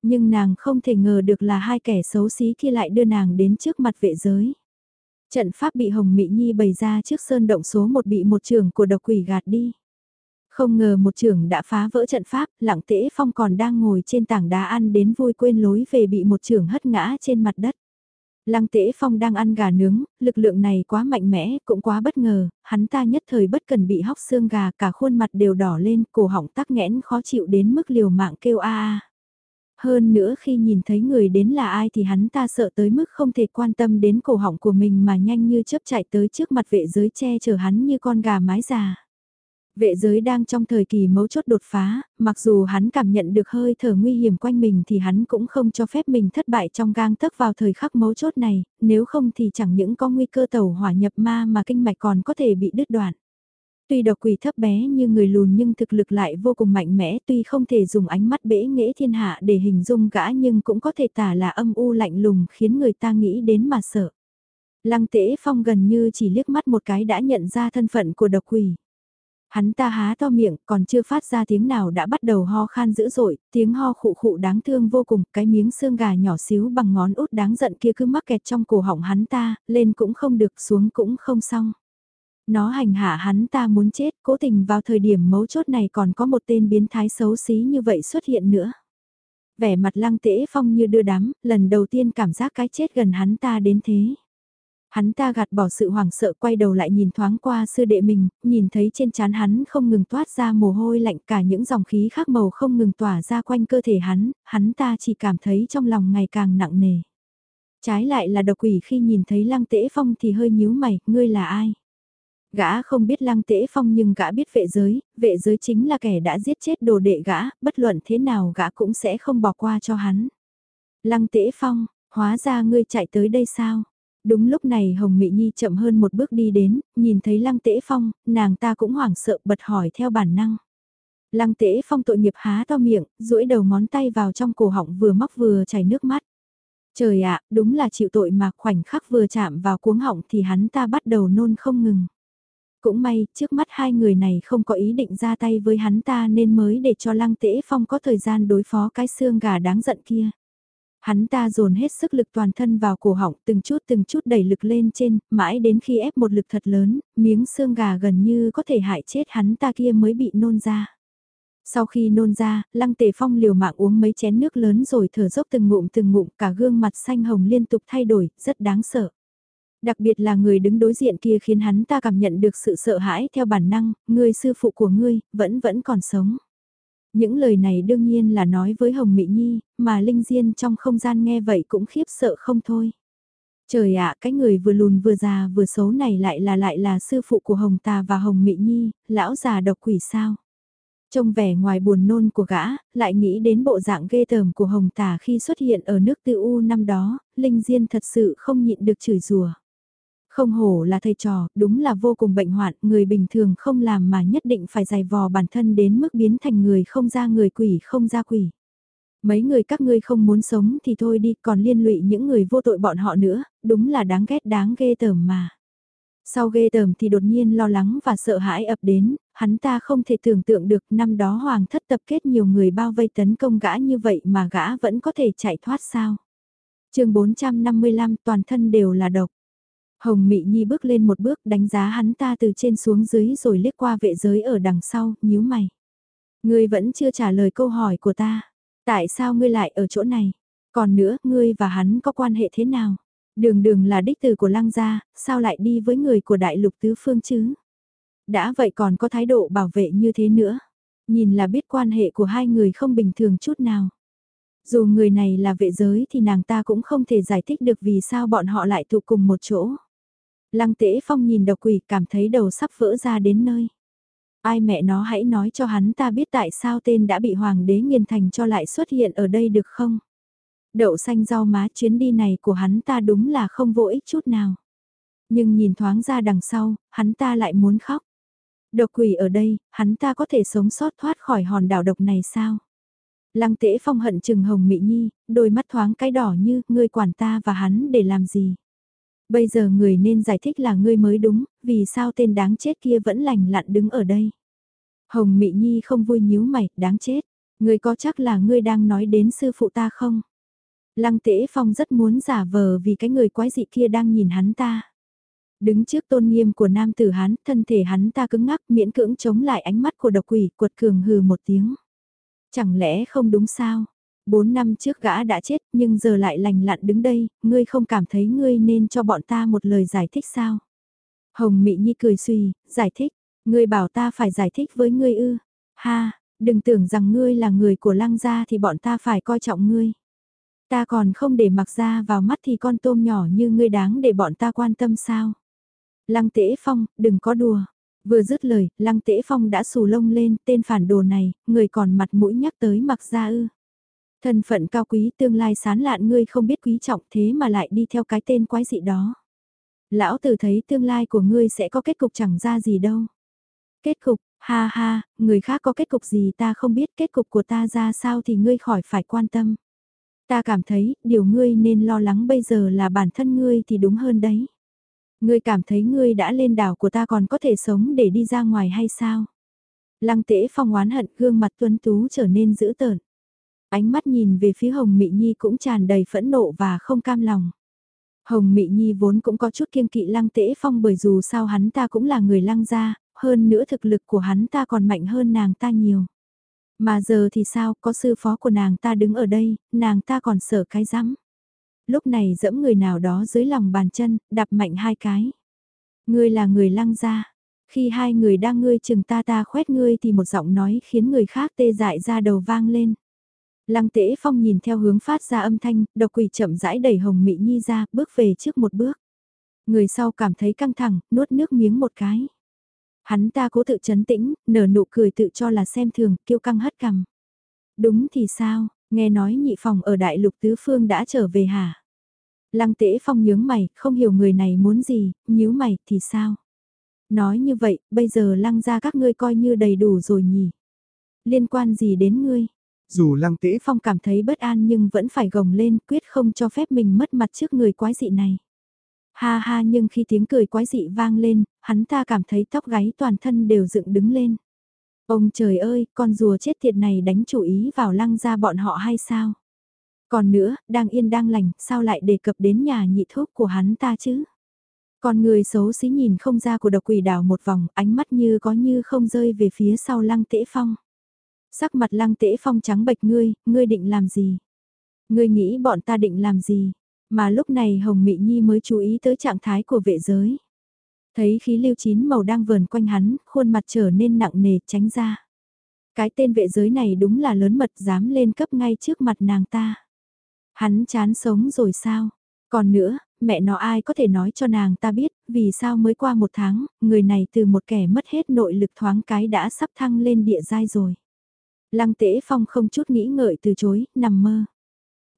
Nhưng nàng không thể ngờ được là hai kẻ xấu xí kia lại đưa nàng đến trước mặt vệ giới. Trận pháp bị Hồng Mỹ Nhi bày ra trước sơn động số một bị một trưởng của độc quỷ gạt đi. Không ngờ một trưởng đã phá vỡ trận pháp, lặng tễ phong còn đang ngồi trên tảng đá ăn đến vui quên lối về bị một trưởng hất ngã trên mặt đất. Lăng Tế phong đang ăn gà nướng, lực lượng này quá mạnh mẽ, cũng quá bất ngờ, hắn ta nhất thời bất cần bị hóc xương gà cả khuôn mặt đều đỏ lên, cổ họng tắc nghẽn khó chịu đến mức liều mạng kêu a a. Hơn nữa khi nhìn thấy người đến là ai thì hắn ta sợ tới mức không thể quan tâm đến cổ họng của mình mà nhanh như chớp chạy tới trước mặt vệ giới che chở hắn như con gà mái già. Vệ giới đang trong thời kỳ mấu chốt đột phá, mặc dù hắn cảm nhận được hơi thở nguy hiểm quanh mình thì hắn cũng không cho phép mình thất bại trong gang tấc vào thời khắc mấu chốt này, nếu không thì chẳng những có nguy cơ tàu hỏa nhập ma mà kinh mạch còn có thể bị đứt đoạn. Tuy độc quỷ thấp bé như người lùn nhưng thực lực lại vô cùng mạnh mẽ tuy không thể dùng ánh mắt bể nghĩa thiên hạ để hình dung gã nhưng cũng có thể tả là âm u lạnh lùng khiến người ta nghĩ đến mà sợ. Lăng tễ phong gần như chỉ liếc mắt một cái đã nhận ra thân phận của độc quỷ. Hắn ta há to miệng, còn chưa phát ra tiếng nào đã bắt đầu ho khan dữ dội, tiếng ho khụ khụ đáng thương vô cùng, cái miếng xương gà nhỏ xíu bằng ngón út đáng giận kia cứ mắc kẹt trong cổ họng hắn ta, lên cũng không được, xuống cũng không xong. Nó hành hạ hắn ta muốn chết, cố tình vào thời điểm mấu chốt này còn có một tên biến thái xấu xí như vậy xuất hiện nữa. Vẻ mặt lăng tễ phong như đưa đám, lần đầu tiên cảm giác cái chết gần hắn ta đến thế. Hắn ta gạt bỏ sự hoảng sợ quay đầu lại nhìn thoáng qua sư đệ mình, nhìn thấy trên trán hắn không ngừng toát ra mồ hôi lạnh cả những dòng khí khác màu không ngừng tỏa ra quanh cơ thể hắn, hắn ta chỉ cảm thấy trong lòng ngày càng nặng nề. Trái lại là độc quỷ khi nhìn thấy lăng tễ phong thì hơi nhíu mày, ngươi là ai? Gã không biết lăng tễ phong nhưng gã biết vệ giới, vệ giới chính là kẻ đã giết chết đồ đệ gã, bất luận thế nào gã cũng sẽ không bỏ qua cho hắn. Lăng tễ phong, hóa ra ngươi chạy tới đây sao? Đúng lúc này Hồng Mị Nhi chậm hơn một bước đi đến, nhìn thấy Lăng Tễ Phong, nàng ta cũng hoảng sợ bật hỏi theo bản năng. Lăng Tễ Phong tội nghiệp há to miệng, duỗi đầu ngón tay vào trong cổ họng vừa móc vừa chảy nước mắt. Trời ạ, đúng là chịu tội mà khoảnh khắc vừa chạm vào cuống họng thì hắn ta bắt đầu nôn không ngừng. Cũng may, trước mắt hai người này không có ý định ra tay với hắn ta nên mới để cho Lăng Tễ Phong có thời gian đối phó cái xương gà đáng giận kia. Hắn ta dồn hết sức lực toàn thân vào cổ họng từng chút từng chút đẩy lực lên trên, mãi đến khi ép một lực thật lớn, miếng xương gà gần như có thể hại chết hắn ta kia mới bị nôn ra. Sau khi nôn ra, Lăng Tề Phong liều mạng uống mấy chén nước lớn rồi thở dốc từng ngụm từng ngụm cả gương mặt xanh hồng liên tục thay đổi, rất đáng sợ. Đặc biệt là người đứng đối diện kia khiến hắn ta cảm nhận được sự sợ hãi theo bản năng, người sư phụ của ngươi, vẫn vẫn còn sống. Những lời này đương nhiên là nói với Hồng Mỹ Nhi, mà Linh Diên trong không gian nghe vậy cũng khiếp sợ không thôi. Trời ạ, cái người vừa lùn vừa già vừa xấu này lại là lại là sư phụ của Hồng Tà và Hồng Mỹ Nhi, lão già độc quỷ sao? Trông vẻ ngoài buồn nôn của gã, lại nghĩ đến bộ dạng ghê tởm của Hồng Tà khi xuất hiện ở nước tư U năm đó, Linh Diên thật sự không nhịn được chửi rủa. Không hổ là thầy trò, đúng là vô cùng bệnh hoạn, người bình thường không làm mà nhất định phải dày vò bản thân đến mức biến thành người không ra người quỷ không ra quỷ. Mấy người các ngươi không muốn sống thì thôi đi, còn liên lụy những người vô tội bọn họ nữa, đúng là đáng ghét đáng ghê tởm mà. Sau ghê tởm thì đột nhiên lo lắng và sợ hãi ập đến, hắn ta không thể tưởng tượng được năm đó hoàng thất tập kết nhiều người bao vây tấn công gã như vậy mà gã vẫn có thể chạy thoát sao. chương 455 toàn thân đều là độc. Hồng Mị Nhi bước lên một bước đánh giá hắn ta từ trên xuống dưới rồi liếc qua vệ giới ở đằng sau, nhíu mày. Ngươi vẫn chưa trả lời câu hỏi của ta. Tại sao ngươi lại ở chỗ này? Còn nữa, ngươi và hắn có quan hệ thế nào? Đường đường là đích tử của lăng gia, sao lại đi với người của đại lục tứ phương chứ? Đã vậy còn có thái độ bảo vệ như thế nữa. Nhìn là biết quan hệ của hai người không bình thường chút nào. Dù người này là vệ giới thì nàng ta cũng không thể giải thích được vì sao bọn họ lại tụ cùng một chỗ. Lăng tễ phong nhìn độc quỷ cảm thấy đầu sắp vỡ ra đến nơi. Ai mẹ nó hãy nói cho hắn ta biết tại sao tên đã bị hoàng đế nghiền thành cho lại xuất hiện ở đây được không? Đậu xanh rau má chuyến đi này của hắn ta đúng là không vô ích chút nào. Nhưng nhìn thoáng ra đằng sau, hắn ta lại muốn khóc. Độc quỷ ở đây, hắn ta có thể sống sót thoát khỏi hòn đảo độc này sao? Lăng tễ phong hận chừng hồng mị nhi, đôi mắt thoáng cái đỏ như, ngươi quản ta và hắn để làm gì? Bây giờ người nên giải thích là ngươi mới đúng, vì sao tên đáng chết kia vẫn lành lặn đứng ở đây? Hồng mị nhi không vui nhíu mày, đáng chết. Ngươi có chắc là ngươi đang nói đến sư phụ ta không? Lăng Tế phong rất muốn giả vờ vì cái người quái dị kia đang nhìn hắn ta. Đứng trước tôn nghiêm của nam tử hắn, thân thể hắn ta cứng ngắc miễn cưỡng chống lại ánh mắt của độc quỷ cuột cường hừ một tiếng. Chẳng lẽ không đúng sao? Bốn năm trước gã đã chết nhưng giờ lại lành lặn đứng đây, ngươi không cảm thấy ngươi nên cho bọn ta một lời giải thích sao? Hồng Mị Nhi cười suy, giải thích, ngươi bảo ta phải giải thích với ngươi ư? Ha, đừng tưởng rằng ngươi là người của lăng gia thì bọn ta phải coi trọng ngươi. Ta còn không để mặc ra vào mắt thì con tôm nhỏ như ngươi đáng để bọn ta quan tâm sao? Lăng Tễ Phong, đừng có đùa. Vừa dứt lời, Lăng Tễ Phong đã xù lông lên, tên phản đồ này, người còn mặt mũi nhắc tới mặc ra ư. Thân phận cao quý tương lai sán lạn ngươi không biết quý trọng thế mà lại đi theo cái tên quái dị đó. Lão tử thấy tương lai của ngươi sẽ có kết cục chẳng ra gì đâu. Kết cục, ha ha, người khác có kết cục gì ta không biết kết cục của ta ra sao thì ngươi khỏi phải quan tâm. Ta cảm thấy, điều ngươi nên lo lắng bây giờ là bản thân ngươi thì đúng hơn đấy. Ngươi cảm thấy ngươi đã lên đảo của ta còn có thể sống để đi ra ngoài hay sao? Lăng tễ phong oán hận gương mặt tuấn tú trở nên dữ tợn. Ánh mắt nhìn về phía Hồng Mị Nhi cũng tràn đầy phẫn nộ và không cam lòng. Hồng Mị Nhi vốn cũng có chút kiêng kỵ lăng tễ phong bởi dù sao hắn ta cũng là người lăng gia, hơn nữa thực lực của hắn ta còn mạnh hơn nàng ta nhiều. Mà giờ thì sao, có sư phó của nàng ta đứng ở đây, nàng ta còn sợ cái rắm lúc này dẫm người nào đó dưới lòng bàn chân, đạp mạnh hai cái. Ngươi là người lăng gia. Khi hai người đang ngươi chừng ta ta khoét ngươi thì một giọng nói khiến người khác tê dại ra đầu vang lên. Lăng tễ phong nhìn theo hướng phát ra âm thanh, độc quỷ chậm rãi đẩy hồng mị nhi ra, bước về trước một bước. Người sau cảm thấy căng thẳng, nuốt nước miếng một cái. Hắn ta cố tự chấn tĩnh, nở nụ cười tự cho là xem thường, kiêu căng hất cằm. Đúng thì sao, Nghe nói nhị phòng ở đại lục tứ phương đã trở về hả? Lăng tễ phong nhướng mày, không hiểu người này muốn gì, nhíu mày thì sao? Nói như vậy, bây giờ lăng ra các ngươi coi như đầy đủ rồi nhỉ? Liên quan gì đến ngươi? Dù lăng tễ phong cảm thấy bất an nhưng vẫn phải gồng lên quyết không cho phép mình mất mặt trước người quái dị này. Ha ha nhưng khi tiếng cười quái dị vang lên, hắn ta cảm thấy tóc gáy toàn thân đều dựng đứng lên. Ông trời ơi, con rùa chết tiệt này đánh chủ ý vào lăng ra bọn họ hay sao? Còn nữa, đang yên đang lành, sao lại đề cập đến nhà nhị thuốc của hắn ta chứ? Còn người xấu xí nhìn không ra của độc quỷ đảo một vòng, ánh mắt như có như không rơi về phía sau lăng tễ phong. Sắc mặt lăng tễ phong trắng bệch ngươi, ngươi định làm gì? Ngươi nghĩ bọn ta định làm gì? Mà lúc này Hồng Mị Nhi mới chú ý tới trạng thái của vệ giới. Thấy khí lưu chín màu đang vờn quanh hắn, khuôn mặt trở nên nặng nề tránh ra. Cái tên vệ giới này đúng là lớn mật dám lên cấp ngay trước mặt nàng ta. Hắn chán sống rồi sao? Còn nữa, mẹ nó ai có thể nói cho nàng ta biết, vì sao mới qua một tháng, người này từ một kẻ mất hết nội lực thoáng cái đã sắp thăng lên địa giai rồi. Lăng tễ phong không chút nghĩ ngợi từ chối, nằm mơ.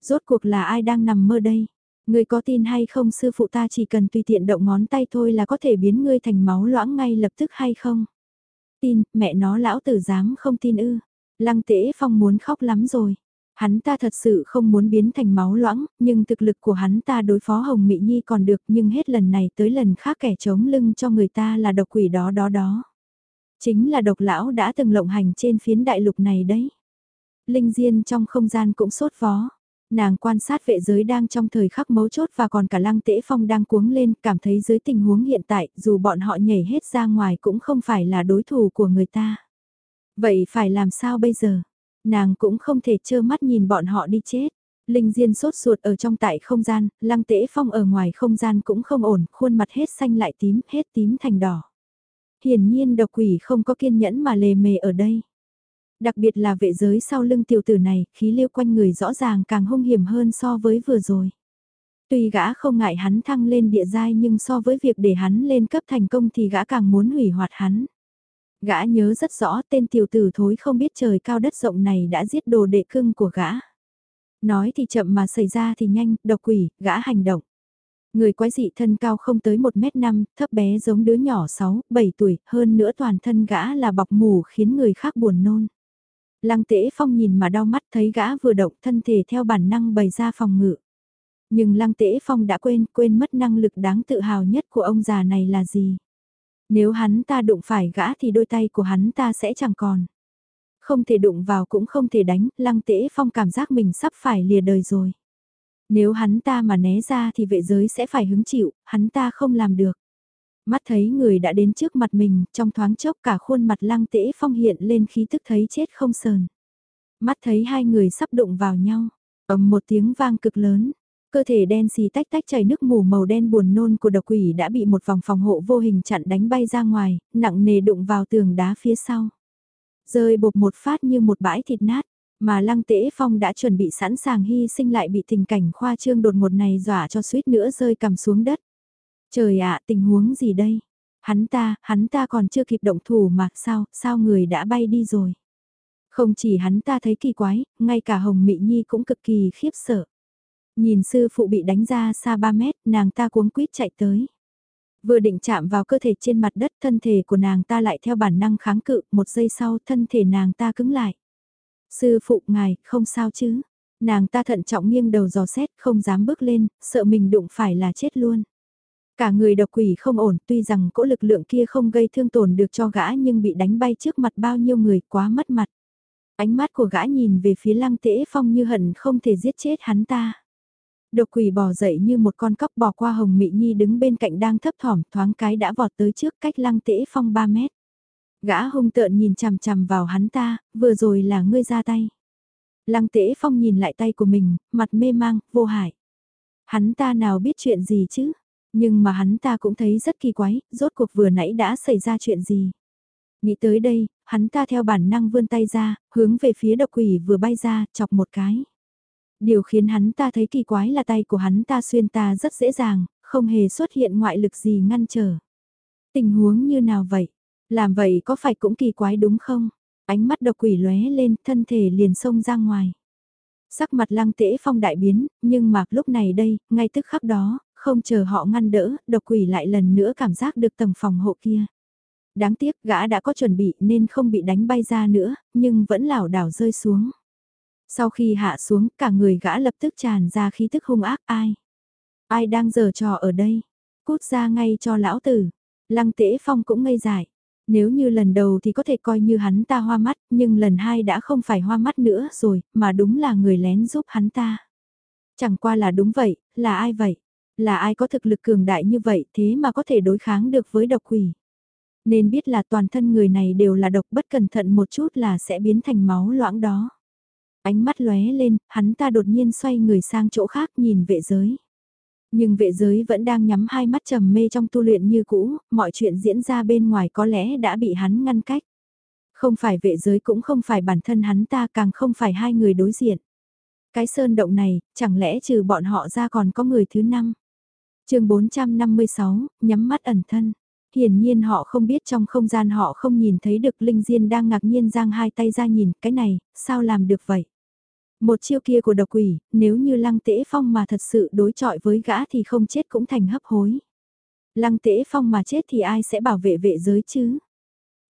Rốt cuộc là ai đang nằm mơ đây? Ngươi có tin hay không sư phụ ta chỉ cần tùy tiện động ngón tay thôi là có thể biến ngươi thành máu loãng ngay lập tức hay không? Tin, mẹ nó lão tử dám không tin ư. Lăng tễ phong muốn khóc lắm rồi. Hắn ta thật sự không muốn biến thành máu loãng, nhưng thực lực của hắn ta đối phó Hồng Mỹ Nhi còn được nhưng hết lần này tới lần khác kẻ chống lưng cho người ta là độc quỷ đó đó đó. Chính là độc lão đã từng lộng hành trên phiến đại lục này đấy. Linh Diên trong không gian cũng sốt vó. Nàng quan sát vệ giới đang trong thời khắc mấu chốt và còn cả lăng tễ phong đang cuống lên, cảm thấy dưới tình huống hiện tại, dù bọn họ nhảy hết ra ngoài cũng không phải là đối thủ của người ta. Vậy phải làm sao bây giờ? Nàng cũng không thể trơ mắt nhìn bọn họ đi chết. Linh Diên sốt ruột ở trong tại không gian, lăng tễ phong ở ngoài không gian cũng không ổn, khuôn mặt hết xanh lại tím, hết tím thành đỏ. Hiển nhiên độc quỷ không có kiên nhẫn mà lề mề ở đây. Đặc biệt là vệ giới sau lưng tiểu tử này, khí lưu quanh người rõ ràng càng hung hiểm hơn so với vừa rồi. Tuy gã không ngại hắn thăng lên địa giai nhưng so với việc để hắn lên cấp thành công thì gã càng muốn hủy hoạt hắn. Gã nhớ rất rõ tên tiểu tử thối không biết trời cao đất rộng này đã giết đồ đệ cưng của gã. Nói thì chậm mà xảy ra thì nhanh, độc quỷ, gã hành động. Người quái dị thân cao không tới 1m5, thấp bé giống đứa nhỏ 6, 7 tuổi, hơn nữa toàn thân gã là bọc mù khiến người khác buồn nôn. Lăng tễ phong nhìn mà đau mắt thấy gã vừa động thân thể theo bản năng bày ra phòng ngự. Nhưng lăng tễ phong đã quên, quên mất năng lực đáng tự hào nhất của ông già này là gì. Nếu hắn ta đụng phải gã thì đôi tay của hắn ta sẽ chẳng còn. Không thể đụng vào cũng không thể đánh, lăng tễ phong cảm giác mình sắp phải lìa đời rồi. Nếu hắn ta mà né ra thì vệ giới sẽ phải hứng chịu, hắn ta không làm được. Mắt thấy người đã đến trước mặt mình, trong thoáng chốc cả khuôn mặt lăng tễ phong hiện lên khí tức thấy chết không sờn. Mắt thấy hai người sắp đụng vào nhau, ầm một tiếng vang cực lớn, cơ thể đen xì tách tách chảy nước mù màu đen buồn nôn của độc quỷ đã bị một vòng phòng hộ vô hình chặn đánh bay ra ngoài, nặng nề đụng vào tường đá phía sau. Rơi bột một phát như một bãi thịt nát, mà lăng tễ phong đã chuẩn bị sẵn sàng hy sinh lại bị tình cảnh khoa trương đột ngột này dọa cho suýt nữa rơi cầm xuống đất. Trời ạ, tình huống gì đây? Hắn ta, hắn ta còn chưa kịp động thủ mà sao, sao người đã bay đi rồi? Không chỉ hắn ta thấy kỳ quái, ngay cả Hồng Mị Nhi cũng cực kỳ khiếp sợ. Nhìn sư phụ bị đánh ra xa 3 mét, nàng ta cuống quýt chạy tới. Vừa định chạm vào cơ thể trên mặt đất, thân thể của nàng ta lại theo bản năng kháng cự, một giây sau thân thể nàng ta cứng lại. Sư phụ ngài, không sao chứ? Nàng ta thận trọng nghiêng đầu dò xét, không dám bước lên, sợ mình đụng phải là chết luôn. Cả người độc quỷ không ổn, tuy rằng cỗ lực lượng kia không gây thương tổn được cho gã nhưng bị đánh bay trước mặt bao nhiêu người quá mất mặt. Ánh mắt của gã nhìn về phía lăng tễ phong như hận không thể giết chết hắn ta. Độc quỷ bò dậy như một con cóc bò qua hồng mị nhi đứng bên cạnh đang thấp thỏm thoáng cái đã vọt tới trước cách lăng tễ phong 3 mét. Gã hung tợn nhìn chằm chằm vào hắn ta, vừa rồi là ngươi ra tay. Lăng tễ phong nhìn lại tay của mình, mặt mê mang, vô hại. Hắn ta nào biết chuyện gì chứ, nhưng mà hắn ta cũng thấy rất kỳ quái, rốt cuộc vừa nãy đã xảy ra chuyện gì. Nghĩ tới đây, hắn ta theo bản năng vươn tay ra, hướng về phía độc quỷ vừa bay ra, chọc một cái. Điều khiến hắn ta thấy kỳ quái là tay của hắn ta xuyên ta rất dễ dàng, không hề xuất hiện ngoại lực gì ngăn trở. Tình huống như nào vậy? Làm vậy có phải cũng kỳ quái đúng không? Ánh mắt độc quỷ lóe lên, thân thể liền xông ra ngoài. Sắc mặt lăng tễ phong đại biến, nhưng mà lúc này đây, ngay tức khắc đó, không chờ họ ngăn đỡ, độc quỷ lại lần nữa cảm giác được tầng phòng hộ kia. Đáng tiếc gã đã có chuẩn bị nên không bị đánh bay ra nữa, nhưng vẫn lảo đảo rơi xuống. Sau khi hạ xuống, cả người gã lập tức tràn ra khí tức hung ác ai. Ai đang giở trò ở đây? Cút ra ngay cho lão tử. Lăng tễ phong cũng ngây dại. Nếu như lần đầu thì có thể coi như hắn ta hoa mắt, nhưng lần hai đã không phải hoa mắt nữa rồi, mà đúng là người lén giúp hắn ta. Chẳng qua là đúng vậy, là ai vậy? Là ai có thực lực cường đại như vậy thế mà có thể đối kháng được với độc quỷ? Nên biết là toàn thân người này đều là độc bất cẩn thận một chút là sẽ biến thành máu loãng đó. Ánh mắt lóe lên, hắn ta đột nhiên xoay người sang chỗ khác nhìn vệ giới. Nhưng vệ giới vẫn đang nhắm hai mắt trầm mê trong tu luyện như cũ, mọi chuyện diễn ra bên ngoài có lẽ đã bị hắn ngăn cách. Không phải vệ giới cũng không phải bản thân hắn ta càng không phải hai người đối diện. Cái sơn động này, chẳng lẽ trừ bọn họ ra còn có người thứ năm? chương 456, nhắm mắt ẩn thân. Hiển nhiên họ không biết trong không gian họ không nhìn thấy được Linh Diên đang ngạc nhiên giang hai tay ra nhìn, cái này, sao làm được vậy? Một chiêu kia của độc quỷ, nếu như lăng tễ phong mà thật sự đối chọi với gã thì không chết cũng thành hấp hối. Lăng tễ phong mà chết thì ai sẽ bảo vệ vệ giới chứ?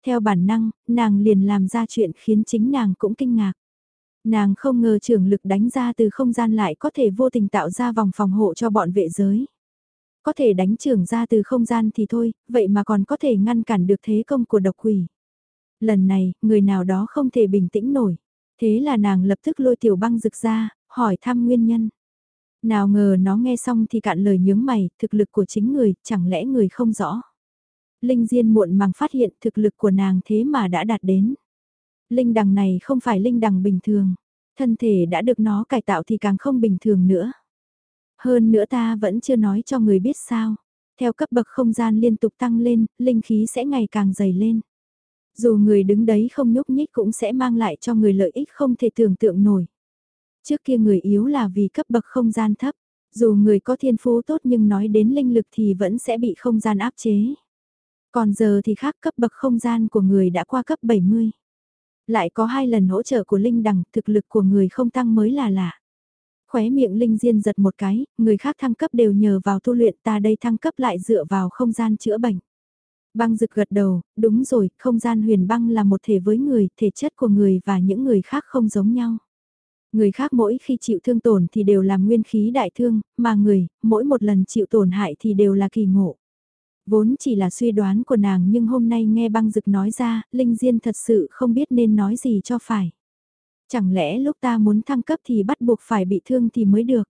Theo bản năng, nàng liền làm ra chuyện khiến chính nàng cũng kinh ngạc. Nàng không ngờ trưởng lực đánh ra từ không gian lại có thể vô tình tạo ra vòng phòng hộ cho bọn vệ giới. Có thể đánh trưởng ra từ không gian thì thôi, vậy mà còn có thể ngăn cản được thế công của độc quỷ. Lần này, người nào đó không thể bình tĩnh nổi. Thế là nàng lập tức lôi tiểu băng rực ra, hỏi thăm nguyên nhân. Nào ngờ nó nghe xong thì cạn lời nhướng mày, thực lực của chính người, chẳng lẽ người không rõ. Linh Diên muộn màng phát hiện thực lực của nàng thế mà đã đạt đến. Linh đằng này không phải linh đằng bình thường, thân thể đã được nó cải tạo thì càng không bình thường nữa. Hơn nữa ta vẫn chưa nói cho người biết sao. Theo cấp bậc không gian liên tục tăng lên, linh khí sẽ ngày càng dày lên. Dù người đứng đấy không nhúc nhích cũng sẽ mang lại cho người lợi ích không thể tưởng tượng nổi. Trước kia người yếu là vì cấp bậc không gian thấp, dù người có thiên phú tốt nhưng nói đến linh lực thì vẫn sẽ bị không gian áp chế. Còn giờ thì khác cấp bậc không gian của người đã qua cấp 70. Lại có hai lần hỗ trợ của linh đẳng, thực lực của người không tăng mới là lạ. Khóe miệng Linh Diên giật một cái, người khác thăng cấp đều nhờ vào tu luyện ta đây thăng cấp lại dựa vào không gian chữa bệnh. Băng rực gật đầu, đúng rồi, không gian huyền băng là một thể với người, thể chất của người và những người khác không giống nhau. Người khác mỗi khi chịu thương tổn thì đều là nguyên khí đại thương, mà người, mỗi một lần chịu tổn hại thì đều là kỳ ngộ. Vốn chỉ là suy đoán của nàng nhưng hôm nay nghe băng rực nói ra, Linh Diên thật sự không biết nên nói gì cho phải. Chẳng lẽ lúc ta muốn thăng cấp thì bắt buộc phải bị thương thì mới được.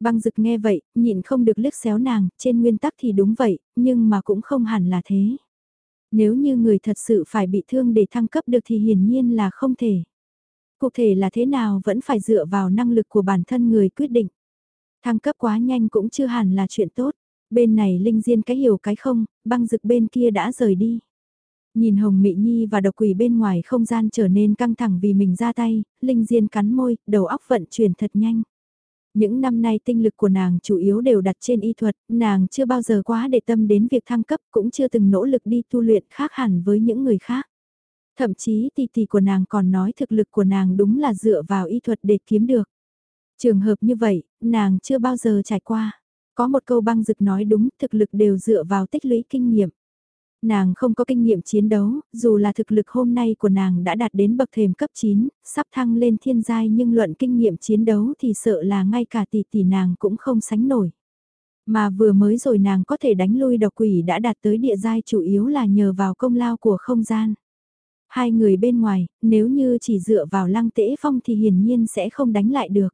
Băng Dực nghe vậy, nhịn không được liếc xéo nàng, trên nguyên tắc thì đúng vậy, nhưng mà cũng không hẳn là thế. Nếu như người thật sự phải bị thương để thăng cấp được thì hiển nhiên là không thể. Cụ thể là thế nào vẫn phải dựa vào năng lực của bản thân người quyết định. Thăng cấp quá nhanh cũng chưa hẳn là chuyện tốt. Bên này Linh Diên cái hiểu cái không, băng Dực bên kia đã rời đi. Nhìn Hồng Mị Nhi và độc quỷ bên ngoài không gian trở nên căng thẳng vì mình ra tay, Linh Diên cắn môi, đầu óc vận chuyển thật nhanh. Những năm nay tinh lực của nàng chủ yếu đều đặt trên y thuật, nàng chưa bao giờ quá để tâm đến việc thăng cấp cũng chưa từng nỗ lực đi tu luyện khác hẳn với những người khác. Thậm chí tỷ tỷ của nàng còn nói thực lực của nàng đúng là dựa vào y thuật để kiếm được. Trường hợp như vậy, nàng chưa bao giờ trải qua. Có một câu băng dực nói đúng, thực lực đều dựa vào tích lũy kinh nghiệm. Nàng không có kinh nghiệm chiến đấu, dù là thực lực hôm nay của nàng đã đạt đến bậc thềm cấp 9, sắp thăng lên thiên giai nhưng luận kinh nghiệm chiến đấu thì sợ là ngay cả tỷ tỷ nàng cũng không sánh nổi. Mà vừa mới rồi nàng có thể đánh lui độc quỷ đã đạt tới địa giai chủ yếu là nhờ vào công lao của không gian. Hai người bên ngoài, nếu như chỉ dựa vào lăng tễ phong thì hiển nhiên sẽ không đánh lại được.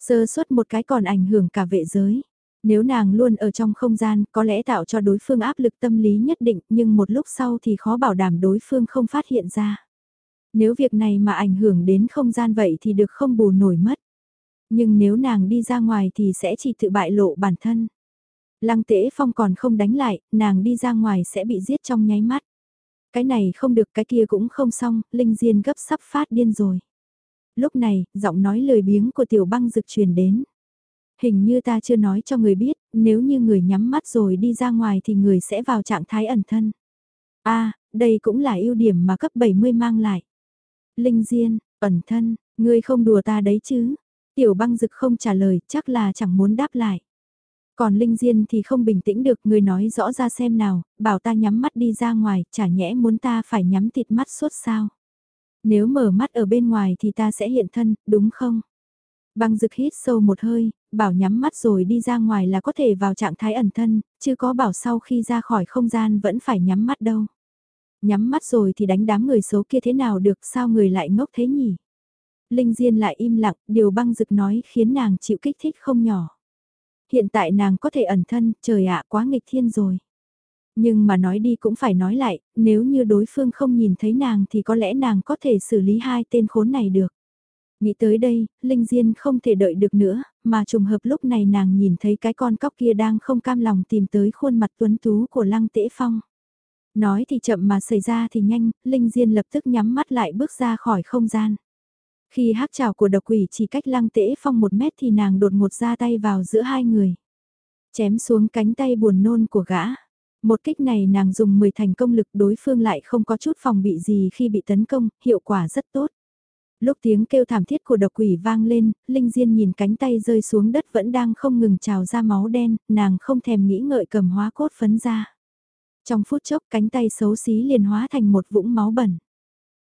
Sơ suất một cái còn ảnh hưởng cả vệ giới. Nếu nàng luôn ở trong không gian, có lẽ tạo cho đối phương áp lực tâm lý nhất định, nhưng một lúc sau thì khó bảo đảm đối phương không phát hiện ra. Nếu việc này mà ảnh hưởng đến không gian vậy thì được không bù nổi mất. Nhưng nếu nàng đi ra ngoài thì sẽ chỉ tự bại lộ bản thân. Lăng tễ phong còn không đánh lại, nàng đi ra ngoài sẽ bị giết trong nháy mắt. Cái này không được cái kia cũng không xong, Linh Diên gấp sắp phát điên rồi. Lúc này, giọng nói lời biếng của tiểu băng rực truyền đến. Hình như ta chưa nói cho người biết, nếu như người nhắm mắt rồi đi ra ngoài thì người sẽ vào trạng thái ẩn thân. a đây cũng là ưu điểm mà cấp 70 mang lại. Linh Diên, ẩn thân, ngươi không đùa ta đấy chứ. Tiểu băng dực không trả lời, chắc là chẳng muốn đáp lại. Còn Linh Diên thì không bình tĩnh được, người nói rõ ra xem nào, bảo ta nhắm mắt đi ra ngoài, chả nhẽ muốn ta phải nhắm thịt mắt suốt sao. Nếu mở mắt ở bên ngoài thì ta sẽ hiện thân, đúng không? Băng rực hít sâu một hơi, bảo nhắm mắt rồi đi ra ngoài là có thể vào trạng thái ẩn thân, chứ có bảo sau khi ra khỏi không gian vẫn phải nhắm mắt đâu. Nhắm mắt rồi thì đánh đám người xấu kia thế nào được sao người lại ngốc thế nhỉ? Linh Diên lại im lặng, điều băng rực nói khiến nàng chịu kích thích không nhỏ. Hiện tại nàng có thể ẩn thân, trời ạ quá nghịch thiên rồi. Nhưng mà nói đi cũng phải nói lại, nếu như đối phương không nhìn thấy nàng thì có lẽ nàng có thể xử lý hai tên khốn này được. Nghĩ tới đây, Linh Diên không thể đợi được nữa, mà trùng hợp lúc này nàng nhìn thấy cái con cóc kia đang không cam lòng tìm tới khuôn mặt tuấn tú của Lăng Tễ Phong. Nói thì chậm mà xảy ra thì nhanh, Linh Diên lập tức nhắm mắt lại bước ra khỏi không gian. Khi hắc trào của độc quỷ chỉ cách Lăng Tễ Phong một mét thì nàng đột ngột ra tay vào giữa hai người. Chém xuống cánh tay buồn nôn của gã. Một kích này nàng dùng 10 thành công lực đối phương lại không có chút phòng bị gì khi bị tấn công, hiệu quả rất tốt. Lúc tiếng kêu thảm thiết của độc quỷ vang lên, Linh Diên nhìn cánh tay rơi xuống đất vẫn đang không ngừng trào ra máu đen, nàng không thèm nghĩ ngợi cầm hóa cốt phấn ra. Trong phút chốc cánh tay xấu xí liền hóa thành một vũng máu bẩn.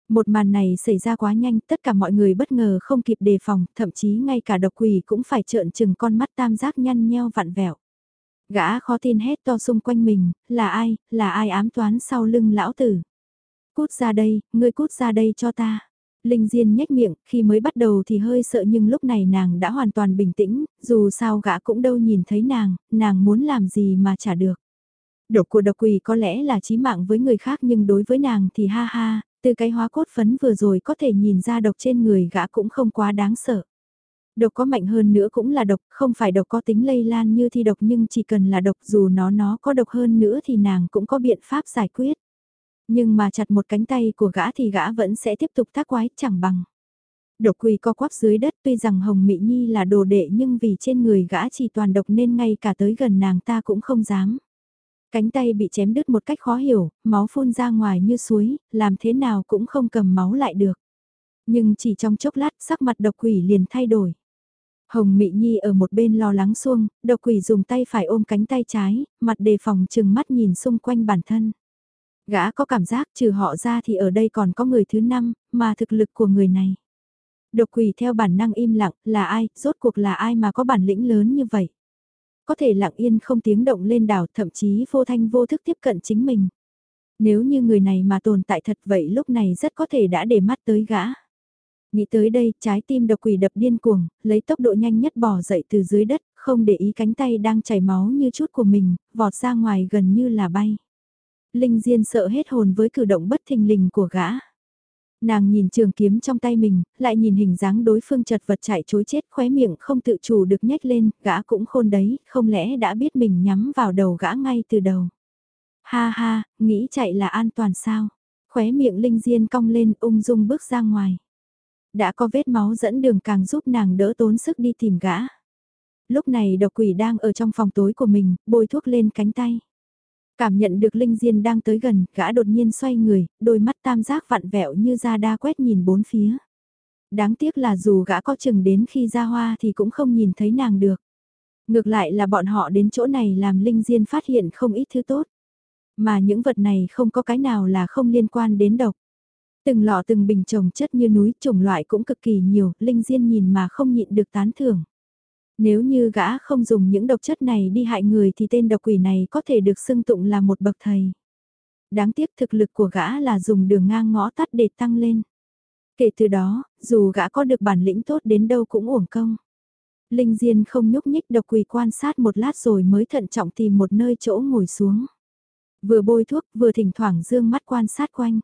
Một màn này xảy ra quá nhanh, tất cả mọi người bất ngờ không kịp đề phòng, thậm chí ngay cả độc quỷ cũng phải trợn chừng con mắt tam giác nhăn nheo vặn vẹo. Gã khó tin hét to xung quanh mình, là ai, là ai ám toán sau lưng lão tử. Cút ra đây, ngươi cút ra đây cho ta. Linh Diên nhếch miệng, khi mới bắt đầu thì hơi sợ nhưng lúc này nàng đã hoàn toàn bình tĩnh, dù sao gã cũng đâu nhìn thấy nàng, nàng muốn làm gì mà trả được. Độc của độc quỷ có lẽ là chí mạng với người khác nhưng đối với nàng thì ha ha, từ cái hóa cốt phấn vừa rồi có thể nhìn ra độc trên người gã cũng không quá đáng sợ. Độc có mạnh hơn nữa cũng là độc, không phải độc có tính lây lan như thi độc nhưng chỉ cần là độc dù nó nó có độc hơn nữa thì nàng cũng có biện pháp giải quyết. Nhưng mà chặt một cánh tay của gã thì gã vẫn sẽ tiếp tục tác quái chẳng bằng. Độc quỳ co quắp dưới đất tuy rằng Hồng mỹ Nhi là đồ đệ nhưng vì trên người gã chỉ toàn độc nên ngay cả tới gần nàng ta cũng không dám. Cánh tay bị chém đứt một cách khó hiểu, máu phun ra ngoài như suối, làm thế nào cũng không cầm máu lại được. Nhưng chỉ trong chốc lát sắc mặt độc quỷ liền thay đổi. Hồng Mị Nhi ở một bên lo lắng xuông, độc quỷ dùng tay phải ôm cánh tay trái, mặt đề phòng chừng mắt nhìn xung quanh bản thân. Gã có cảm giác trừ họ ra thì ở đây còn có người thứ năm, mà thực lực của người này. Độc quỷ theo bản năng im lặng, là ai, rốt cuộc là ai mà có bản lĩnh lớn như vậy. Có thể lặng yên không tiếng động lên đảo, thậm chí vô thanh vô thức tiếp cận chính mình. Nếu như người này mà tồn tại thật vậy lúc này rất có thể đã để mắt tới gã. Nghĩ tới đây, trái tim độc quỷ đập điên cuồng, lấy tốc độ nhanh nhất bò dậy từ dưới đất, không để ý cánh tay đang chảy máu như chút của mình, vọt ra ngoài gần như là bay. Linh Diên sợ hết hồn với cử động bất thình lình của gã. Nàng nhìn trường kiếm trong tay mình, lại nhìn hình dáng đối phương chật vật chạy chối chết khóe miệng không tự chủ được nhếch lên, gã cũng khôn đấy, không lẽ đã biết mình nhắm vào đầu gã ngay từ đầu. Ha ha, nghĩ chạy là an toàn sao? Khóe miệng Linh Diên cong lên ung dung bước ra ngoài. Đã có vết máu dẫn đường càng giúp nàng đỡ tốn sức đi tìm gã. Lúc này độc quỷ đang ở trong phòng tối của mình, bôi thuốc lên cánh tay. Cảm nhận được Linh Diên đang tới gần, gã đột nhiên xoay người, đôi mắt tam giác vặn vẹo như ra đa quét nhìn bốn phía. Đáng tiếc là dù gã có chừng đến khi ra hoa thì cũng không nhìn thấy nàng được. Ngược lại là bọn họ đến chỗ này làm Linh Diên phát hiện không ít thứ tốt. Mà những vật này không có cái nào là không liên quan đến độc. Từng lọ từng bình trồng chất như núi, trồng loại cũng cực kỳ nhiều, Linh Diên nhìn mà không nhịn được tán thưởng. Nếu như gã không dùng những độc chất này đi hại người thì tên độc quỷ này có thể được xưng tụng là một bậc thầy. Đáng tiếc thực lực của gã là dùng đường ngang ngõ tắt để tăng lên. Kể từ đó, dù gã có được bản lĩnh tốt đến đâu cũng uổng công. Linh Diên không nhúc nhích độc quỷ quan sát một lát rồi mới thận trọng tìm một nơi chỗ ngồi xuống. Vừa bôi thuốc vừa thỉnh thoảng dương mắt quan sát quanh.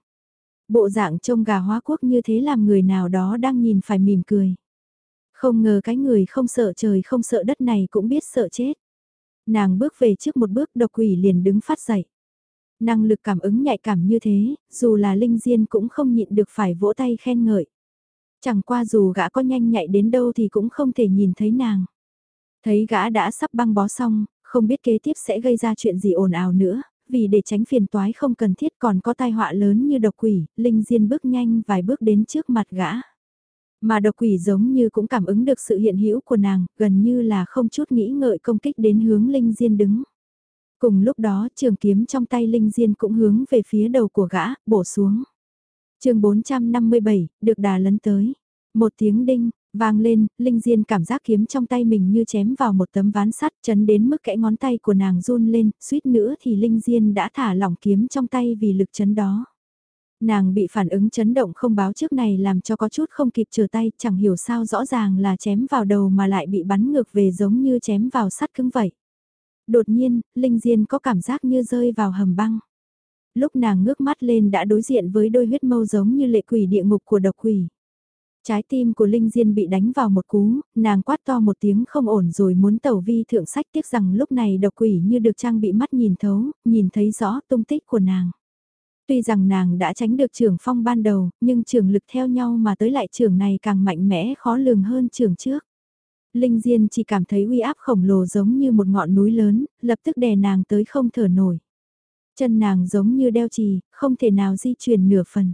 Bộ dạng trông gà hóa quốc như thế làm người nào đó đang nhìn phải mỉm cười. Không ngờ cái người không sợ trời không sợ đất này cũng biết sợ chết. Nàng bước về trước một bước độc quỷ liền đứng phát dậy. Năng lực cảm ứng nhạy cảm như thế, dù là linh diên cũng không nhịn được phải vỗ tay khen ngợi. Chẳng qua dù gã có nhanh nhạy đến đâu thì cũng không thể nhìn thấy nàng. Thấy gã đã sắp băng bó xong, không biết kế tiếp sẽ gây ra chuyện gì ồn ào nữa, vì để tránh phiền toái không cần thiết còn có tai họa lớn như độc quỷ, Linh Diên bước nhanh vài bước đến trước mặt gã. Mà độc quỷ giống như cũng cảm ứng được sự hiện hữu của nàng, gần như là không chút nghĩ ngợi công kích đến hướng Linh Diên đứng. Cùng lúc đó trường kiếm trong tay Linh Diên cũng hướng về phía đầu của gã, bổ xuống. chương 457, được đà lấn tới. Một tiếng đinh, vang lên, Linh Diên cảm giác kiếm trong tay mình như chém vào một tấm ván sắt chấn đến mức kẽ ngón tay của nàng run lên, suýt nữa thì Linh Diên đã thả lỏng kiếm trong tay vì lực chấn đó. Nàng bị phản ứng chấn động không báo trước này làm cho có chút không kịp trở tay, chẳng hiểu sao rõ ràng là chém vào đầu mà lại bị bắn ngược về giống như chém vào sắt cứng vậy. Đột nhiên, Linh Diên có cảm giác như rơi vào hầm băng. Lúc nàng ngước mắt lên đã đối diện với đôi huyết mâu giống như lệ quỷ địa ngục của độc quỷ. Trái tim của Linh Diên bị đánh vào một cú, nàng quát to một tiếng không ổn rồi muốn tẩu vi thượng sách tiếc rằng lúc này độc quỷ như được trang bị mắt nhìn thấu, nhìn thấy rõ tung tích của nàng. Tuy rằng nàng đã tránh được trưởng phong ban đầu, nhưng trưởng lực theo nhau mà tới lại trưởng này càng mạnh mẽ khó lường hơn trưởng trước. Linh Diên chỉ cảm thấy uy áp khổng lồ giống như một ngọn núi lớn, lập tức đè nàng tới không thở nổi. Chân nàng giống như đeo trì, không thể nào di chuyển nửa phần.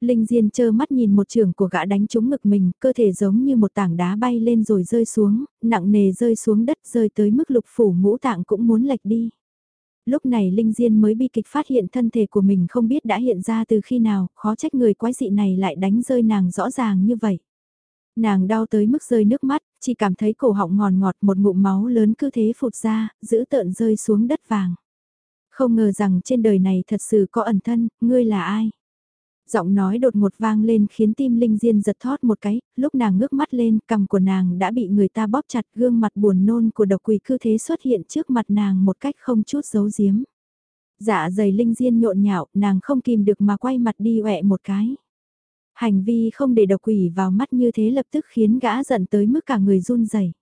Linh Diên chơ mắt nhìn một trường của gã đánh trúng ngực mình, cơ thể giống như một tảng đá bay lên rồi rơi xuống, nặng nề rơi xuống đất rơi tới mức lục phủ ngũ tạng cũng muốn lệch đi. Lúc này Linh Diên mới bi kịch phát hiện thân thể của mình không biết đã hiện ra từ khi nào, khó trách người quái dị này lại đánh rơi nàng rõ ràng như vậy. Nàng đau tới mức rơi nước mắt, chỉ cảm thấy cổ họng ngòn ngọt một ngụm máu lớn cứ thế phụt ra, giữ tợn rơi xuống đất vàng. Không ngờ rằng trên đời này thật sự có ẩn thân, ngươi là ai? Giọng nói đột ngột vang lên khiến tim Linh Diên giật thót một cái, lúc nàng ngước mắt lên, cằm của nàng đã bị người ta bóp chặt gương mặt buồn nôn của độc quỷ cứ thế xuất hiện trước mặt nàng một cách không chút giấu giếm. Dạ dày Linh Diên nhộn nhạo, nàng không kìm được mà quay mặt đi ọe một cái. Hành vi không để độc quỷ vào mắt như thế lập tức khiến gã giận tới mức cả người run rẩy.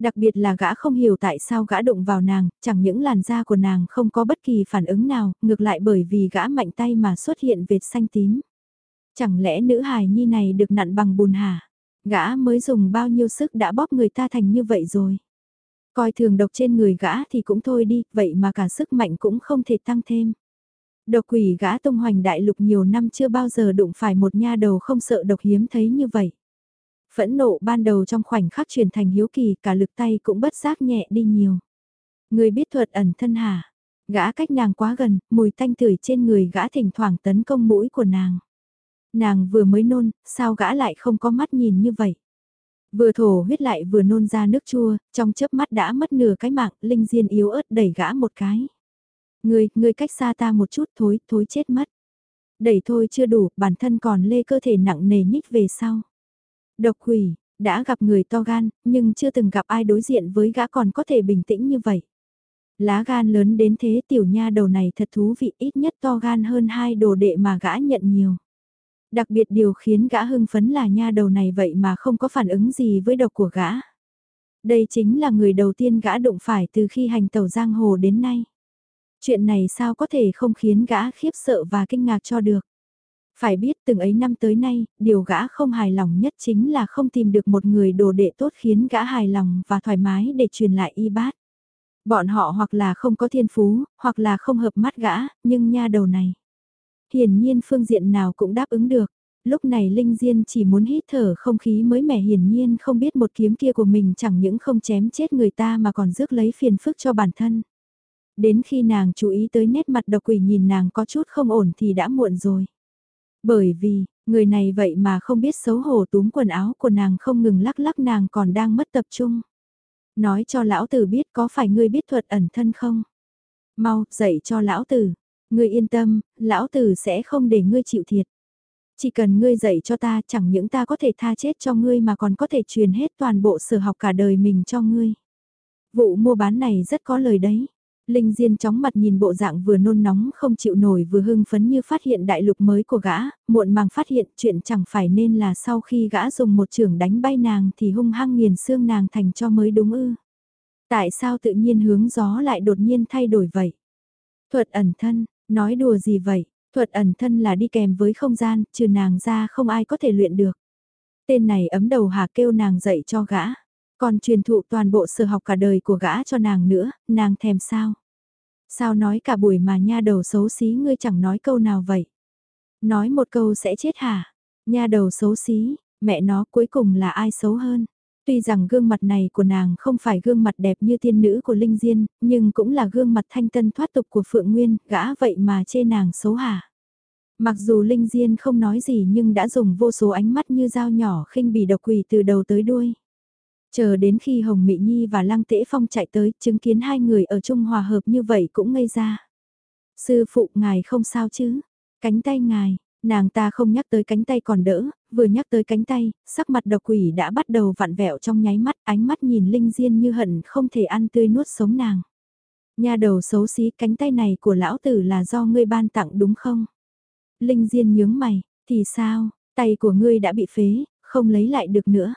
Đặc biệt là gã không hiểu tại sao gã đụng vào nàng, chẳng những làn da của nàng không có bất kỳ phản ứng nào, ngược lại bởi vì gã mạnh tay mà xuất hiện vệt xanh tím. Chẳng lẽ nữ hài nhi này được nặn bằng bùn hả? Gã mới dùng bao nhiêu sức đã bóp người ta thành như vậy rồi. Coi thường độc trên người gã thì cũng thôi đi, vậy mà cả sức mạnh cũng không thể tăng thêm. Độc quỷ gã tung hoành đại lục nhiều năm chưa bao giờ đụng phải một nha đầu không sợ độc hiếm thấy như vậy. Phẫn nộ ban đầu trong khoảnh khắc chuyển thành hiếu kỳ cả lực tay cũng bất giác nhẹ đi nhiều. Người biết thuật ẩn thân hả? Gã cách nàng quá gần, mùi tanh tưởi trên người gã thỉnh thoảng tấn công mũi của nàng. Nàng vừa mới nôn, sao gã lại không có mắt nhìn như vậy? Vừa thổ huyết lại vừa nôn ra nước chua, trong chớp mắt đã mất nửa cái mạng, Linh Diên yếu ớt đẩy gã một cái. Ngươi, ngươi cách xa ta một chút thối, thối chết mất. Đẩy thôi chưa đủ, bản thân còn lê cơ thể nặng nề nhích về sau. Độc quỷ, đã gặp người to gan, nhưng chưa từng gặp ai đối diện với gã còn có thể bình tĩnh như vậy. Lá gan lớn đến thế tiểu nha đầu này thật thú vị ít nhất to gan hơn hai đồ đệ mà gã nhận nhiều. Đặc biệt điều khiến gã hưng phấn là nha đầu này vậy mà không có phản ứng gì với độc của gã. Đây chính là người đầu tiên gã đụng phải từ khi hành tàu giang hồ đến nay. Chuyện này sao có thể không khiến gã khiếp sợ và kinh ngạc cho được. Phải biết từng ấy năm tới nay, điều gã không hài lòng nhất chính là không tìm được một người đồ đệ tốt khiến gã hài lòng và thoải mái để truyền lại y bát. Bọn họ hoặc là không có thiên phú, hoặc là không hợp mắt gã, nhưng nha đầu này. Hiển nhiên phương diện nào cũng đáp ứng được. Lúc này Linh Diên chỉ muốn hít thở không khí mới mẻ hiển nhiên không biết một kiếm kia của mình chẳng những không chém chết người ta mà còn rước lấy phiền phức cho bản thân. Đến khi nàng chú ý tới nét mặt độc quỷ nhìn nàng có chút không ổn thì đã muộn rồi. Bởi vì, người này vậy mà không biết xấu hổ túm quần áo của nàng không ngừng lắc lắc nàng còn đang mất tập trung. Nói cho lão tử biết có phải ngươi biết thuật ẩn thân không? Mau, dạy cho lão tử. Ngươi yên tâm, lão tử sẽ không để ngươi chịu thiệt. Chỉ cần ngươi dạy cho ta chẳng những ta có thể tha chết cho ngươi mà còn có thể truyền hết toàn bộ sở học cả đời mình cho ngươi. Vụ mua bán này rất có lời đấy. Linh Diên chóng mặt nhìn bộ dạng vừa nôn nóng không chịu nổi vừa hưng phấn như phát hiện đại lục mới của gã, muộn màng phát hiện chuyện chẳng phải nên là sau khi gã dùng một trường đánh bay nàng thì hung hăng nghiền xương nàng thành cho mới đúng ư. Tại sao tự nhiên hướng gió lại đột nhiên thay đổi vậy? Thuật ẩn thân, nói đùa gì vậy? Thuật ẩn thân là đi kèm với không gian, trừ nàng ra không ai có thể luyện được. Tên này ấm đầu hà kêu nàng dạy cho gã. Còn truyền thụ toàn bộ sở học cả đời của gã cho nàng nữa, nàng thèm sao? Sao nói cả buổi mà nha đầu xấu xí ngươi chẳng nói câu nào vậy? Nói một câu sẽ chết hả? Nha đầu xấu xí, mẹ nó cuối cùng là ai xấu hơn? Tuy rằng gương mặt này của nàng không phải gương mặt đẹp như tiên nữ của Linh Diên, nhưng cũng là gương mặt thanh tân thoát tục của Phượng Nguyên, gã vậy mà chê nàng xấu hả? Mặc dù Linh Diên không nói gì nhưng đã dùng vô số ánh mắt như dao nhỏ khinh bỉ độc quỷ từ đầu tới đuôi. Chờ đến khi Hồng Mị Nhi và Lăng Tễ Phong chạy tới, chứng kiến hai người ở chung hòa hợp như vậy cũng ngây ra. Sư phụ ngài không sao chứ? Cánh tay ngài, nàng ta không nhắc tới cánh tay còn đỡ, vừa nhắc tới cánh tay, sắc mặt độc quỷ đã bắt đầu vặn vẹo trong nháy mắt, ánh mắt nhìn Linh Diên như hận không thể ăn tươi nuốt sống nàng. Nhà đầu xấu xí cánh tay này của lão tử là do ngươi ban tặng đúng không? Linh Diên nhướng mày, thì sao, tay của ngươi đã bị phế, không lấy lại được nữa.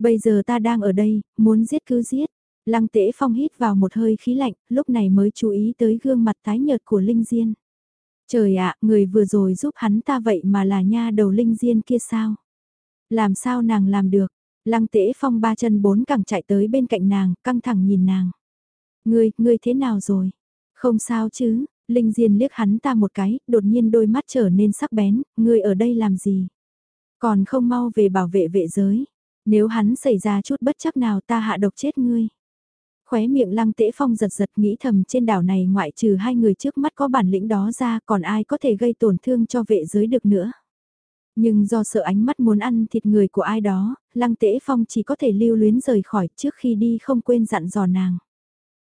Bây giờ ta đang ở đây, muốn giết cứ giết. Lăng tễ phong hít vào một hơi khí lạnh, lúc này mới chú ý tới gương mặt tái nhợt của Linh Diên. Trời ạ, người vừa rồi giúp hắn ta vậy mà là nha đầu Linh Diên kia sao? Làm sao nàng làm được? Lăng tễ phong ba chân bốn cẳng chạy tới bên cạnh nàng, căng thẳng nhìn nàng. Ngươi, ngươi thế nào rồi? Không sao chứ, Linh Diên liếc hắn ta một cái, đột nhiên đôi mắt trở nên sắc bén, ngươi ở đây làm gì? Còn không mau về bảo vệ vệ giới. Nếu hắn xảy ra chút bất chắc nào ta hạ độc chết ngươi. Khóe miệng lăng tễ phong giật giật nghĩ thầm trên đảo này ngoại trừ hai người trước mắt có bản lĩnh đó ra còn ai có thể gây tổn thương cho vệ giới được nữa. Nhưng do sợ ánh mắt muốn ăn thịt người của ai đó, lăng tễ phong chỉ có thể lưu luyến rời khỏi trước khi đi không quên dặn dò nàng.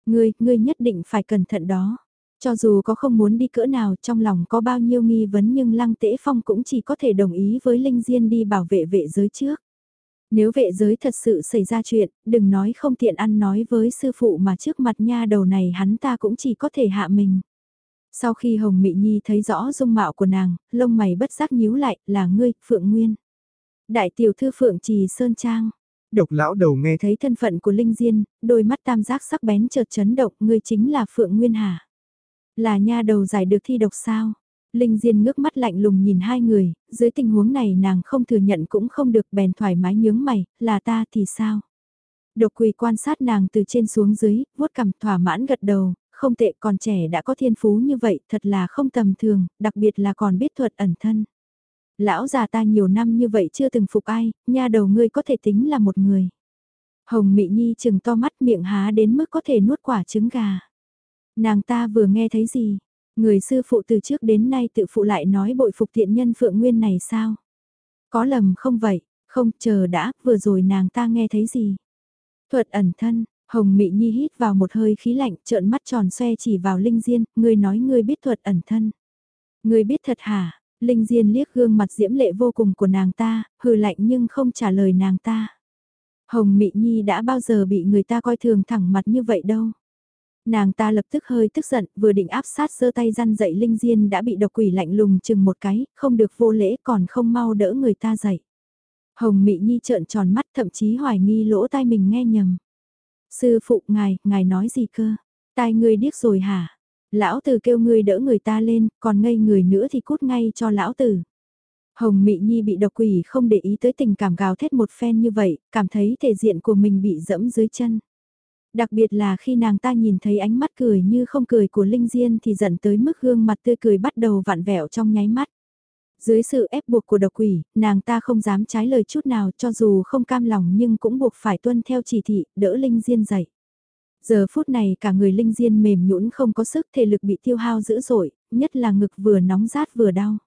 Ngươi, ngươi nhất định phải cẩn thận đó. Cho dù có không muốn đi cỡ nào trong lòng có bao nhiêu nghi vấn nhưng lăng tễ phong cũng chỉ có thể đồng ý với Linh Diên đi bảo vệ vệ giới trước. Nếu vệ giới thật sự xảy ra chuyện, đừng nói không tiện ăn nói với sư phụ mà trước mặt nha đầu này hắn ta cũng chỉ có thể hạ mình. Sau khi Hồng Mị Nhi thấy rõ dung mạo của nàng, lông mày bất giác nhíu lại, là ngươi, Phượng Nguyên. Đại tiểu thư Phượng Trì Sơn Trang. Độc lão đầu nghe thấy thân phận của Linh Diên, đôi mắt tam giác sắc bén chợt chấn động, ngươi chính là Phượng Nguyên hả? Là nha đầu giải được thi độc sao? Linh Diên ngước mắt lạnh lùng nhìn hai người, dưới tình huống này nàng không thừa nhận cũng không được bèn thoải mái nhướng mày, là ta thì sao? Độc quỳ quan sát nàng từ trên xuống dưới, vuốt cằm thỏa mãn gật đầu, không tệ còn trẻ đã có thiên phú như vậy thật là không tầm thường, đặc biệt là còn biết thuật ẩn thân. Lão già ta nhiều năm như vậy chưa từng phục ai, nha đầu ngươi có thể tính là một người. Hồng Mị Nhi chừng to mắt miệng há đến mức có thể nuốt quả trứng gà. Nàng ta vừa nghe thấy gì? Người sư phụ từ trước đến nay tự phụ lại nói bội phục thiện nhân Phượng Nguyên này sao? Có lầm không vậy? Không chờ đã, vừa rồi nàng ta nghe thấy gì? Thuật ẩn thân, Hồng Mị Nhi hít vào một hơi khí lạnh, trợn mắt tròn xoe chỉ vào Linh Diên, ngươi nói ngươi biết thuật ẩn thân. Ngươi biết thật hả? Linh Diên liếc gương mặt diễm lệ vô cùng của nàng ta, hừ lạnh nhưng không trả lời nàng ta. Hồng Mị Nhi đã bao giờ bị người ta coi thường thẳng mặt như vậy đâu. Nàng ta lập tức hơi tức giận, vừa định áp sát giơ tay răn dậy Linh Diên đã bị độc quỷ lạnh lùng chừng một cái, không được vô lễ còn không mau đỡ người ta dậy. Hồng Mị Nhi trợn tròn mắt thậm chí hoài nghi lỗ tai mình nghe nhầm. Sư phụ ngài, ngài nói gì cơ? Tai ngươi điếc rồi hả? Lão tử kêu ngươi đỡ người ta lên, còn ngây người nữa thì cút ngay cho lão tử. Hồng Mị Nhi bị độc quỷ không để ý tới tình cảm gào thét một phen như vậy, cảm thấy thể diện của mình bị dẫm dưới chân. Đặc biệt là khi nàng ta nhìn thấy ánh mắt cười như không cười của Linh Diên thì giận tới mức gương mặt tươi cười bắt đầu vặn vẹo trong nháy mắt. Dưới sự ép buộc của độc quỷ, nàng ta không dám trái lời chút nào cho dù không cam lòng nhưng cũng buộc phải tuân theo chỉ thị, đỡ Linh Diên dậy. Giờ phút này cả người Linh Diên mềm nhũn không có sức thể lực bị tiêu hao dữ dội, nhất là ngực vừa nóng rát vừa đau.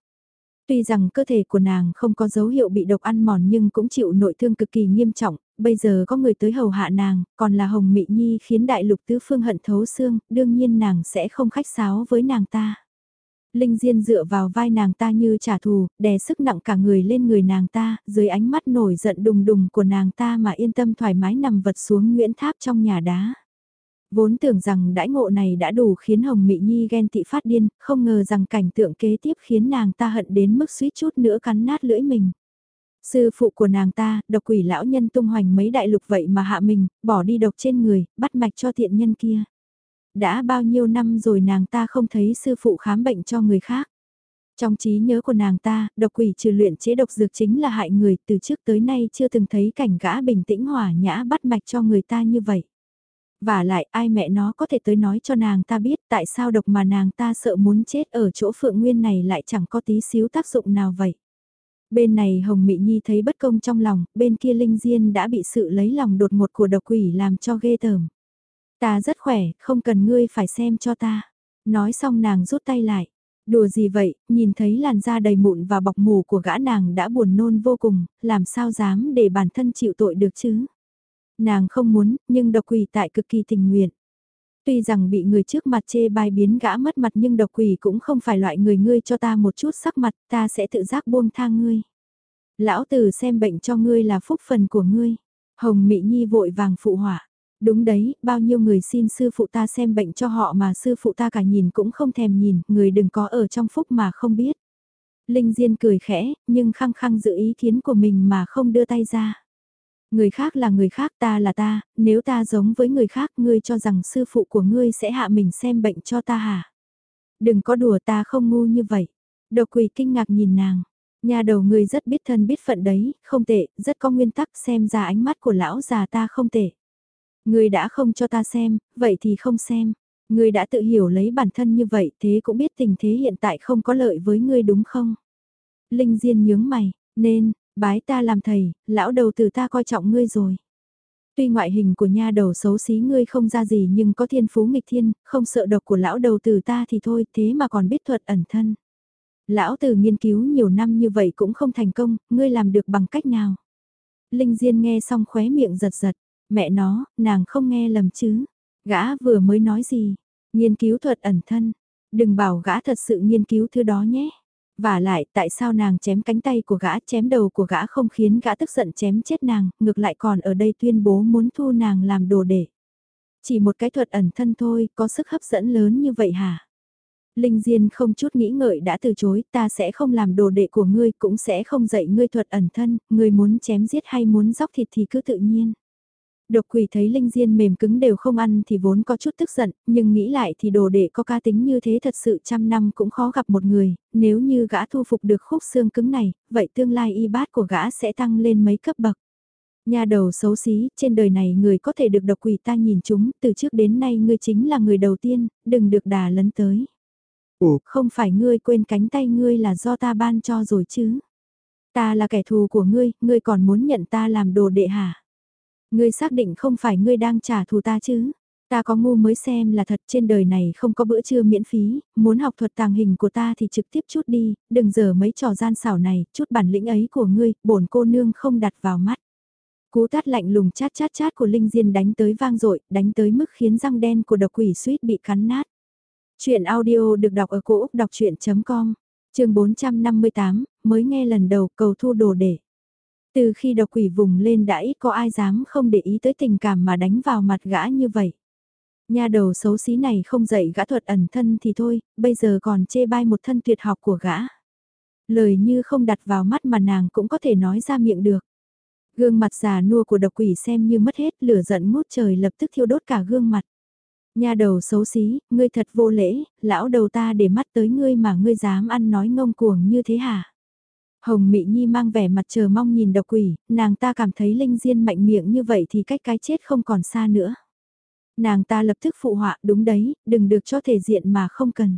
Tuy rằng cơ thể của nàng không có dấu hiệu bị độc ăn mòn nhưng cũng chịu nội thương cực kỳ nghiêm trọng, bây giờ có người tới hầu hạ nàng, còn là Hồng Mị Nhi khiến đại lục tứ phương hận thấu xương, đương nhiên nàng sẽ không khách sáo với nàng ta. Linh Diên dựa vào vai nàng ta như trả thù, đè sức nặng cả người lên người nàng ta, dưới ánh mắt nổi giận đùng đùng của nàng ta mà yên tâm thoải mái nằm vật xuống Nguyễn Tháp trong nhà đá. Vốn tưởng rằng đãi ngộ này đã đủ khiến Hồng Mị Nhi ghen tị phát điên, không ngờ rằng cảnh tượng kế tiếp khiến nàng ta hận đến mức suýt chút nữa cắn nát lưỡi mình. Sư phụ của nàng ta, độc quỷ lão nhân tung hoành mấy đại lục vậy mà hạ mình, bỏ đi độc trên người, bắt mạch cho thiện nhân kia. Đã bao nhiêu năm rồi nàng ta không thấy sư phụ khám bệnh cho người khác. Trong trí nhớ của nàng ta, độc quỷ trừ luyện chế độc dược chính là hại người, từ trước tới nay chưa từng thấy cảnh gã bình tĩnh hỏa nhã bắt mạch cho người ta như vậy. Và lại ai mẹ nó có thể tới nói cho nàng ta biết tại sao độc mà nàng ta sợ muốn chết ở chỗ phượng nguyên này lại chẳng có tí xíu tác dụng nào vậy. Bên này Hồng Mị Nhi thấy bất công trong lòng, bên kia Linh Diên đã bị sự lấy lòng đột ngột của độc quỷ làm cho ghê tởm. Ta rất khỏe, không cần ngươi phải xem cho ta. Nói xong nàng rút tay lại. Đùa gì vậy, nhìn thấy làn da đầy mụn và bọc mù của gã nàng đã buồn nôn vô cùng, làm sao dám để bản thân chịu tội được chứ. Nàng không muốn, nhưng độc quỷ tại cực kỳ tình nguyện. Tuy rằng bị người trước mặt chê bai biến gã mất mặt nhưng độc quỷ cũng không phải loại người ngươi cho ta một chút sắc mặt, ta sẽ tự giác buông tha ngươi. Lão tử xem bệnh cho ngươi là phúc phần của ngươi. Hồng Mị Nhi vội vàng phụ họa. Đúng đấy, bao nhiêu người xin sư phụ ta xem bệnh cho họ mà sư phụ ta cả nhìn cũng không thèm nhìn, người đừng có ở trong phúc mà không biết. Linh Diên cười khẽ, nhưng khăng khăng giữ ý kiến của mình mà không đưa tay ra. Người khác là người khác ta là ta, nếu ta giống với người khác ngươi cho rằng sư phụ của ngươi sẽ hạ mình xem bệnh cho ta hả? Đừng có đùa ta không ngu như vậy. Độc quỷ kinh ngạc nhìn nàng. Nhà đầu ngươi rất biết thân biết phận đấy, không tệ, rất có nguyên tắc xem ra ánh mắt của lão già ta không tệ. Ngươi đã không cho ta xem, vậy thì không xem. Ngươi đã tự hiểu lấy bản thân như vậy thế cũng biết tình thế hiện tại không có lợi với ngươi đúng không? Linh Diên nhướng mày, nên, Bái ta làm thầy, lão đầu từ ta coi trọng ngươi rồi. Tuy ngoại hình của nha đầu xấu xí ngươi không ra gì nhưng có thiên phú nghịch thiên, không sợ độc của lão đầu từ ta thì thôi, thế mà còn biết thuật ẩn thân. Lão từ nghiên cứu nhiều năm như vậy cũng không thành công, ngươi làm được bằng cách nào? Linh Diên nghe xong khóe miệng giật giật, mẹ nó, nàng không nghe lầm chứ. Gã vừa mới nói gì? Nghiên cứu thuật ẩn thân. Đừng bảo gã thật sự nghiên cứu thứ đó nhé. Và lại tại sao nàng chém cánh tay của gã chém đầu của gã không khiến gã tức giận chém chết nàng, ngược lại còn ở đây tuyên bố muốn thu nàng làm đồ để. Chỉ một cái thuật ẩn thân thôi, có sức hấp dẫn lớn như vậy hả? Linh Diên không chút nghĩ ngợi đã từ chối, ta sẽ không làm đồ đệ của ngươi, cũng sẽ không dạy ngươi thuật ẩn thân, ngươi muốn chém giết hay muốn dóc thịt thì cứ tự nhiên. Độc quỷ thấy linh diên mềm cứng đều không ăn thì vốn có chút tức giận, nhưng nghĩ lại thì đồ đệ có ca tính như thế thật sự trăm năm cũng khó gặp một người, nếu như gã thu phục được khúc xương cứng này, vậy tương lai y bát của gã sẽ tăng lên mấy cấp bậc. Nhà đầu xấu xí, trên đời này người có thể được độc quỷ ta nhìn chúng, từ trước đến nay ngươi chính là người đầu tiên, đừng được đà lấn tới. Ủa, không phải ngươi quên cánh tay ngươi là do ta ban cho rồi chứ? Ta là kẻ thù của ngươi, ngươi còn muốn nhận ta làm đồ đệ hả? Ngươi xác định không phải ngươi đang trả thù ta chứ? Ta có ngu mới xem là thật trên đời này không có bữa trưa miễn phí, muốn học thuật tàng hình của ta thì trực tiếp chút đi, đừng giờ mấy trò gian xảo này, chút bản lĩnh ấy của ngươi, bổn cô nương không đặt vào mắt. Cú tát lạnh lùng chát chát chát của Linh Diên đánh tới vang dội đánh tới mức khiến răng đen của độc quỷ suýt bị cắn nát. Chuyện audio được đọc ở cổ Úc đọc chuyện.com, trường 458, mới nghe lần đầu cầu thu đồ để. Từ khi độc quỷ vùng lên đã ít có ai dám không để ý tới tình cảm mà đánh vào mặt gã như vậy. Nhà đầu xấu xí này không dạy gã thuật ẩn thân thì thôi, bây giờ còn chê bai một thân tuyệt học của gã. Lời như không đặt vào mắt mà nàng cũng có thể nói ra miệng được. Gương mặt già nua của độc quỷ xem như mất hết lửa giận ngút trời lập tức thiêu đốt cả gương mặt. Nhà đầu xấu xí, ngươi thật vô lễ, lão đầu ta để mắt tới ngươi mà ngươi dám ăn nói ngông cuồng như thế hả? Hồng Mị Nhi mang vẻ mặt chờ mong nhìn độc quỷ, nàng ta cảm thấy Linh Diên mạnh miệng như vậy thì cách cái chết không còn xa nữa. Nàng ta lập tức phụ họa đúng đấy, đừng được cho thể diện mà không cần.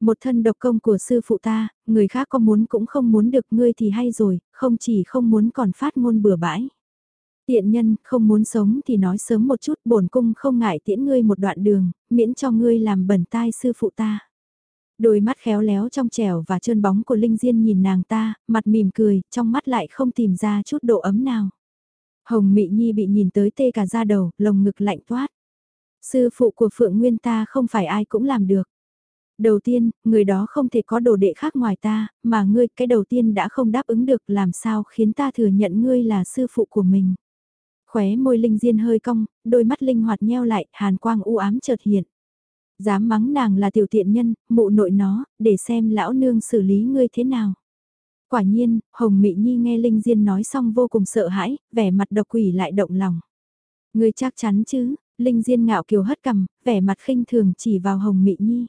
Một thân độc công của sư phụ ta, người khác có muốn cũng không muốn được ngươi thì hay rồi, không chỉ không muốn còn phát ngôn bừa bãi. Tiện nhân, không muốn sống thì nói sớm một chút, bổn cung không ngại tiễn ngươi một đoạn đường, miễn cho ngươi làm bẩn tai sư phụ ta. Đôi mắt khéo léo trong trẻo và trơn bóng của Linh Diên nhìn nàng ta, mặt mỉm cười, trong mắt lại không tìm ra chút độ ấm nào. Hồng Mị Nhi bị nhìn tới tê cả da đầu, lồng ngực lạnh toát. Sư phụ của Phượng Nguyên ta không phải ai cũng làm được. Đầu tiên, người đó không thể có đồ đệ khác ngoài ta, mà ngươi cái đầu tiên đã không đáp ứng được làm sao khiến ta thừa nhận ngươi là sư phụ của mình. Khóe môi Linh Diên hơi cong, đôi mắt linh hoạt nheo lại, hàn quang u ám chợt hiện. Dám mắng nàng là tiểu tiện nhân, mụ nội nó, để xem lão nương xử lý ngươi thế nào. Quả nhiên, Hồng Mị Nhi nghe Linh Diên nói xong vô cùng sợ hãi, vẻ mặt độc quỷ lại động lòng. Ngươi chắc chắn chứ, Linh Diên ngạo kiều hất cằm vẻ mặt khinh thường chỉ vào Hồng Mị Nhi.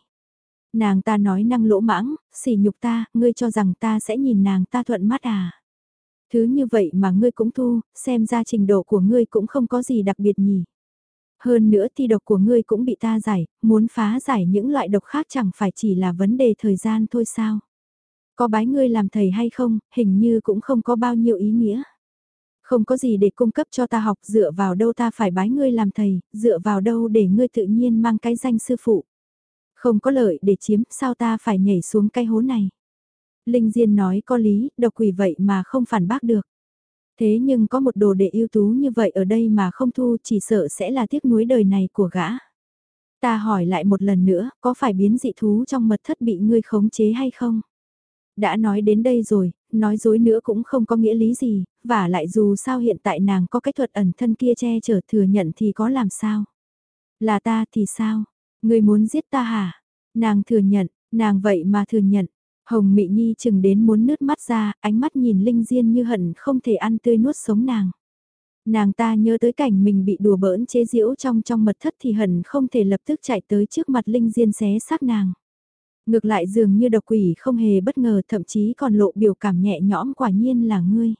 Nàng ta nói năng lỗ mãng, xỉ nhục ta, ngươi cho rằng ta sẽ nhìn nàng ta thuận mắt à. Thứ như vậy mà ngươi cũng thu, xem ra trình độ của ngươi cũng không có gì đặc biệt nhỉ. Hơn nữa thi độc của ngươi cũng bị ta giải, muốn phá giải những loại độc khác chẳng phải chỉ là vấn đề thời gian thôi sao. Có bái ngươi làm thầy hay không, hình như cũng không có bao nhiêu ý nghĩa. Không có gì để cung cấp cho ta học dựa vào đâu ta phải bái ngươi làm thầy, dựa vào đâu để ngươi tự nhiên mang cái danh sư phụ. Không có lợi để chiếm, sao ta phải nhảy xuống cái hố này. Linh Diên nói có lý, độc quỷ vậy mà không phản bác được. Thế nhưng có một đồ đệ ưu tú như vậy ở đây mà không thu chỉ sợ sẽ là tiếc nuối đời này của gã. Ta hỏi lại một lần nữa, có phải biến dị thú trong mật thất bị ngươi khống chế hay không? Đã nói đến đây rồi, nói dối nữa cũng không có nghĩa lý gì, và lại dù sao hiện tại nàng có cái thuật ẩn thân kia che chở thừa nhận thì có làm sao? Là ta thì sao? Ngươi muốn giết ta hả? Nàng thừa nhận, nàng vậy mà thừa nhận. Hồng Mị Nhi chừng đến muốn nứt mắt ra, ánh mắt nhìn Linh Diên như hận không thể ăn tươi nuốt sống nàng. Nàng ta nhớ tới cảnh mình bị đùa bỡn chế giễu trong trong mật thất thì hận không thể lập tức chạy tới trước mặt Linh Diên xé xác nàng. Ngược lại dường như độc quỷ không hề bất ngờ thậm chí còn lộ biểu cảm nhẹ nhõm quả nhiên là ngươi.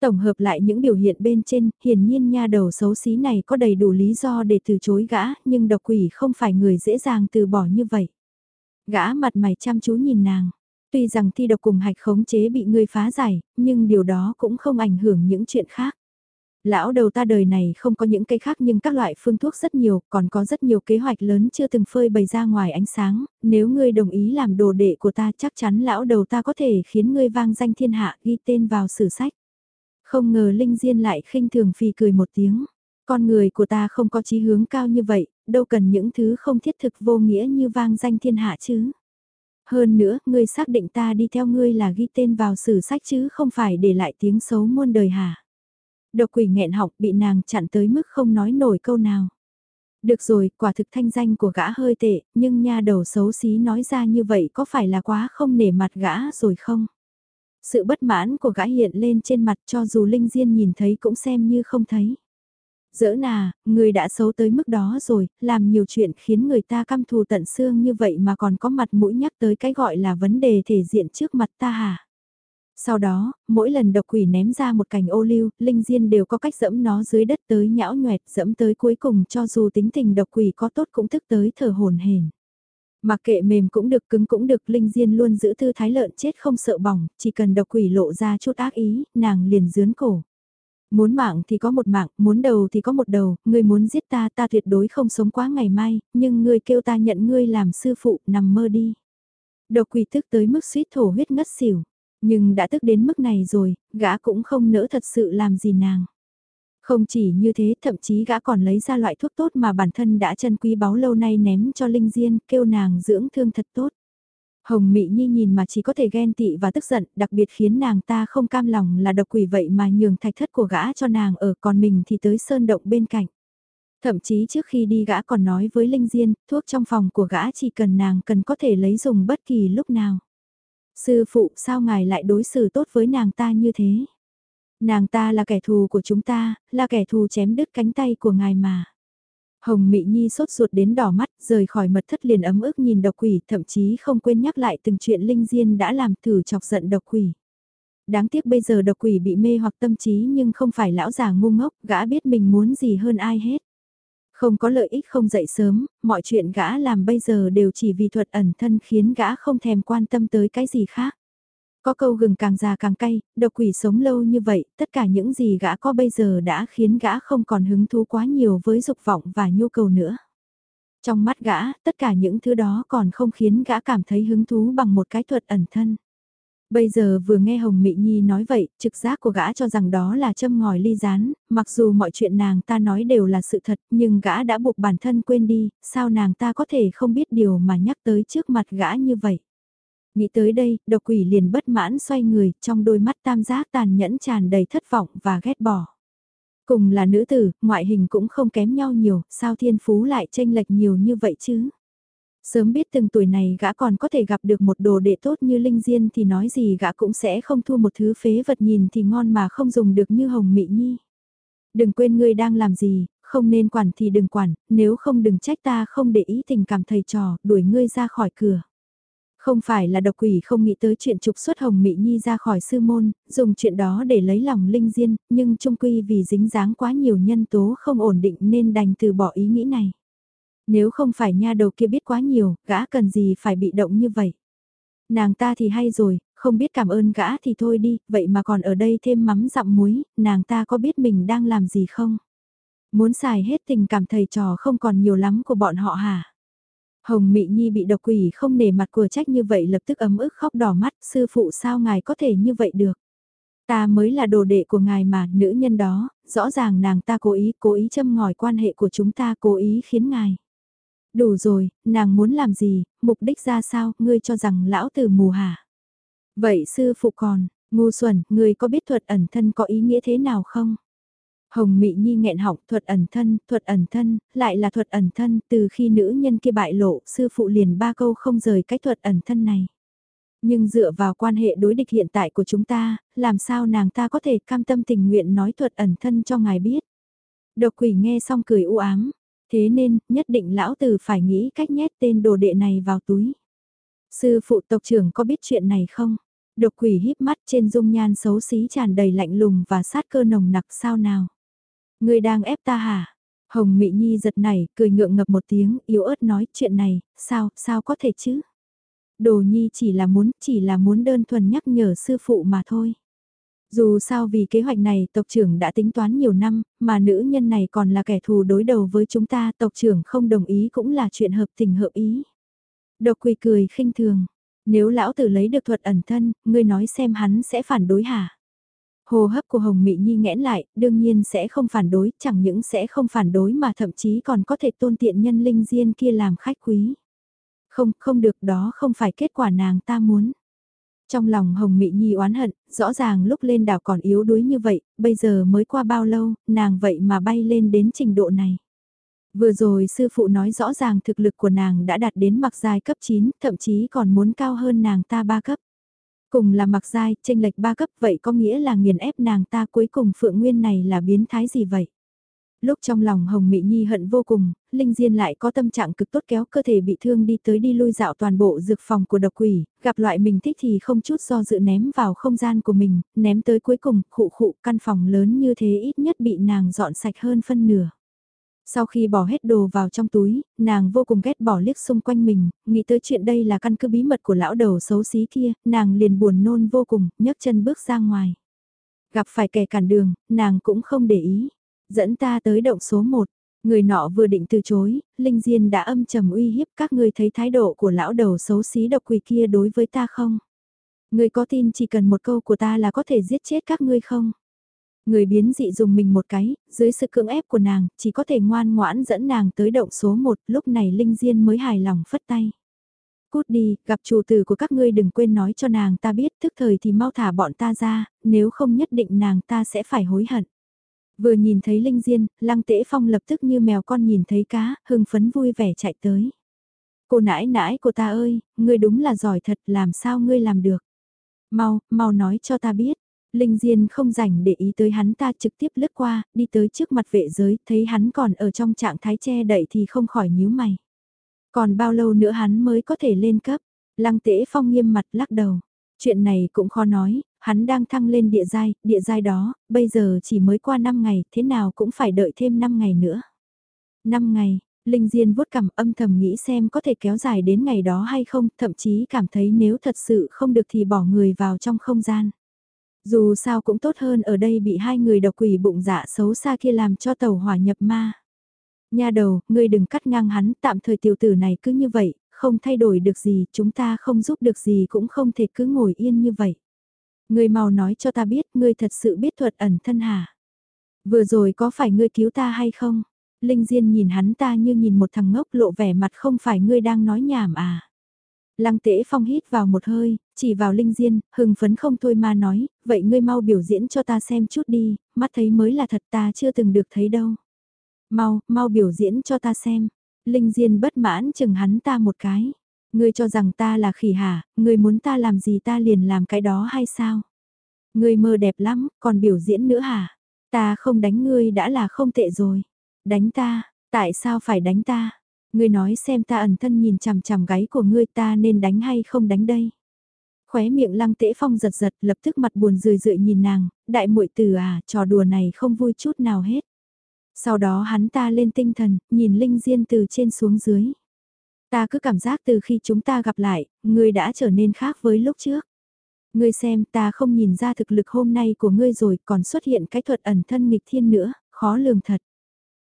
Tổng hợp lại những biểu hiện bên trên, hiển nhiên nha đầu xấu xí này có đầy đủ lý do để từ chối gã, nhưng độc quỷ không phải người dễ dàng từ bỏ như vậy. Gã mặt mày chăm chú nhìn nàng, tuy rằng thi độc cùng hạch khống chế bị ngươi phá giải, nhưng điều đó cũng không ảnh hưởng những chuyện khác. Lão đầu ta đời này không có những cây khác nhưng các loại phương thuốc rất nhiều, còn có rất nhiều kế hoạch lớn chưa từng phơi bày ra ngoài ánh sáng, nếu ngươi đồng ý làm đồ đệ của ta chắc chắn lão đầu ta có thể khiến ngươi vang danh thiên hạ ghi tên vào sử sách. Không ngờ Linh Diên lại khinh thường phì cười một tiếng. Con người của ta không có chí hướng cao như vậy, đâu cần những thứ không thiết thực vô nghĩa như vang danh thiên hạ chứ. Hơn nữa, ngươi xác định ta đi theo ngươi là ghi tên vào sử sách chứ không phải để lại tiếng xấu muôn đời hả. Độc quỷ nghẹn học bị nàng chặn tới mức không nói nổi câu nào. Được rồi, quả thực thanh danh của gã hơi tệ, nhưng nha đầu xấu xí nói ra như vậy có phải là quá không nể mặt gã rồi không? Sự bất mãn của gã hiện lên trên mặt cho dù Linh Diên nhìn thấy cũng xem như không thấy. Dỡ nà, người đã xấu tới mức đó rồi, làm nhiều chuyện khiến người ta căm thù tận xương như vậy mà còn có mặt mũi nhắc tới cái gọi là vấn đề thể diện trước mặt ta hả? Sau đó, mỗi lần độc quỷ ném ra một cành ô lưu, Linh Diên đều có cách dẫm nó dưới đất tới nhão nhoẹt, dẫm tới cuối cùng cho dù tính tình độc quỷ có tốt cũng thức tới thở hồn hển. Mặc kệ mềm cũng được cứng cũng được Linh Diên luôn giữ tư thái lợn chết không sợ bỏng, chỉ cần độc quỷ lộ ra chút ác ý, nàng liền dướn cổ. Muốn mạng thì có một mạng, muốn đầu thì có một đầu, ngươi muốn giết ta ta tuyệt đối không sống quá ngày mai, nhưng ngươi kêu ta nhận ngươi làm sư phụ nằm mơ đi. Độc quỷ tức tới mức suýt thổ huyết ngất xỉu, nhưng đã tức đến mức này rồi, gã cũng không nỡ thật sự làm gì nàng. Không chỉ như thế, thậm chí gã còn lấy ra loại thuốc tốt mà bản thân đã chân quý báu lâu nay ném cho Linh Diên, kêu nàng dưỡng thương thật tốt. Hồng Mị Nhi nhìn mà chỉ có thể ghen tị và tức giận, đặc biệt khiến nàng ta không cam lòng là độc quỷ vậy mà nhường thạch thất của gã cho nàng ở còn mình thì tới sơn động bên cạnh. Thậm chí trước khi đi gã còn nói với Linh Diên, thuốc trong phòng của gã chỉ cần nàng cần có thể lấy dùng bất kỳ lúc nào. Sư phụ sao ngài lại đối xử tốt với nàng ta như thế? Nàng ta là kẻ thù của chúng ta, là kẻ thù chém đứt cánh tay của ngài mà. Hồng Mị Nhi sốt ruột đến đỏ mắt, rời khỏi mật thất liền ấm ức nhìn độc quỷ, thậm chí không quên nhắc lại từng chuyện Linh Diên đã làm thử chọc giận độc quỷ. Đáng tiếc bây giờ độc quỷ bị mê hoặc tâm trí nhưng không phải lão già ngu ngốc, gã biết mình muốn gì hơn ai hết. Không có lợi ích không dậy sớm, mọi chuyện gã làm bây giờ đều chỉ vì thuật ẩn thân khiến gã không thèm quan tâm tới cái gì khác. Có câu gừng càng già càng cay, độc quỷ sống lâu như vậy, tất cả những gì gã có bây giờ đã khiến gã không còn hứng thú quá nhiều với dục vọng và nhu cầu nữa. Trong mắt gã, tất cả những thứ đó còn không khiến gã cảm thấy hứng thú bằng một cái thuật ẩn thân. Bây giờ vừa nghe Hồng Mị Nhi nói vậy, trực giác của gã cho rằng đó là châm ngòi ly rán, mặc dù mọi chuyện nàng ta nói đều là sự thật, nhưng gã đã buộc bản thân quên đi, sao nàng ta có thể không biết điều mà nhắc tới trước mặt gã như vậy. Nghĩ tới đây, độc quỷ liền bất mãn xoay người, trong đôi mắt tam giác tàn nhẫn tràn đầy thất vọng và ghét bỏ. Cùng là nữ tử, ngoại hình cũng không kém nhau nhiều, sao thiên phú lại tranh lệch nhiều như vậy chứ? Sớm biết từng tuổi này gã còn có thể gặp được một đồ đệ tốt như Linh Diên thì nói gì gã cũng sẽ không thua một thứ phế vật nhìn thì ngon mà không dùng được như Hồng Mị Nhi. Đừng quên ngươi đang làm gì, không nên quản thì đừng quản, nếu không đừng trách ta không để ý tình cảm thầy trò, đuổi ngươi ra khỏi cửa. Không phải là độc quỷ không nghĩ tới chuyện trục xuất Hồng Mị Nhi ra khỏi sư môn, dùng chuyện đó để lấy lòng Linh Diên, nhưng trung quy vì dính dáng quá nhiều nhân tố không ổn định nên đành từ bỏ ý nghĩ này. Nếu không phải nha đầu kia biết quá nhiều, gã cần gì phải bị động như vậy. Nàng ta thì hay rồi, không biết cảm ơn gã thì thôi đi, vậy mà còn ở đây thêm mắm dặm muối, nàng ta có biết mình đang làm gì không? Muốn xài hết tình cảm thầy trò không còn nhiều lắm của bọn họ hả? Hồng Mị Nhi bị độc quỷ không nể mặt của trách như vậy lập tức ấm ức khóc đỏ mắt, sư phụ sao ngài có thể như vậy được. Ta mới là đồ đệ của ngài mà, nữ nhân đó, rõ ràng nàng ta cố ý, cố ý châm ngòi quan hệ của chúng ta, cố ý khiến ngài. Đủ rồi, nàng muốn làm gì, mục đích ra sao, ngươi cho rằng lão tử mù hả? Vậy sư phụ còn, ngu xuẩn, ngươi có biết thuật ẩn thân có ý nghĩa thế nào không? Hồng Mị Nhi nghẹn họng thuật ẩn thân, thuật ẩn thân, lại là thuật ẩn thân, từ khi nữ nhân kia bại lộ, sư phụ liền ba câu không rời cách thuật ẩn thân này. Nhưng dựa vào quan hệ đối địch hiện tại của chúng ta, làm sao nàng ta có thể cam tâm tình nguyện nói thuật ẩn thân cho ngài biết. Độc quỷ nghe xong cười u ám, thế nên nhất định lão tử phải nghĩ cách nhét tên đồ đệ này vào túi. Sư phụ tộc trưởng có biết chuyện này không? Độc quỷ híp mắt trên dung nhan xấu xí tràn đầy lạnh lùng và sát cơ nồng nặc sao nào? Người đang ép ta hả? Hồng Mị Nhi giật nảy, cười ngượng ngập một tiếng, yếu ớt nói chuyện này, sao, sao có thể chứ? Đồ Nhi chỉ là muốn, chỉ là muốn đơn thuần nhắc nhở sư phụ mà thôi. Dù sao vì kế hoạch này tộc trưởng đã tính toán nhiều năm, mà nữ nhân này còn là kẻ thù đối đầu với chúng ta, tộc trưởng không đồng ý cũng là chuyện hợp tình hợp ý. Độc quỳ cười khinh thường, nếu lão tử lấy được thuật ẩn thân, ngươi nói xem hắn sẽ phản đối hả? Hồ hấp của Hồng Mị Nhi nghẽn lại, đương nhiên sẽ không phản đối, chẳng những sẽ không phản đối mà thậm chí còn có thể tôn tiện nhân linh diên kia làm khách quý. Không, không được đó không phải kết quả nàng ta muốn. Trong lòng Hồng Mị Nhi oán hận, rõ ràng lúc lên đảo còn yếu đuối như vậy, bây giờ mới qua bao lâu, nàng vậy mà bay lên đến trình độ này. Vừa rồi sư phụ nói rõ ràng thực lực của nàng đã đạt đến mặc dài cấp 9, thậm chí còn muốn cao hơn nàng ta ba cấp. Cùng là mặc dai, tranh lệch ba cấp vậy có nghĩa là nghiền ép nàng ta cuối cùng Phượng Nguyên này là biến thái gì vậy? Lúc trong lòng Hồng Mị Nhi hận vô cùng, Linh Diên lại có tâm trạng cực tốt kéo cơ thể bị thương đi tới đi lui dạo toàn bộ dược phòng của độc quỷ, gặp loại mình thích thì không chút do dự ném vào không gian của mình, ném tới cuối cùng, khụ khụ căn phòng lớn như thế ít nhất bị nàng dọn sạch hơn phân nửa. Sau khi bỏ hết đồ vào trong túi, nàng vô cùng ghét bỏ liếc xung quanh mình, nghĩ tới chuyện đây là căn cứ bí mật của lão đầu xấu xí kia, nàng liền buồn nôn vô cùng, nhấc chân bước ra ngoài. Gặp phải kẻ cản đường, nàng cũng không để ý. Dẫn ta tới động số 1, người nọ vừa định từ chối, Linh Diên đã âm trầm uy hiếp các ngươi thấy thái độ của lão đầu xấu xí độc quỷ kia đối với ta không? Người có tin chỉ cần một câu của ta là có thể giết chết các ngươi không? Người biến dị dùng mình một cái, dưới sự cưỡng ép của nàng, chỉ có thể ngoan ngoãn dẫn nàng tới động số 1, lúc này Linh Diên mới hài lòng phất tay. Cút đi, gặp chủ tử của các ngươi đừng quên nói cho nàng ta biết, thức thời thì mau thả bọn ta ra, nếu không nhất định nàng ta sẽ phải hối hận. Vừa nhìn thấy Linh Diên, Lăng Tễ Phong lập tức như mèo con nhìn thấy cá, hưng phấn vui vẻ chạy tới. Cô nãi nãi của ta ơi, ngươi đúng là giỏi thật, làm sao ngươi làm được? Mau, mau nói cho ta biết. Linh Diên không rảnh để ý tới hắn ta trực tiếp lướt qua, đi tới trước mặt vệ giới, thấy hắn còn ở trong trạng thái che đậy thì không khỏi nhíu mày. Còn bao lâu nữa hắn mới có thể lên cấp? Lăng tễ phong nghiêm mặt lắc đầu. Chuyện này cũng khó nói, hắn đang thăng lên địa giai, địa giai đó, bây giờ chỉ mới qua 5 ngày, thế nào cũng phải đợi thêm 5 ngày nữa. 5 ngày, Linh Diên vuốt cằm âm thầm nghĩ xem có thể kéo dài đến ngày đó hay không, thậm chí cảm thấy nếu thật sự không được thì bỏ người vào trong không gian. Dù sao cũng tốt hơn ở đây bị hai người độc quỷ bụng dạ xấu xa kia làm cho tàu hỏa nhập ma. Nha đầu, ngươi đừng cắt ngang hắn, tạm thời tiểu tử này cứ như vậy, không thay đổi được gì, chúng ta không giúp được gì cũng không thể cứ ngồi yên như vậy. Ngươi mau nói cho ta biết, ngươi thật sự biết thuật ẩn thân hả? Vừa rồi có phải ngươi cứu ta hay không? Linh Diên nhìn hắn ta như nhìn một thằng ngốc lộ vẻ mặt không phải ngươi đang nói nhảm à? Lăng tễ phong hít vào một hơi, chỉ vào Linh Diên, hừng phấn không thôi mà nói, vậy ngươi mau biểu diễn cho ta xem chút đi, mắt thấy mới là thật ta chưa từng được thấy đâu. Mau, mau biểu diễn cho ta xem. Linh Diên bất mãn chừng hắn ta một cái. Ngươi cho rằng ta là khỉ hả, ngươi muốn ta làm gì ta liền làm cái đó hay sao? Ngươi mơ đẹp lắm, còn biểu diễn nữa hả? Ta không đánh ngươi đã là không tệ rồi. Đánh ta, tại sao phải đánh ta? Ngươi nói xem ta ẩn thân nhìn chằm chằm gáy của ngươi ta nên đánh hay không đánh đây? Khóe miệng lăng tễ phong giật giật lập tức mặt buồn rười rượi nhìn nàng, đại muội tử à, trò đùa này không vui chút nào hết. Sau đó hắn ta lên tinh thần, nhìn Linh Diên từ trên xuống dưới. Ta cứ cảm giác từ khi chúng ta gặp lại, ngươi đã trở nên khác với lúc trước. Ngươi xem ta không nhìn ra thực lực hôm nay của ngươi rồi còn xuất hiện cái thuật ẩn thân nghịch thiên nữa, khó lường thật.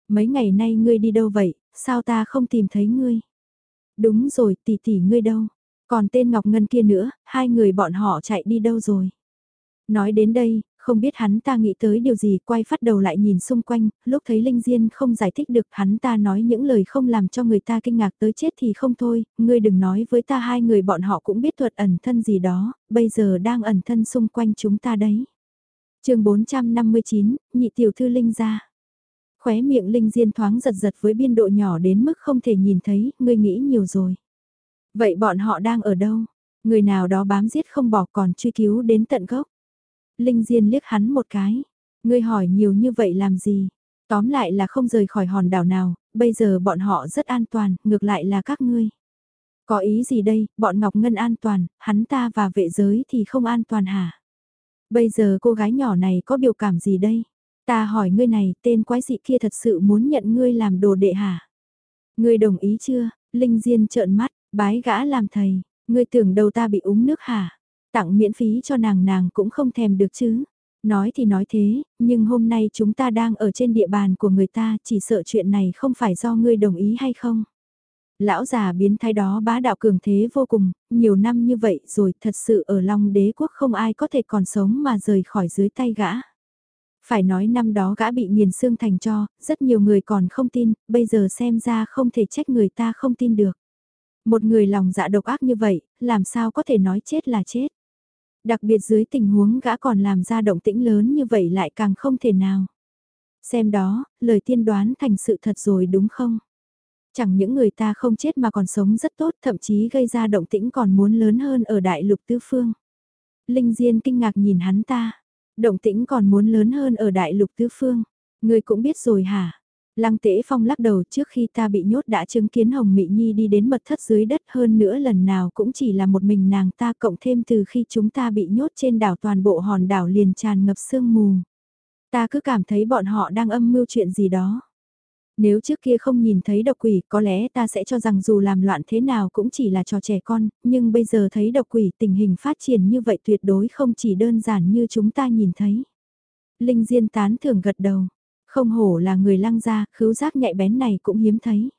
Mấy ngày nay ngươi đi đâu vậy, sao ta không tìm thấy ngươi? Đúng rồi, tỷ tỷ ngươi đâu? Còn tên Ngọc Ngân kia nữa, hai người bọn họ chạy đi đâu rồi? Nói đến đây, không biết hắn ta nghĩ tới điều gì, quay phát đầu lại nhìn xung quanh, lúc thấy Linh Diên không giải thích được hắn ta nói những lời không làm cho người ta kinh ngạc tới chết thì không thôi, ngươi đừng nói với ta hai người bọn họ cũng biết thuật ẩn thân gì đó, bây giờ đang ẩn thân xung quanh chúng ta đấy. chương 459, nhị tiểu thư Linh ra. Khóe miệng Linh Diên thoáng giật giật với biên độ nhỏ đến mức không thể nhìn thấy, ngươi nghĩ nhiều rồi. Vậy bọn họ đang ở đâu? Người nào đó bám giết không bỏ còn truy cứu đến tận gốc. Linh Diên liếc hắn một cái. Ngươi hỏi nhiều như vậy làm gì? Tóm lại là không rời khỏi hòn đảo nào, bây giờ bọn họ rất an toàn, ngược lại là các ngươi. Có ý gì đây, bọn Ngọc Ngân an toàn, hắn ta và vệ giới thì không an toàn hả? Bây giờ cô gái nhỏ này có biểu cảm gì đây? Ta hỏi ngươi này, tên quái dị kia thật sự muốn nhận ngươi làm đồ đệ hả? Ngươi đồng ý chưa? Linh Diên trợn mắt, bái gã làm thầy, ngươi tưởng đầu ta bị uống nước hả? Tặng miễn phí cho nàng nàng cũng không thèm được chứ. Nói thì nói thế, nhưng hôm nay chúng ta đang ở trên địa bàn của người ta chỉ sợ chuyện này không phải do ngươi đồng ý hay không. Lão già biến thái đó bá đạo cường thế vô cùng, nhiều năm như vậy rồi thật sự ở Long đế quốc không ai có thể còn sống mà rời khỏi dưới tay gã. Phải nói năm đó gã bị nghiền xương thành cho, rất nhiều người còn không tin, bây giờ xem ra không thể trách người ta không tin được. Một người lòng dạ độc ác như vậy, làm sao có thể nói chết là chết. Đặc biệt dưới tình huống gã còn làm ra động tĩnh lớn như vậy lại càng không thể nào. Xem đó, lời tiên đoán thành sự thật rồi đúng không? Chẳng những người ta không chết mà còn sống rất tốt thậm chí gây ra động tĩnh còn muốn lớn hơn ở đại lục tứ phương. Linh Diên kinh ngạc nhìn hắn ta. Động tĩnh còn muốn lớn hơn ở đại lục tứ phương. Người cũng biết rồi hả? Lăng Tễ Phong lắc đầu trước khi ta bị nhốt đã chứng kiến Hồng Mị Nhi đi đến mật thất dưới đất hơn nữa lần nào cũng chỉ là một mình nàng ta cộng thêm từ khi chúng ta bị nhốt trên đảo toàn bộ hòn đảo liền tràn ngập sương mù. Ta cứ cảm thấy bọn họ đang âm mưu chuyện gì đó. Nếu trước kia không nhìn thấy độc quỷ có lẽ ta sẽ cho rằng dù làm loạn thế nào cũng chỉ là trò trẻ con, nhưng bây giờ thấy độc quỷ tình hình phát triển như vậy tuyệt đối không chỉ đơn giản như chúng ta nhìn thấy. Linh Diên tán thưởng gật đầu, không hổ là người lăng gia, khứu giác nhạy bén này cũng hiếm thấy.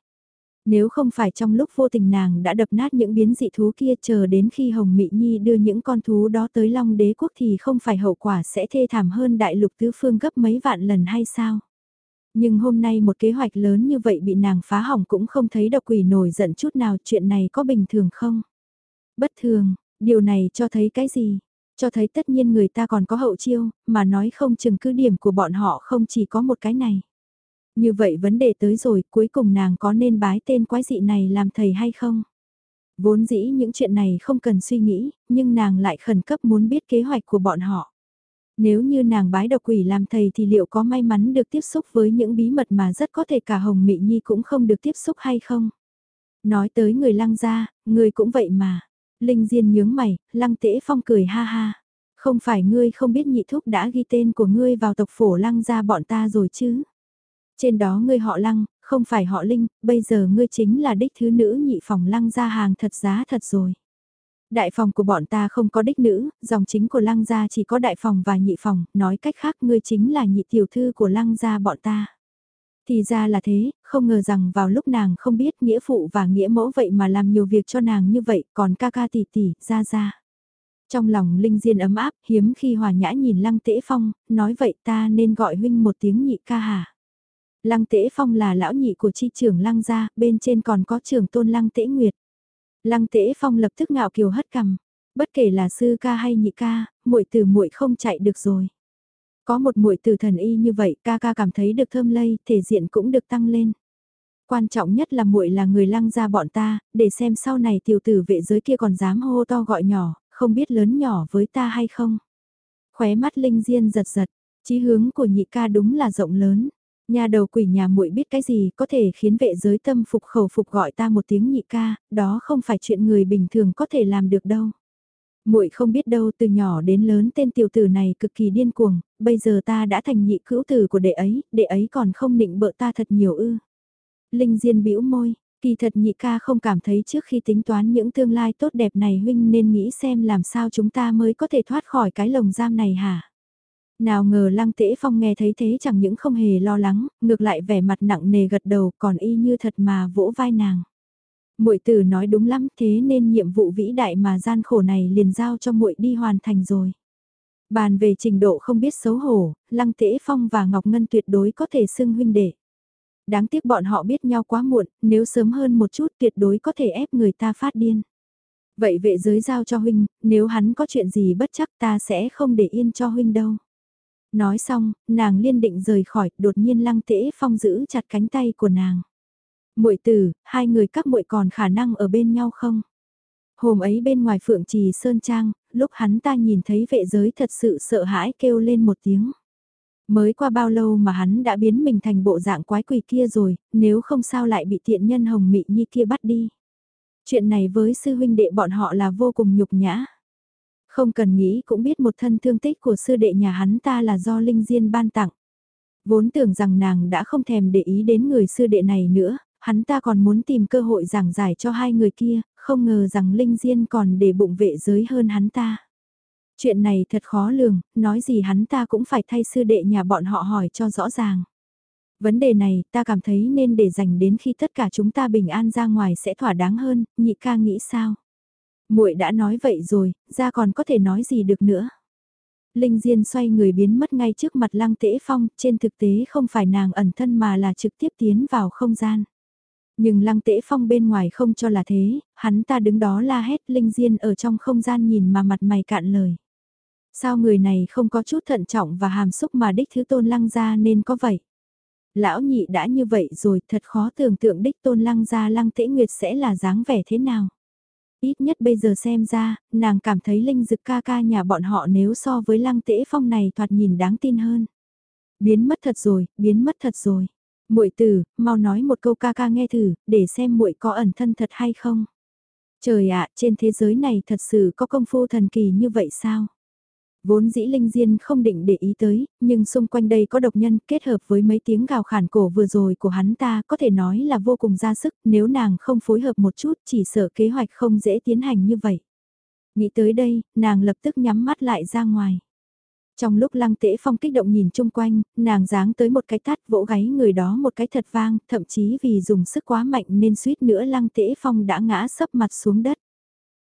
Nếu không phải trong lúc vô tình nàng đã đập nát những biến dị thú kia chờ đến khi Hồng Mị Nhi đưa những con thú đó tới Long Đế Quốc thì không phải hậu quả sẽ thê thảm hơn đại lục tứ phương gấp mấy vạn lần hay sao? Nhưng hôm nay một kế hoạch lớn như vậy bị nàng phá hỏng cũng không thấy độc quỷ nổi giận chút nào chuyện này có bình thường không? Bất thường, điều này cho thấy cái gì? Cho thấy tất nhiên người ta còn có hậu chiêu, mà nói không chừng cứ điểm của bọn họ không chỉ có một cái này. Như vậy vấn đề tới rồi, cuối cùng nàng có nên bái tên quái dị này làm thầy hay không? Vốn dĩ những chuyện này không cần suy nghĩ, nhưng nàng lại khẩn cấp muốn biết kế hoạch của bọn họ. Nếu như nàng bái độc quỷ làm thầy thì liệu có may mắn được tiếp xúc với những bí mật mà rất có thể cả Hồng Mị Nhi cũng không được tiếp xúc hay không? Nói tới người lăng gia, người cũng vậy mà. Linh Diên nhướng mày, lăng tễ phong cười ha ha. Không phải ngươi không biết nhị thúc đã ghi tên của ngươi vào tộc phổ lăng gia bọn ta rồi chứ? Trên đó ngươi họ lăng, không phải họ linh, bây giờ ngươi chính là đích thứ nữ nhị phòng lăng gia hàng thật giá thật rồi. Đại phòng của bọn ta không có đích nữ, dòng chính của lăng gia chỉ có đại phòng và nhị phòng, nói cách khác ngươi chính là nhị tiểu thư của lăng gia bọn ta. Thì ra là thế, không ngờ rằng vào lúc nàng không biết nghĩa phụ và nghĩa mẫu vậy mà làm nhiều việc cho nàng như vậy, còn ca ca tỷ tỷ, ra ra. Trong lòng Linh Diên ấm áp, hiếm khi hòa nhã nhìn Lăng Tễ Phong, nói vậy ta nên gọi huynh một tiếng nhị ca hả? Lăng Tễ Phong là lão nhị của chi trưởng Lăng gia, bên trên còn có trưởng tôn Lăng Tễ Nguyệt. Lăng Tễ Phong lập tức ngạo kiều hất cằm, bất kể là sư ca hay nhị ca, muội từ muội không chạy được rồi. Có một muội từ thần y như vậy, ca ca cảm thấy được thơm lây, thể diện cũng được tăng lên. Quan trọng nhất là muội là người lăng gia bọn ta, để xem sau này tiểu tử vệ giới kia còn dám hô to gọi nhỏ, không biết lớn nhỏ với ta hay không. Khóe mắt Linh Diên giật giật, chí hướng của nhị ca đúng là rộng lớn. Nhà đầu quỷ nhà muội biết cái gì có thể khiến vệ giới tâm phục khẩu phục gọi ta một tiếng nhị ca, đó không phải chuyện người bình thường có thể làm được đâu. Muội không biết đâu từ nhỏ đến lớn tên tiểu tử này cực kỳ điên cuồng, bây giờ ta đã thành nhị cữu tử của đệ ấy, đệ ấy còn không định bợ ta thật nhiều ư. Linh Diên bĩu môi, kỳ thật nhị ca không cảm thấy trước khi tính toán những tương lai tốt đẹp này huynh nên nghĩ xem làm sao chúng ta mới có thể thoát khỏi cái lồng giam này hả? Nào ngờ lăng tễ phong nghe thấy thế chẳng những không hề lo lắng, ngược lại vẻ mặt nặng nề gật đầu còn y như thật mà vỗ vai nàng. muội tử nói đúng lắm thế nên nhiệm vụ vĩ đại mà gian khổ này liền giao cho muội đi hoàn thành rồi. Bàn về trình độ không biết xấu hổ, lăng tễ phong và Ngọc Ngân tuyệt đối có thể xưng huynh đệ. Đáng tiếc bọn họ biết nhau quá muộn, nếu sớm hơn một chút tuyệt đối có thể ép người ta phát điên. Vậy vệ giới giao cho huynh, nếu hắn có chuyện gì bất chắc ta sẽ không để yên cho huynh đâu. Nói xong, nàng liên định rời khỏi, đột nhiên lăng tễ phong giữ chặt cánh tay của nàng. muội tử, hai người các muội còn khả năng ở bên nhau không? Hôm ấy bên ngoài phượng trì sơn trang, lúc hắn ta nhìn thấy vệ giới thật sự sợ hãi kêu lên một tiếng. Mới qua bao lâu mà hắn đã biến mình thành bộ dạng quái quỷ kia rồi, nếu không sao lại bị tiện nhân hồng mị nhi kia bắt đi. Chuyện này với sư huynh đệ bọn họ là vô cùng nhục nhã. Không cần nghĩ cũng biết một thân thương tích của sư đệ nhà hắn ta là do Linh Diên ban tặng. Vốn tưởng rằng nàng đã không thèm để ý đến người sư đệ này nữa, hắn ta còn muốn tìm cơ hội giảng giải cho hai người kia, không ngờ rằng Linh Diên còn để bụng vệ giới hơn hắn ta. Chuyện này thật khó lường, nói gì hắn ta cũng phải thay sư đệ nhà bọn họ hỏi cho rõ ràng. Vấn đề này ta cảm thấy nên để dành đến khi tất cả chúng ta bình an ra ngoài sẽ thỏa đáng hơn, nhị ca nghĩ sao? Muội đã nói vậy rồi, ra còn có thể nói gì được nữa. Linh Diên xoay người biến mất ngay trước mặt Lăng Tễ Phong, trên thực tế không phải nàng ẩn thân mà là trực tiếp tiến vào không gian. Nhưng Lăng Tễ Phong bên ngoài không cho là thế, hắn ta đứng đó la hét Linh Diên ở trong không gian nhìn mà mặt mày cạn lời. Sao người này không có chút thận trọng và hàm xúc mà đích thứ tôn lăng ra nên có vậy? Lão nhị đã như vậy rồi thật khó tưởng tượng đích tôn lăng ra lăng tễ nguyệt sẽ là dáng vẻ thế nào? Ít nhất bây giờ xem ra, nàng cảm thấy linh dực ca ca nhà bọn họ nếu so với lăng tễ phong này thoạt nhìn đáng tin hơn. Biến mất thật rồi, biến mất thật rồi. muội tử, mau nói một câu ca ca nghe thử, để xem muội có ẩn thân thật hay không. Trời ạ, trên thế giới này thật sự có công phu thần kỳ như vậy sao? Vốn dĩ Linh Diên không định để ý tới, nhưng xung quanh đây có độc nhân kết hợp với mấy tiếng gào khản cổ vừa rồi của hắn ta có thể nói là vô cùng ra sức nếu nàng không phối hợp một chút chỉ sợ kế hoạch không dễ tiến hành như vậy. Nghĩ tới đây, nàng lập tức nhắm mắt lại ra ngoài. Trong lúc lăng tễ phong kích động nhìn chung quanh, nàng giáng tới một cái tát vỗ gáy người đó một cái thật vang, thậm chí vì dùng sức quá mạnh nên suýt nữa lăng tễ phong đã ngã sấp mặt xuống đất.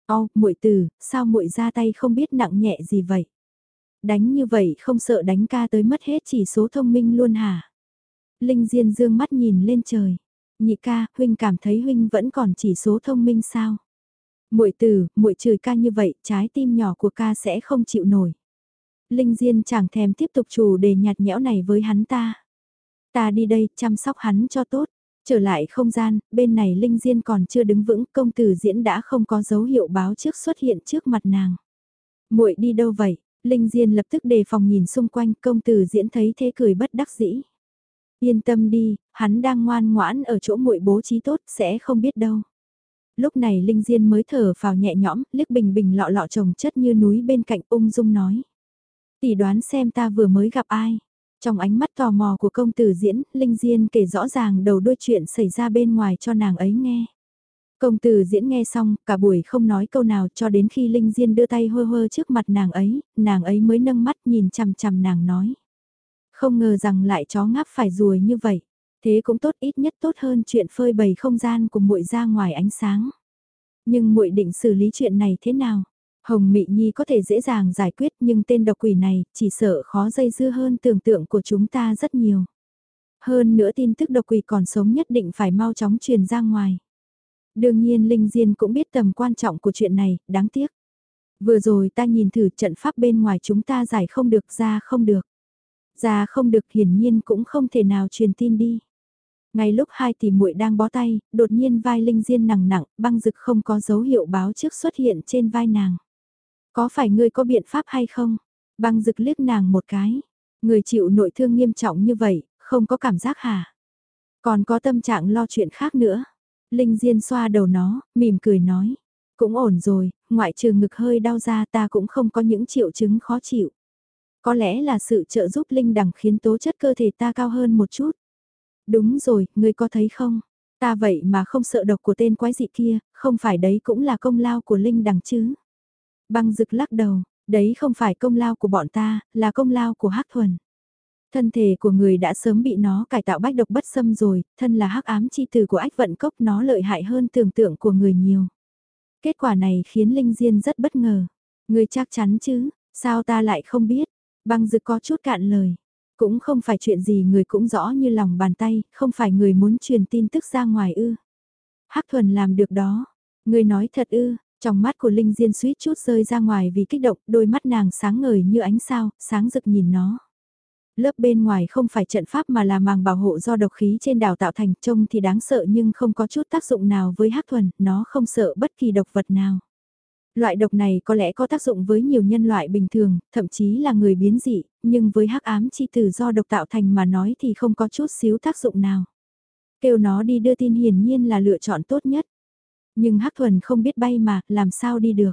Ô, muội tử, sao muội ra tay không biết nặng nhẹ gì vậy? Đánh như vậy không sợ đánh ca tới mất hết chỉ số thông minh luôn hả? Linh Diên dương mắt nhìn lên trời. Nhị ca, huynh cảm thấy huynh vẫn còn chỉ số thông minh sao? Muội tử, muội chửi ca như vậy, trái tim nhỏ của ca sẽ không chịu nổi. Linh Diên chẳng thèm tiếp tục chủ đề nhạt nhẽo này với hắn ta. Ta đi đây, chăm sóc hắn cho tốt. Trở lại không gian, bên này Linh Diên còn chưa đứng vững, công tử diễn đã không có dấu hiệu báo trước xuất hiện trước mặt nàng. muội đi đâu vậy? Linh Diên lập tức đề phòng nhìn xung quanh, công tử diễn thấy thế cười bất đắc dĩ. Yên tâm đi, hắn đang ngoan ngoãn ở chỗ muội bố trí tốt, sẽ không biết đâu. Lúc này Linh Diên mới thở vào nhẹ nhõm, liếc bình bình lọ lọ trồng chất như núi bên cạnh ung dung nói. Tỷ đoán xem ta vừa mới gặp ai. Trong ánh mắt tò mò của công tử diễn, Linh Diên kể rõ ràng đầu đuôi chuyện xảy ra bên ngoài cho nàng ấy nghe. Công tử diễn nghe xong, cả buổi không nói câu nào cho đến khi Linh Diên đưa tay hơ hơ trước mặt nàng ấy, nàng ấy mới nâng mắt nhìn chằm chằm nàng nói. Không ngờ rằng lại chó ngáp phải ruồi như vậy, thế cũng tốt ít nhất tốt hơn chuyện phơi bày không gian của muội ra ngoài ánh sáng. Nhưng muội định xử lý chuyện này thế nào? Hồng Mị Nhi có thể dễ dàng giải quyết nhưng tên độc quỷ này chỉ sợ khó dây dưa hơn tưởng tượng của chúng ta rất nhiều. Hơn nữa tin tức độc quỷ còn sống nhất định phải mau chóng truyền ra ngoài. Đương nhiên Linh Diên cũng biết tầm quan trọng của chuyện này, đáng tiếc. Vừa rồi ta nhìn thử trận pháp bên ngoài chúng ta giải không được ra không được. Ra không được hiển nhiên cũng không thể nào truyền tin đi. Ngay lúc hai tỷ muội đang bó tay, đột nhiên vai Linh Diên nặng nặng, băng rực không có dấu hiệu báo trước xuất hiện trên vai nàng. Có phải ngươi có biện pháp hay không? Băng rực liếc nàng một cái. Người chịu nội thương nghiêm trọng như vậy, không có cảm giác hả? Còn có tâm trạng lo chuyện khác nữa. Linh Diên xoa đầu nó, mỉm cười nói. Cũng ổn rồi, ngoại trừ ngực hơi đau ra ta cũng không có những triệu chứng khó chịu. Có lẽ là sự trợ giúp Linh đằng khiến tố chất cơ thể ta cao hơn một chút. Đúng rồi, ngươi có thấy không? Ta vậy mà không sợ độc của tên quái dị kia, không phải đấy cũng là công lao của Linh đằng chứ. Băng rực lắc đầu, đấy không phải công lao của bọn ta, là công lao của Hắc Thuần. Thân thể của người đã sớm bị nó cải tạo bách độc bất xâm rồi, thân là hắc ám chi từ của ách vận cốc nó lợi hại hơn tưởng tượng của người nhiều. Kết quả này khiến Linh Diên rất bất ngờ. Người chắc chắn chứ, sao ta lại không biết? Băng dực có chút cạn lời. Cũng không phải chuyện gì người cũng rõ như lòng bàn tay, không phải người muốn truyền tin tức ra ngoài ư. Hắc thuần làm được đó. Người nói thật ư, trong mắt của Linh Diên suýt chút rơi ra ngoài vì kích động, đôi mắt nàng sáng ngời như ánh sao, sáng rực nhìn nó. Lớp bên ngoài không phải trận pháp mà là màng bảo hộ do độc khí trên đảo tạo thành trông thì đáng sợ nhưng không có chút tác dụng nào với hắc thuần, nó không sợ bất kỳ độc vật nào. Loại độc này có lẽ có tác dụng với nhiều nhân loại bình thường, thậm chí là người biến dị, nhưng với hắc ám chi tử do độc tạo thành mà nói thì không có chút xíu tác dụng nào. Kêu nó đi đưa tin hiển nhiên là lựa chọn tốt nhất. Nhưng hắc thuần không biết bay mà, làm sao đi được.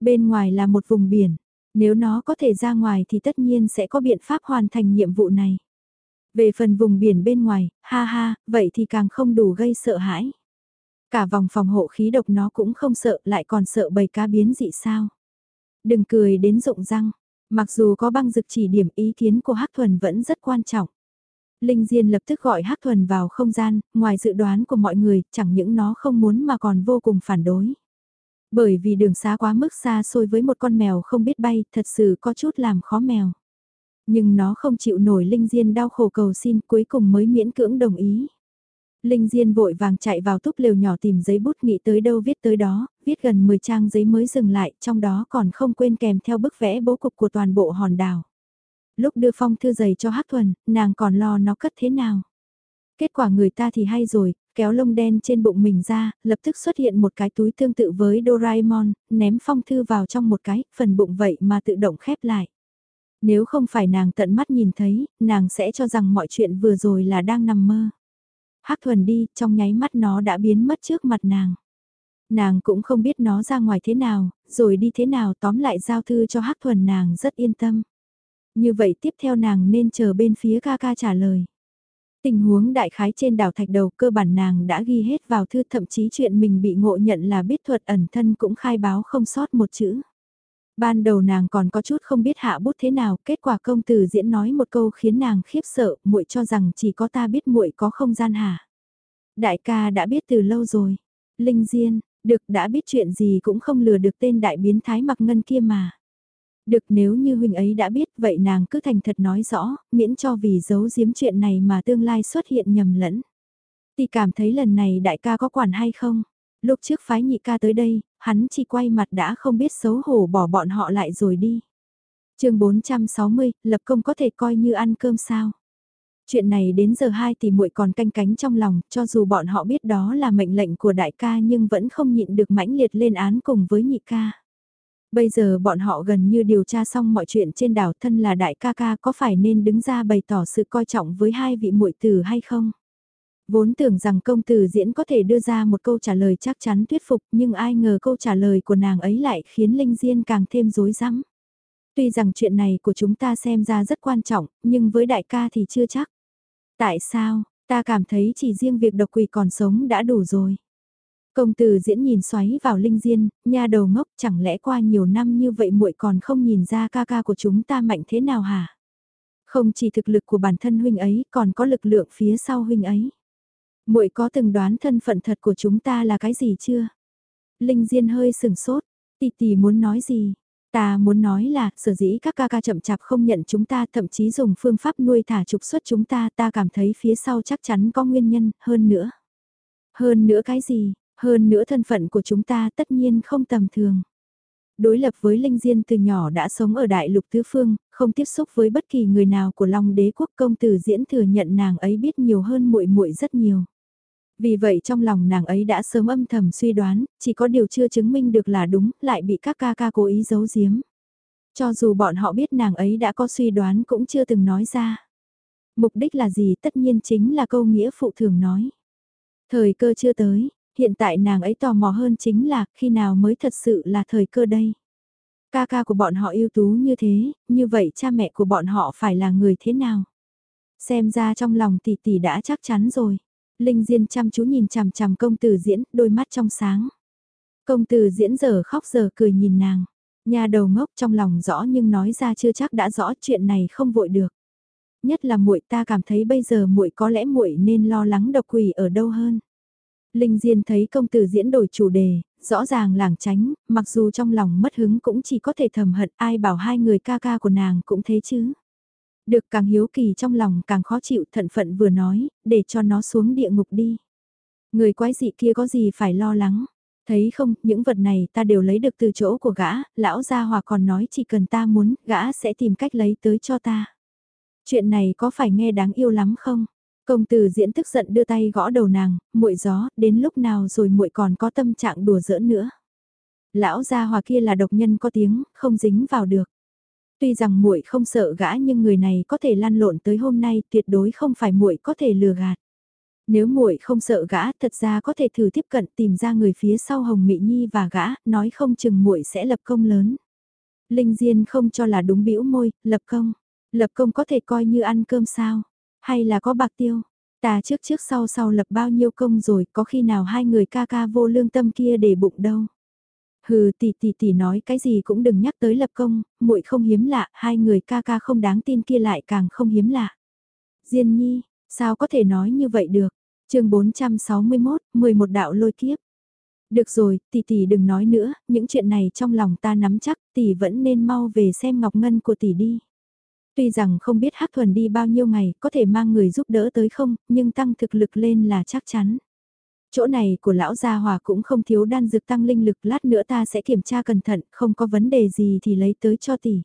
Bên ngoài là một vùng biển, nếu nó có thể ra ngoài thì tất nhiên sẽ có biện pháp hoàn thành nhiệm vụ này. Về phần vùng biển bên ngoài, ha ha, vậy thì càng không đủ gây sợ hãi. Cả vòng phòng hộ khí độc nó cũng không sợ lại còn sợ bầy cá biến dị sao. Đừng cười đến rụng răng, mặc dù có băng dực chỉ điểm ý kiến của Hắc Thuần vẫn rất quan trọng. Linh Diên lập tức gọi Hắc Thuần vào không gian, ngoài dự đoán của mọi người, chẳng những nó không muốn mà còn vô cùng phản đối. Bởi vì đường xá quá mức xa xôi với một con mèo không biết bay, thật sự có chút làm khó mèo. Nhưng nó không chịu nổi Linh Diên đau khổ cầu xin cuối cùng mới miễn cưỡng đồng ý. Linh Diên vội vàng chạy vào túp lều nhỏ tìm giấy bút nghĩ tới đâu viết tới đó, viết gần 10 trang giấy mới dừng lại, trong đó còn không quên kèm theo bức vẽ bố cục của toàn bộ hòn đảo. Lúc đưa phong thư giày cho Hắc Thuần, nàng còn lo nó cất thế nào. Kết quả người ta thì hay rồi, kéo lông đen trên bụng mình ra, lập tức xuất hiện một cái túi tương tự với Doraemon, ném phong thư vào trong một cái, phần bụng vậy mà tự động khép lại. Nếu không phải nàng tận mắt nhìn thấy, nàng sẽ cho rằng mọi chuyện vừa rồi là đang nằm mơ. Hắc thuần đi, trong nháy mắt nó đã biến mất trước mặt nàng. Nàng cũng không biết nó ra ngoài thế nào, rồi đi thế nào tóm lại giao thư cho Hắc Thuần nàng rất yên tâm. Như vậy tiếp theo nàng nên chờ bên phía ca ca trả lời. Tình huống đại khái trên đảo thạch đầu cơ bản nàng đã ghi hết vào thư thậm chí chuyện mình bị ngộ nhận là biết thuật ẩn thân cũng khai báo không sót một chữ. Ban đầu nàng còn có chút không biết hạ bút thế nào, kết quả công tử diễn nói một câu khiến nàng khiếp sợ, muội cho rằng chỉ có ta biết muội có không gian hả. Đại ca đã biết từ lâu rồi. Linh Diên, được đã biết chuyện gì cũng không lừa được tên đại biến thái mặc ngân kia mà. Được nếu như huynh ấy đã biết vậy nàng cứ thành thật nói rõ, miễn cho vì giấu giếm chuyện này mà tương lai xuất hiện nhầm lẫn. Thì cảm thấy lần này đại ca có quản hay không? Lúc trước phái nhị ca tới đây, hắn chỉ quay mặt đã không biết xấu hổ bỏ bọn họ lại rồi đi. chương 460, lập công có thể coi như ăn cơm sao? Chuyện này đến giờ hai thì muội còn canh cánh trong lòng, cho dù bọn họ biết đó là mệnh lệnh của đại ca nhưng vẫn không nhịn được mãnh liệt lên án cùng với nhị ca. Bây giờ bọn họ gần như điều tra xong mọi chuyện trên đảo thân là đại ca ca có phải nên đứng ra bày tỏ sự coi trọng với hai vị muội tử hay không? Vốn tưởng rằng công tử diễn có thể đưa ra một câu trả lời chắc chắn thuyết phục nhưng ai ngờ câu trả lời của nàng ấy lại khiến Linh Diên càng thêm rối rắm. Tuy rằng chuyện này của chúng ta xem ra rất quan trọng, nhưng với đại ca thì chưa chắc. Tại sao, ta cảm thấy chỉ riêng việc độc quỷ còn sống đã đủ rồi. Công tử diễn nhìn xoáy vào linh diên, nha đầu ngốc chẳng lẽ qua nhiều năm như vậy muội còn không nhìn ra ca ca của chúng ta mạnh thế nào hả? Không chỉ thực lực của bản thân huynh ấy còn có lực lượng phía sau huynh ấy. muội có từng đoán thân phận thật của chúng ta là cái gì chưa? Linh diên hơi sừng sốt, tỷ tỷ muốn nói gì? Ta muốn nói là, sở dĩ các ca ca chậm chạp không nhận chúng ta thậm chí dùng phương pháp nuôi thả trục xuất chúng ta ta cảm thấy phía sau chắc chắn có nguyên nhân, hơn nữa. Hơn nữa cái gì, hơn nữa thân phận của chúng ta tất nhiên không tầm thường. Đối lập với Linh Diên từ nhỏ đã sống ở đại lục tứ phương, không tiếp xúc với bất kỳ người nào của Long đế quốc công tử diễn thừa nhận nàng ấy biết nhiều hơn muội muội rất nhiều. Vì vậy trong lòng nàng ấy đã sớm âm thầm suy đoán, chỉ có điều chưa chứng minh được là đúng, lại bị các ca ca cố ý giấu giếm. Cho dù bọn họ biết nàng ấy đã có suy đoán cũng chưa từng nói ra. Mục đích là gì tất nhiên chính là câu nghĩa phụ thường nói. Thời cơ chưa tới, hiện tại nàng ấy tò mò hơn chính là khi nào mới thật sự là thời cơ đây. Ca ca của bọn họ ưu tú như thế, như vậy cha mẹ của bọn họ phải là người thế nào? Xem ra trong lòng tỷ tỷ đã chắc chắn rồi. Linh Diên chăm chú nhìn chằm chằm công tử diễn, đôi mắt trong sáng. Công tử diễn giờ khóc giờ cười nhìn nàng. Nhà đầu ngốc trong lòng rõ nhưng nói ra chưa chắc đã rõ chuyện này không vội được. Nhất là muội ta cảm thấy bây giờ muội có lẽ muội nên lo lắng độc quỷ ở đâu hơn. Linh Diên thấy công tử diễn đổi chủ đề, rõ ràng làng tránh, mặc dù trong lòng mất hứng cũng chỉ có thể thầm hận ai bảo hai người ca ca của nàng cũng thế chứ. Được càng hiếu kỳ trong lòng càng khó chịu thận phận vừa nói, để cho nó xuống địa ngục đi. Người quái dị kia có gì phải lo lắng. Thấy không, những vật này ta đều lấy được từ chỗ của gã, lão gia hòa còn nói chỉ cần ta muốn, gã sẽ tìm cách lấy tới cho ta. Chuyện này có phải nghe đáng yêu lắm không? Công tử diễn tức giận đưa tay gõ đầu nàng, muội gió, đến lúc nào rồi muội còn có tâm trạng đùa giỡn nữa. Lão gia hòa kia là độc nhân có tiếng, không dính vào được. Tuy rằng muội không sợ gã nhưng người này có thể lăn lộn tới hôm nay tuyệt đối không phải muội có thể lừa gạt. Nếu muội không sợ gã, thật ra có thể thử tiếp cận tìm ra người phía sau Hồng Mị Nhi và gã, nói không chừng muội sẽ lập công lớn. Linh Diên không cho là đúng bĩu môi, lập công. Lập công có thể coi như ăn cơm sao? Hay là có bạc tiêu? Ta trước trước sau sau lập bao nhiêu công rồi, có khi nào hai người ca ca vô lương tâm kia để bụng đâu? Hừ tỷ tỷ tỷ nói cái gì cũng đừng nhắc tới lập công, muội không hiếm lạ, hai người ca ca không đáng tin kia lại càng không hiếm lạ. Diên nhi, sao có thể nói như vậy được? chương 461, 11 đạo lôi kiếp. Được rồi, tỷ tỷ đừng nói nữa, những chuyện này trong lòng ta nắm chắc, tỷ vẫn nên mau về xem ngọc ngân của tỷ đi. Tuy rằng không biết Hắc Thuần đi bao nhiêu ngày, có thể mang người giúp đỡ tới không, nhưng tăng thực lực lên là chắc chắn. Chỗ này của lão gia hòa cũng không thiếu đan dược tăng linh lực, lát nữa ta sẽ kiểm tra cẩn thận, không có vấn đề gì thì lấy tới cho tỷ.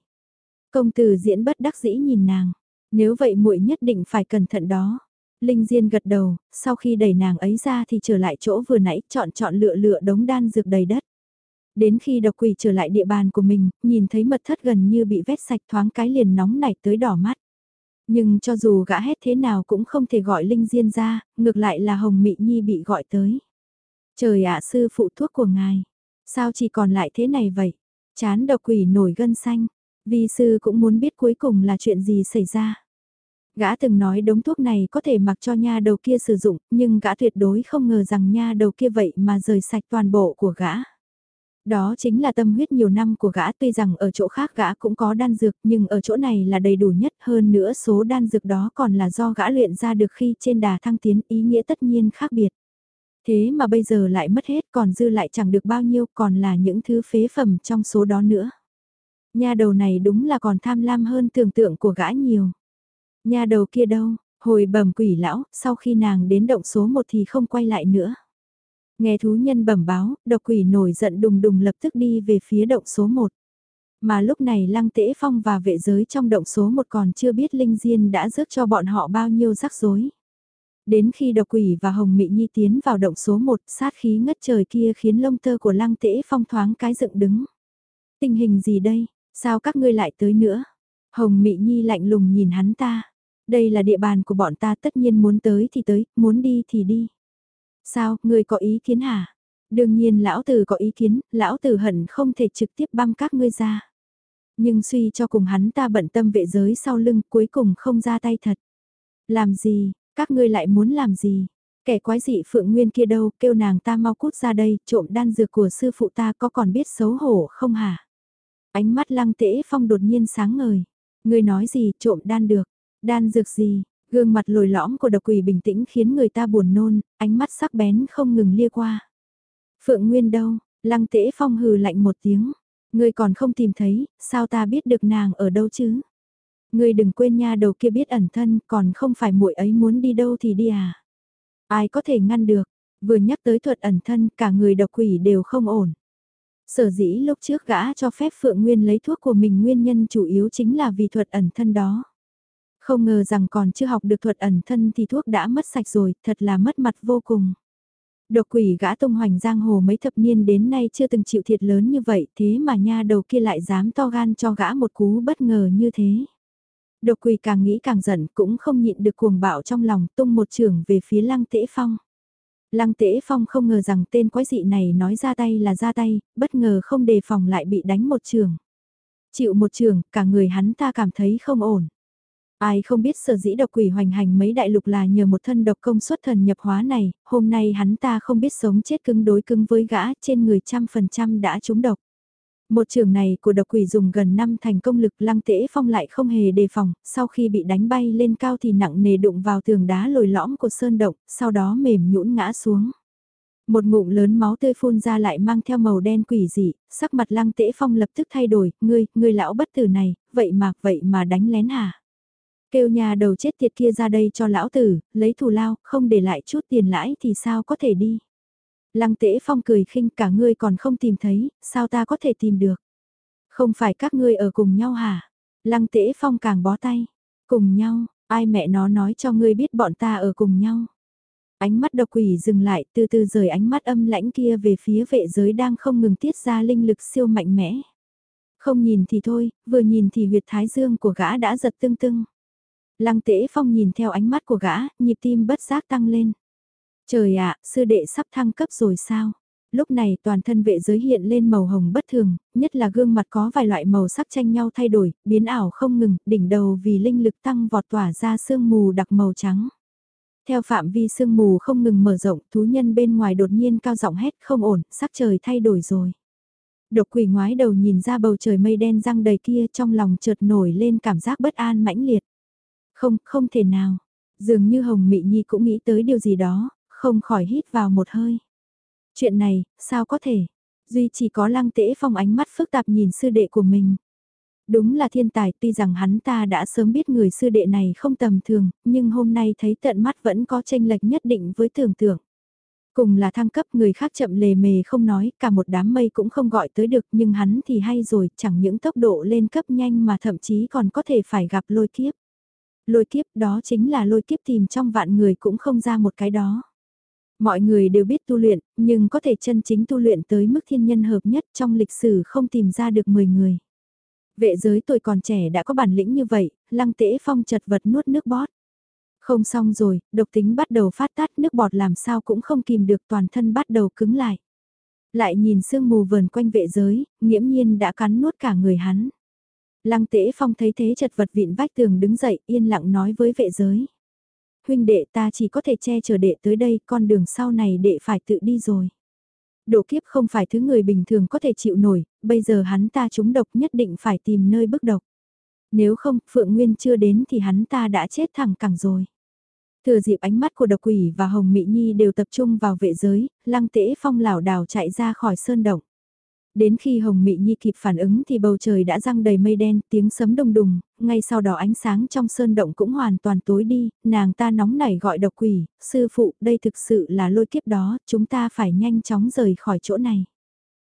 Công tử diễn bất đắc dĩ nhìn nàng, nếu vậy muội nhất định phải cẩn thận đó. Linh Diên gật đầu, sau khi đẩy nàng ấy ra thì trở lại chỗ vừa nãy chọn chọn lựa lựa đống đan dược đầy đất. Đến khi độc quỷ trở lại địa bàn của mình, nhìn thấy mật thất gần như bị vét sạch thoáng cái liền nóng nảy tới đỏ mắt. Nhưng cho dù gã hét thế nào cũng không thể gọi Linh Diên ra, ngược lại là Hồng Mị Nhi bị gọi tới. Trời ạ sư phụ thuốc của ngài. Sao chỉ còn lại thế này vậy? Chán độc quỷ nổi gân xanh. Vi sư cũng muốn biết cuối cùng là chuyện gì xảy ra. Gã từng nói đống thuốc này có thể mặc cho nha đầu kia sử dụng, nhưng gã tuyệt đối không ngờ rằng nha đầu kia vậy mà rời sạch toàn bộ của gã. Đó chính là tâm huyết nhiều năm của gã tuy rằng ở chỗ khác gã cũng có đan dược nhưng ở chỗ này là đầy đủ nhất hơn nữa số đan dược đó còn là do gã luyện ra được khi trên đà thăng tiến ý nghĩa tất nhiên khác biệt. Thế mà bây giờ lại mất hết còn dư lại chẳng được bao nhiêu còn là những thứ phế phẩm trong số đó nữa. Nhà đầu này đúng là còn tham lam hơn tưởng tượng của gã nhiều. Nhà đầu kia đâu, hồi bẩm quỷ lão, sau khi nàng đến động số 1 thì không quay lại nữa. Nghe thú nhân bẩm báo, độc quỷ nổi giận đùng đùng lập tức đi về phía động số 1. Mà lúc này lăng tễ phong và vệ giới trong động số 1 còn chưa biết Linh Diên đã rước cho bọn họ bao nhiêu rắc rối. Đến khi độc quỷ và hồng mị nhi tiến vào động số 1 sát khí ngất trời kia khiến lông tơ của lăng tễ phong thoáng cái dựng đứng. Tình hình gì đây, sao các ngươi lại tới nữa? Hồng mị nhi lạnh lùng nhìn hắn ta. Đây là địa bàn của bọn ta tất nhiên muốn tới thì tới, muốn đi thì đi. Sao, ngươi có ý kiến hả? Đương nhiên lão tử có ý kiến, lão tử hận không thể trực tiếp băm các ngươi ra. Nhưng suy cho cùng hắn ta bận tâm vệ giới sau lưng cuối cùng không ra tay thật. Làm gì, các ngươi lại muốn làm gì? Kẻ quái dị Phượng Nguyên kia đâu, kêu nàng ta mau cút ra đây, trộm đan dược của sư phụ ta có còn biết xấu hổ không hả? Ánh mắt lăng tễ phong đột nhiên sáng ngời. Ngươi nói gì, trộm đan được? Đan dược gì? Gương mặt lồi lõm của độc quỷ bình tĩnh khiến người ta buồn nôn, ánh mắt sắc bén không ngừng lia qua. Phượng Nguyên đâu? Lăng tễ phong hừ lạnh một tiếng. Ngươi còn không tìm thấy, sao ta biết được nàng ở đâu chứ? Ngươi đừng quên nha đầu kia biết ẩn thân, còn không phải muội ấy muốn đi đâu thì đi à? Ai có thể ngăn được? Vừa nhắc tới thuật ẩn thân, cả người độc quỷ đều không ổn. Sở dĩ lúc trước gã cho phép Phượng Nguyên lấy thuốc của mình nguyên nhân chủ yếu chính là vì thuật ẩn thân đó. Không ngờ rằng còn chưa học được thuật ẩn thân thì thuốc đã mất sạch rồi, thật là mất mặt vô cùng. Độc quỷ gã tung hoành giang hồ mấy thập niên đến nay chưa từng chịu thiệt lớn như vậy, thế mà nha đầu kia lại dám to gan cho gã một cú bất ngờ như thế. Độc quỷ càng nghĩ càng giận cũng không nhịn được cuồng bạo trong lòng tung một trường về phía lăng tễ phong. Lăng tễ phong không ngờ rằng tên quái dị này nói ra tay là ra tay, bất ngờ không đề phòng lại bị đánh một trường. Chịu một trường, cả người hắn ta cảm thấy không ổn. Ai không biết sở dĩ độc quỷ hoành hành mấy đại lục là nhờ một thân độc công suất thần nhập hóa này, hôm nay hắn ta không biết sống chết cứng đối cứng với gã trên người trăm phần trăm đã trúng độc. Một trường này của độc quỷ dùng gần năm thành công lực lăng tễ phong lại không hề đề phòng, sau khi bị đánh bay lên cao thì nặng nề đụng vào tường đá lồi lõm của sơn động, sau đó mềm nhũn ngã xuống. Một ngụm lớn máu tươi phun ra lại mang theo màu đen quỷ dị, sắc mặt lăng tễ phong lập tức thay đổi, ngươi, ngươi lão bất tử này, vậy mà, vậy mà đánh lén hả? Kêu nhà đầu chết tiệt kia ra đây cho lão tử, lấy thù lao, không để lại chút tiền lãi thì sao có thể đi? Lăng tễ phong cười khinh cả ngươi còn không tìm thấy, sao ta có thể tìm được? Không phải các ngươi ở cùng nhau hả? Lăng tễ phong càng bó tay. Cùng nhau, ai mẹ nó nói cho ngươi biết bọn ta ở cùng nhau? Ánh mắt độc quỷ dừng lại từ từ rời ánh mắt âm lãnh kia về phía vệ giới đang không ngừng tiết ra linh lực siêu mạnh mẽ. Không nhìn thì thôi, vừa nhìn thì huyệt thái dương của gã đã giật tưng tưng. Lăng tễ phong nhìn theo ánh mắt của gã, nhịp tim bất giác tăng lên. Trời ạ, sư đệ sắp thăng cấp rồi sao? Lúc này toàn thân vệ giới hiện lên màu hồng bất thường, nhất là gương mặt có vài loại màu sắc tranh nhau thay đổi, biến ảo không ngừng, đỉnh đầu vì linh lực tăng vọt tỏa ra sương mù đặc màu trắng. Theo phạm vi sương mù không ngừng mở rộng, thú nhân bên ngoài đột nhiên cao giọng hét không ổn, sắc trời thay đổi rồi. Độc quỷ ngoái đầu nhìn ra bầu trời mây đen răng đầy kia trong lòng chợt nổi lên cảm giác bất an mãnh liệt. Không, không thể nào. Dường như Hồng Mị Nhi cũng nghĩ tới điều gì đó, không khỏi hít vào một hơi. Chuyện này, sao có thể? Duy chỉ có lăng tễ phong ánh mắt phức tạp nhìn sư đệ của mình. Đúng là thiên tài tuy rằng hắn ta đã sớm biết người sư đệ này không tầm thường, nhưng hôm nay thấy tận mắt vẫn có tranh lệch nhất định với tưởng tượng. Cùng là thăng cấp người khác chậm lề mề không nói, cả một đám mây cũng không gọi tới được nhưng hắn thì hay rồi, chẳng những tốc độ lên cấp nhanh mà thậm chí còn có thể phải gặp lôi kiếp. Lôi kiếp đó chính là lôi kiếp tìm trong vạn người cũng không ra một cái đó. Mọi người đều biết tu luyện, nhưng có thể chân chính tu luyện tới mức thiên nhân hợp nhất trong lịch sử không tìm ra được 10 người. Vệ giới tuổi còn trẻ đã có bản lĩnh như vậy, lăng tễ phong chật vật nuốt nước bót. Không xong rồi, độc tính bắt đầu phát tát nước bọt làm sao cũng không kìm được toàn thân bắt đầu cứng lại. Lại nhìn sương mù vờn quanh vệ giới, nghiễm nhiên đã cắn nuốt cả người hắn. Lăng tễ phong thấy thế chật vật vịn vách tường đứng dậy yên lặng nói với vệ giới. Huynh đệ ta chỉ có thể che chở đệ tới đây, con đường sau này đệ phải tự đi rồi. Độ kiếp không phải thứ người bình thường có thể chịu nổi, bây giờ hắn ta trúng độc nhất định phải tìm nơi bức độc. Nếu không, Phượng Nguyên chưa đến thì hắn ta đã chết thẳng cẳng rồi. Thừa dịp ánh mắt của độc quỷ và Hồng Mị Nhi đều tập trung vào vệ giới, lăng tễ phong lảo đảo chạy ra khỏi sơn động. Đến khi Hồng Mị Nhi kịp phản ứng thì bầu trời đã răng đầy mây đen, tiếng sấm đùng đùng, ngay sau đó ánh sáng trong sơn động cũng hoàn toàn tối đi, nàng ta nóng nảy gọi độc quỷ, sư phụ, đây thực sự là lôi kiếp đó, chúng ta phải nhanh chóng rời khỏi chỗ này.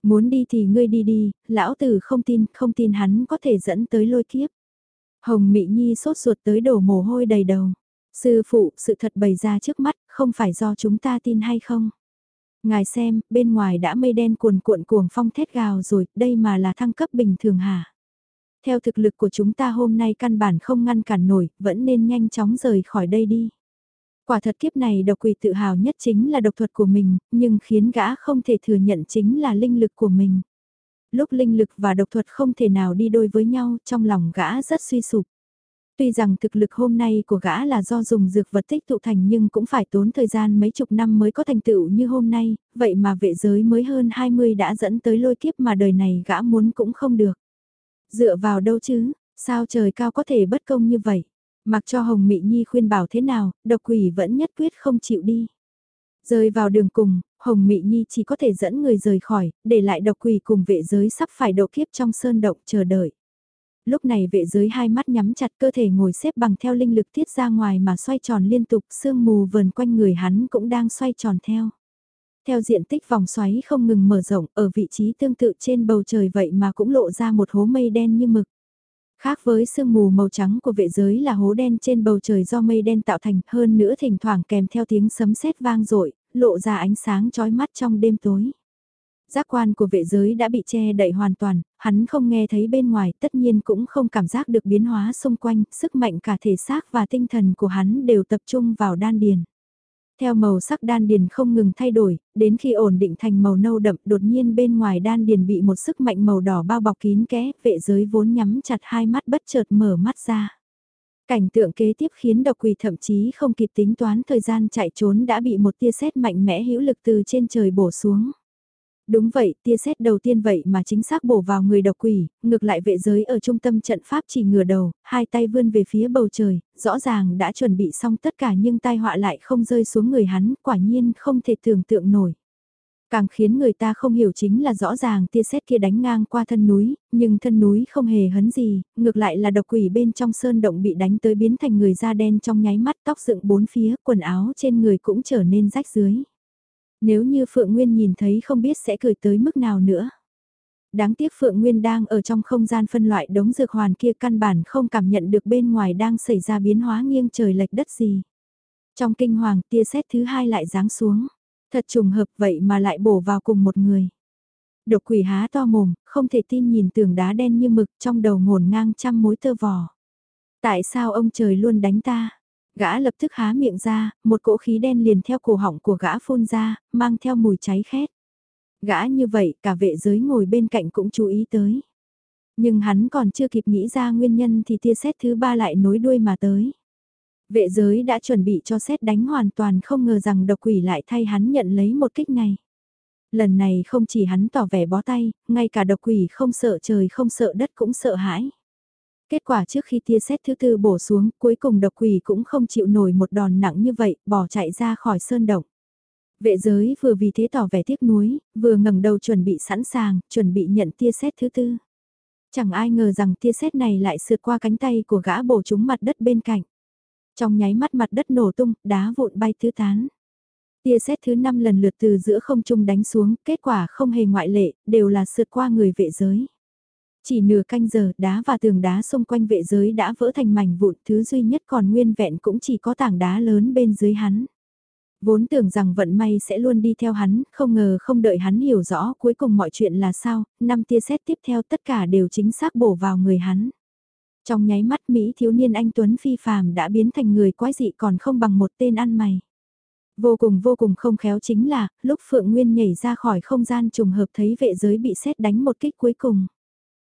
Muốn đi thì ngươi đi đi, lão tử không tin, không tin hắn có thể dẫn tới lôi kiếp. Hồng Mị Nhi sốt ruột tới đổ mồ hôi đầy đầu. Sư phụ, sự thật bày ra trước mắt, không phải do chúng ta tin hay không? Ngài xem, bên ngoài đã mây đen cuồn cuộn cuồng phong thét gào rồi, đây mà là thăng cấp bình thường hả? Theo thực lực của chúng ta hôm nay căn bản không ngăn cản nổi, vẫn nên nhanh chóng rời khỏi đây đi. Quả thật kiếp này độc quỷ tự hào nhất chính là độc thuật của mình, nhưng khiến gã không thể thừa nhận chính là linh lực của mình. Lúc linh lực và độc thuật không thể nào đi đôi với nhau, trong lòng gã rất suy sụp. Tuy rằng thực lực hôm nay của gã là do dùng dược vật tích tụ thành nhưng cũng phải tốn thời gian mấy chục năm mới có thành tựu như hôm nay, vậy mà vệ giới mới hơn 20 đã dẫn tới lôi kiếp mà đời này gã muốn cũng không được. Dựa vào đâu chứ, sao trời cao có thể bất công như vậy? Mặc cho Hồng Mị Nhi khuyên bảo thế nào, độc quỷ vẫn nhất quyết không chịu đi. Rơi vào đường cùng, Hồng Mị Nhi chỉ có thể dẫn người rời khỏi, để lại độc quỷ cùng vệ giới sắp phải độ kiếp trong sơn động chờ đợi lúc này vệ giới hai mắt nhắm chặt cơ thể ngồi xếp bằng theo linh lực tiết ra ngoài mà xoay tròn liên tục, sương mù vờn quanh người hắn cũng đang xoay tròn theo. Theo diện tích vòng xoáy không ngừng mở rộng ở vị trí tương tự trên bầu trời vậy mà cũng lộ ra một hố mây đen như mực. Khác với sương mù màu trắng của vệ giới là hố đen trên bầu trời do mây đen tạo thành hơn nữa thỉnh thoảng kèm theo tiếng sấm sét vang dội lộ ra ánh sáng chói mắt trong đêm tối. Giác quan của vệ giới đã bị che đậy hoàn toàn, hắn không nghe thấy bên ngoài, tất nhiên cũng không cảm giác được biến hóa xung quanh, sức mạnh cả thể xác và tinh thần của hắn đều tập trung vào đan điền. Theo màu sắc đan điền không ngừng thay đổi, đến khi ổn định thành màu nâu đậm đột nhiên bên ngoài đan điền bị một sức mạnh màu đỏ bao bọc kín kẽ, vệ giới vốn nhắm chặt hai mắt bất chợt mở mắt ra. Cảnh tượng kế tiếp khiến độc quỷ thậm chí không kịp tính toán thời gian chạy trốn đã bị một tia sét mạnh mẽ hữu lực từ trên trời bổ xuống. Đúng vậy, tia sét đầu tiên vậy mà chính xác bổ vào người độc quỷ, ngược lại vệ giới ở trung tâm trận pháp chỉ ngửa đầu, hai tay vươn về phía bầu trời, rõ ràng đã chuẩn bị xong tất cả nhưng tai họa lại không rơi xuống người hắn, quả nhiên không thể tưởng tượng nổi. Càng khiến người ta không hiểu chính là rõ ràng tia sét kia đánh ngang qua thân núi, nhưng thân núi không hề hấn gì, ngược lại là độc quỷ bên trong sơn động bị đánh tới biến thành người da đen trong nháy mắt tóc dựng bốn phía, quần áo trên người cũng trở nên rách dưới. Nếu như Phượng Nguyên nhìn thấy không biết sẽ cười tới mức nào nữa. Đáng tiếc Phượng Nguyên đang ở trong không gian phân loại đống dược hoàn kia căn bản không cảm nhận được bên ngoài đang xảy ra biến hóa nghiêng trời lệch đất gì. Trong kinh hoàng tia xét thứ hai lại giáng xuống. Thật trùng hợp vậy mà lại bổ vào cùng một người. Độc quỷ há to mồm, không thể tin nhìn tường đá đen như mực trong đầu ngổn ngang trăm mối tơ vò. Tại sao ông trời luôn đánh ta? Gã lập tức há miệng ra, một cỗ khí đen liền theo cổ họng của gã phun ra, mang theo mùi cháy khét. Gã như vậy, cả vệ giới ngồi bên cạnh cũng chú ý tới. Nhưng hắn còn chưa kịp nghĩ ra nguyên nhân thì tia xét thứ ba lại nối đuôi mà tới. Vệ giới đã chuẩn bị cho xét đánh hoàn toàn không ngờ rằng độc quỷ lại thay hắn nhận lấy một kích này. Lần này không chỉ hắn tỏ vẻ bó tay, ngay cả độc quỷ không sợ trời không sợ đất cũng sợ hãi. Kết quả trước khi tia xét thứ tư bổ xuống, cuối cùng độc quỷ cũng không chịu nổi một đòn nặng như vậy, bỏ chạy ra khỏi sơn động. Vệ giới vừa vì thế tỏ vẻ tiếc nuối, vừa ngẩng đầu chuẩn bị sẵn sàng, chuẩn bị nhận tia xét thứ tư. Chẳng ai ngờ rằng tia xét này lại sượt qua cánh tay của gã bổ trúng mặt đất bên cạnh. Trong nháy mắt mặt đất nổ tung, đá vụn bay tứ tán. Tia xét thứ năm lần lượt từ giữa không trung đánh xuống, kết quả không hề ngoại lệ, đều là sượt qua người vệ giới. Chỉ nửa canh giờ, đá và tường đá xung quanh vệ giới đã vỡ thành mảnh vụn, thứ duy nhất còn nguyên vẹn cũng chỉ có tảng đá lớn bên dưới hắn. Vốn tưởng rằng vận may sẽ luôn đi theo hắn, không ngờ không đợi hắn hiểu rõ cuối cùng mọi chuyện là sao, năm tia xét tiếp theo tất cả đều chính xác bổ vào người hắn. Trong nháy mắt Mỹ thiếu niên anh Tuấn phi phàm đã biến thành người quái dị còn không bằng một tên ăn mày. Vô cùng vô cùng không khéo chính là, lúc Phượng Nguyên nhảy ra khỏi không gian trùng hợp thấy vệ giới bị xét đánh một kích cuối cùng.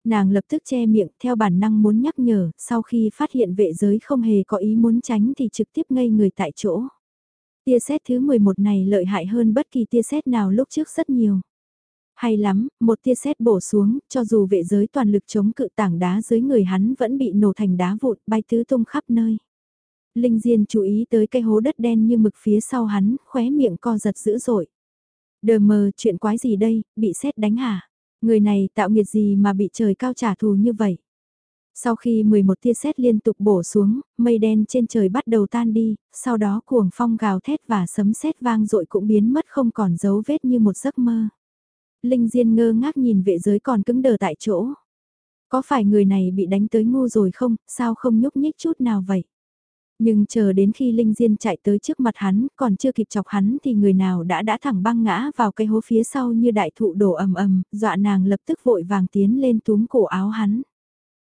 Nàng lập tức che miệng theo bản năng muốn nhắc nhở, sau khi phát hiện vệ giới không hề có ý muốn tránh thì trực tiếp ngây người tại chỗ. Tia xét thứ 11 này lợi hại hơn bất kỳ tia xét nào lúc trước rất nhiều. Hay lắm, một tia xét bổ xuống, cho dù vệ giới toàn lực chống cự tảng đá dưới người hắn vẫn bị nổ thành đá vụn bay tứ tung khắp nơi. Linh Diên chú ý tới cái hố đất đen như mực phía sau hắn, khóe miệng co giật dữ dội. Đờ mờ, chuyện quái gì đây, bị xét đánh hả? Người này tạo nghiệt gì mà bị trời cao trả thù như vậy? Sau khi 11 tia sét liên tục bổ xuống, mây đen trên trời bắt đầu tan đi, sau đó cuồng phong gào thét và sấm sét vang dội cũng biến mất không còn dấu vết như một giấc mơ. Linh Diên ngơ ngác nhìn vệ giới còn cứng đờ tại chỗ. Có phải người này bị đánh tới ngu rồi không, sao không nhúc nhích chút nào vậy? Nhưng chờ đến khi Linh Diên chạy tới trước mặt hắn, còn chưa kịp chọc hắn thì người nào đã đã thẳng băng ngã vào cái hố phía sau như đại thụ đổ ầm ầm, dọa nàng lập tức vội vàng tiến lên túm cổ áo hắn.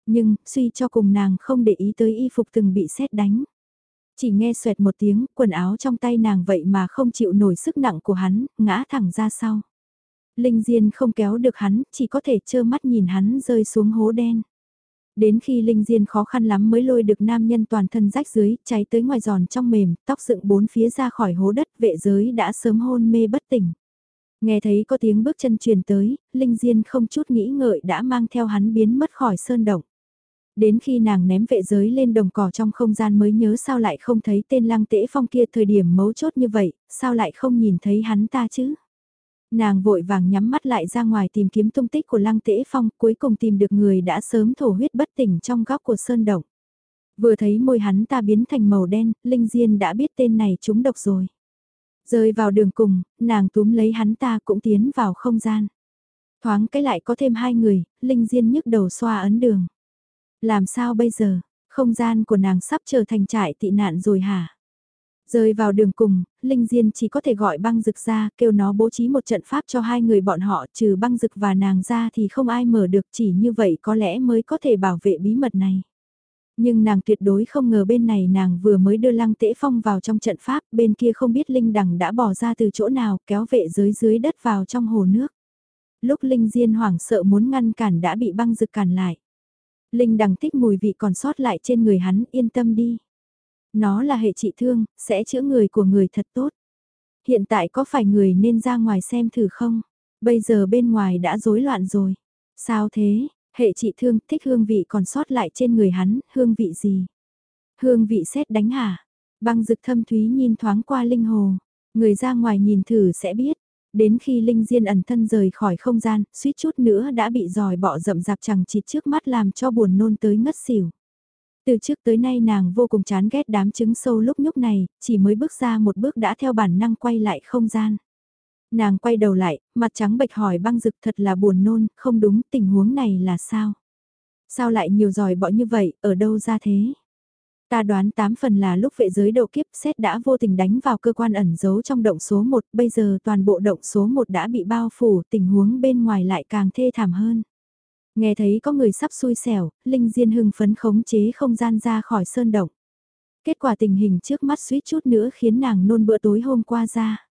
Nhưng, suy cho cùng nàng không để ý tới y phục từng bị xét đánh. Chỉ nghe xoẹt một tiếng, quần áo trong tay nàng vậy mà không chịu nổi sức nặng của hắn, ngã thẳng ra sau. Linh Diên không kéo được hắn, chỉ có thể trơ mắt nhìn hắn rơi xuống hố đen. Đến khi Linh Diên khó khăn lắm mới lôi được nam nhân toàn thân rách dưới, cháy tới ngoài giòn trong mềm, tóc dựng bốn phía ra khỏi hố đất, vệ giới đã sớm hôn mê bất tỉnh. Nghe thấy có tiếng bước chân truyền tới, Linh Diên không chút nghĩ ngợi đã mang theo hắn biến mất khỏi sơn động. Đến khi nàng ném vệ giới lên đồng cỏ trong không gian mới nhớ sao lại không thấy tên lăng tễ phong kia thời điểm mấu chốt như vậy, sao lại không nhìn thấy hắn ta chứ? Nàng vội vàng nhắm mắt lại ra ngoài tìm kiếm tung tích của lăng tễ phong cuối cùng tìm được người đã sớm thổ huyết bất tỉnh trong góc của sơn động. Vừa thấy môi hắn ta biến thành màu đen, Linh Diên đã biết tên này trúng độc rồi. Rơi vào đường cùng, nàng túm lấy hắn ta cũng tiến vào không gian. Thoáng cái lại có thêm hai người, Linh Diên nhức đầu xoa ấn đường. Làm sao bây giờ, không gian của nàng sắp trở thành trại tị nạn rồi hả? Rơi vào đường cùng, Linh Diên chỉ có thể gọi băng rực ra, kêu nó bố trí một trận pháp cho hai người bọn họ, trừ băng rực và nàng ra thì không ai mở được chỉ như vậy có lẽ mới có thể bảo vệ bí mật này. Nhưng nàng tuyệt đối không ngờ bên này nàng vừa mới đưa lăng tễ phong vào trong trận pháp, bên kia không biết Linh Đằng đã bỏ ra từ chỗ nào kéo vệ giới dưới đất vào trong hồ nước. Lúc Linh Diên hoảng sợ muốn ngăn cản đã bị băng rực cản lại. Linh Đằng thích mùi vị còn sót lại trên người hắn, yên tâm đi. Nó là hệ trị thương, sẽ chữa người của người thật tốt. Hiện tại có phải người nên ra ngoài xem thử không? Bây giờ bên ngoài đã rối loạn rồi. Sao thế? Hệ trị thương thích hương vị còn sót lại trên người hắn, hương vị gì? Hương vị xét đánh hả? Băng dực thâm thúy nhìn thoáng qua linh hồ. Người ra ngoài nhìn thử sẽ biết. Đến khi Linh Diên ẩn thân rời khỏi không gian, suýt chút nữa đã bị dòi bọ rậm rạp chẳng chịt trước mắt làm cho buồn nôn tới ngất xỉu. Từ trước tới nay nàng vô cùng chán ghét đám trứng sâu lúc nhúc này, chỉ mới bước ra một bước đã theo bản năng quay lại không gian. Nàng quay đầu lại, mặt trắng bệch hỏi băng rực thật là buồn nôn, không đúng tình huống này là sao? Sao lại nhiều giỏi bọ như vậy, ở đâu ra thế? Ta đoán 8 phần là lúc vệ giới độ kiếp xét đã vô tình đánh vào cơ quan ẩn giấu trong động số 1, bây giờ toàn bộ động số 1 đã bị bao phủ, tình huống bên ngoài lại càng thê thảm hơn. Nghe thấy có người sắp xui xẻo, Linh Diên hưng phấn khống chế không gian ra khỏi sơn động. Kết quả tình hình trước mắt suýt chút nữa khiến nàng nôn bữa tối hôm qua ra.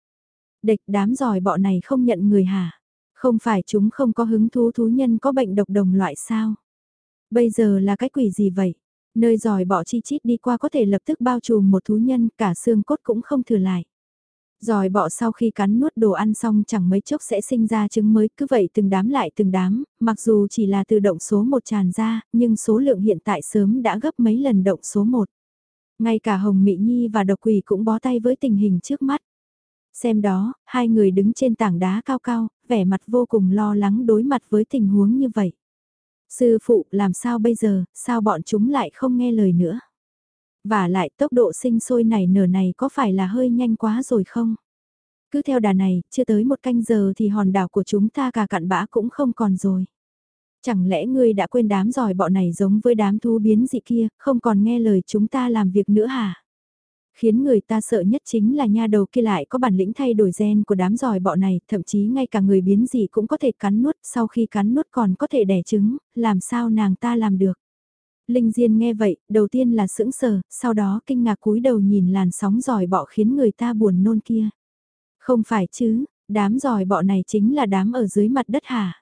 Địch đám giỏi bọ này không nhận người hả? Không phải chúng không có hứng thú thú nhân có bệnh độc đồng loại sao? Bây giờ là cái quỷ gì vậy? Nơi giỏi bọ chi chít đi qua có thể lập tức bao trùm một thú nhân, cả xương cốt cũng không thừa lại. Giòi bọ sau khi cắn nuốt đồ ăn xong chẳng mấy chốc sẽ sinh ra trứng mới, cứ vậy từng đám lại từng đám, mặc dù chỉ là từ động số 1 tràn ra, nhưng số lượng hiện tại sớm đã gấp mấy lần động số 1. Ngay cả Hồng Mỹ Nhi và Độc Quỷ cũng bó tay với tình hình trước mắt. Xem đó, hai người đứng trên tảng đá cao cao, vẻ mặt vô cùng lo lắng đối mặt với tình huống như vậy. Sư phụ, làm sao bây giờ, sao bọn chúng lại không nghe lời nữa? Và lại tốc độ sinh sôi này nở này có phải là hơi nhanh quá rồi không? Cứ theo đà này, chưa tới một canh giờ thì hòn đảo của chúng ta cả cặn bã cũng không còn rồi. Chẳng lẽ ngươi đã quên đám giỏi bọ này giống với đám thú biến dị kia, không còn nghe lời chúng ta làm việc nữa hả? Khiến người ta sợ nhất chính là nha đầu kia lại có bản lĩnh thay đổi gen của đám giỏi bọ này, thậm chí ngay cả người biến dị cũng có thể cắn nuốt, sau khi cắn nuốt còn có thể đẻ trứng, làm sao nàng ta làm được? Linh Diên nghe vậy, đầu tiên là sững sờ, sau đó kinh ngạc cúi đầu nhìn làn sóng giỏi bọ khiến người ta buồn nôn kia. Không phải chứ, đám giỏi bọ này chính là đám ở dưới mặt đất hả?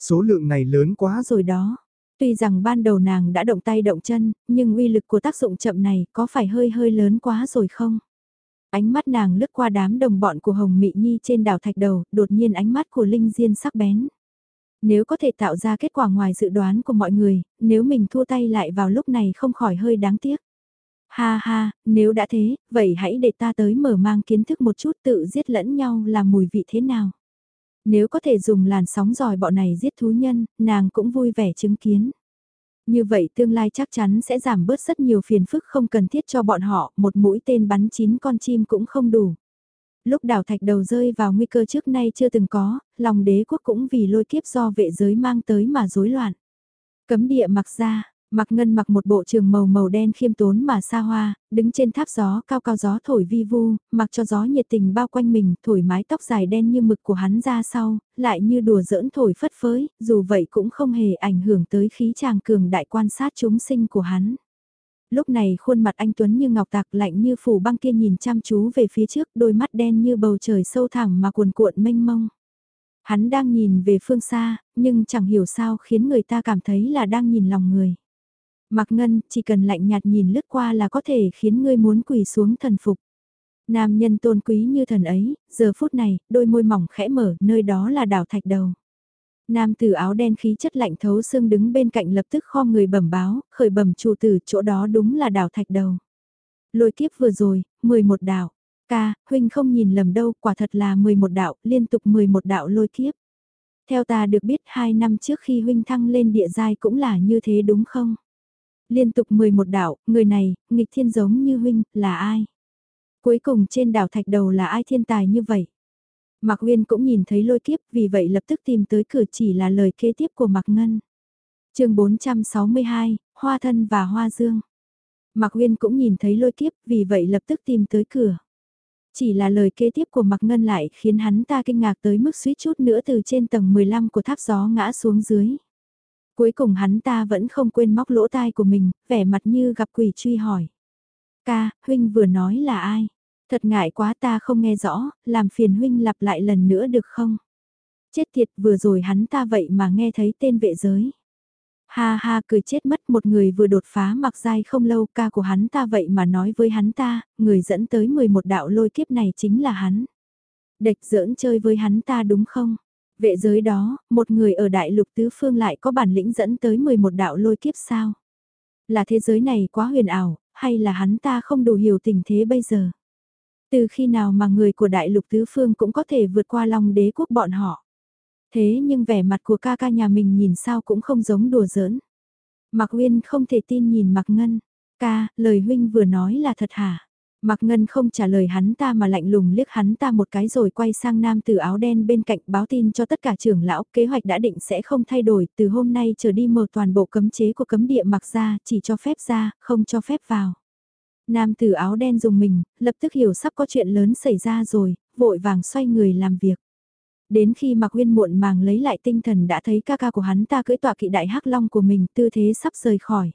Số lượng này lớn quá rồi đó. Tuy rằng ban đầu nàng đã động tay động chân, nhưng uy lực của tác dụng chậm này có phải hơi hơi lớn quá rồi không? Ánh mắt nàng lướt qua đám đồng bọn của Hồng Mị Nhi trên đảo thạch đầu, đột nhiên ánh mắt của Linh Diên sắc bén. Nếu có thể tạo ra kết quả ngoài dự đoán của mọi người, nếu mình thua tay lại vào lúc này không khỏi hơi đáng tiếc. Ha ha, nếu đã thế, vậy hãy để ta tới mở mang kiến thức một chút tự giết lẫn nhau là mùi vị thế nào. Nếu có thể dùng làn sóng giỏi bọ này giết thú nhân, nàng cũng vui vẻ chứng kiến. Như vậy tương lai chắc chắn sẽ giảm bớt rất nhiều phiền phức không cần thiết cho bọn họ, một mũi tên bắn chín con chim cũng không đủ. Lúc đảo thạch đầu rơi vào nguy cơ trước nay chưa từng có, lòng đế quốc cũng vì lôi kiếp do vệ giới mang tới mà rối loạn. Cấm địa mặc ra, Mặc Ngân mặc một bộ trường màu màu đen khiêm tốn mà xa hoa, đứng trên tháp gió cao cao gió thổi vi vu, mặc cho gió nhiệt tình bao quanh mình, thổi mái tóc dài đen như mực của hắn ra sau, lại như đùa giỡn thổi phất phới, dù vậy cũng không hề ảnh hưởng tới khí chàng cường đại quan sát chúng sinh của hắn. Lúc này khuôn mặt anh Tuấn như ngọc tạc lạnh như phủ băng kia nhìn chăm chú về phía trước, đôi mắt đen như bầu trời sâu thẳm mà cuồn cuộn mênh mông. Hắn đang nhìn về phương xa, nhưng chẳng hiểu sao khiến người ta cảm thấy là đang nhìn lòng người. mặc Ngân, chỉ cần lạnh nhạt nhìn lướt qua là có thể khiến ngươi muốn quỳ xuống thần phục. Nam nhân tôn quý như thần ấy, giờ phút này, đôi môi mỏng khẽ mở, nơi đó là đảo thạch đầu. Nam tử áo đen khí chất lạnh thấu xương đứng bên cạnh lập tức kho người bẩm báo, khởi bẩm chủ tử chỗ đó đúng là đảo thạch đầu. Lôi kiếp vừa rồi, 11 đảo. Ca, huynh không nhìn lầm đâu, quả thật là 11 đạo, liên tục 11 đạo lôi kiếp. Theo ta được biết 2 năm trước khi huynh thăng lên địa giai cũng là như thế đúng không? Liên tục 11 đạo, người này, nghịch thiên giống như huynh, là ai? Cuối cùng trên đảo thạch đầu là ai thiên tài như vậy? Mạc Uyên cũng nhìn thấy lôi kiếp, vì vậy lập tức tìm tới cửa chỉ là lời kế tiếp của Mạc Ngân. chương 462, Hoa Thân và Hoa Dương. Mạc Uyên cũng nhìn thấy lôi kiếp, vì vậy lập tức tìm tới cửa. Chỉ là lời kế tiếp của Mạc Ngân lại khiến hắn ta kinh ngạc tới mức suýt chút nữa từ trên tầng 15 của tháp gió ngã xuống dưới. Cuối cùng hắn ta vẫn không quên móc lỗ tai của mình, vẻ mặt như gặp quỷ truy hỏi. Ca, huynh vừa nói là ai? Thật ngại quá ta không nghe rõ, làm phiền huynh lặp lại lần nữa được không? Chết thiệt vừa rồi hắn ta vậy mà nghe thấy tên vệ giới. Ha ha cười chết mất một người vừa đột phá mặc dai không lâu ca của hắn ta vậy mà nói với hắn ta, người dẫn tới 11 đạo lôi kiếp này chính là hắn. Địch giỡn chơi với hắn ta đúng không? Vệ giới đó, một người ở đại lục tứ phương lại có bản lĩnh dẫn tới 11 đạo lôi kiếp sao? Là thế giới này quá huyền ảo, hay là hắn ta không đủ hiểu tình thế bây giờ? Từ khi nào mà người của đại lục tứ phương cũng có thể vượt qua long đế quốc bọn họ? Thế nhưng vẻ mặt của ca ca nhà mình nhìn sao cũng không giống đùa giỡn. Mạc Uyên không thể tin nhìn Mạc Ngân. Ca, lời huynh vừa nói là thật hả? Mạc Ngân không trả lời hắn ta mà lạnh lùng liếc hắn ta một cái rồi quay sang nam tử áo đen bên cạnh báo tin cho tất cả trưởng lão, kế hoạch đã định sẽ không thay đổi, từ hôm nay trở đi mở toàn bộ cấm chế của cấm địa mặc ra, chỉ cho phép ra, không cho phép vào. Nam tử áo đen dùng mình, lập tức hiểu sắp có chuyện lớn xảy ra rồi, vội vàng xoay người làm việc. Đến khi Mạc Nguyên muộn màng lấy lại tinh thần đã thấy ca ca của hắn ta cưỡi tọa kỵ đại hắc long của mình tư thế sắp rời khỏi.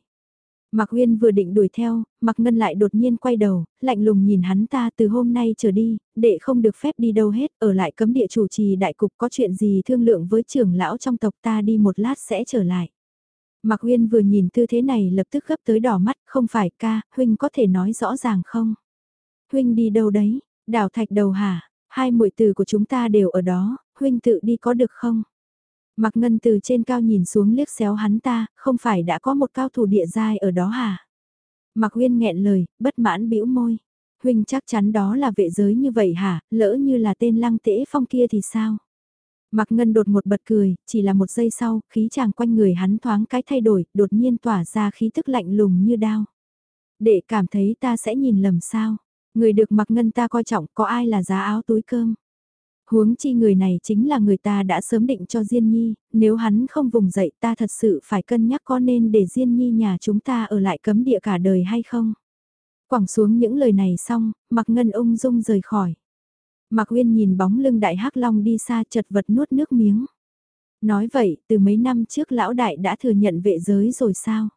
Mạc Uyên vừa định đuổi theo, Mạc Ngân lại đột nhiên quay đầu, lạnh lùng nhìn hắn ta từ hôm nay trở đi, đệ không được phép đi đâu hết, ở lại cấm địa chủ trì đại cục có chuyện gì thương lượng với trưởng lão trong tộc ta đi một lát sẽ trở lại. Mạc Huyên vừa nhìn tư thế này lập tức gấp tới đỏ mắt, không phải ca, Huynh có thể nói rõ ràng không? Huynh đi đâu đấy, đảo thạch đầu hả, hai muội từ của chúng ta đều ở đó, Huynh tự đi có được không? Mạc Ngân từ trên cao nhìn xuống liếc xéo hắn ta, không phải đã có một cao thủ địa giai ở đó hả? Mạc Uyên nghẹn lời, bất mãn bĩu môi. Huynh chắc chắn đó là vệ giới như vậy hả, lỡ như là tên lăng tễ phong kia thì sao? Mạc Ngân đột một bật cười, chỉ là một giây sau, khí chàng quanh người hắn thoáng cái thay đổi, đột nhiên tỏa ra khí tức lạnh lùng như đao. Để cảm thấy ta sẽ nhìn lầm sao? Người được Mạc Ngân ta coi trọng có ai là giá áo túi cơm? Huống chi người này chính là người ta đã sớm định cho Diên Nhi, nếu hắn không vùng dậy ta thật sự phải cân nhắc có nên để Diên Nhi nhà chúng ta ở lại cấm địa cả đời hay không. Quẳng xuống những lời này xong, Mạc Ngân ung dung rời khỏi. Mạc Uyên nhìn bóng lưng đại hắc long đi xa chật vật nuốt nước miếng. Nói vậy, từ mấy năm trước lão đại đã thừa nhận vệ giới rồi sao?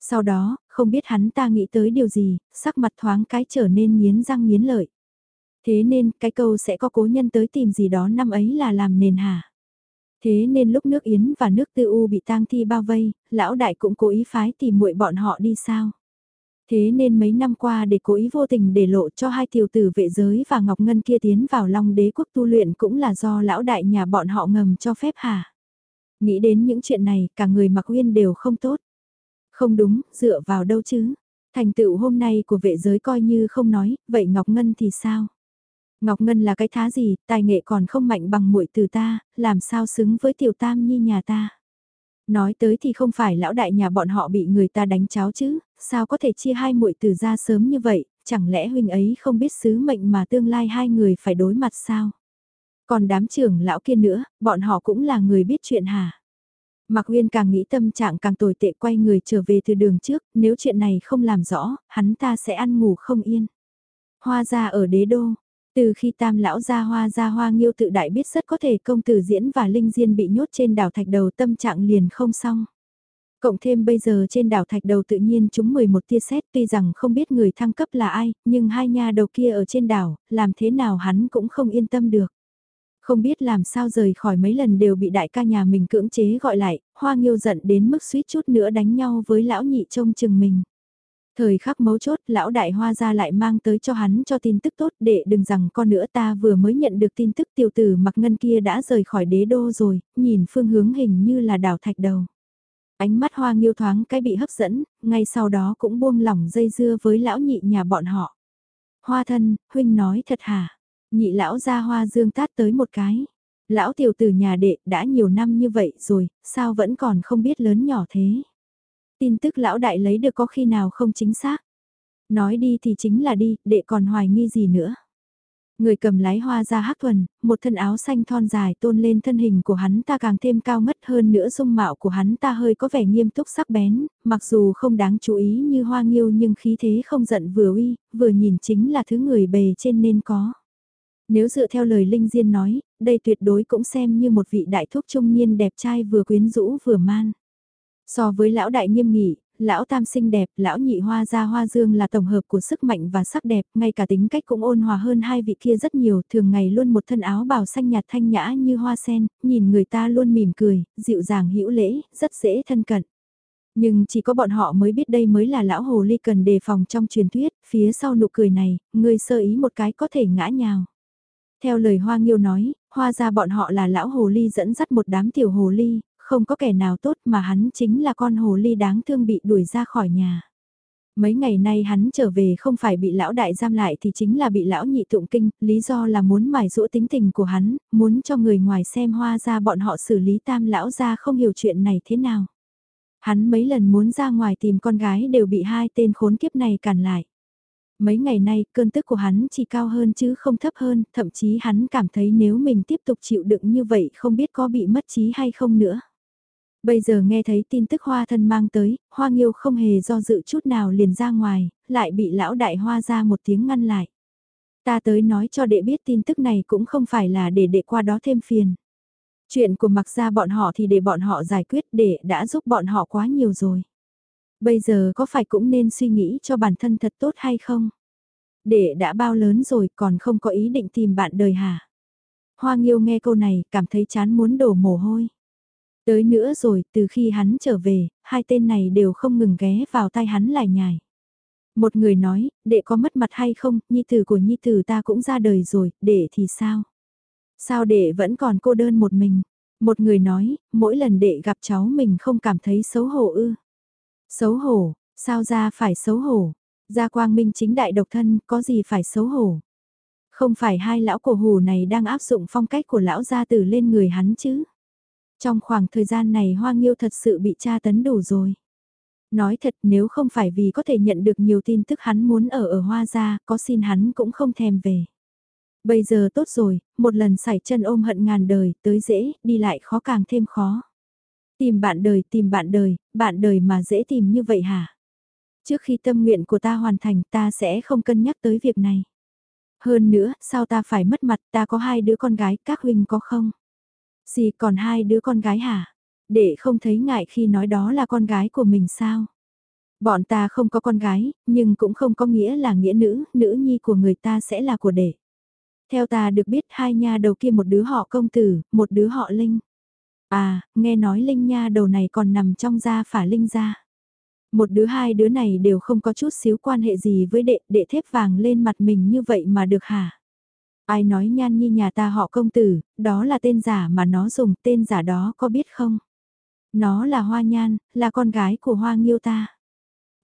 Sau đó, không biết hắn ta nghĩ tới điều gì, sắc mặt thoáng cái trở nên nghiến răng nghiến lợi. Thế nên, cái câu sẽ có cố nhân tới tìm gì đó năm ấy là làm nền hả? Thế nên lúc nước Yến và nước Tư U bị tang thi bao vây, lão đại cũng cố ý phái tìm muội bọn họ đi sao? Thế nên mấy năm qua để cố ý vô tình để lộ cho hai tiểu tử vệ giới và Ngọc Ngân kia tiến vào Long đế quốc tu luyện cũng là do lão đại nhà bọn họ ngầm cho phép hả? Nghĩ đến những chuyện này, cả người mặc uyên đều không tốt. Không đúng, dựa vào đâu chứ? Thành tựu hôm nay của vệ giới coi như không nói, vậy Ngọc Ngân thì sao? Ngọc Ngân là cái thá gì, tài nghệ còn không mạnh bằng muội từ ta, làm sao xứng với tiểu tam nhi nhà ta? Nói tới thì không phải lão đại nhà bọn họ bị người ta đánh cháo chứ, sao có thể chia hai muội từ ra sớm như vậy, chẳng lẽ huynh ấy không biết sứ mệnh mà tương lai hai người phải đối mặt sao? Còn đám trưởng lão kia nữa, bọn họ cũng là người biết chuyện hả? Mạc Uyên càng nghĩ tâm trạng càng tồi tệ quay người trở về từ đường trước, nếu chuyện này không làm rõ, hắn ta sẽ ăn ngủ không yên. Hoa ra ở đế đô, từ khi tam lão gia hoa gia hoa nghiêu tự đại biết rất có thể công tử diễn và linh diên bị nhốt trên đảo thạch đầu tâm trạng liền không xong. Cộng thêm bây giờ trên đảo thạch đầu tự nhiên chúng 11 tia xét tuy rằng không biết người thăng cấp là ai, nhưng hai nhà đầu kia ở trên đảo, làm thế nào hắn cũng không yên tâm được. Không biết làm sao rời khỏi mấy lần đều bị đại ca nhà mình cưỡng chế gọi lại, hoa nghiêu giận đến mức suýt chút nữa đánh nhau với lão nhị trông chừng mình. Thời khắc mấu chốt, lão đại hoa ra lại mang tới cho hắn cho tin tức tốt để đừng rằng con nữa ta vừa mới nhận được tin tức tiểu tử mặc ngân kia đã rời khỏi đế đô rồi, nhìn phương hướng hình như là đảo thạch đầu. Ánh mắt hoa nghiêu thoáng cái bị hấp dẫn, ngay sau đó cũng buông lỏng dây dưa với lão nhị nhà bọn họ. Hoa thân, huynh nói thật hả? Nhị lão ra hoa dương tát tới một cái. Lão tiểu tử nhà đệ đã nhiều năm như vậy rồi, sao vẫn còn không biết lớn nhỏ thế? Tin tức lão đại lấy được có khi nào không chính xác. Nói đi thì chính là đi, đệ còn hoài nghi gì nữa. Người cầm lái hoa ra hắc thuần, một thân áo xanh thon dài tôn lên thân hình của hắn ta càng thêm cao ngất hơn nữa dung mạo của hắn ta hơi có vẻ nghiêm túc sắc bén, mặc dù không đáng chú ý như hoa nghiêu nhưng khí thế không giận vừa uy, vừa nhìn chính là thứ người bề trên nên có. Nếu dựa theo lời Linh Diên nói, đây tuyệt đối cũng xem như một vị đại thúc trung niên đẹp trai vừa quyến rũ vừa man. So với lão đại nghiêm nghị, lão tam xinh đẹp, lão nhị hoa gia hoa dương là tổng hợp của sức mạnh và sắc đẹp, ngay cả tính cách cũng ôn hòa hơn hai vị kia rất nhiều, thường ngày luôn một thân áo bào xanh nhạt thanh nhã như hoa sen, nhìn người ta luôn mỉm cười, dịu dàng hữu lễ, rất dễ thân cận. Nhưng chỉ có bọn họ mới biết đây mới là lão hồ ly cần đề phòng trong truyền thuyết, phía sau nụ cười này, người sơ ý một cái có thể ngã nhào. Theo lời Hoa Nghiêu nói, hoa ra bọn họ là lão hồ ly dẫn dắt một đám tiểu hồ ly, không có kẻ nào tốt mà hắn chính là con hồ ly đáng thương bị đuổi ra khỏi nhà. Mấy ngày nay hắn trở về không phải bị lão đại giam lại thì chính là bị lão nhị tụng kinh, lý do là muốn mài rũa tính tình của hắn, muốn cho người ngoài xem hoa ra bọn họ xử lý tam lão ra không hiểu chuyện này thế nào. Hắn mấy lần muốn ra ngoài tìm con gái đều bị hai tên khốn kiếp này cản lại. Mấy ngày nay, cơn tức của hắn chỉ cao hơn chứ không thấp hơn, thậm chí hắn cảm thấy nếu mình tiếp tục chịu đựng như vậy không biết có bị mất trí hay không nữa. Bây giờ nghe thấy tin tức hoa thân mang tới, hoa nghiêu không hề do dự chút nào liền ra ngoài, lại bị lão đại hoa ra một tiếng ngăn lại. Ta tới nói cho đệ biết tin tức này cũng không phải là để đệ qua đó thêm phiền. Chuyện của mặc ra bọn họ thì để bọn họ giải quyết để đã giúp bọn họ quá nhiều rồi. Bây giờ có phải cũng nên suy nghĩ cho bản thân thật tốt hay không? Đệ đã bao lớn rồi còn không có ý định tìm bạn đời hả? Hoa Nghiêu nghe câu này cảm thấy chán muốn đổ mồ hôi. Tới nữa rồi, từ khi hắn trở về, hai tên này đều không ngừng ghé vào tai hắn lại nhài. Một người nói, đệ có mất mặt hay không, nhi tử của nhi tử ta cũng ra đời rồi, đệ thì sao? Sao đệ vẫn còn cô đơn một mình? Một người nói, mỗi lần đệ gặp cháu mình không cảm thấy xấu hổ ư. Xấu hổ, sao ra phải xấu hổ? Gia quang minh chính đại độc thân, có gì phải xấu hổ? Không phải hai lão cổ hủ này đang áp dụng phong cách của lão gia tử lên người hắn chứ? Trong khoảng thời gian này Hoa Nghiêu thật sự bị tra tấn đủ rồi. Nói thật nếu không phải vì có thể nhận được nhiều tin tức hắn muốn ở ở Hoa gia, có xin hắn cũng không thèm về. Bây giờ tốt rồi, một lần sải chân ôm hận ngàn đời, tới dễ, đi lại khó càng thêm khó. Tìm bạn đời, tìm bạn đời, bạn đời mà dễ tìm như vậy hả? Trước khi tâm nguyện của ta hoàn thành ta sẽ không cân nhắc tới việc này. Hơn nữa, sao ta phải mất mặt ta có hai đứa con gái, các huynh có không? Gì còn hai đứa con gái hả? Để không thấy ngại khi nói đó là con gái của mình sao? Bọn ta không có con gái, nhưng cũng không có nghĩa là nghĩa nữ, nữ nhi của người ta sẽ là của đệ. Theo ta được biết hai nha đầu kia một đứa họ công tử, một đứa họ linh. À, nghe nói linh nha đầu này còn nằm trong gia phả linh gia. Một đứa hai đứa này đều không có chút xíu quan hệ gì với đệ, đệ thép vàng lên mặt mình như vậy mà được hả? Ai nói nhan nhi nhà ta họ công tử, đó là tên giả mà nó dùng, tên giả đó có biết không? Nó là hoa nhan, là con gái của hoa nghiêu ta.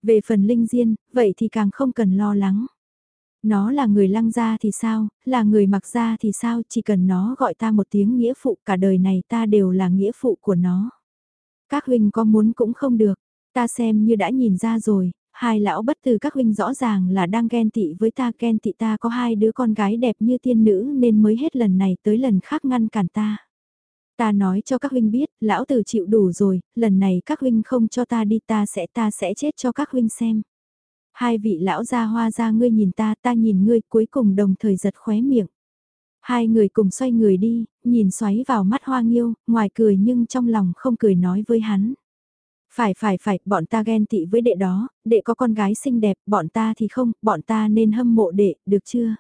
Về phần linh diên, vậy thì càng không cần lo lắng. Nó là người lăng gia thì sao, là người mặc gia thì sao, chỉ cần nó gọi ta một tiếng nghĩa phụ cả đời này ta đều là nghĩa phụ của nó. Các huynh có muốn cũng không được, ta xem như đã nhìn ra rồi, hai lão bất từ các huynh rõ ràng là đang ghen tị với ta ghen tị ta có hai đứa con gái đẹp như tiên nữ nên mới hết lần này tới lần khác ngăn cản ta. Ta nói cho các huynh biết, lão tử chịu đủ rồi, lần này các huynh không cho ta đi ta sẽ ta sẽ chết cho các huynh xem. Hai vị lão ra hoa ra ngươi nhìn ta ta nhìn ngươi cuối cùng đồng thời giật khóe miệng. Hai người cùng xoay người đi, nhìn xoáy vào mắt hoa nghiêu, ngoài cười nhưng trong lòng không cười nói với hắn. Phải phải phải, bọn ta ghen tị với đệ đó, đệ có con gái xinh đẹp, bọn ta thì không, bọn ta nên hâm mộ đệ, được chưa?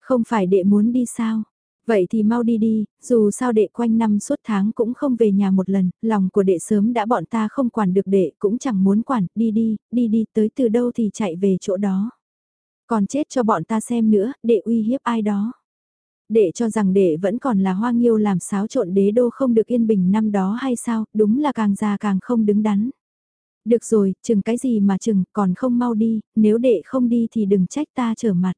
Không phải đệ muốn đi sao? Vậy thì mau đi đi, dù sao đệ quanh năm suốt tháng cũng không về nhà một lần, lòng của đệ sớm đã bọn ta không quản được đệ cũng chẳng muốn quản, đi đi, đi đi tới từ đâu thì chạy về chỗ đó. Còn chết cho bọn ta xem nữa, đệ uy hiếp ai đó. Đệ cho rằng đệ vẫn còn là hoa nghiêu làm xáo trộn đế đô không được yên bình năm đó hay sao, đúng là càng già càng không đứng đắn. Được rồi, chừng cái gì mà chừng, còn không mau đi, nếu đệ không đi thì đừng trách ta trở mặt.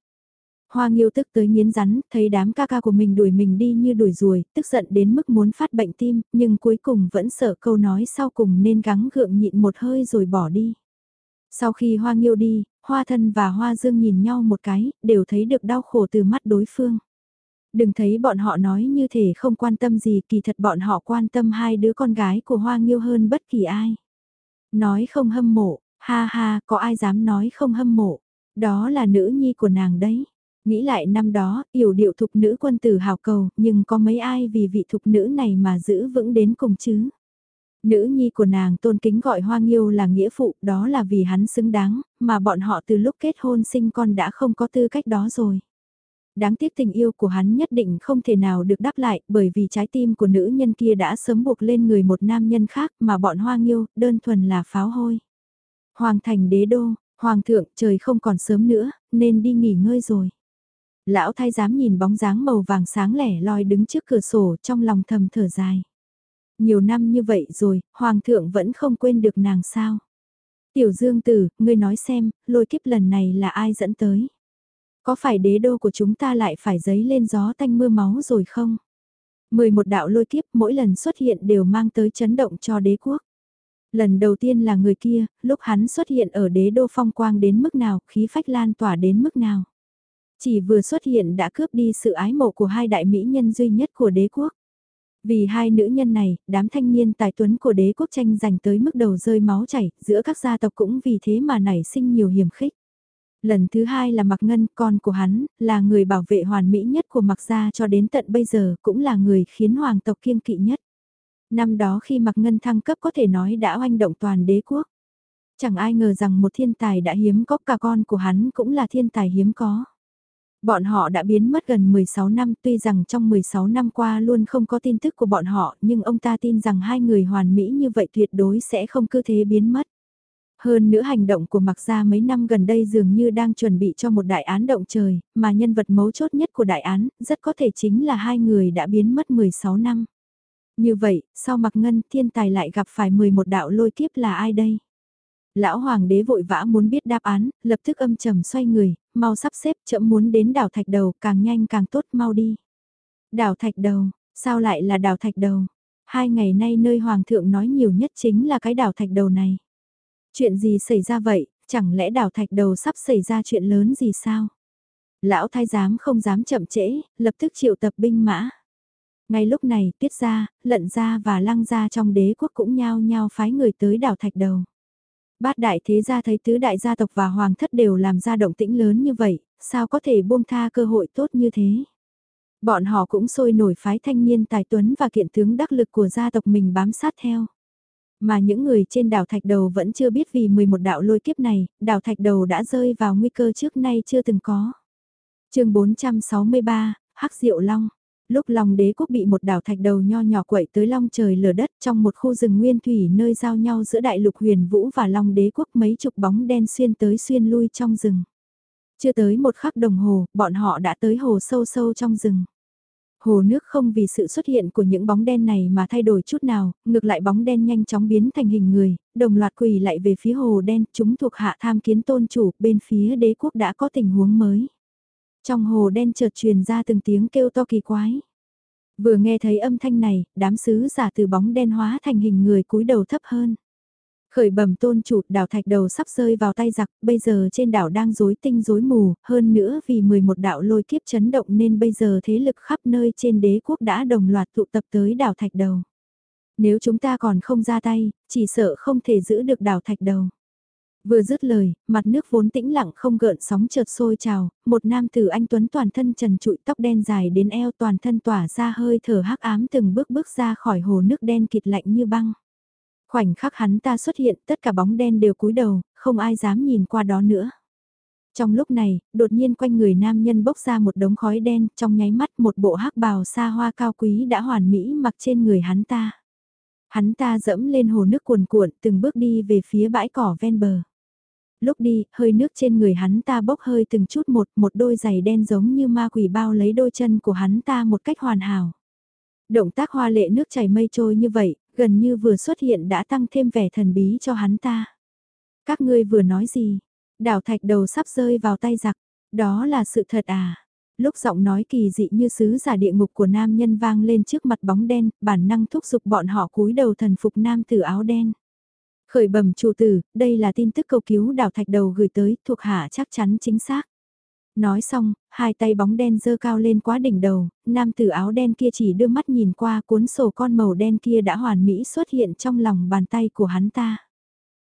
Hoa Nghiêu tức tới nghiến rắn, thấy đám ca ca của mình đuổi mình đi như đuổi ruồi, tức giận đến mức muốn phát bệnh tim, nhưng cuối cùng vẫn sợ câu nói sau cùng nên gắng gượng nhịn một hơi rồi bỏ đi. Sau khi Hoa Nghiêu đi, Hoa Thân và Hoa Dương nhìn nhau một cái, đều thấy được đau khổ từ mắt đối phương. Đừng thấy bọn họ nói như thể không quan tâm gì, kỳ thật bọn họ quan tâm hai đứa con gái của Hoa Nghiêu hơn bất kỳ ai. Nói không hâm mộ, ha ha, có ai dám nói không hâm mộ, đó là nữ nhi của nàng đấy. Nghĩ lại năm đó, yểu điệu thục nữ quân tử hào cầu, nhưng có mấy ai vì vị thục nữ này mà giữ vững đến cùng chứ? Nữ nhi của nàng tôn kính gọi Hoa Nghiêu là nghĩa phụ, đó là vì hắn xứng đáng, mà bọn họ từ lúc kết hôn sinh con đã không có tư cách đó rồi. Đáng tiếc tình yêu của hắn nhất định không thể nào được đáp lại bởi vì trái tim của nữ nhân kia đã sớm buộc lên người một nam nhân khác mà bọn Hoa Nghiêu đơn thuần là pháo hôi. Hoàng thành đế đô, Hoàng thượng trời không còn sớm nữa nên đi nghỉ ngơi rồi. Lão thái giám nhìn bóng dáng màu vàng sáng lẻ loi đứng trước cửa sổ trong lòng thầm thở dài. Nhiều năm như vậy rồi, hoàng thượng vẫn không quên được nàng sao. Tiểu dương tử, ngươi nói xem, lôi kiếp lần này là ai dẫn tới? Có phải đế đô của chúng ta lại phải giấy lên gió tanh mưa máu rồi không? 11 đạo lôi kiếp mỗi lần xuất hiện đều mang tới chấn động cho đế quốc. Lần đầu tiên là người kia, lúc hắn xuất hiện ở đế đô phong quang đến mức nào, khí phách lan tỏa đến mức nào. Chỉ vừa xuất hiện đã cướp đi sự ái mộ của hai đại mỹ nhân duy nhất của đế quốc. Vì hai nữ nhân này, đám thanh niên tài tuấn của đế quốc tranh giành tới mức đầu rơi máu chảy, giữa các gia tộc cũng vì thế mà nảy sinh nhiều hiểm khích. Lần thứ hai là Mạc Ngân, con của hắn, là người bảo vệ hoàn mỹ nhất của Mạc Gia cho đến tận bây giờ, cũng là người khiến hoàng tộc kiêng kỵ nhất. Năm đó khi Mạc Ngân thăng cấp có thể nói đã oanh động toàn đế quốc. Chẳng ai ngờ rằng một thiên tài đã hiếm có cả con của hắn cũng là thiên tài hiếm có. Bọn họ đã biến mất gần 16 năm tuy rằng trong 16 năm qua luôn không có tin tức của bọn họ nhưng ông ta tin rằng hai người hoàn mỹ như vậy tuyệt đối sẽ không cứ thế biến mất. Hơn nữa hành động của Mạc Gia mấy năm gần đây dường như đang chuẩn bị cho một đại án động trời, mà nhân vật mấu chốt nhất của đại án rất có thể chính là hai người đã biến mất 16 năm. Như vậy, sau Mạc Ngân thiên tài lại gặp phải 11 đạo lôi kiếp là ai đây? Lão hoàng đế vội vã muốn biết đáp án, lập tức âm trầm xoay người, mau sắp xếp chậm muốn đến đảo thạch đầu, càng nhanh càng tốt mau đi. Đảo thạch đầu, sao lại là đảo thạch đầu? Hai ngày nay nơi hoàng thượng nói nhiều nhất chính là cái đảo thạch đầu này. Chuyện gì xảy ra vậy, chẳng lẽ đảo thạch đầu sắp xảy ra chuyện lớn gì sao? Lão thái giám không dám chậm trễ, lập tức triệu tập binh mã. Ngay lúc này, tiết ra, lận ra và lăng ra trong đế quốc cũng nhao nhao phái người tới đảo thạch đầu. Bát đại thế gia thấy tứ đại gia tộc và hoàng thất đều làm ra động tĩnh lớn như vậy, sao có thể buông tha cơ hội tốt như thế? Bọn họ cũng sôi nổi phái thanh niên tài tuấn và kiện tướng đắc lực của gia tộc mình bám sát theo. Mà những người trên đảo Thạch Đầu vẫn chưa biết vì 11 đạo lôi kiếp này, đảo Thạch Đầu đã rơi vào nguy cơ trước nay chưa từng có. chương 463, Hắc Diệu Long Lúc Long đế quốc bị một đảo thạch đầu nho nhỏ quậy tới long trời lở đất trong một khu rừng nguyên thủy nơi giao nhau giữa đại lục huyền vũ và Long đế quốc mấy chục bóng đen xuyên tới xuyên lui trong rừng. Chưa tới một khắc đồng hồ, bọn họ đã tới hồ sâu sâu trong rừng. Hồ nước không vì sự xuất hiện của những bóng đen này mà thay đổi chút nào, ngược lại bóng đen nhanh chóng biến thành hình người, đồng loạt quỳ lại về phía hồ đen, chúng thuộc hạ tham kiến tôn chủ, bên phía đế quốc đã có tình huống mới. Trong hồ đen chợt truyền ra từng tiếng kêu to kỳ quái. Vừa nghe thấy âm thanh này, đám sứ giả từ bóng đen hóa thành hình người cúi đầu thấp hơn. Khởi bẩm tôn chủ, đảo thạch đầu sắp rơi vào tay giặc, bây giờ trên đảo đang rối tinh rối mù, hơn nữa vì 11 đạo lôi kiếp chấn động nên bây giờ thế lực khắp nơi trên đế quốc đã đồng loạt tụ tập tới đảo thạch đầu. Nếu chúng ta còn không ra tay, chỉ sợ không thể giữ được đảo thạch đầu. Vừa dứt lời, mặt nước vốn tĩnh lặng không gợn sóng chợt sôi trào, một nam tử anh tuấn toàn thân trần trụi tóc đen dài đến eo toàn thân tỏa ra hơi thở hắc ám từng bước bước ra khỏi hồ nước đen kịt lạnh như băng. Khoảnh khắc hắn ta xuất hiện, tất cả bóng đen đều cúi đầu, không ai dám nhìn qua đó nữa. Trong lúc này, đột nhiên quanh người nam nhân bốc ra một đống khói đen, trong nháy mắt một bộ hắc bào xa hoa cao quý đã hoàn mỹ mặc trên người hắn ta. Hắn ta dẫm lên hồ nước cuồn cuộn, từng bước đi về phía bãi cỏ ven bờ. Lúc đi, hơi nước trên người hắn ta bốc hơi từng chút một, một đôi giày đen giống như ma quỷ bao lấy đôi chân của hắn ta một cách hoàn hảo. Động tác hoa lệ nước chảy mây trôi như vậy, gần như vừa xuất hiện đã tăng thêm vẻ thần bí cho hắn ta. Các ngươi vừa nói gì? Đảo thạch đầu sắp rơi vào tay giặc, đó là sự thật à? Lúc giọng nói kỳ dị như sứ giả địa ngục của nam nhân vang lên trước mặt bóng đen, bản năng thúc giục bọn họ cúi đầu thần phục nam tử áo đen. Khởi bẩm chủ tử, đây là tin tức cầu cứu đảo thạch đầu gửi tới, thuộc hạ chắc chắn chính xác. Nói xong, hai tay bóng đen dơ cao lên quá đỉnh đầu, nam tử áo đen kia chỉ đưa mắt nhìn qua cuốn sổ con màu đen kia đã hoàn mỹ xuất hiện trong lòng bàn tay của hắn ta.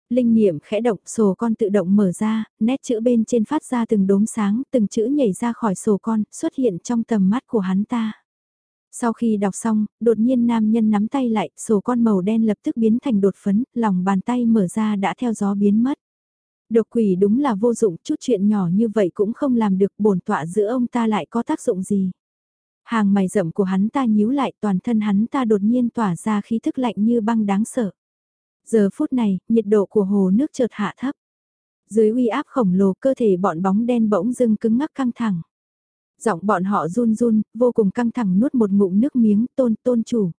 Linh niệm khẽ động sổ con tự động mở ra, nét chữ bên trên phát ra từng đốm sáng, từng chữ nhảy ra khỏi sổ con, xuất hiện trong tầm mắt của hắn ta. Sau khi đọc xong, đột nhiên nam nhân nắm tay lại, sổ con màu đen lập tức biến thành đột phấn, lòng bàn tay mở ra đã theo gió biến mất. Độc quỷ đúng là vô dụng, chút chuyện nhỏ như vậy cũng không làm được bổn tọa giữa ông ta lại có tác dụng gì. Hàng mày rậm của hắn ta nhíu lại toàn thân hắn ta đột nhiên tỏa ra khí thức lạnh như băng đáng sợ. Giờ phút này, nhiệt độ của hồ nước chợt hạ thấp. Dưới uy áp khổng lồ cơ thể bọn bóng đen bỗng dưng cứng ngắc căng thẳng. Giọng bọn họ run run, vô cùng căng thẳng nuốt một ngụm nước miếng tôn tôn chủ.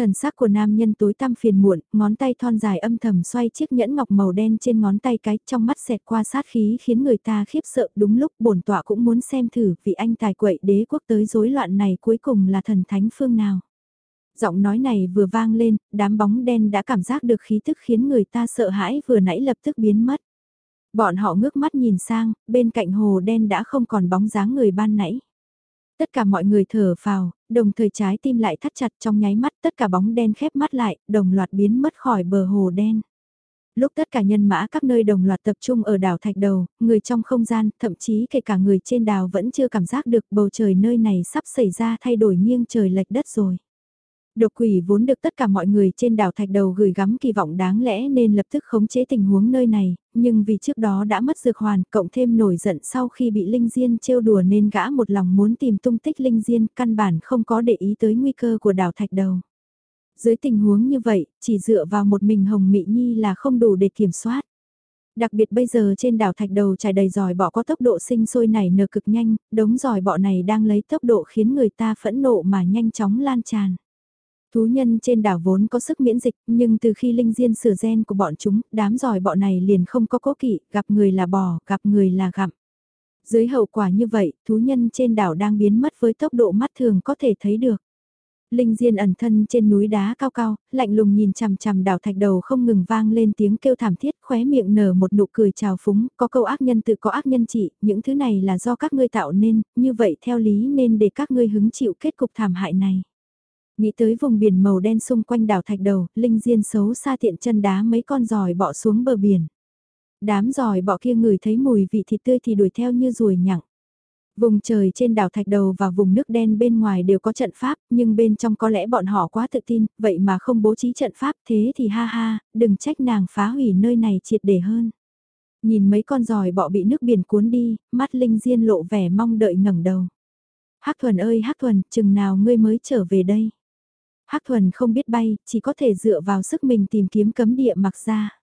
Thần sắc của nam nhân tối tăm phiền muộn, ngón tay thon dài âm thầm xoay chiếc nhẫn ngọc màu đen trên ngón tay cái trong mắt xẹt qua sát khí khiến người ta khiếp sợ đúng lúc bổn tọa cũng muốn xem thử vị anh tài quậy đế quốc tới rối loạn này cuối cùng là thần thánh phương nào. Giọng nói này vừa vang lên, đám bóng đen đã cảm giác được khí tức khiến người ta sợ hãi vừa nãy lập tức biến mất. Bọn họ ngước mắt nhìn sang, bên cạnh hồ đen đã không còn bóng dáng người ban nãy. Tất cả mọi người thở vào, đồng thời trái tim lại thắt chặt trong nháy mắt tất cả bóng đen khép mắt lại, đồng loạt biến mất khỏi bờ hồ đen. Lúc tất cả nhân mã các nơi đồng loạt tập trung ở đảo Thạch Đầu, người trong không gian, thậm chí kể cả người trên đảo vẫn chưa cảm giác được bầu trời nơi này sắp xảy ra thay đổi nghiêng trời lệch đất rồi. Độc quỷ vốn được tất cả mọi người trên đảo Thạch Đầu gửi gắm kỳ vọng đáng lẽ nên lập tức khống chế tình huống nơi này, nhưng vì trước đó đã mất dược hoàn, cộng thêm nổi giận sau khi bị Linh Diên trêu đùa nên gã một lòng muốn tìm tung tích Linh Diên, căn bản không có để ý tới nguy cơ của đảo Thạch Đầu. Dưới tình huống như vậy, chỉ dựa vào một mình Hồng Mị Nhi là không đủ để kiểm soát. Đặc biệt bây giờ trên đảo thạch đầu trải đầy giỏi bọ có tốc độ sinh sôi nảy nở cực nhanh, đống giỏi bọ này đang lấy tốc độ khiến người ta phẫn nộ mà nhanh chóng lan tràn. Thú nhân trên đảo vốn có sức miễn dịch, nhưng từ khi linh diên sửa gen của bọn chúng, đám giỏi bọ này liền không có cố kỵ, gặp người là bò, gặp người là gặm. Dưới hậu quả như vậy, thú nhân trên đảo đang biến mất với tốc độ mắt thường có thể thấy được. Linh Diên ẩn thân trên núi đá cao cao, lạnh lùng nhìn chằm chằm đảo thạch đầu không ngừng vang lên tiếng kêu thảm thiết, khóe miệng nở một nụ cười trào phúng, có câu ác nhân tự có ác nhân trị, những thứ này là do các ngươi tạo nên, như vậy theo lý nên để các ngươi hứng chịu kết cục thảm hại này. Nghĩ tới vùng biển màu đen xung quanh đảo thạch đầu, Linh Diên xấu xa tiện chân đá mấy con giòi bọ xuống bờ biển. Đám giòi bọ kia ngửi thấy mùi vị thịt tươi thì đuổi theo như ruồi nhặng. Vùng trời trên đảo Thạch Đầu và vùng nước đen bên ngoài đều có trận pháp, nhưng bên trong có lẽ bọn họ quá tự tin, vậy mà không bố trí trận pháp thế thì ha ha, đừng trách nàng phá hủy nơi này triệt để hơn. Nhìn mấy con giòi bọ bị nước biển cuốn đi, mắt Linh Diên lộ vẻ mong đợi ngẩng đầu. Hắc Thuần ơi Hắc Thuần, chừng nào ngươi mới trở về đây? Hắc Thuần không biết bay, chỉ có thể dựa vào sức mình tìm kiếm cấm địa mặc ra.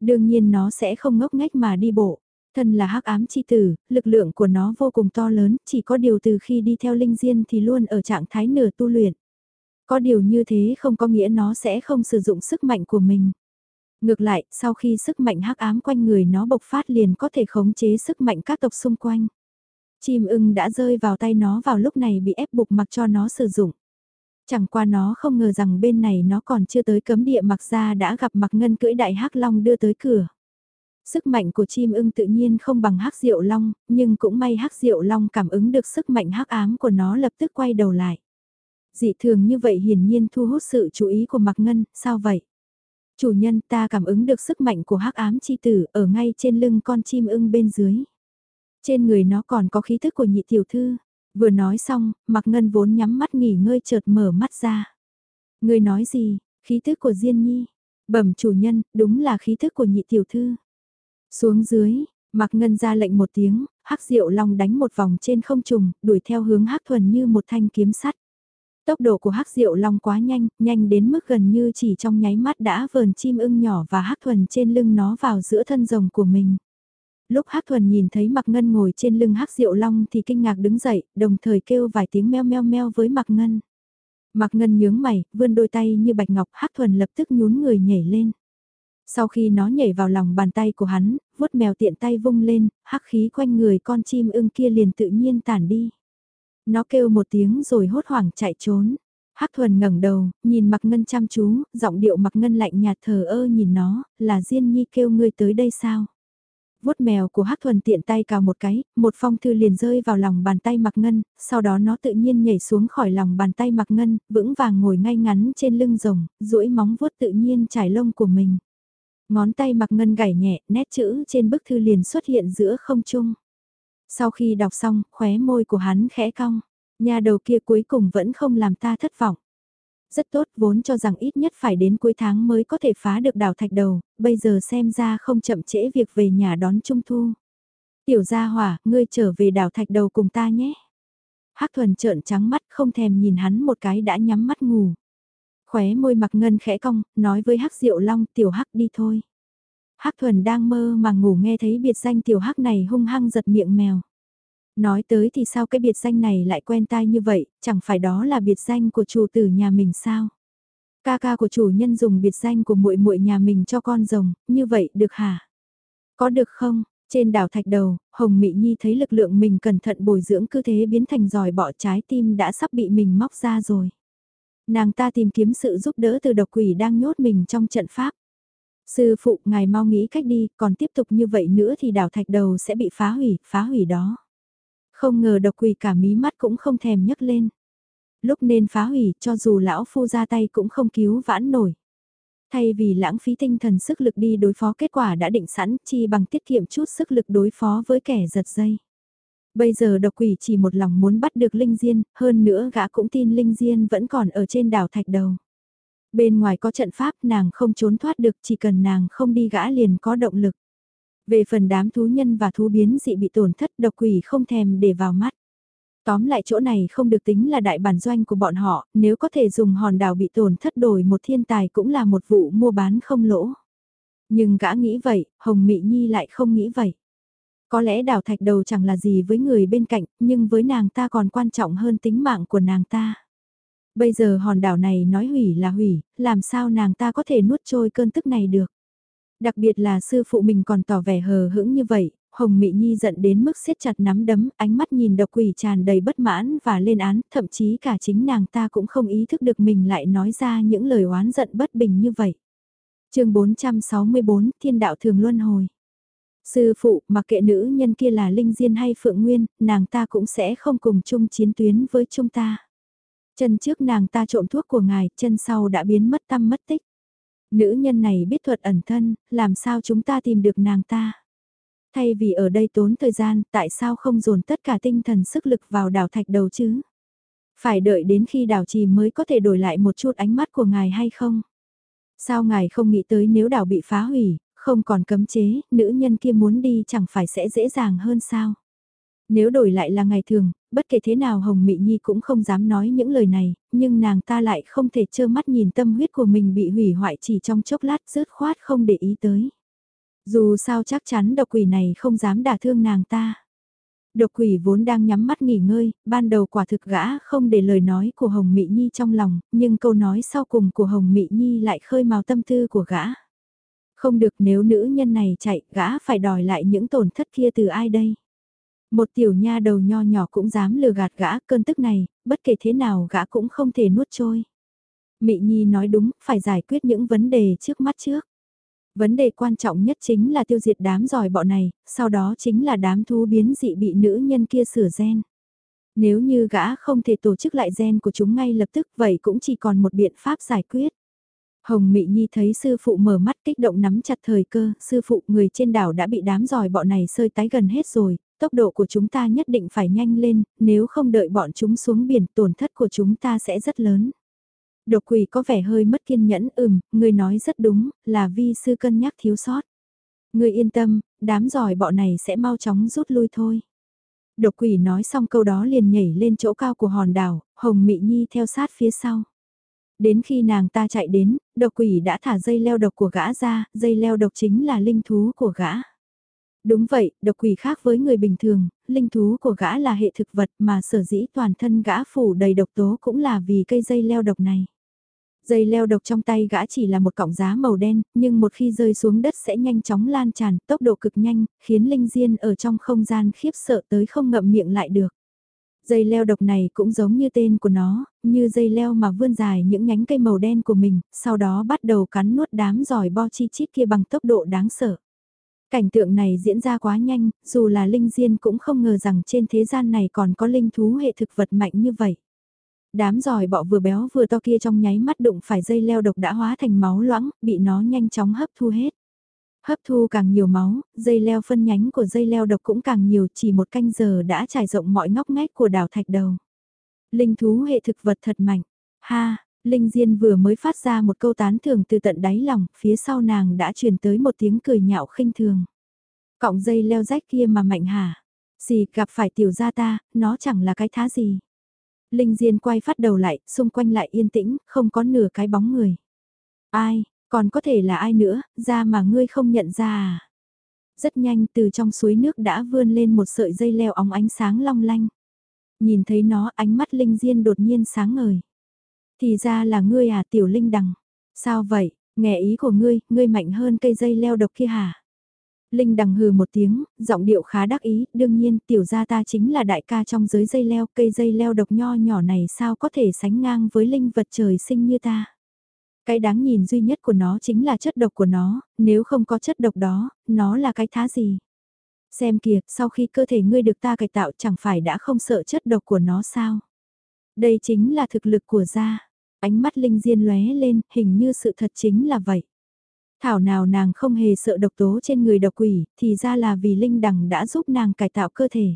Đương nhiên nó sẽ không ngốc nghếch mà đi bộ. Thân là hắc ám chi tử, lực lượng của nó vô cùng to lớn, chỉ có điều từ khi đi theo linh diên thì luôn ở trạng thái nửa tu luyện. Có điều như thế không có nghĩa nó sẽ không sử dụng sức mạnh của mình. Ngược lại, sau khi sức mạnh hắc ám quanh người nó bộc phát liền có thể khống chế sức mạnh các tộc xung quanh. Chim ưng đã rơi vào tay nó vào lúc này bị ép buộc mặc cho nó sử dụng. Chẳng qua nó không ngờ rằng bên này nó còn chưa tới cấm địa mặc ra đã gặp mặc ngân cưỡi đại hắc long đưa tới cửa. Sức mạnh của chim ưng tự nhiên không bằng hắc diệu long, nhưng cũng may hắc diệu long cảm ứng được sức mạnh hắc ám của nó lập tức quay đầu lại. Dị thường như vậy hiển nhiên thu hút sự chú ý của mặc ngân, sao vậy? Chủ nhân ta cảm ứng được sức mạnh của hắc ám chi tử ở ngay trên lưng con chim ưng bên dưới. Trên người nó còn có khí thức của nhị tiểu thư. Vừa nói xong, mặc ngân vốn nhắm mắt nghỉ ngơi chợt mở mắt ra. Người nói gì, khí thức của Diên Nhi. Bẩm chủ nhân, đúng là khí thức của nhị tiểu thư. Xuống dưới, mặc ngân ra lệnh một tiếng, hắc diệu long đánh một vòng trên không trùng, đuổi theo hướng hắc thuần như một thanh kiếm sắt. Tốc độ của hắc diệu long quá nhanh, nhanh đến mức gần như chỉ trong nháy mắt đã vờn chim ưng nhỏ và hắc thuần trên lưng nó vào giữa thân rồng của mình. Lúc hắc thuần nhìn thấy mặc ngân ngồi trên lưng hắc diệu long thì kinh ngạc đứng dậy, đồng thời kêu vài tiếng meo meo meo với mặc ngân. Mặc ngân nhướng mày, vươn đôi tay như bạch ngọc hắc thuần lập tức nhún người nhảy lên. Sau khi nó nhảy vào lòng bàn tay của hắn, vuốt mèo tiện tay vung lên, hắc khí quanh người con chim ưng kia liền tự nhiên tản đi. Nó kêu một tiếng rồi hốt hoảng chạy trốn. Hắc thuần ngẩng đầu, nhìn mặc ngân chăm chú, giọng điệu mặc ngân lạnh nhạt thờ ơ nhìn nó, là Diên Nhi kêu ngươi tới đây sao? Vuốt mèo của Hắc Thuần tiện tay cào một cái, một phong thư liền rơi vào lòng bàn tay Mặc Ngân, sau đó nó tự nhiên nhảy xuống khỏi lòng bàn tay Mặc Ngân, vững vàng ngồi ngay ngắn trên lưng rồng, duỗi móng vuốt tự nhiên trải lông của mình. Ngón tay Mặc Ngân gảy nhẹ, nét chữ trên bức thư liền xuất hiện giữa không trung. Sau khi đọc xong, khóe môi của hắn khẽ cong, nhà đầu kia cuối cùng vẫn không làm ta thất vọng rất tốt vốn cho rằng ít nhất phải đến cuối tháng mới có thể phá được đảo thạch đầu, bây giờ xem ra không chậm trễ việc về nhà đón Trung Thu. Tiểu gia hỏa, ngươi trở về đảo thạch đầu cùng ta nhé. Hắc thuần trợn trắng mắt không thèm nhìn hắn một cái đã nhắm mắt ngủ. Khóe môi mặc ngân khẽ cong, nói với Hắc Diệu Long tiểu Hắc đi thôi. Hắc thuần đang mơ mà ngủ nghe thấy biệt danh tiểu Hắc này hung hăng giật miệng mèo. Nói tới thì sao cái biệt danh này lại quen tai như vậy, chẳng phải đó là biệt danh của chủ tử nhà mình sao? Ca ca của chủ nhân dùng biệt danh của muội muội nhà mình cho con rồng, như vậy được hả? Có được không? Trên đảo thạch đầu, Hồng Mị Nhi thấy lực lượng mình cẩn thận bồi dưỡng cứ thế biến thành giỏi bỏ trái tim đã sắp bị mình móc ra rồi. Nàng ta tìm kiếm sự giúp đỡ từ độc quỷ đang nhốt mình trong trận pháp. Sư phụ, ngài mau nghĩ cách đi, còn tiếp tục như vậy nữa thì đảo thạch đầu sẽ bị phá hủy, phá hủy đó. Không ngờ độc quỷ cả mí mắt cũng không thèm nhấc lên. Lúc nên phá hủy cho dù lão phu ra tay cũng không cứu vãn nổi. Thay vì lãng phí tinh thần sức lực đi đối phó kết quả đã định sẵn chi bằng tiết kiệm chút sức lực đối phó với kẻ giật dây. Bây giờ độc quỷ chỉ một lòng muốn bắt được Linh Diên, hơn nữa gã cũng tin Linh Diên vẫn còn ở trên đảo thạch đầu. Bên ngoài có trận pháp nàng không trốn thoát được chỉ cần nàng không đi gã liền có động lực. Về phần đám thú nhân và thú biến dị bị tổn thất độc quỷ không thèm để vào mắt. Tóm lại chỗ này không được tính là đại bản doanh của bọn họ, nếu có thể dùng hòn đảo bị tổn thất đổi một thiên tài cũng là một vụ mua bán không lỗ. Nhưng gã nghĩ vậy, Hồng Mị Nhi lại không nghĩ vậy. Có lẽ đảo thạch đầu chẳng là gì với người bên cạnh, nhưng với nàng ta còn quan trọng hơn tính mạng của nàng ta. Bây giờ hòn đảo này nói hủy là hủy, làm sao nàng ta có thể nuốt trôi cơn tức này được. Đặc biệt là sư phụ mình còn tỏ vẻ hờ hững như vậy, Hồng Mị Nhi giận đến mức siết chặt nắm đấm, ánh mắt nhìn độc quỷ tràn đầy bất mãn và lên án, thậm chí cả chính nàng ta cũng không ý thức được mình lại nói ra những lời oán giận bất bình như vậy. chương 464, Thiên đạo thường luân hồi. Sư phụ, mặc kệ nữ nhân kia là Linh Diên hay Phượng Nguyên, nàng ta cũng sẽ không cùng chung chiến tuyến với chúng ta. Chân trước nàng ta trộm thuốc của ngài, chân sau đã biến mất tâm mất tích. Nữ nhân này biết thuật ẩn thân, làm sao chúng ta tìm được nàng ta? Thay vì ở đây tốn thời gian, tại sao không dồn tất cả tinh thần sức lực vào đảo thạch đầu chứ? Phải đợi đến khi đảo trì mới có thể đổi lại một chút ánh mắt của ngài hay không? Sao ngài không nghĩ tới nếu đảo bị phá hủy, không còn cấm chế, nữ nhân kia muốn đi chẳng phải sẽ dễ dàng hơn sao? Nếu đổi lại là ngày thường, bất kể thế nào Hồng Mị Nhi cũng không dám nói những lời này, nhưng nàng ta lại không thể trơ mắt nhìn tâm huyết của mình bị hủy hoại chỉ trong chốc lát rớt khoát không để ý tới. Dù sao chắc chắn độc quỷ này không dám đả thương nàng ta. Độc quỷ vốn đang nhắm mắt nghỉ ngơi, ban đầu quả thực gã không để lời nói của Hồng Mị Nhi trong lòng, nhưng câu nói sau cùng của Hồng Mị Nhi lại khơi mào tâm tư của gã. Không được nếu nữ nhân này chạy, gã phải đòi lại những tổn thất kia từ ai đây? Một tiểu nha đầu nho nhỏ cũng dám lừa gạt gã cơn tức này, bất kể thế nào gã cũng không thể nuốt trôi. Mị Nhi nói đúng, phải giải quyết những vấn đề trước mắt trước. Vấn đề quan trọng nhất chính là tiêu diệt đám giỏi bọ này, sau đó chính là đám thú biến dị bị nữ nhân kia sửa gen. Nếu như gã không thể tổ chức lại gen của chúng ngay lập tức vậy cũng chỉ còn một biện pháp giải quyết. Hồng Mị Nhi thấy sư phụ mở mắt kích động nắm chặt thời cơ, sư phụ người trên đảo đã bị đám giỏi bọ này sơi tái gần hết rồi, tốc độ của chúng ta nhất định phải nhanh lên, nếu không đợi bọn chúng xuống biển tổn thất của chúng ta sẽ rất lớn. Độc quỷ có vẻ hơi mất kiên nhẫn, ừm, người nói rất đúng, là vi sư cân nhắc thiếu sót. Người yên tâm, đám giỏi bọ này sẽ mau chóng rút lui thôi. Độc quỷ nói xong câu đó liền nhảy lên chỗ cao của hòn đảo, Hồng Mị Nhi theo sát phía sau. Đến khi nàng ta chạy đến, độc quỷ đã thả dây leo độc của gã ra, dây leo độc chính là linh thú của gã. Đúng vậy, độc quỷ khác với người bình thường, linh thú của gã là hệ thực vật mà sở dĩ toàn thân gã phủ đầy độc tố cũng là vì cây dây leo độc này. Dây leo độc trong tay gã chỉ là một cọng giá màu đen, nhưng một khi rơi xuống đất sẽ nhanh chóng lan tràn, tốc độ cực nhanh, khiến linh diên ở trong không gian khiếp sợ tới không ngậm miệng lại được. Dây leo độc này cũng giống như tên của nó, như dây leo mà vươn dài những nhánh cây màu đen của mình, sau đó bắt đầu cắn nuốt đám giỏi bo chi chít kia bằng tốc độ đáng sợ. Cảnh tượng này diễn ra quá nhanh, dù là linh diên cũng không ngờ rằng trên thế gian này còn có linh thú hệ thực vật mạnh như vậy. Đám giỏi bọ vừa béo vừa to kia trong nháy mắt đụng phải dây leo độc đã hóa thành máu loãng, bị nó nhanh chóng hấp thu hết. Hấp thu càng nhiều máu, dây leo phân nhánh của dây leo độc cũng càng nhiều chỉ một canh giờ đã trải rộng mọi ngóc ngách của đảo thạch đầu. Linh thú hệ thực vật thật mạnh. Ha, Linh Diên vừa mới phát ra một câu tán thưởng từ tận đáy lòng, phía sau nàng đã truyền tới một tiếng cười nhạo khinh thường. Cọng dây leo rách kia mà mạnh hả? Gì gặp phải tiểu gia ta, nó chẳng là cái thá gì. Linh Diên quay phát đầu lại, xung quanh lại yên tĩnh, không có nửa cái bóng người. Ai, còn có thể là ai nữa, ra mà ngươi không nhận ra à? Rất nhanh từ trong suối nước đã vươn lên một sợi dây leo óng ánh sáng long lanh. Nhìn thấy nó ánh mắt Linh Diên đột nhiên sáng ngời. Thì ra là ngươi à tiểu Linh Đằng. Sao vậy, nghe ý của ngươi, ngươi mạnh hơn cây dây leo độc kia hả? Linh đằng hừ một tiếng, giọng điệu khá đắc ý, đương nhiên tiểu gia ta chính là đại ca trong giới dây leo, cây dây leo độc nho nhỏ này sao có thể sánh ngang với linh vật trời sinh như ta. Cái đáng nhìn duy nhất của nó chính là chất độc của nó, nếu không có chất độc đó, nó là cái thá gì? Xem kìa, sau khi cơ thể ngươi được ta cải tạo chẳng phải đã không sợ chất độc của nó sao? Đây chính là thực lực của gia. Ánh mắt Linh Diên lóe lên, hình như sự thật chính là vậy. Thảo nào nàng không hề sợ độc tố trên người độc quỷ, thì ra là vì Linh Đằng đã giúp nàng cải tạo cơ thể.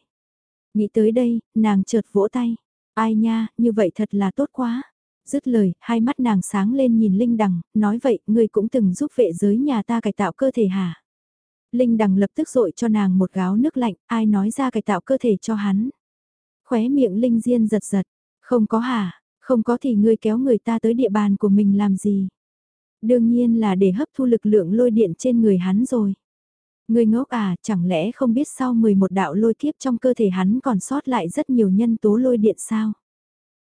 Nghĩ tới đây, nàng chợt vỗ tay. Ai nha, như vậy thật là tốt quá. Dứt lời, hai mắt nàng sáng lên nhìn Linh Đằng, nói vậy, ngươi cũng từng giúp vệ giới nhà ta cải tạo cơ thể hả? Linh Đằng lập tức dội cho nàng một gáo nước lạnh, ai nói ra cải tạo cơ thể cho hắn. Khóe miệng Linh Diên giật giật, không có hả, không có thì ngươi kéo người ta tới địa bàn của mình làm gì? Đương nhiên là để hấp thu lực lượng lôi điện trên người hắn rồi. ngươi ngốc à, chẳng lẽ không biết sau 11 đạo lôi kiếp trong cơ thể hắn còn sót lại rất nhiều nhân tố lôi điện sao?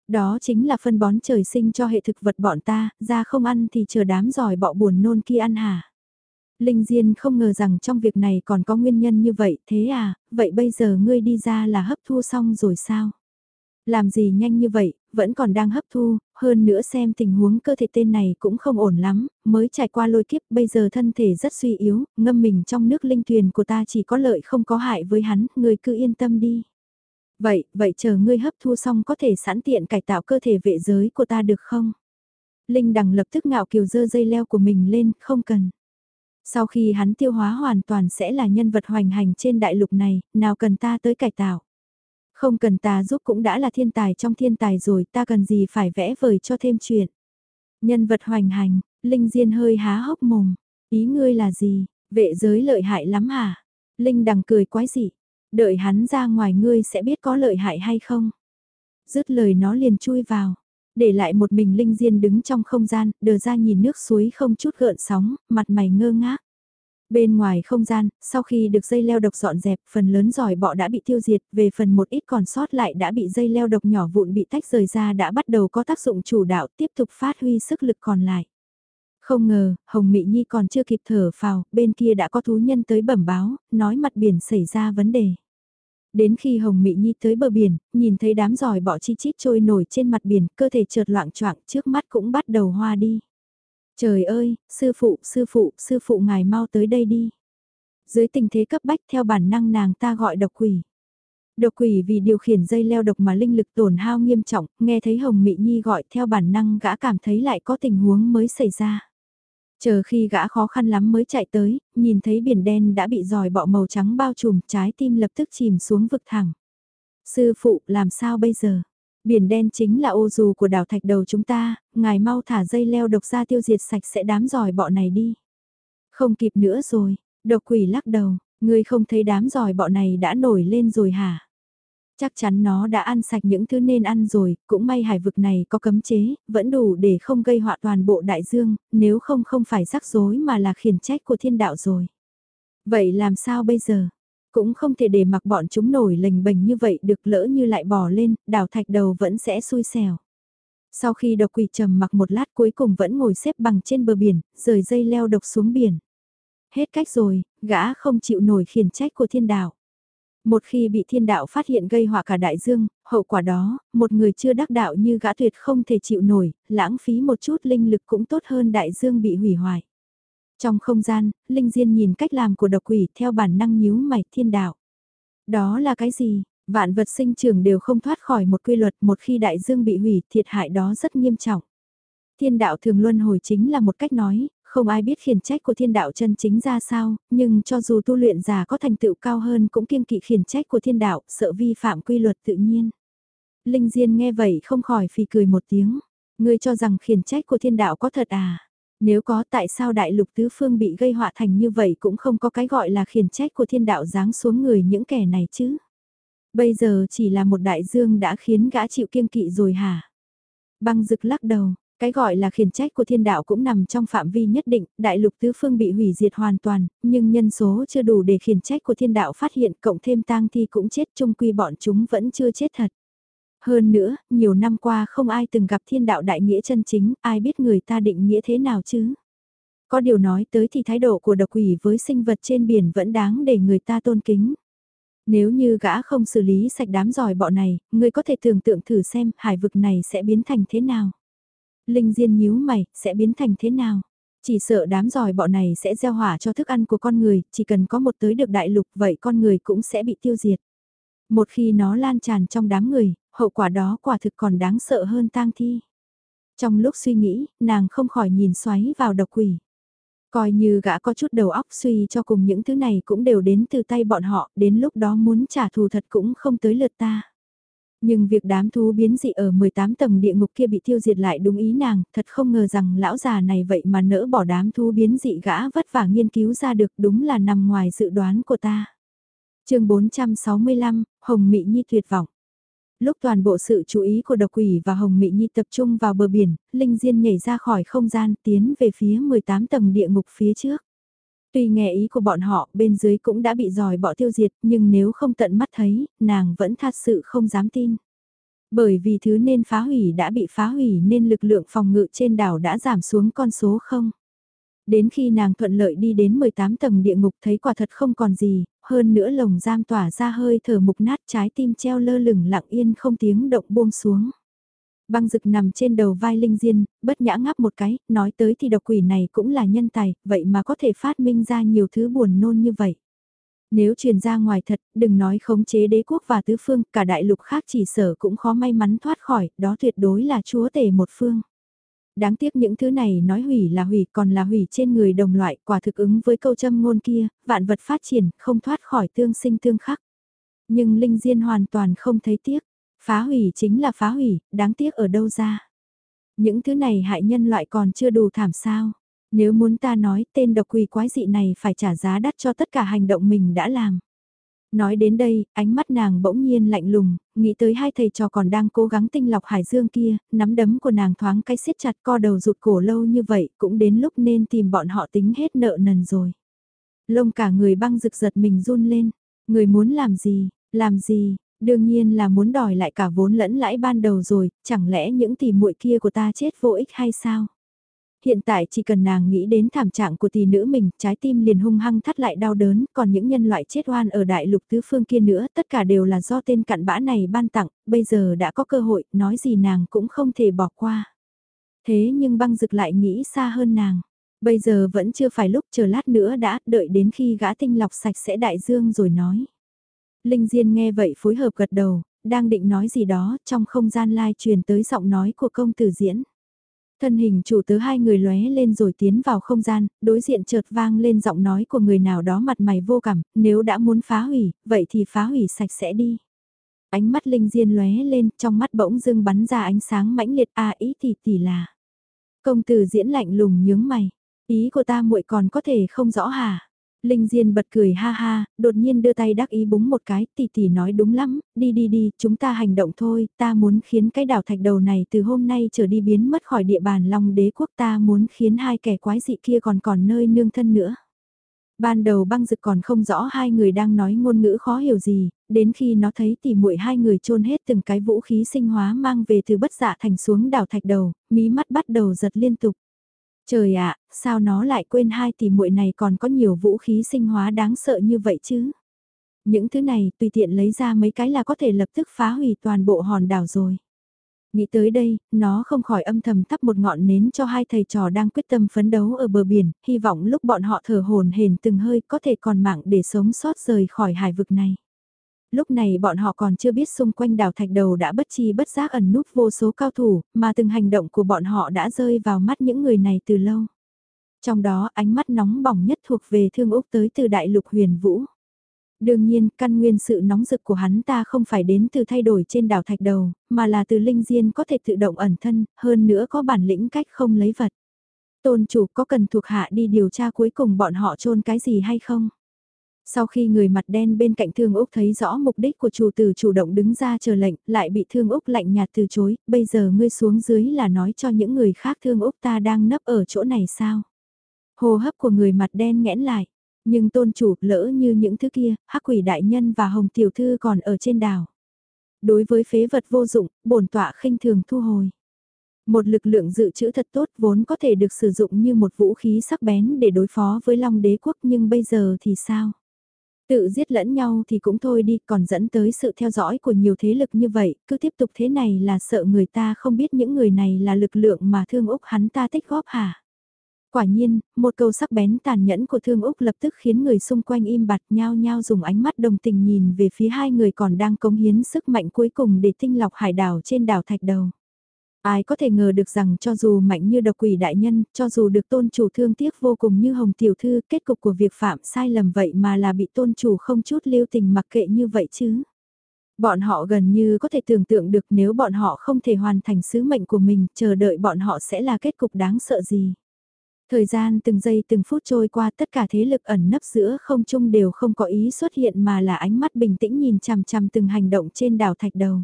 Đó chính là phân bón trời sinh cho hệ thực vật bọn ta, ra không ăn thì chờ đám giỏi bọ buồn nôn kia ăn hả? Linh Diên không ngờ rằng trong việc này còn có nguyên nhân như vậy, thế à, vậy bây giờ ngươi đi ra là hấp thu xong rồi sao? Làm gì nhanh như vậy, vẫn còn đang hấp thu, hơn nữa xem tình huống cơ thể tên này cũng không ổn lắm, mới trải qua lôi kiếp bây giờ thân thể rất suy yếu, ngâm mình trong nước linh thuyền của ta chỉ có lợi không có hại với hắn, ngươi cứ yên tâm đi. Vậy, vậy chờ ngươi hấp thu xong có thể sẵn tiện cải tạo cơ thể vệ giới của ta được không? Linh đằng lập tức ngạo kiều dơ dây leo của mình lên, không cần. Sau khi hắn tiêu hóa hoàn toàn sẽ là nhân vật hoành hành trên đại lục này, nào cần ta tới cải tạo. Không cần ta giúp cũng đã là thiên tài trong thiên tài rồi, ta cần gì phải vẽ vời cho thêm chuyện. Nhân vật hoành hành, Linh Diên hơi há hốc mồm. Ý ngươi là gì, vệ giới lợi hại lắm hả? Linh đằng cười quái dị. Đợi hắn ra ngoài ngươi sẽ biết có lợi hại hay không? Dứt lời nó liền chui vào. Để lại một mình Linh Diên đứng trong không gian, đờ ra nhìn nước suối không chút gợn sóng, mặt mày ngơ ngác. Bên ngoài không gian, sau khi được dây leo độc dọn dẹp, phần lớn giỏi bọ đã bị tiêu diệt, về phần một ít còn sót lại đã bị dây leo độc nhỏ vụn bị tách rời ra đã bắt đầu có tác dụng chủ đạo tiếp tục phát huy sức lực còn lại. Không ngờ, Hồng Mị Nhi còn chưa kịp thở phào, bên kia đã có thú nhân tới bẩm báo, nói mặt biển xảy ra vấn đề. Đến khi Hồng Mị Nhi tới bờ biển, nhìn thấy đám giỏi bọ chi chít trôi nổi trên mặt biển, cơ thể chợt loạn choạng trước mắt cũng bắt đầu hoa đi. Trời ơi, sư phụ, sư phụ, sư phụ ngài mau tới đây đi. Dưới tình thế cấp bách theo bản năng nàng ta gọi độc quỷ. Độc quỷ vì điều khiển dây leo độc mà linh lực tổn hao nghiêm trọng, nghe thấy Hồng Mị Nhi gọi theo bản năng gã cảm thấy lại có tình huống mới xảy ra. Chờ khi gã khó khăn lắm mới chạy tới, nhìn thấy biển đen đã bị dòi bọ màu trắng bao trùm, trái tim lập tức chìm xuống vực thẳng. Sư phụ, làm sao bây giờ? Biển đen chính là ô dù của đảo thạch đầu chúng ta, ngài mau thả dây leo độc ra tiêu diệt sạch sẽ đám giỏi bọ này đi. Không kịp nữa rồi, độc quỷ lắc đầu, ngươi không thấy đám giỏi bọ này đã nổi lên rồi hả? Chắc chắn nó đã ăn sạch những thứ nên ăn rồi, cũng may hải vực này có cấm chế, vẫn đủ để không gây họa toàn bộ đại dương, nếu không không phải rắc rối mà là khiển trách của thiên đạo rồi. Vậy làm sao bây giờ? Cũng không thể để mặc bọn chúng nổi lềnh bềnh như vậy được lỡ như lại bỏ lên, đảo thạch đầu vẫn sẽ xui xẻo. Sau khi độc quỷ trầm mặc một lát cuối cùng vẫn ngồi xếp bằng trên bờ biển, rời dây leo độc xuống biển. Hết cách rồi, gã không chịu nổi khiển trách của thiên đạo. Một khi bị thiên đạo phát hiện gây họa cả đại dương, hậu quả đó, một người chưa đắc đạo như gã tuyệt không thể chịu nổi, lãng phí một chút linh lực cũng tốt hơn đại dương bị hủy hoại. Trong không gian, Linh Diên nhìn cách làm của độc quỷ theo bản năng nhíu mày thiên đạo. Đó là cái gì? Vạn vật sinh trưởng đều không thoát khỏi một quy luật một khi đại dương bị hủy thiệt hại đó rất nghiêm trọng. Thiên đạo thường luân hồi chính là một cách nói, không ai biết khiển trách của thiên đạo chân chính ra sao, nhưng cho dù tu luyện giả có thành tựu cao hơn cũng kiêng kỵ khiển trách của thiên đạo, sợ vi phạm quy luật tự nhiên. Linh Diên nghe vậy không khỏi phì cười một tiếng. Ngươi cho rằng khiển trách của thiên đạo có thật à? Nếu có tại sao đại lục tứ phương bị gây họa thành như vậy cũng không có cái gọi là khiển trách của thiên đạo giáng xuống người những kẻ này chứ? Bây giờ chỉ là một đại dương đã khiến gã chịu kiêng kỵ rồi hả? Băng rực lắc đầu, cái gọi là khiển trách của thiên đạo cũng nằm trong phạm vi nhất định, đại lục tứ phương bị hủy diệt hoàn toàn, nhưng nhân số chưa đủ để khiển trách của thiên đạo phát hiện cộng thêm tang thi cũng chết chung quy bọn chúng vẫn chưa chết thật. Hơn nữa, nhiều năm qua không ai từng gặp thiên đạo đại nghĩa chân chính, ai biết người ta định nghĩa thế nào chứ. Có điều nói tới thì thái độ của độc quỷ với sinh vật trên biển vẫn đáng để người ta tôn kính. Nếu như gã không xử lý sạch đám giỏi bọ này, người có thể tưởng tượng thử xem hải vực này sẽ biến thành thế nào. Linh Diên nhíu mày, sẽ biến thành thế nào? Chỉ sợ đám giỏi bọ này sẽ gieo hỏa cho thức ăn của con người, chỉ cần có một tới được đại lục vậy con người cũng sẽ bị tiêu diệt. Một khi nó lan tràn trong đám người, hậu quả đó quả thực còn đáng sợ hơn tang thi. Trong lúc suy nghĩ, nàng không khỏi nhìn xoáy vào độc quỷ. Coi như gã có chút đầu óc suy cho cùng những thứ này cũng đều đến từ tay bọn họ, đến lúc đó muốn trả thù thật cũng không tới lượt ta. Nhưng việc đám thú biến dị ở 18 tầng địa ngục kia bị tiêu diệt lại đúng ý nàng, thật không ngờ rằng lão già này vậy mà nỡ bỏ đám thú biến dị gã vất vả nghiên cứu ra được đúng là nằm ngoài dự đoán của ta. chương 465, Hồng Mị Nhi tuyệt vọng. Lúc toàn bộ sự chú ý của độc quỷ và Hồng Mị Nhi tập trung vào bờ biển, Linh Diên nhảy ra khỏi không gian tiến về phía 18 tầng địa ngục phía trước. Tuy nghe ý của bọn họ, bên dưới cũng đã bị dòi bỏ tiêu diệt, nhưng nếu không tận mắt thấy, nàng vẫn thật sự không dám tin. Bởi vì thứ nên phá hủy đã bị phá hủy nên lực lượng phòng ngự trên đảo đã giảm xuống con số không. Đến khi nàng thuận lợi đi đến 18 tầng địa ngục thấy quả thật không còn gì, hơn nữa lồng giam tỏa ra hơi thở mục nát trái tim treo lơ lửng lặng yên không tiếng động buông xuống. Băng rực nằm trên đầu vai Linh Diên, bất nhã ngáp một cái, nói tới thì độc quỷ này cũng là nhân tài, vậy mà có thể phát minh ra nhiều thứ buồn nôn như vậy. Nếu truyền ra ngoài thật, đừng nói khống chế đế quốc và tứ phương, cả đại lục khác chỉ sở cũng khó may mắn thoát khỏi, đó tuyệt đối là chúa tể một phương. Đáng tiếc những thứ này nói hủy là hủy còn là hủy trên người đồng loại quả thực ứng với câu châm ngôn kia, vạn vật phát triển không thoát khỏi tương sinh tương khắc. Nhưng Linh Diên hoàn toàn không thấy tiếc, phá hủy chính là phá hủy, đáng tiếc ở đâu ra. Những thứ này hại nhân loại còn chưa đủ thảm sao. Nếu muốn ta nói tên độc quỷ quái dị này phải trả giá đắt cho tất cả hành động mình đã làm. Nói đến đây, ánh mắt nàng bỗng nhiên lạnh lùng, nghĩ tới hai thầy trò còn đang cố gắng tinh lọc hải dương kia, nắm đấm của nàng thoáng cái siết chặt co đầu rụt cổ lâu như vậy, cũng đến lúc nên tìm bọn họ tính hết nợ nần rồi. Lông cả người băng rực giật mình run lên, người muốn làm gì, làm gì, đương nhiên là muốn đòi lại cả vốn lẫn lãi ban đầu rồi, chẳng lẽ những tỷ muội kia của ta chết vô ích hay sao? Hiện tại chỉ cần nàng nghĩ đến thảm trạng của tỷ nữ mình, trái tim liền hung hăng thắt lại đau đớn, còn những nhân loại chết oan ở đại lục tứ phương kia nữa, tất cả đều là do tên cặn bã này ban tặng, bây giờ đã có cơ hội, nói gì nàng cũng không thể bỏ qua. Thế nhưng băng dực lại nghĩ xa hơn nàng. Bây giờ vẫn chưa phải lúc chờ lát nữa đã, đợi đến khi gã tinh lọc sạch sẽ đại dương rồi nói. Linh Diên nghe vậy phối hợp gật đầu, đang định nói gì đó, trong không gian lai truyền tới giọng nói của công tử diễn. Thân hình chủ tớ hai người lóe lên rồi tiến vào không gian, đối diện chợt vang lên giọng nói của người nào đó mặt mày vô cảm, nếu đã muốn phá hủy, vậy thì phá hủy sạch sẽ đi. Ánh mắt Linh Diên lóe lên, trong mắt bỗng dưng bắn ra ánh sáng mãnh liệt a ý thì tỷ là. Công tử diễn lạnh lùng nhướng mày, ý của ta muội còn có thể không rõ hả? Linh Diên bật cười ha ha, đột nhiên đưa tay đắc ý búng một cái, tỷ tỷ nói đúng lắm, đi đi đi, chúng ta hành động thôi, ta muốn khiến cái đảo thạch đầu này từ hôm nay trở đi biến mất khỏi địa bàn Long đế quốc ta muốn khiến hai kẻ quái dị kia còn còn nơi nương thân nữa. Ban đầu băng dực còn không rõ hai người đang nói ngôn ngữ khó hiểu gì, đến khi nó thấy tỉ muội hai người trôn hết từng cái vũ khí sinh hóa mang về từ bất dạ thành xuống đảo thạch đầu, mí mắt bắt đầu giật liên tục. Trời ạ, sao nó lại quên hai tỷ muội này còn có nhiều vũ khí sinh hóa đáng sợ như vậy chứ? Những thứ này tùy tiện lấy ra mấy cái là có thể lập tức phá hủy toàn bộ hòn đảo rồi. Nghĩ tới đây, nó không khỏi âm thầm thắp một ngọn nến cho hai thầy trò đang quyết tâm phấn đấu ở bờ biển, hy vọng lúc bọn họ thở hồn hển từng hơi có thể còn mạng để sống sót rời khỏi hải vực này. Lúc này bọn họ còn chưa biết xung quanh đảo thạch đầu đã bất chi bất giác ẩn núp vô số cao thủ, mà từng hành động của bọn họ đã rơi vào mắt những người này từ lâu. Trong đó ánh mắt nóng bỏng nhất thuộc về thương Úc tới từ đại lục huyền vũ. Đương nhiên, căn nguyên sự nóng rực của hắn ta không phải đến từ thay đổi trên đảo thạch đầu, mà là từ linh diên có thể tự động ẩn thân, hơn nữa có bản lĩnh cách không lấy vật. Tôn chủ có cần thuộc hạ đi điều tra cuối cùng bọn họ trôn cái gì hay không? Sau khi người mặt đen bên cạnh Thương Úc thấy rõ mục đích của chủ tử chủ động đứng ra chờ lệnh, lại bị Thương Úc lạnh nhạt từ chối, bây giờ ngươi xuống dưới là nói cho những người khác Thương Úc ta đang nấp ở chỗ này sao? Hồ hấp của người mặt đen nghẽn lại, nhưng tôn chủ lỡ như những thứ kia, hắc quỷ đại nhân và hồng tiểu thư còn ở trên đảo. Đối với phế vật vô dụng, bổn tọa khinh thường thu hồi. Một lực lượng dự trữ thật tốt vốn có thể được sử dụng như một vũ khí sắc bén để đối phó với Long đế quốc nhưng bây giờ thì sao? Tự giết lẫn nhau thì cũng thôi đi, còn dẫn tới sự theo dõi của nhiều thế lực như vậy, cứ tiếp tục thế này là sợ người ta không biết những người này là lực lượng mà Thương Úc hắn ta tích góp hả? Quả nhiên, một câu sắc bén tàn nhẫn của Thương Úc lập tức khiến người xung quanh im bặt nhao nhao dùng ánh mắt đồng tình nhìn về phía hai người còn đang cống hiến sức mạnh cuối cùng để tinh lọc hải đảo trên đảo Thạch Đầu. Ai có thể ngờ được rằng cho dù mạnh như độc quỷ đại nhân, cho dù được tôn chủ thương tiếc vô cùng như hồng tiểu thư, kết cục của việc phạm sai lầm vậy mà là bị tôn chủ không chút lưu tình mặc kệ như vậy chứ. Bọn họ gần như có thể tưởng tượng được nếu bọn họ không thể hoàn thành sứ mệnh của mình, chờ đợi bọn họ sẽ là kết cục đáng sợ gì. Thời gian từng giây từng phút trôi qua tất cả thế lực ẩn nấp giữa không trung đều không có ý xuất hiện mà là ánh mắt bình tĩnh nhìn chằm chằm từng hành động trên đảo thạch đầu.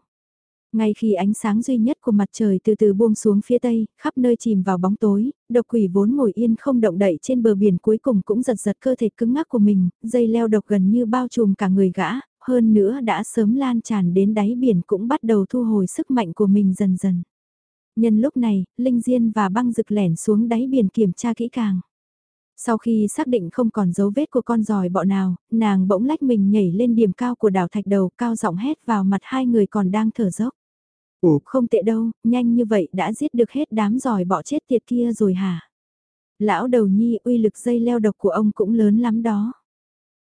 Ngay khi ánh sáng duy nhất của mặt trời từ từ buông xuống phía tây, khắp nơi chìm vào bóng tối, độc quỷ vốn ngồi yên không động đậy trên bờ biển cuối cùng cũng giật giật cơ thể cứng ngắc của mình, dây leo độc gần như bao trùm cả người gã, hơn nữa đã sớm lan tràn đến đáy biển cũng bắt đầu thu hồi sức mạnh của mình dần dần. Nhân lúc này, Linh Diên và băng rực lẻn xuống đáy biển kiểm tra kỹ càng. Sau khi xác định không còn dấu vết của con giòi bọ nào, nàng bỗng lách mình nhảy lên điểm cao của đảo thạch đầu cao giọng hét vào mặt hai người còn đang thở dốc. Ủa không tệ đâu, nhanh như vậy đã giết được hết đám giỏi bỏ chết tiệt kia rồi hả? Lão đầu nhi uy lực dây leo độc của ông cũng lớn lắm đó.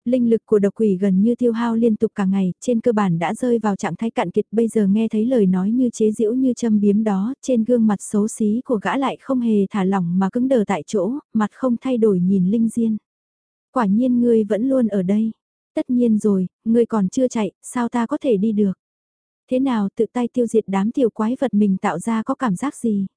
Linh lực của độc quỷ gần như tiêu hao liên tục cả ngày, trên cơ bản đã rơi vào trạng thái cạn kiệt bây giờ nghe thấy lời nói như chế giễu như châm biếm đó, trên gương mặt xấu xí của gã lại không hề thả lỏng mà cứng đờ tại chỗ, mặt không thay đổi nhìn Linh Diên. Quả nhiên ngươi vẫn luôn ở đây. Tất nhiên rồi, ngươi còn chưa chạy, sao ta có thể đi được? Thế nào tự tay tiêu diệt đám tiểu quái vật mình tạo ra có cảm giác gì?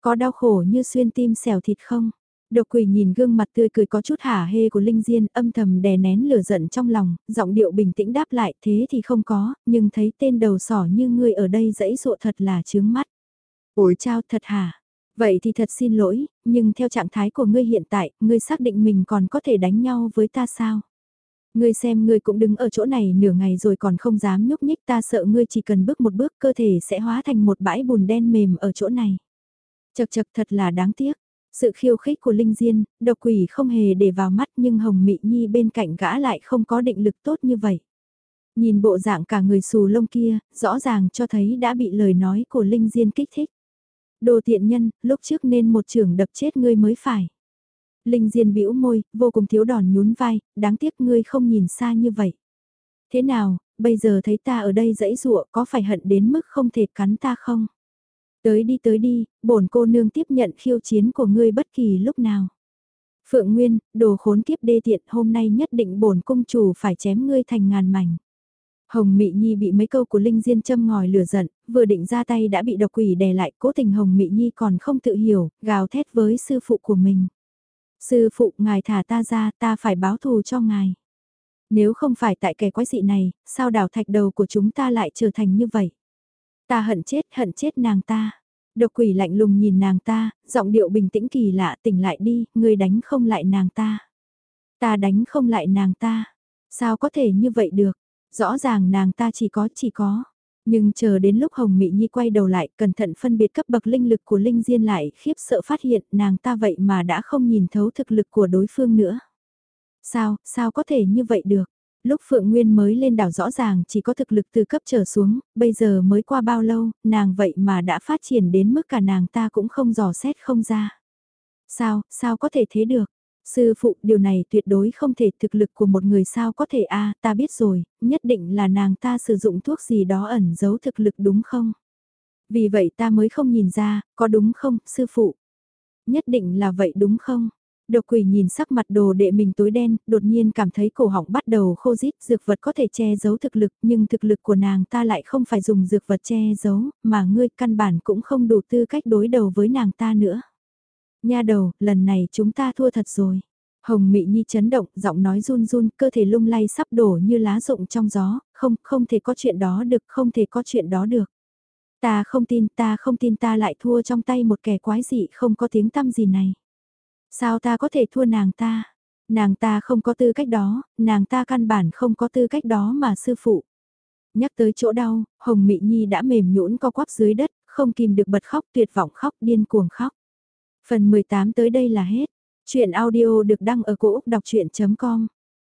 Có đau khổ như xuyên tim xẻo thịt không? Độc quỷ nhìn gương mặt tươi cười có chút hả hê của Linh Diên âm thầm đè nén lửa giận trong lòng, giọng điệu bình tĩnh đáp lại thế thì không có, nhưng thấy tên đầu sỏ như ngươi ở đây dãy dụa thật là chướng mắt. Ôi chao thật hả? Vậy thì thật xin lỗi, nhưng theo trạng thái của ngươi hiện tại, ngươi xác định mình còn có thể đánh nhau với ta sao? Ngươi xem ngươi cũng đứng ở chỗ này nửa ngày rồi còn không dám nhúc nhích ta sợ ngươi chỉ cần bước một bước cơ thể sẽ hóa thành một bãi bùn đen mềm ở chỗ này. Chật chật thật là đáng tiếc. Sự khiêu khích của Linh Diên, độc quỷ không hề để vào mắt nhưng Hồng Mị Nhi bên cạnh gã lại không có định lực tốt như vậy. Nhìn bộ dạng cả người xù lông kia, rõ ràng cho thấy đã bị lời nói của Linh Diên kích thích. Đồ tiện nhân, lúc trước nên một trường đập chết ngươi mới phải. Linh Diên bĩu môi, vô cùng thiếu đòn nhún vai, đáng tiếc ngươi không nhìn xa như vậy. Thế nào, bây giờ thấy ta ở đây dãy dụa có phải hận đến mức không thể cắn ta không? Tới đi tới đi, bổn cô nương tiếp nhận khiêu chiến của ngươi bất kỳ lúc nào. Phượng Nguyên, đồ khốn kiếp đê tiện hôm nay nhất định bổn cung chủ phải chém ngươi thành ngàn mảnh. Hồng Mị Nhi bị mấy câu của Linh Diên châm ngòi lửa giận, vừa định ra tay đã bị độc quỷ đè lại, cố tình Hồng Mị Nhi còn không tự hiểu, gào thét với sư phụ của mình. Sư phụ, ngài thả ta ra, ta phải báo thù cho ngài. Nếu không phải tại kẻ quái dị này, sao đảo thạch đầu của chúng ta lại trở thành như vậy? Ta hận chết, hận chết nàng ta. Độc quỷ lạnh lùng nhìn nàng ta, giọng điệu bình tĩnh kỳ lạ tỉnh lại đi, ngươi đánh không lại nàng ta. Ta đánh không lại nàng ta. Sao có thể như vậy được? Rõ ràng nàng ta chỉ có chỉ có. Nhưng chờ đến lúc Hồng Mị Nhi quay đầu lại, cẩn thận phân biệt cấp bậc linh lực của Linh Diên lại, khiếp sợ phát hiện nàng ta vậy mà đã không nhìn thấu thực lực của đối phương nữa. Sao, sao có thể như vậy được? Lúc Phượng Nguyên mới lên đảo rõ ràng chỉ có thực lực từ cấp trở xuống, bây giờ mới qua bao lâu, nàng vậy mà đã phát triển đến mức cả nàng ta cũng không dò xét không ra. Sao, sao có thể thế được? Sư phụ, điều này tuyệt đối không thể thực lực của một người sao có thể a ta biết rồi, nhất định là nàng ta sử dụng thuốc gì đó ẩn giấu thực lực đúng không? Vì vậy ta mới không nhìn ra, có đúng không, sư phụ? Nhất định là vậy đúng không? Độc quỷ nhìn sắc mặt đồ đệ mình tối đen, đột nhiên cảm thấy cổ họng bắt đầu khô rít, dược vật có thể che giấu thực lực, nhưng thực lực của nàng ta lại không phải dùng dược vật che giấu, mà ngươi căn bản cũng không đủ tư cách đối đầu với nàng ta nữa. Nha đầu, lần này chúng ta thua thật rồi. Hồng Mị Nhi chấn động, giọng nói run run, cơ thể lung lay sắp đổ như lá rụng trong gió, không, không thể có chuyện đó được, không thể có chuyện đó được. Ta không tin, ta không tin ta lại thua trong tay một kẻ quái dị không có tiếng tăm gì này. Sao ta có thể thua nàng ta? Nàng ta không có tư cách đó, nàng ta căn bản không có tư cách đó mà sư phụ. Nhắc tới chỗ đau, Hồng Mị Nhi đã mềm nhũn co quắp dưới đất, không kìm được bật khóc tuyệt vọng khóc điên cuồng khóc. Phần 18 tới đây là hết. Chuyện audio được đăng ở cổ Úc đọc chuyện.com